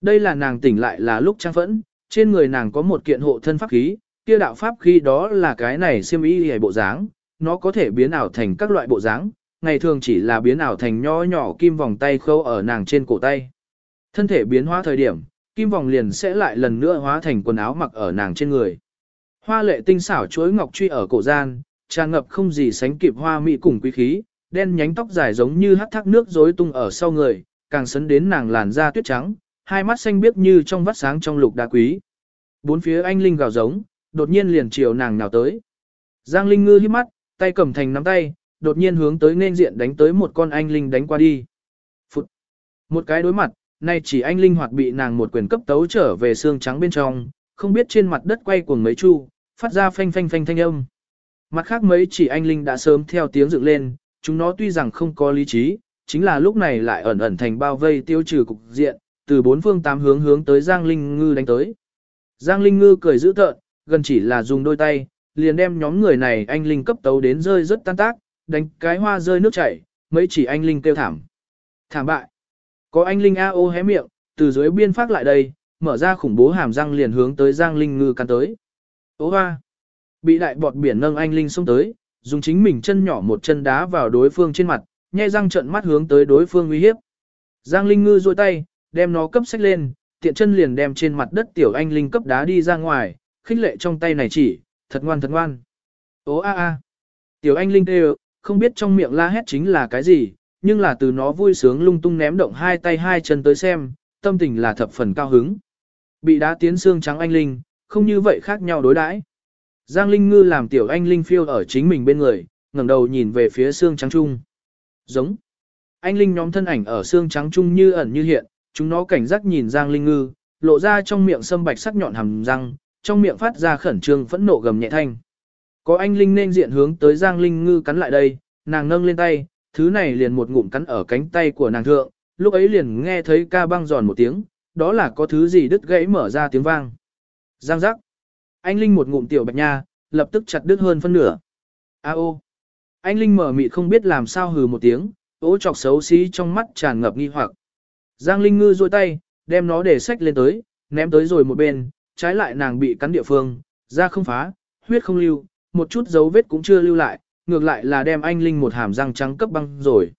Đây là nàng tỉnh lại là lúc trang phẫn, trên người nàng có một kiện hộ thân pháp khí, kia đạo pháp khí đó là cái này xiêm y hề bộ dáng, nó có thể biến ảo thành các loại bộ dáng, ngày thường chỉ là biến ảo thành nho nhỏ kim vòng tay khâu ở nàng trên cổ tay. Thân thể biến hóa thời điểm, kim vòng liền sẽ lại lần nữa hóa thành quần áo mặc ở nàng trên người. Hoa lệ tinh xảo chuối ngọc truy ở cổ gian, tràn ngập không gì sánh kịp hoa mỹ cùng quý khí, đen nhánh tóc dài giống như hắt thác nước rối tung ở sau người, càng sấn đến nàng làn da tuyết trắng, hai mắt xanh biếc như trong vắt sáng trong lục đá quý. Bốn phía anh linh gào giống, đột nhiên liền chiều nàng nào tới. Giang Linh ngư hít mắt, tay cầm thành nắm tay, đột nhiên hướng tới nên diện đánh tới một con anh linh đánh qua đi. Phụt. Một cái đối mặt, nay chỉ anh linh hoạt bị nàng một quyền cấp tấu trở về xương trắng bên trong, không biết trên mặt đất quay cuồng mấy chu, phát ra phanh phanh phanh thanh âm. Mặt khác mấy chỉ anh linh đã sớm theo tiếng dựng lên, chúng nó tuy rằng không có lý trí, chính là lúc này lại ẩn ẩn thành bao vây tiêu trừ cục diện, từ bốn phương tám hướng hướng tới Giang Linh Ngư đánh tới. Giang Linh Ngư cười dữ tợn, gần chỉ là dùng đôi tay, liền đem nhóm người này anh linh cấp tấu đến rơi rất tan tác, đánh cái hoa rơi nước chảy, mấy chỉ anh linh kêu thảm. Thảm bại. Có anh linh a ô hé miệng, từ dưới biên phát lại đây, mở ra khủng bố hàm răng liền hướng tới Giang Linh Ngư cắn tới. Ô hoa. Bị đại bọt biển nâng anh linh xông tới, dùng chính mình chân nhỏ một chân đá vào đối phương trên mặt, nhe răng trợn mắt hướng tới đối phương uy hiếp. Giang Linh Ngư duỗi tay, đem nó cấp sách lên, tiện chân liền đem trên mặt đất tiểu anh linh cấp đá đi ra ngoài, khích lệ trong tay này chỉ, thật ngoan thật ngoan. Ô a a. Tiểu anh linh kêu, không biết trong miệng la hét chính là cái gì, nhưng là từ nó vui sướng lung tung ném động hai tay hai chân tới xem, tâm tình là thập phần cao hứng. Bị đá tiến xương trắng anh linh, không như vậy khác nhau đối đãi. Giang Linh Ngư làm tiểu anh Linh phiêu ở chính mình bên người, ngẩng đầu nhìn về phía xương trắng trung. Giống. Anh Linh nhóm thân ảnh ở xương trắng trung như ẩn như hiện, chúng nó cảnh giác nhìn Giang Linh Ngư, lộ ra trong miệng sâm bạch sắc nhọn hàm răng, trong miệng phát ra khẩn trương phẫn nộ gầm nhẹ thanh. Có anh Linh nên diện hướng tới Giang Linh Ngư cắn lại đây, nàng nâng lên tay, thứ này liền một ngụm cắn ở cánh tay của nàng thượng, lúc ấy liền nghe thấy ca băng giòn một tiếng, đó là có thứ gì đứt gãy mở ra tiếng vang. Giang giác. Anh Linh một ngụm tiểu bạch nha, lập tức chặt đứt hơn phân nửa. A ô. Anh Linh mở mịt không biết làm sao hừ một tiếng, ố chọc xấu xí trong mắt tràn ngập nghi hoặc. Giang Linh ngư duỗi tay, đem nó để sách lên tới, ném tới rồi một bên, trái lại nàng bị cắn địa phương, da không phá, huyết không lưu, một chút dấu vết cũng chưa lưu lại, ngược lại là đem anh Linh một hàm răng trắng cấp băng rồi.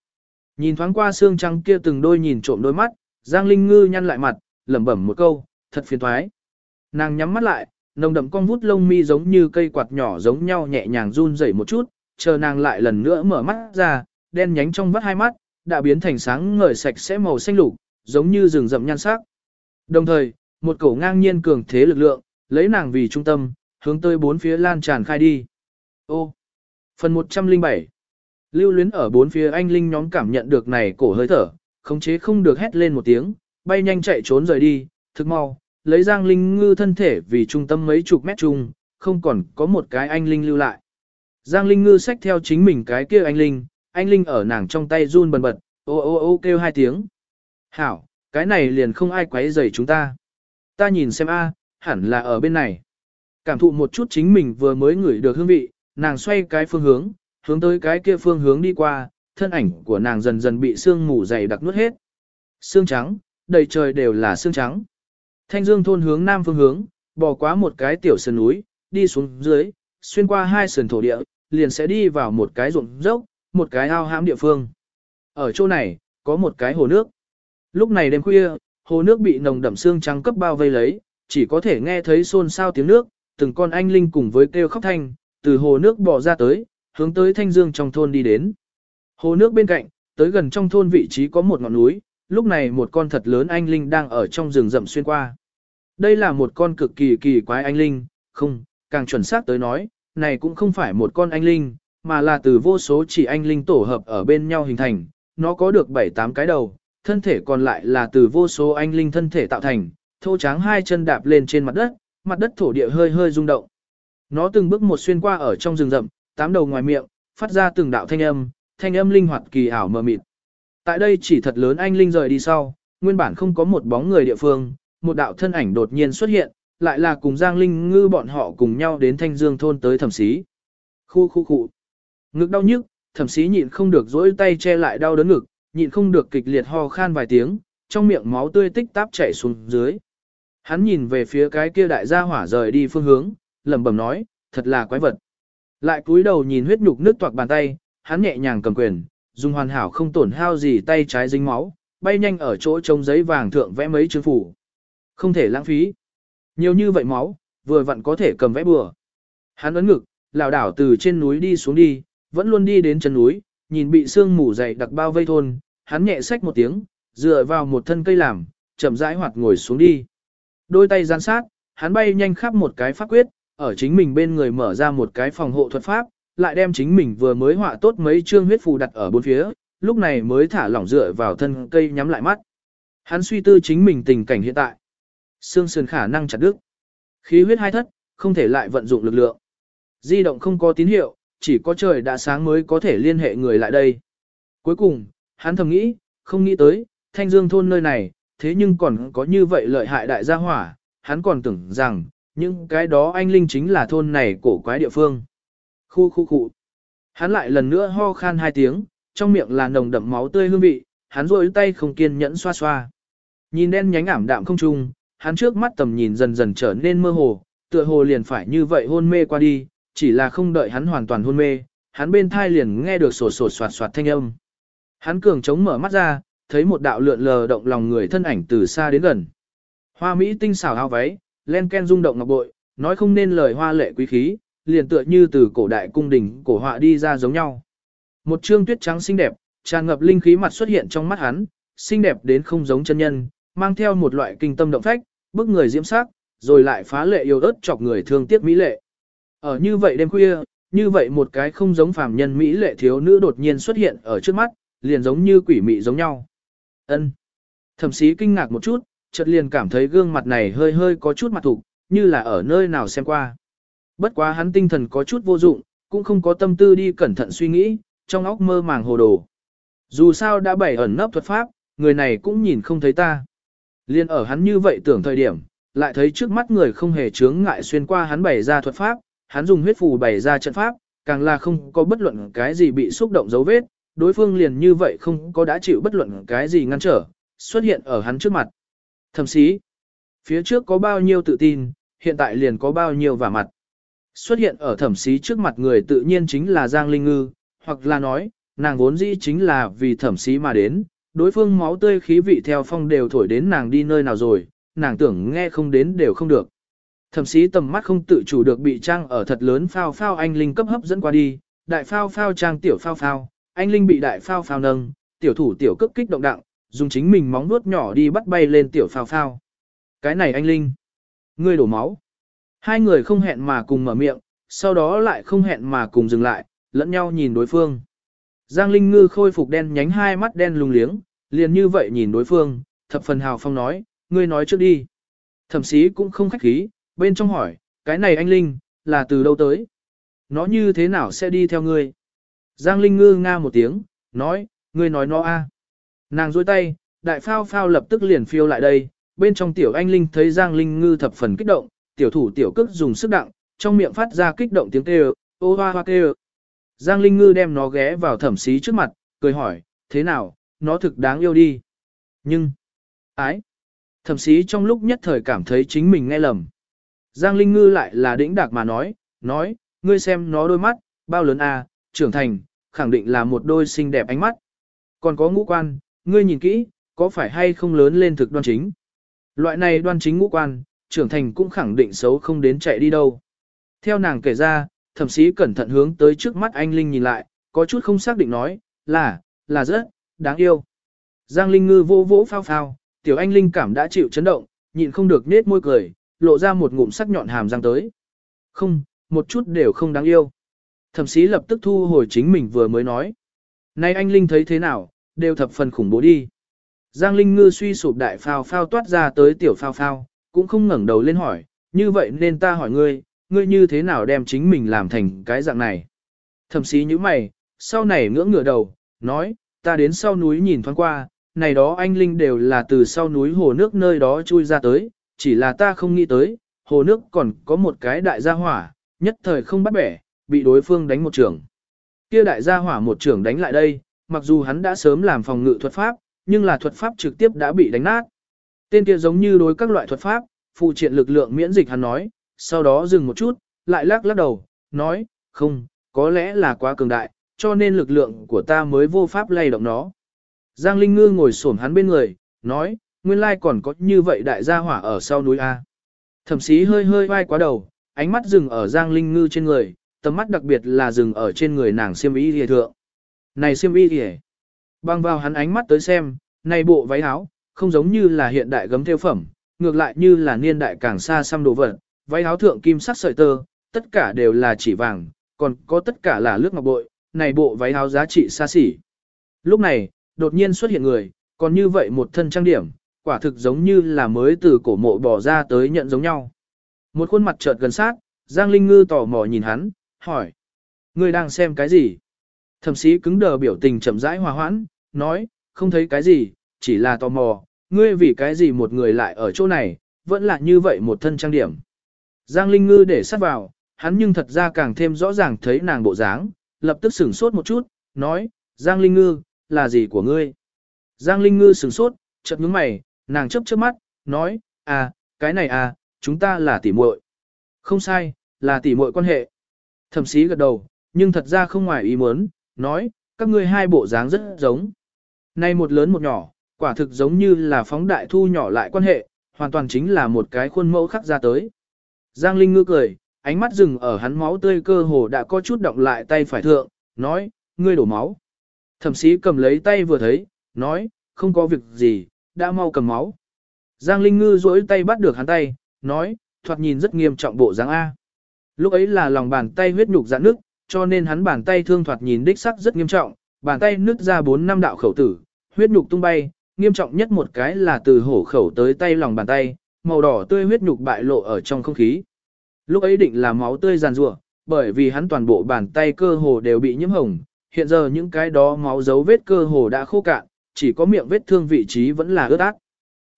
Nhìn thoáng qua xương trắng kia từng đôi nhìn trộm đôi mắt, Giang Linh ngư nhăn lại mặt, lẩm bẩm một câu, thật phiền toái. Nàng nhắm mắt lại, nồng đậm con vút lông mi giống như cây quạt nhỏ giống nhau nhẹ nhàng run rẩy một chút, chờ nàng lại lần nữa mở mắt ra, đen nhánh trong vắt hai mắt, đã biến thành sáng ngời sạch sẽ màu xanh lục, giống như rừng rậm nhan sắc. Đồng thời, một cổ ngang nhiên cường thế lực lượng, lấy nàng vì trung tâm, hướng tới bốn phía lan tràn khai đi. Ô! Phần 107 Lưu luyến ở bốn phía anh linh nhóm cảm nhận được này cổ hơi thở, khống chế không được hét lên một tiếng, bay nhanh chạy trốn rời đi, thực mau, lấy Giang Linh Ngư thân thể vì trung tâm mấy chục mét chung, không còn có một cái anh Linh lưu lại. Giang Linh Ngư xách theo chính mình cái kia anh Linh, anh Linh ở nàng trong tay run bần bật, ô ô ô kêu hai tiếng. Hảo, cái này liền không ai quấy rầy chúng ta. Ta nhìn xem a, hẳn là ở bên này. Cảm thụ một chút chính mình vừa mới ngửi được hương vị, nàng xoay cái phương hướng, hướng tới cái kia phương hướng đi qua, thân ảnh của nàng dần dần bị sương mù dày đặc nuốt hết. Sương trắng, đầy trời đều là sương trắng. Thanh Dương thôn hướng nam phương hướng, bò qua một cái tiểu sơn núi, đi xuống dưới, xuyên qua hai sườn thổ địa, liền sẽ đi vào một cái ruộng dốc, một cái ao hãm địa phương. Ở chỗ này, có một cái hồ nước. Lúc này đêm khuya, hồ nước bị nồng đậm sương trắng cấp bao vây lấy, chỉ có thể nghe thấy xôn xao tiếng nước, từng con anh linh cùng với kêu khóc thanh, từ hồ nước bò ra tới, hướng tới thanh dương trong thôn đi đến. Hồ nước bên cạnh, tới gần trong thôn vị trí có một ngọn núi, lúc này một con thật lớn anh linh đang ở trong rừng rậm xuyên qua. Đây là một con cực kỳ kỳ quái anh linh, không, càng chuẩn xác tới nói, này cũng không phải một con anh linh, mà là từ vô số chỉ anh linh tổ hợp ở bên nhau hình thành, nó có được 7-8 cái đầu, thân thể còn lại là từ vô số anh linh thân thể tạo thành, thô tráng hai chân đạp lên trên mặt đất, mặt đất thổ địa hơi hơi rung động. Nó từng bước một xuyên qua ở trong rừng rậm, tám đầu ngoài miệng, phát ra từng đạo thanh âm, thanh âm linh hoạt kỳ ảo mờ mịt. Tại đây chỉ thật lớn anh linh rời đi sau, nguyên bản không có một bóng người địa phương, một đạo thân ảnh đột nhiên xuất hiện, lại là cùng Giang Linh Ngư bọn họ cùng nhau đến Thanh Dương thôn tới thẩm sĩ. Khu khu khu. Ngực đau nhức, thẩm sĩ nhịn không được dỗi tay che lại đau đớn ngực, nhịn không được kịch liệt ho khan vài tiếng, trong miệng máu tươi tích táp chảy xuống dưới. Hắn nhìn về phía cái kia đại gia hỏa rời đi phương hướng, lẩm bẩm nói, thật là quái vật. Lại cúi đầu nhìn huyết nhục nước toạc bàn tay, hắn nhẹ nhàng cầm quyền, dùng hoàn hảo không tổn hao gì tay trái dính máu, bay nhanh ở chỗ trông giấy vàng thượng vẽ mấy chữ phủ. Không thể lãng phí. Nhiều như vậy máu, vừa vặn có thể cầm vẽ bừa. Hắn ấn ngực, lảo đảo từ trên núi đi xuống đi, vẫn luôn đi đến chân núi, nhìn bị sương mù dày đặc bao vây thôn, hắn nhẹ xách một tiếng, dựa vào một thân cây làm, chậm rãi hoạt ngồi xuống đi. Đôi tay gian sát, hắn bay nhanh khắp một cái pháp quyết, ở chính mình bên người mở ra một cái phòng hộ thuật pháp, lại đem chính mình vừa mới họa tốt mấy chương huyết phù đặt ở bốn phía, lúc này mới thả lỏng dựa vào thân cây nhắm lại mắt. Hắn suy tư chính mình tình cảnh hiện tại. Xương sườn khả năng chặt đứt. Khí huyết hai thất, không thể lại vận dụng lực lượng. Di động không có tín hiệu, chỉ có trời đã sáng mới có thể liên hệ người lại đây. Cuối cùng, hắn thầm nghĩ, không nghĩ tới, thanh dương thôn nơi này, thế nhưng còn có như vậy lợi hại đại gia hỏa, hắn còn tưởng rằng, những cái đó anh linh chính là thôn này cổ quái địa phương. Khu khu khu. Hắn lại lần nữa ho khan hai tiếng, trong miệng là nồng đậm máu tươi hương vị, hắn rôi tay không kiên nhẫn xoa xoa. Nhìn đen nhánh ảm đạm không trung, hắn trước mắt tầm nhìn dần dần trở nên mơ hồ, tựa hồ liền phải như vậy hôn mê qua đi, chỉ là không đợi hắn hoàn toàn hôn mê, hắn bên thai liền nghe được sổ sổ soạt soạt thanh âm. Hắn cường chống mở mắt ra, thấy một đạo lượn lờ động lòng người thân ảnh từ xa đến gần. Hoa Mỹ tinh xảo áo váy, len ken rung động ngọc bội, nói không nên lời hoa lệ quý khí, liền tựa như từ cổ đại cung đình cổ họa đi ra giống nhau. Một trương tuyết trắng xinh đẹp, tràn ngập linh khí mặt xuất hiện trong mắt hắn, xinh đẹp đến không giống chân nhân, mang theo một loại kinh tâm động phách, bức người diễm sắc, rồi lại phá lệ yêu ớt chọc người thương tiếc mỹ lệ. Ở như vậy đêm khuya, như vậy một cái không giống phàm nhân mỹ lệ thiếu nữ đột nhiên xuất hiện ở trước mắt, liền giống như quỷ mị giống nhau. Ân. Thẩm sĩ kinh ngạc một chút, chợt liền cảm thấy gương mặt này hơi hơi có chút mặt thục, như là ở nơi nào xem qua. Bất quá hắn tinh thần có chút vô dụng, cũng không có tâm tư đi cẩn thận suy nghĩ, trong óc mơ màng hồ đồ. Dù sao đã bảy ẩn nấp thuật pháp, người này cũng nhìn không thấy ta. Liên ở hắn như vậy tưởng thời điểm, lại thấy trước mắt người không hề chướng ngại xuyên qua hắn bày ra thuật pháp, hắn dùng huyết phù bày ra trận pháp, càng là không có bất luận cái gì bị xúc động dấu vết, đối phương liền như vậy không có đã chịu bất luận cái gì ngăn trở, xuất hiện ở hắn trước mặt. Thậm chí, phía trước có bao nhiêu tự tin, hiện tại liền có bao nhiêu vả mặt. Xuất hiện ở thẩm sĩ trước mặt người tự nhiên chính là Giang Linh Ngư, hoặc là nói, nàng vốn dĩ chính là vì thẩm sĩ mà đến, đối phương máu tươi khí vị theo phong đều thổi đến nàng đi nơi nào rồi, nàng tưởng nghe không đến đều không được. Thẩm sĩ tầm mắt không tự chủ được bị trang ở thật lớn phao phao anh Linh cấp hấp dẫn qua đi, đại phao phao trang tiểu phao phao, anh Linh bị đại phao phao nâng, tiểu thủ tiểu cấp kích động đặng, dùng chính mình móng vuốt nhỏ đi bắt bay lên tiểu phao phao. Cái này anh Linh, ngươi đổ máu. Hai người không hẹn mà cùng mở miệng, sau đó lại không hẹn mà cùng dừng lại, lẫn nhau nhìn đối phương. Giang Linh Ngư khôi phục đen nhánh hai mắt đen lùng liếng, liền như vậy nhìn đối phương, thập phần hào phong nói, ngươi nói trước đi. Thẩm sĩ cũng không khách khí, bên trong hỏi, cái này anh Linh, là từ đâu tới? Nó như thế nào sẽ đi theo ngươi? Giang Linh ngư nga một tiếng, nói, ngươi nói nó a. Nàng dôi tay, đại phao phao lập tức liền phiêu lại đây, bên trong tiểu anh Linh thấy Giang Linh ngư thập phần kích động, tiểu thủ tiểu cước dùng sức đặng, trong miệng phát ra kích động tiếng kêu, ô hoa hoa kêu. Giang Linh ngư đem nó ghé vào thẩm xí trước mặt, cười hỏi, thế nào, nó thực đáng yêu đi. Nhưng, ái, thẩm xí trong lúc nhất thời cảm thấy chính mình nghe lầm. Giang Linh ngư lại là đĩnh đạc mà nói, nói, ngươi xem nó đôi mắt, bao lớn à, trưởng thành, khẳng định là một đôi xinh đẹp ánh mắt. Còn có ngũ quan, ngươi nhìn kỹ, có phải hay không lớn lên thực đoan chính. Loại này đoan chính ngũ quan, trưởng thành cũng khẳng định xấu không đến chạy đi đâu. Theo nàng kể ra, thẩm sĩ cẩn thận hướng tới trước mắt anh Linh nhìn lại, có chút không xác định nói, là, là rất, đáng yêu. Giang Linh ngư vô vỗ phao phao, tiểu anh Linh cảm đã chịu chấn động, nhịn không được nết môi cười, lộ ra một ngụm sắc nhọn hàm răng tới. Không, một chút đều không đáng yêu. Thẩm sĩ lập tức thu hồi chính mình vừa mới nói. Nay anh Linh thấy thế nào, đều thập phần khủng bố đi. Giang Linh ngư suy sụp đại phao phao toát ra tới tiểu phao phao, cũng không ngẩng đầu lên hỏi, như vậy nên ta hỏi ngươi, ngươi như thế nào đem chính mình làm thành cái dạng này. Thẩm sĩ như mày, sau này ngưỡng ngửa đầu, nói, ta đến sau núi nhìn thoáng qua, này đó anh Linh đều là từ sau núi hồ nước nơi đó chui ra tới, chỉ là ta không nghĩ tới, hồ nước còn có một cái đại gia hỏa, nhất thời không bắt bẻ, bị đối phương đánh một trường. Kia đại gia hỏa một trường đánh lại đây, mặc dù hắn đã sớm làm phòng ngự thuật pháp, nhưng là thuật pháp trực tiếp đã bị đánh nát. Tên kia giống như đối các loại thuật pháp, phụ triện lực lượng miễn dịch hắn nói, sau đó dừng một chút, lại lắc lắc đầu, nói, không, có lẽ là quá cường đại, cho nên lực lượng của ta mới vô pháp lay động nó. Giang Linh Ngư ngồi xổm hắn bên người, nói, nguyên lai còn có như vậy đại gia hỏa ở sau núi A. Thẩm sĩ hơi hơi vai quá đầu, ánh mắt dừng ở Giang Linh Ngư trên người, tầm mắt đặc biệt là dừng ở trên người nàng siêm ý hề thượng. Này xiêm y kìa. Băng vào hắn ánh mắt tới xem, này bộ váy áo, không giống như là hiện đại gấm theo phẩm, ngược lại như là niên đại càng xa xăm đồ vật. Váy áo thượng kim sắc sợi tơ, tất cả đều là chỉ vàng, còn có tất cả là lướt ngọc bội, này bộ váy áo giá trị xa xỉ. Lúc này, đột nhiên xuất hiện người, còn như vậy một thân trang điểm, quả thực giống như là mới từ cổ mộ bỏ ra tới nhận giống nhau. Một khuôn mặt chợt gần sát, Giang Linh Ngư tò mò nhìn hắn, hỏi. người đang xem cái gì? Thẩm sĩ cứng đờ biểu tình chậm rãi hòa hoãn, nói, không thấy cái gì, chỉ là tò mò, ngươi vì cái gì một người lại ở chỗ này, vẫn là như vậy một thân trang điểm. Giang Linh Ngư để sát vào, hắn nhưng thật ra càng thêm rõ ràng thấy nàng bộ dáng, lập tức sửng sốt một chút, nói, Giang Linh Ngư, là gì của ngươi? Giang Linh Ngư sửng sốt, chợt nhướng mày, nàng chớp chớp mắt, nói, à, cái này à, chúng ta là tỉ muội. Không sai, là tỉ muội quan hệ. Thẩm sĩ gật đầu, nhưng thật ra không ngoài ý muốn, nói, các ngươi hai bộ dáng rất giống. Nay một lớn một nhỏ, quả thực giống như là phóng đại thu nhỏ lại quan hệ, hoàn toàn chính là một cái khuôn mẫu khắc ra tới. Giang Linh ngư cười, ánh mắt dừng ở hắn máu tươi cơ hồ đã có chút động lại tay phải thượng, nói, ngươi đổ máu. Thẩm sĩ cầm lấy tay vừa thấy, nói, không có việc gì, đã mau cầm máu. Giang Linh Ngư duỗi tay bắt được hắn tay, nói, thoạt nhìn rất nghiêm trọng bộ dáng A. Lúc ấy là lòng bàn tay huyết nhục dạn nước, cho nên hắn bàn tay thương thoạt nhìn đích sắc rất nghiêm trọng, bàn tay nứt ra 4 năm đạo khẩu tử, huyết nhục tung bay, nghiêm trọng nhất một cái là từ hổ khẩu tới tay lòng bàn tay, màu đỏ tươi huyết nhục bại lộ ở trong không khí. Lúc ấy định là máu tươi giàn rủa, bởi vì hắn toàn bộ bàn tay cơ hồ đều bị nhiễm hồng, hiện giờ những cái đó máu dấu vết cơ hồ đã khô cạn, chỉ có miệng vết thương vị trí vẫn là ướt át.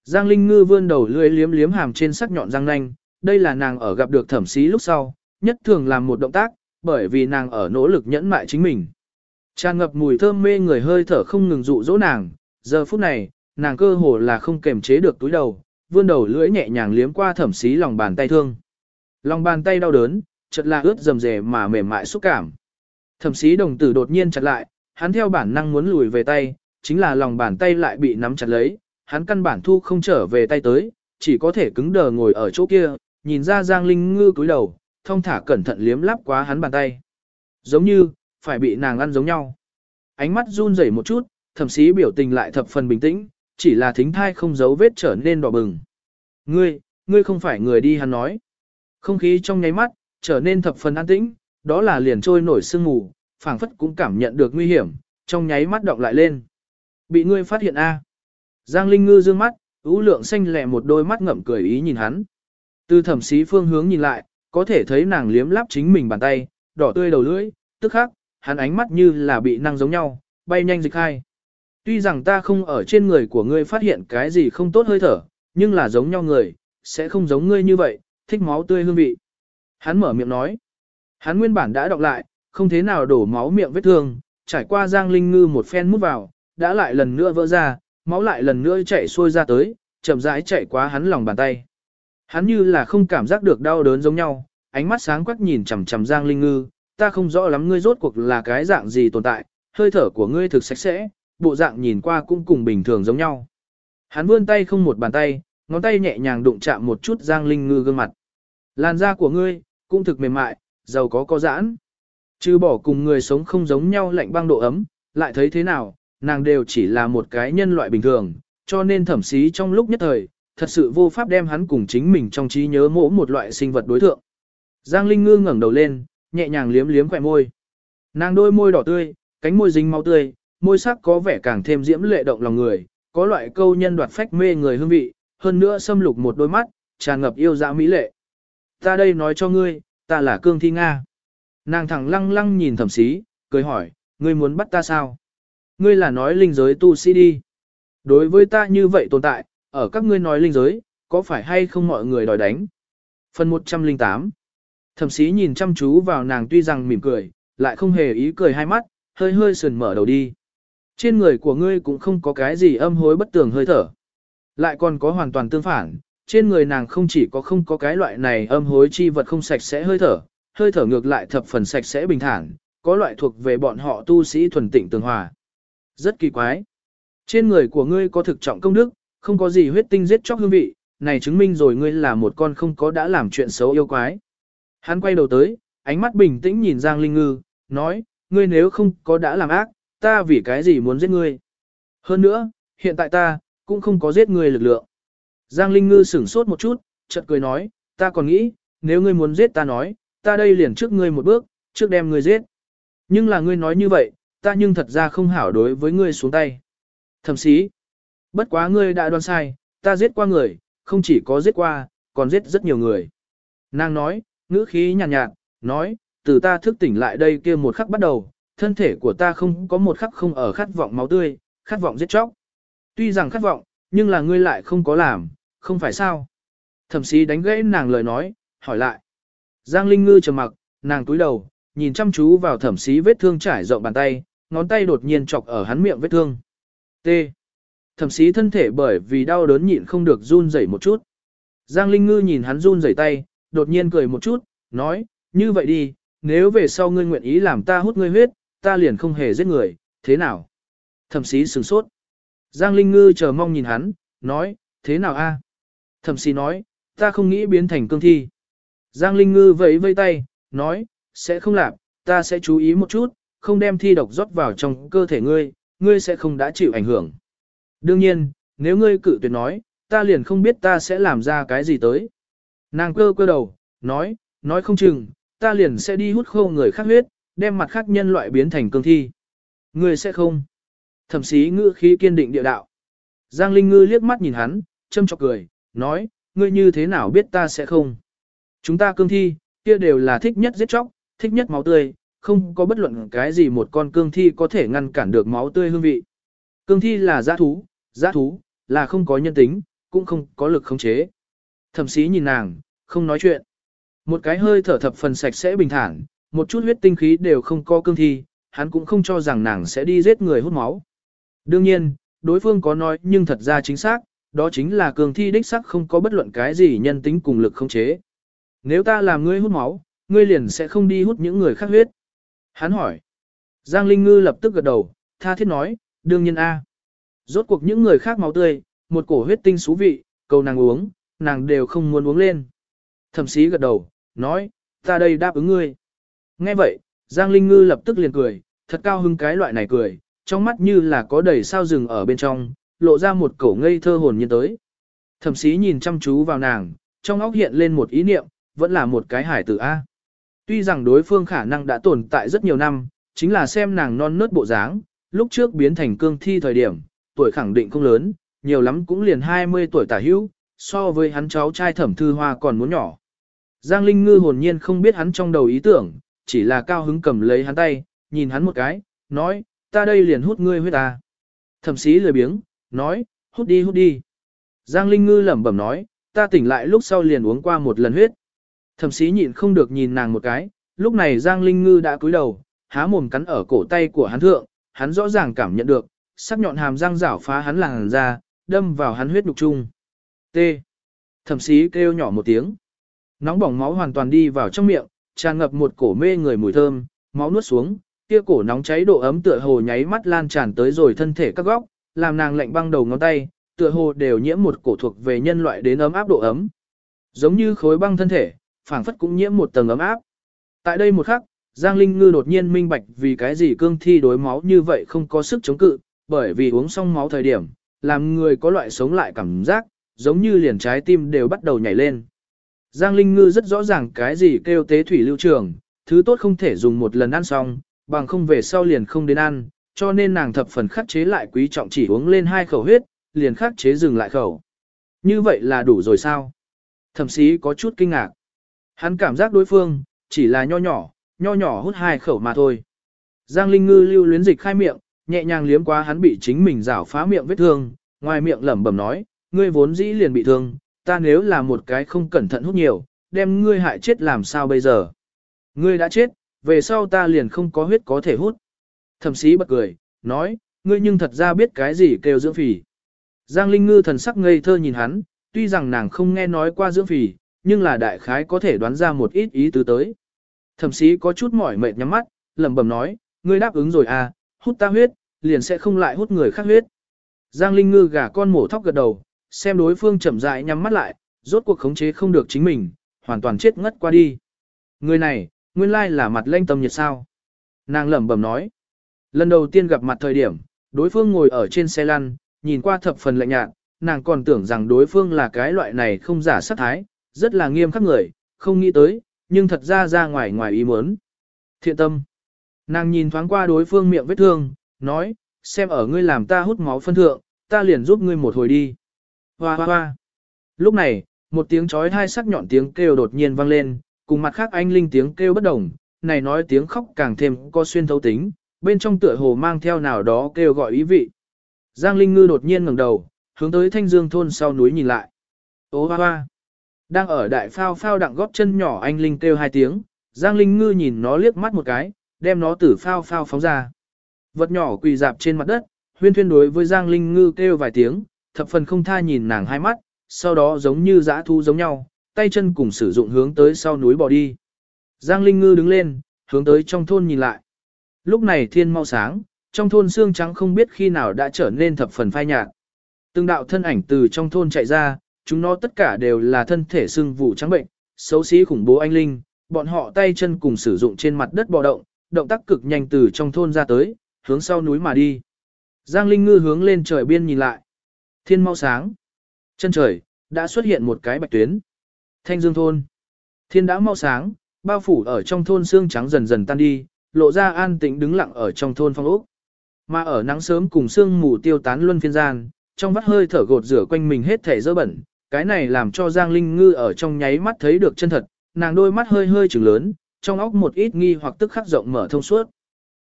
Giang Linh Ngư vươn đầu lưỡi liếm liếm hàm trên sắc nhọn răng nanh, đây là nàng ở gặp được thẩm sĩ lúc sau, nhất thường làm một động tác, bởi vì nàng ở nỗ lực nhẫn mại chính mình. Tràn ngập mùi thơm mê người hơi thở không ngừng dụ dỗ nàng, giờ phút này, nàng cơ hồ là không kềm chế được túi đầu, vươn đầu lưỡi nhẹ nhàng liếm qua thẩm xí lòng bàn tay thương. Lòng bàn tay đau đớn, chợt là ướt rầm rề mà mềm mại xúc cảm. Thẩm xí đồng tử đột nhiên chặt lại, hắn theo bản năng muốn lùi về tay, chính là lòng bàn tay lại bị nắm chặt lấy, hắn căn bản thu không trở về tay tới, chỉ có thể cứng đờ ngồi ở chỗ kia, nhìn ra Giang Linh ngư cúi đầu, thông thả cẩn thận liếm lắp quá hắn bàn tay. Giống như, phải bị nàng ăn giống nhau. Ánh mắt run rẩy một chút, thậm sĩ biểu tình lại thập phần bình tĩnh, chỉ là thính thai không giấu vết trở nên đỏ bừng. Ngươi, ngươi không phải người đi hắn nói. Không khí trong nháy mắt, trở nên thập phần an tĩnh, đó là liền trôi nổi sương mù, phảng phất cũng cảm nhận được nguy hiểm, trong nháy mắt động lại lên. Bị ngươi phát hiện a. Giang Linh Ngư dương mắt, ú lượng xanh lẹ một đôi mắt ngậm cười ý nhìn hắn. Từ thẩm sĩ phương hướng nhìn lại, có thể thấy nàng liếm lắp chính mình bàn tay, đỏ tươi đầu lưỡi, tức khắc, hắn ánh mắt như là bị năng giống nhau, bay nhanh dịch hai. Tuy rằng ta không ở trên người của ngươi phát hiện cái gì không tốt hơi thở, nhưng là giống nhau người, sẽ không giống ngươi như vậy, thích máu tươi hương vị. Hắn mở miệng nói. Hắn nguyên bản đã đọc lại, không thế nào đổ máu miệng vết thương, trải qua Giang Linh Ngư một phen mút vào, đã lại lần nữa vỡ ra, máu lại lần nữa chạy xuôi ra tới, chậm rãi chạy qua hắn lòng bàn tay. Hắn như là không cảm giác được đau đớn giống nhau, ánh mắt sáng quắc nhìn chằm chằm Giang Linh Ngư, ta không rõ lắm ngươi rốt cuộc là cái dạng gì tồn tại, hơi thở của ngươi thực sạch sẽ, bộ dạng nhìn qua cũng cùng bình thường giống nhau. Hắn vươn tay không một bàn tay, ngón tay nhẹ nhàng đụng chạm một chút Giang Linh Ngư gương mặt. Làn da của ngươi, cũng thực mềm mại, giàu có có giãn. Chứ bỏ cùng người sống không giống nhau lạnh băng độ ấm, lại thấy thế nào, nàng đều chỉ là một cái nhân loại bình thường, cho nên thẩm sĩ trong lúc nhất thời, thật sự vô pháp đem hắn cùng chính mình trong trí nhớ mỗ một loại sinh vật đối tượng. Giang Linh Ngư ngẩng đầu lên, nhẹ nhàng liếm liếm khỏe môi. Nàng đôi môi đỏ tươi, cánh môi dính máu tươi, môi sắc có vẻ càng thêm diễm lệ động lòng người, có loại câu nhân đoạt phách mê người hương vị, hơn nữa xâm lục một đôi mắt, tràn ngập yêu dã mỹ lệ. Ta đây nói cho ngươi, ta là Cương Thi Nga. Nàng thẳng lăng lăng nhìn thẩm sĩ, cười hỏi, ngươi muốn bắt ta sao? Ngươi là nói linh giới tu sĩ đi. Đối với ta như vậy tồn tại, ở các ngươi nói linh giới, có phải hay không mọi người đòi đánh? Phần 108 Thẩm sĩ nhìn chăm chú vào nàng tuy rằng mỉm cười, lại không hề ý cười hai mắt, hơi hơi sườn mở đầu đi. Trên người của ngươi cũng không có cái gì âm hối bất tường hơi thở. Lại còn có hoàn toàn tương phản, trên người nàng không chỉ có không có cái loại này âm hối chi vật không sạch sẽ hơi thở, hơi thở ngược lại thập phần sạch sẽ bình thản, có loại thuộc về bọn họ tu sĩ thuần tịnh tường hòa. Rất kỳ quái. Trên người của ngươi có thực trọng công đức, không có gì huyết tinh giết chóc hương vị, này chứng minh rồi ngươi là một con không có đã làm chuyện xấu yêu quái. Hắn quay đầu tới, ánh mắt bình tĩnh nhìn Giang Linh Ngư, nói, ngươi nếu không có đã làm ác, ta vì cái gì muốn giết ngươi. Hơn nữa, hiện tại ta, cũng không có giết ngươi lực lượng. Giang Linh Ngư sửng sốt một chút, chợt cười nói, ta còn nghĩ, nếu ngươi muốn giết ta nói, ta đây liền trước ngươi một bước, trước đem ngươi giết. Nhưng là ngươi nói như vậy, ta nhưng thật ra không hảo đối với ngươi xuống tay. Thậm chí, bất quá ngươi đã đoán sai, ta giết qua người, không chỉ có giết qua, còn giết rất nhiều người. Nàng nói, ngữ khí nhàn nhạt, nhạt, nói, từ ta thức tỉnh lại đây kia một khắc bắt đầu, thân thể của ta không có một khắc không ở khát vọng máu tươi, khát vọng giết chóc. Tuy rằng khát vọng, nhưng là ngươi lại không có làm, không phải sao. Thẩm sĩ đánh gãy nàng lời nói, hỏi lại. Giang Linh Ngư trầm mặc, nàng túi đầu, nhìn chăm chú vào thẩm sĩ vết thương trải rộng bàn tay, ngón tay đột nhiên chọc ở hắn miệng vết thương. T. Thẩm sĩ thân thể bởi vì đau đớn nhịn không được run rẩy một chút. Giang Linh Ngư nhìn hắn run rẩy tay, đột nhiên cười một chút, nói, như vậy đi, nếu về sau ngươi nguyện ý làm ta hút ngươi huyết, ta liền không hề giết người, thế nào? Thẩm sĩ sửng sốt. Giang Linh Ngư chờ mong nhìn hắn, nói, thế nào a? Thẩm sĩ nói, ta không nghĩ biến thành cương thi. Giang Linh Ngư vẫy vây tay, nói, sẽ không làm, ta sẽ chú ý một chút, không đem thi độc rót vào trong cơ thể ngươi, ngươi sẽ không đã chịu ảnh hưởng. Đương nhiên, nếu ngươi cự tuyệt nói, ta liền không biết ta sẽ làm ra cái gì tới. Nàng cơ cơ đầu, nói, nói không chừng, ta liền sẽ đi hút khô người khác huyết, đem mặt khác nhân loại biến thành cương thi. Ngươi sẽ không. Thẩm sĩ ngữ khí kiên định địa đạo. Giang Linh Ngư liếc mắt nhìn hắn, châm chọc cười, nói, ngươi như thế nào biết ta sẽ không. Chúng ta cương thi, kia đều là thích nhất giết chóc, thích nhất máu tươi, không có bất luận cái gì một con cương thi có thể ngăn cản được máu tươi hương vị. Cương thi là giã thú, giã thú, là không có nhân tính, cũng không có lực khống chế. Thẩm sĩ nhìn nàng, không nói chuyện. Một cái hơi thở thập phần sạch sẽ bình thản, một chút huyết tinh khí đều không có cương thi, hắn cũng không cho rằng nàng sẽ đi giết người hút máu. Đương nhiên, đối phương có nói nhưng thật ra chính xác, đó chính là cương thi đích sắc không có bất luận cái gì nhân tính cùng lực khống chế. Nếu ta làm ngươi hút máu, ngươi liền sẽ không đi hút những người khác huyết. Hắn hỏi. Giang Linh Ngư lập tức gật đầu, tha thiết nói, đương nhiên A. Rốt cuộc những người khác máu tươi, một cổ huyết tinh xú vị, cầu nàng uống, nàng đều không muốn uống lên. Thẩm sĩ gật đầu, nói, ta đây đáp ứng ngươi. Nghe vậy, Giang Linh Ngư lập tức liền cười, thật cao hứng cái loại này cười, trong mắt như là có đầy sao rừng ở bên trong, lộ ra một cổ ngây thơ hồn nhiên tới. Thẩm sĩ nhìn chăm chú vào nàng, trong óc hiện lên một ý niệm, vẫn là một cái hải tử A. Tuy rằng đối phương khả năng đã tồn tại rất nhiều năm, chính là xem nàng non nớt bộ dáng, lúc trước biến thành cương thi thời điểm, tuổi khẳng định không lớn, nhiều lắm cũng liền 20 tuổi tả hữu, so với hắn cháu trai thẩm thư hoa còn muốn nhỏ. Giang Linh Ngư hồn nhiên không biết hắn trong đầu ý tưởng, chỉ là cao hứng cầm lấy hắn tay, nhìn hắn một cái, nói, ta đây liền hút ngươi huyết ta. Thẩm sĩ lười biếng, nói, hút đi hút đi. Giang Linh Ngư lẩm bẩm nói, ta tỉnh lại lúc sau liền uống qua một lần huyết. Thẩm sĩ nhịn không được nhìn nàng một cái, lúc này Giang Linh Ngư đã cúi đầu, há mồm cắn ở cổ tay của hắn thượng, hắn rõ ràng cảm nhận được, sắc nhọn hàm răng rảo phá hắn làn ra, đâm vào hắn huyết nhục trung. T. Thẩm sĩ kêu nhỏ một tiếng. Nóng bỏng máu hoàn toàn đi vào trong miệng, tràn ngập một cổ mê người mùi thơm, máu nuốt xuống, kia cổ nóng cháy độ ấm tựa hồ nháy mắt lan tràn tới rồi thân thể các góc, làm nàng lạnh băng đầu ngón tay, tựa hồ đều nhiễm một cổ thuộc về nhân loại đến ấm áp độ ấm. Giống như khối băng thân thể, phảng phất cũng nhiễm một tầng ấm áp. Tại đây một khắc, Giang Linh Ngư đột nhiên minh bạch vì cái gì cương thi đối máu như vậy không có sức chống cự, bởi vì uống xong máu thời điểm, làm người có loại sống lại cảm giác, giống như liền trái tim đều bắt đầu nhảy lên. Giang Linh Ngư rất rõ ràng cái gì kêu tế thủy lưu trường, thứ tốt không thể dùng một lần ăn xong, bằng không về sau liền không đến ăn, cho nên nàng thập phần khắc chế lại quý trọng chỉ uống lên hai khẩu huyết, liền khắc chế dừng lại khẩu. Như vậy là đủ rồi sao? Thẩm sĩ có chút kinh ngạc. Hắn cảm giác đối phương, chỉ là nho nhỏ, nho nhỏ hút hai khẩu mà thôi. Giang Linh Ngư lưu luyến dịch khai miệng, nhẹ nhàng liếm qua hắn bị chính mình rảo phá miệng vết thương, ngoài miệng lẩm bẩm nói, ngươi vốn dĩ liền bị thương, ta nếu là một cái không cẩn thận hút nhiều, đem ngươi hại chết làm sao bây giờ? Ngươi đã chết, về sau ta liền không có huyết có thể hút. Thẩm sĩ bật cười, nói, ngươi nhưng thật ra biết cái gì kêu dưỡng phỉ. Giang Linh Ngư thần sắc ngây thơ nhìn hắn, tuy rằng nàng không nghe nói qua dưỡng phỉ, nhưng là đại khái có thể đoán ra một ít ý tứ tới. Thẩm sĩ có chút mỏi mệt nhắm mắt, lẩm bẩm nói, ngươi đáp ứng rồi à, hút ta huyết, liền sẽ không lại hút người khác huyết. Giang Linh Ngư gả con mổ thóc gật đầu, xem đối phương chậm rãi nhắm mắt lại, rốt cuộc khống chế không được chính mình, hoàn toàn chết ngất qua đi. Người này, nguyên lai là mặt lanh tâm nhiệt sao. Nàng lẩm bẩm nói. Lần đầu tiên gặp mặt thời điểm, đối phương ngồi ở trên xe lăn, nhìn qua thập phần lạnh nhạt, nàng còn tưởng rằng đối phương là cái loại này không giả sát thái, rất là nghiêm khắc người, không nghĩ tới, nhưng thật ra ra ngoài ngoài ý muốn. Thiện tâm. Nàng nhìn thoáng qua đối phương miệng vết thương, nói, xem ở ngươi làm ta hút máu phân thượng, ta liền giúp ngươi một hồi đi. Hoa hoa hoa. Lúc này, một tiếng chói hai sắc nhọn tiếng kêu đột nhiên vang lên, cùng mặt khác anh linh tiếng kêu bất đồng, này nói tiếng khóc càng thêm có xuyên thấu tính, bên trong tựa hồ mang theo nào đó kêu gọi ý vị. Giang Linh Ngư đột nhiên ngẩng đầu, hướng tới Thanh Dương thôn sau núi nhìn lại. Ô hoa hoa. Đang ở đại phao phao đặng góp chân nhỏ anh Linh kêu hai tiếng, Giang Linh Ngư nhìn nó liếc mắt một cái, đem nó từ phao phao phóng ra. Vật nhỏ quỳ dạp trên mặt đất, huyên thuyên đối với Giang Linh Ngư kêu vài tiếng, thập phần không tha nhìn nàng hai mắt, sau đó giống như dã thu giống nhau, tay chân cùng sử dụng hướng tới sau núi bỏ đi. Giang Linh Ngư đứng lên, hướng tới trong thôn nhìn lại. Lúc này thiên mau sáng, trong thôn xương trắng không biết khi nào đã trở nên thập phần phai nhạt. Từng đạo thân ảnh từ trong thôn chạy ra, chúng nó tất cả đều là thân thể xương vụ trắng bệnh, xấu xí khủng bố anh linh, bọn họ tay chân cùng sử dụng trên mặt đất bò động, động tác cực nhanh từ trong thôn ra tới, hướng sau núi mà đi. Giang Linh Ngư hướng lên trời biên nhìn lại. Thiên mau sáng. Chân trời, đã xuất hiện một cái bạch tuyến. Thanh Dương thôn. Thiên đã mau sáng, bao phủ ở trong thôn xương trắng dần dần tan đi, lộ ra an tĩnh đứng lặng ở trong thôn phong ốc. Mà ở nắng sớm cùng sương mù tiêu tán luân phiên gian, trong vắt hơi thở gột rửa quanh mình hết thể dơ bẩn, cái này làm cho Giang Linh Ngư ở trong nháy mắt thấy được chân thật, nàng đôi mắt hơi hơi trừng lớn, trong óc một ít nghi hoặc tức khắc rộng mở thông suốt.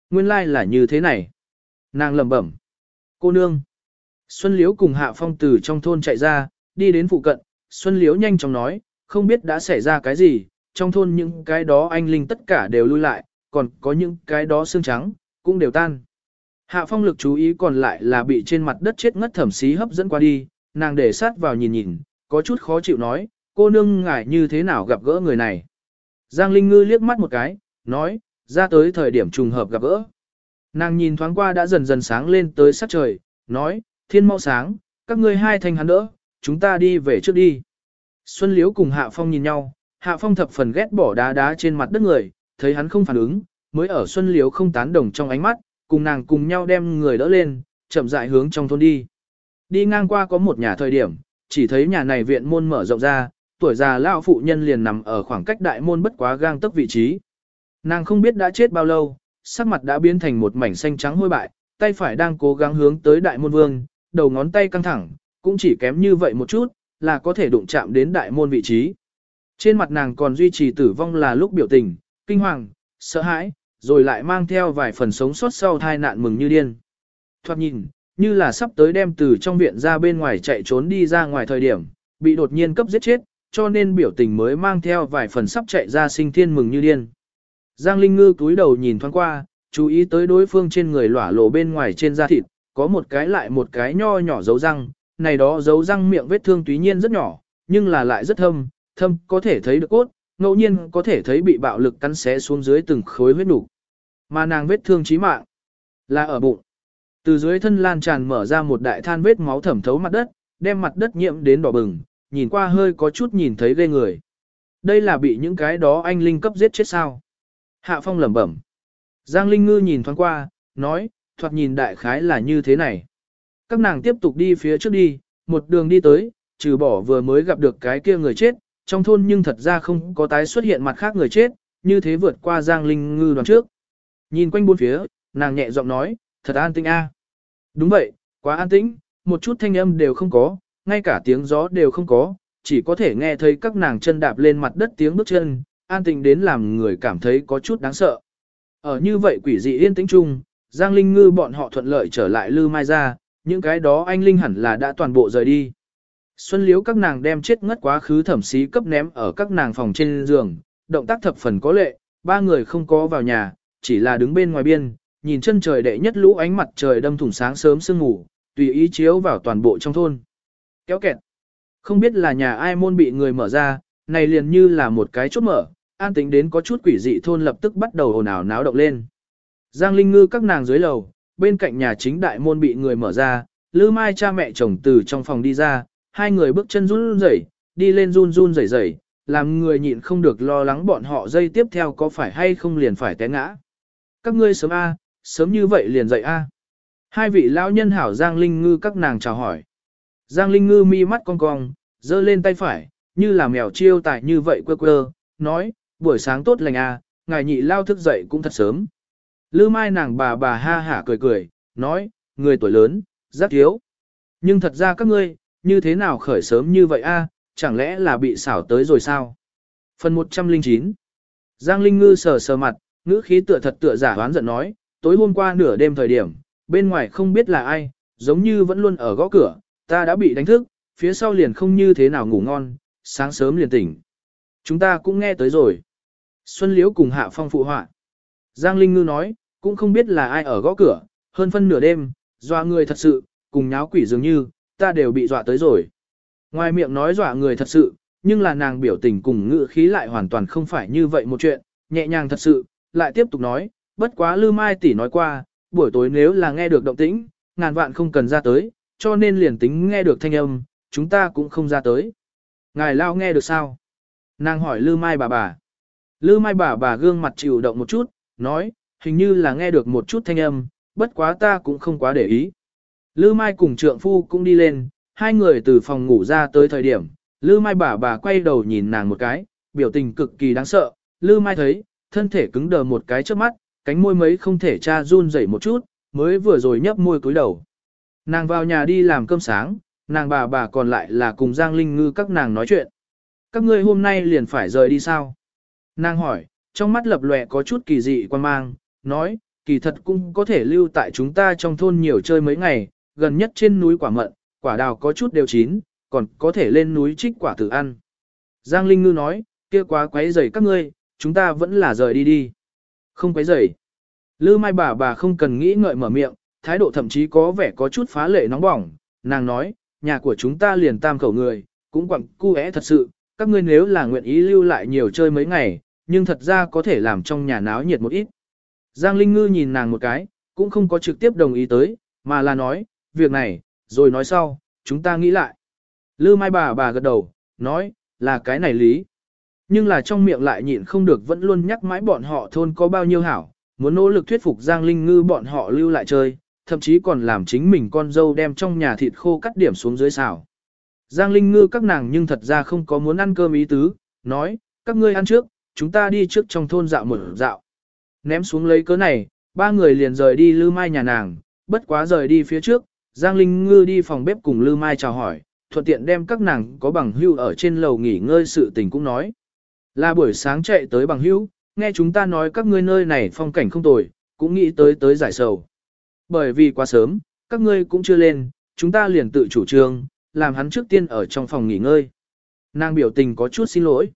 Nguyên lai like là như thế này. Nàng lẩm bẩm. Cô nương. Xuân Liễu cùng Hạ Phong từ trong thôn chạy ra, đi đến phụ cận, Xuân Liễu nhanh chóng nói, không biết đã xảy ra cái gì, trong thôn những cái đó anh linh tất cả đều lui lại, còn có những cái đó xương trắng, cũng đều tan. Hạ Phong lực chú ý còn lại là bị trên mặt đất chết ngất thẩm xí hấp dẫn qua đi, nàng để sát vào nhìn nhìn, có chút khó chịu nói, cô nương ngại như thế nào gặp gỡ người này. Giang Linh Ngư liếc mắt một cái, nói, ra tới thời điểm trùng hợp gặp gỡ. Nàng nhìn thoáng qua đã dần dần sáng lên tới sát trời, nói, thiên mau sáng, các ngươi hai thành hắn đỡ, chúng ta đi về trước đi. Xuân Liễu cùng Hạ Phong nhìn nhau, Hạ Phong thập phần ghét bỏ đá đá trên mặt đất người, thấy hắn không phản ứng, mới ở Xuân Liễu không tán đồng trong ánh mắt, cùng nàng cùng nhau đem người đỡ lên, chậm rãi hướng trong thôn đi. Đi ngang qua có một nhà thời điểm, chỉ thấy nhà này viện môn mở rộng ra, tuổi già lão phụ nhân liền nằm ở khoảng cách đại môn bất quá gang tấc vị trí. Nàng không biết đã chết bao lâu, sắc mặt đã biến thành một mảnh xanh trắng hôi bại, tay phải đang cố gắng hướng tới đại môn vương, đầu ngón tay căng thẳng, cũng chỉ kém như vậy một chút, là có thể đụng chạm đến đại môn vị trí. Trên mặt nàng còn duy trì tử vong là lúc biểu tình, kinh hoàng, sợ hãi, rồi lại mang theo vài phần sống sót sau tai nạn mừng như điên. Thoát nhìn, như là sắp tới đem từ trong viện ra bên ngoài chạy trốn đi ra ngoài thời điểm, bị đột nhiên cấp giết chết, cho nên biểu tình mới mang theo vài phần sắp chạy ra sinh thiên mừng như điên. Giang Linh Ngư cúi đầu nhìn thoáng qua, chú ý tới đối phương trên người lỏa lộ bên ngoài trên da thịt, có một cái lại một cái nho nhỏ dấu răng, này đó dấu răng miệng vết thương tuy nhiên rất nhỏ, nhưng là lại rất thâm, thâm có thể thấy được cốt, ngẫu nhiên có thể thấy bị bạo lực cắn xé xuống dưới từng khối huyết đủ. Mà nàng vết thương chí mạng là ở bụng. Từ dưới thân lan tràn mở ra một đại than vết máu thẩm thấu mặt đất, đem mặt đất nhiễm đến đỏ bừng, nhìn qua hơi có chút nhìn thấy ghê người. Đây là bị những cái đó anh linh cấp giết chết sao. Hạ Phong lẩm bẩm. Giang Linh Ngư nhìn thoáng qua, nói, thoạt nhìn đại khái là như thế này. Các nàng tiếp tục đi phía trước đi, một đường đi tới, trừ bỏ vừa mới gặp được cái kia người chết, trong thôn nhưng thật ra không có tái xuất hiện mặt khác người chết, như thế vượt qua Giang Linh Ngư đoàn trước. Nhìn quanh bốn phía, nàng nhẹ giọng nói, thật an tinh a. Đúng vậy, quá an tĩnh, một chút thanh âm đều không có, ngay cả tiếng gió đều không có, chỉ có thể nghe thấy các nàng chân đạp lên mặt đất tiếng bước chân, an tĩnh đến làm người cảm thấy có chút đáng sợ. Ở như vậy quỷ dị yên tĩnh chung, Giang Linh Ngư bọn họ thuận lợi trở lại Lư Mai ra, những cái đó anh Linh hẳn là đã toàn bộ rời đi. Xuân liếu các nàng đem chết ngất quá khứ thẩm xí cấp ném ở các nàng phòng trên giường, động tác thập phần có lệ, ba người không có vào nhà, chỉ là đứng bên ngoài biên, nhìn chân trời đệ nhất lũ ánh mặt trời đâm thủng sáng sớm sương ngủ, tùy ý chiếu vào toàn bộ trong thôn. Kéo kẹt. Không biết là nhà ai môn bị người mở ra, này liền như là một cái chốt mở, an tính đến có chút quỷ dị thôn lập tức bắt đầu ồn ào náo động lên. Giang Linh Ngư các nàng dưới lầu, bên cạnh nhà chính đại môn bị người mở ra, Lư Mai cha mẹ chồng từ trong phòng đi ra, hai người bước chân run rẩy, đi lên run run rẩy rẩy, làm người nhịn không được lo lắng bọn họ dây tiếp theo có phải hay không liền phải té ngã. Các ngươi sớm a, sớm như vậy liền dậy a. Hai vị lão nhân hảo Giang Linh Ngư các nàng chào hỏi. Giang Linh Ngư mi mắt cong cong, giơ lên tay phải, như là mèo chiêu tài như vậy quơ quơ, nói, buổi sáng tốt lành a, ngài nhị lao thức dậy cũng thật sớm. Lư mai nàng bà bà ha hả cười cười, nói, người tuổi lớn, rất thiếu. Nhưng thật ra các ngươi, như thế nào khởi sớm như vậy a? chẳng lẽ là bị xảo tới rồi sao? Phần 109 Giang Linh Ngư sờ sờ mặt, ngữ khí tựa thật tựa giả hoán giận nói, tối hôm qua nửa đêm thời điểm, bên ngoài không biết là ai, giống như vẫn luôn ở gõ cửa, ta đã bị đánh thức, phía sau liền không như thế nào ngủ ngon, sáng sớm liền tỉnh. Chúng ta cũng nghe tới rồi. Xuân Liễu cùng Hạ Phong phụ họa. Giang Linh Ngư nói, cũng không biết là ai ở gõ cửa, hơn phân nửa đêm, dọa người thật sự, cùng nháo quỷ dường như, ta đều bị dọa tới rồi. Ngoài miệng nói dọa người thật sự, nhưng là nàng biểu tình cùng ngữ khí lại hoàn toàn không phải như vậy một chuyện, nhẹ nhàng thật sự, lại tiếp tục nói, bất quá Lư Mai tỷ nói qua, buổi tối nếu là nghe được động tĩnh, ngàn vạn không cần ra tới, cho nên liền tính nghe được thanh âm, chúng ta cũng không ra tới. Ngài lao nghe được sao? Nàng hỏi Lư Mai bà bà. Lư Mai bà bà gương mặt chịu động một chút, nói, hình như là nghe được một chút thanh âm, bất quá ta cũng không quá để ý. Lư Mai cùng trượng phu cũng đi lên, hai người từ phòng ngủ ra tới thời điểm, Lư Mai bà bà quay đầu nhìn nàng một cái, biểu tình cực kỳ đáng sợ, Lư Mai thấy, thân thể cứng đờ một cái trước mắt, cánh môi mấy không thể tra run rẩy một chút, mới vừa rồi nhấp môi cúi đầu. Nàng vào nhà đi làm cơm sáng, nàng bà bà còn lại là cùng Giang Linh Ngư các nàng nói chuyện. Các ngươi hôm nay liền phải rời đi sao? Nàng hỏi, trong mắt lập lòe có chút kỳ dị quan mang, nói, kỳ thật cũng có thể lưu tại chúng ta trong thôn nhiều chơi mấy ngày, gần nhất trên núi quả mận, quả đào có chút đều chín, còn có thể lên núi trích quả tự ăn. Giang Linh Ngư nói, kia quá quấy rầy các ngươi, chúng ta vẫn là rời đi đi. Không quấy rầy. Lư Mai bà bà không cần nghĩ ngợi mở miệng, thái độ thậm chí có vẻ có chút phá lệ nóng bỏng, nàng nói, nhà của chúng ta liền tam khẩu người, cũng quặng cu é thật sự, các ngươi nếu là nguyện ý lưu lại nhiều chơi mấy ngày, nhưng thật ra có thể làm trong nhà náo nhiệt một ít. Giang Linh Ngư nhìn nàng một cái, cũng không có trực tiếp đồng ý tới, mà là nói, việc này, rồi nói sau, chúng ta nghĩ lại. Lư Mai bà bà gật đầu, nói, là cái này lý. Nhưng là trong miệng lại nhịn không được vẫn luôn nhắc mãi bọn họ thôn có bao nhiêu hảo, muốn nỗ lực thuyết phục Giang Linh Ngư bọn họ lưu lại chơi, thậm chí còn làm chính mình con dâu đem trong nhà thịt khô cắt điểm xuống dưới xào. Giang Linh Ngư các nàng nhưng thật ra không có muốn ăn cơm ý tứ, nói, các ngươi ăn trước, chúng ta đi trước trong thôn dạo một dạo. Ném xuống lấy cớ này, ba người liền rời đi Lư Mai nhà nàng, bất quá rời đi phía trước, Giang Linh Ngư đi phòng bếp cùng Lư Mai chào hỏi, thuận tiện đem các nàng có bằng hưu ở trên lầu nghỉ ngơi sự tình cũng nói. Là buổi sáng chạy tới bằng hữu nghe chúng ta nói các ngươi nơi này phong cảnh không tồi, cũng nghĩ tới tới giải sầu. Bởi vì quá sớm, các ngươi cũng chưa lên, chúng ta liền tự chủ trương, làm hắn trước tiên ở trong phòng nghỉ ngơi. Nàng biểu tình có chút xin lỗi.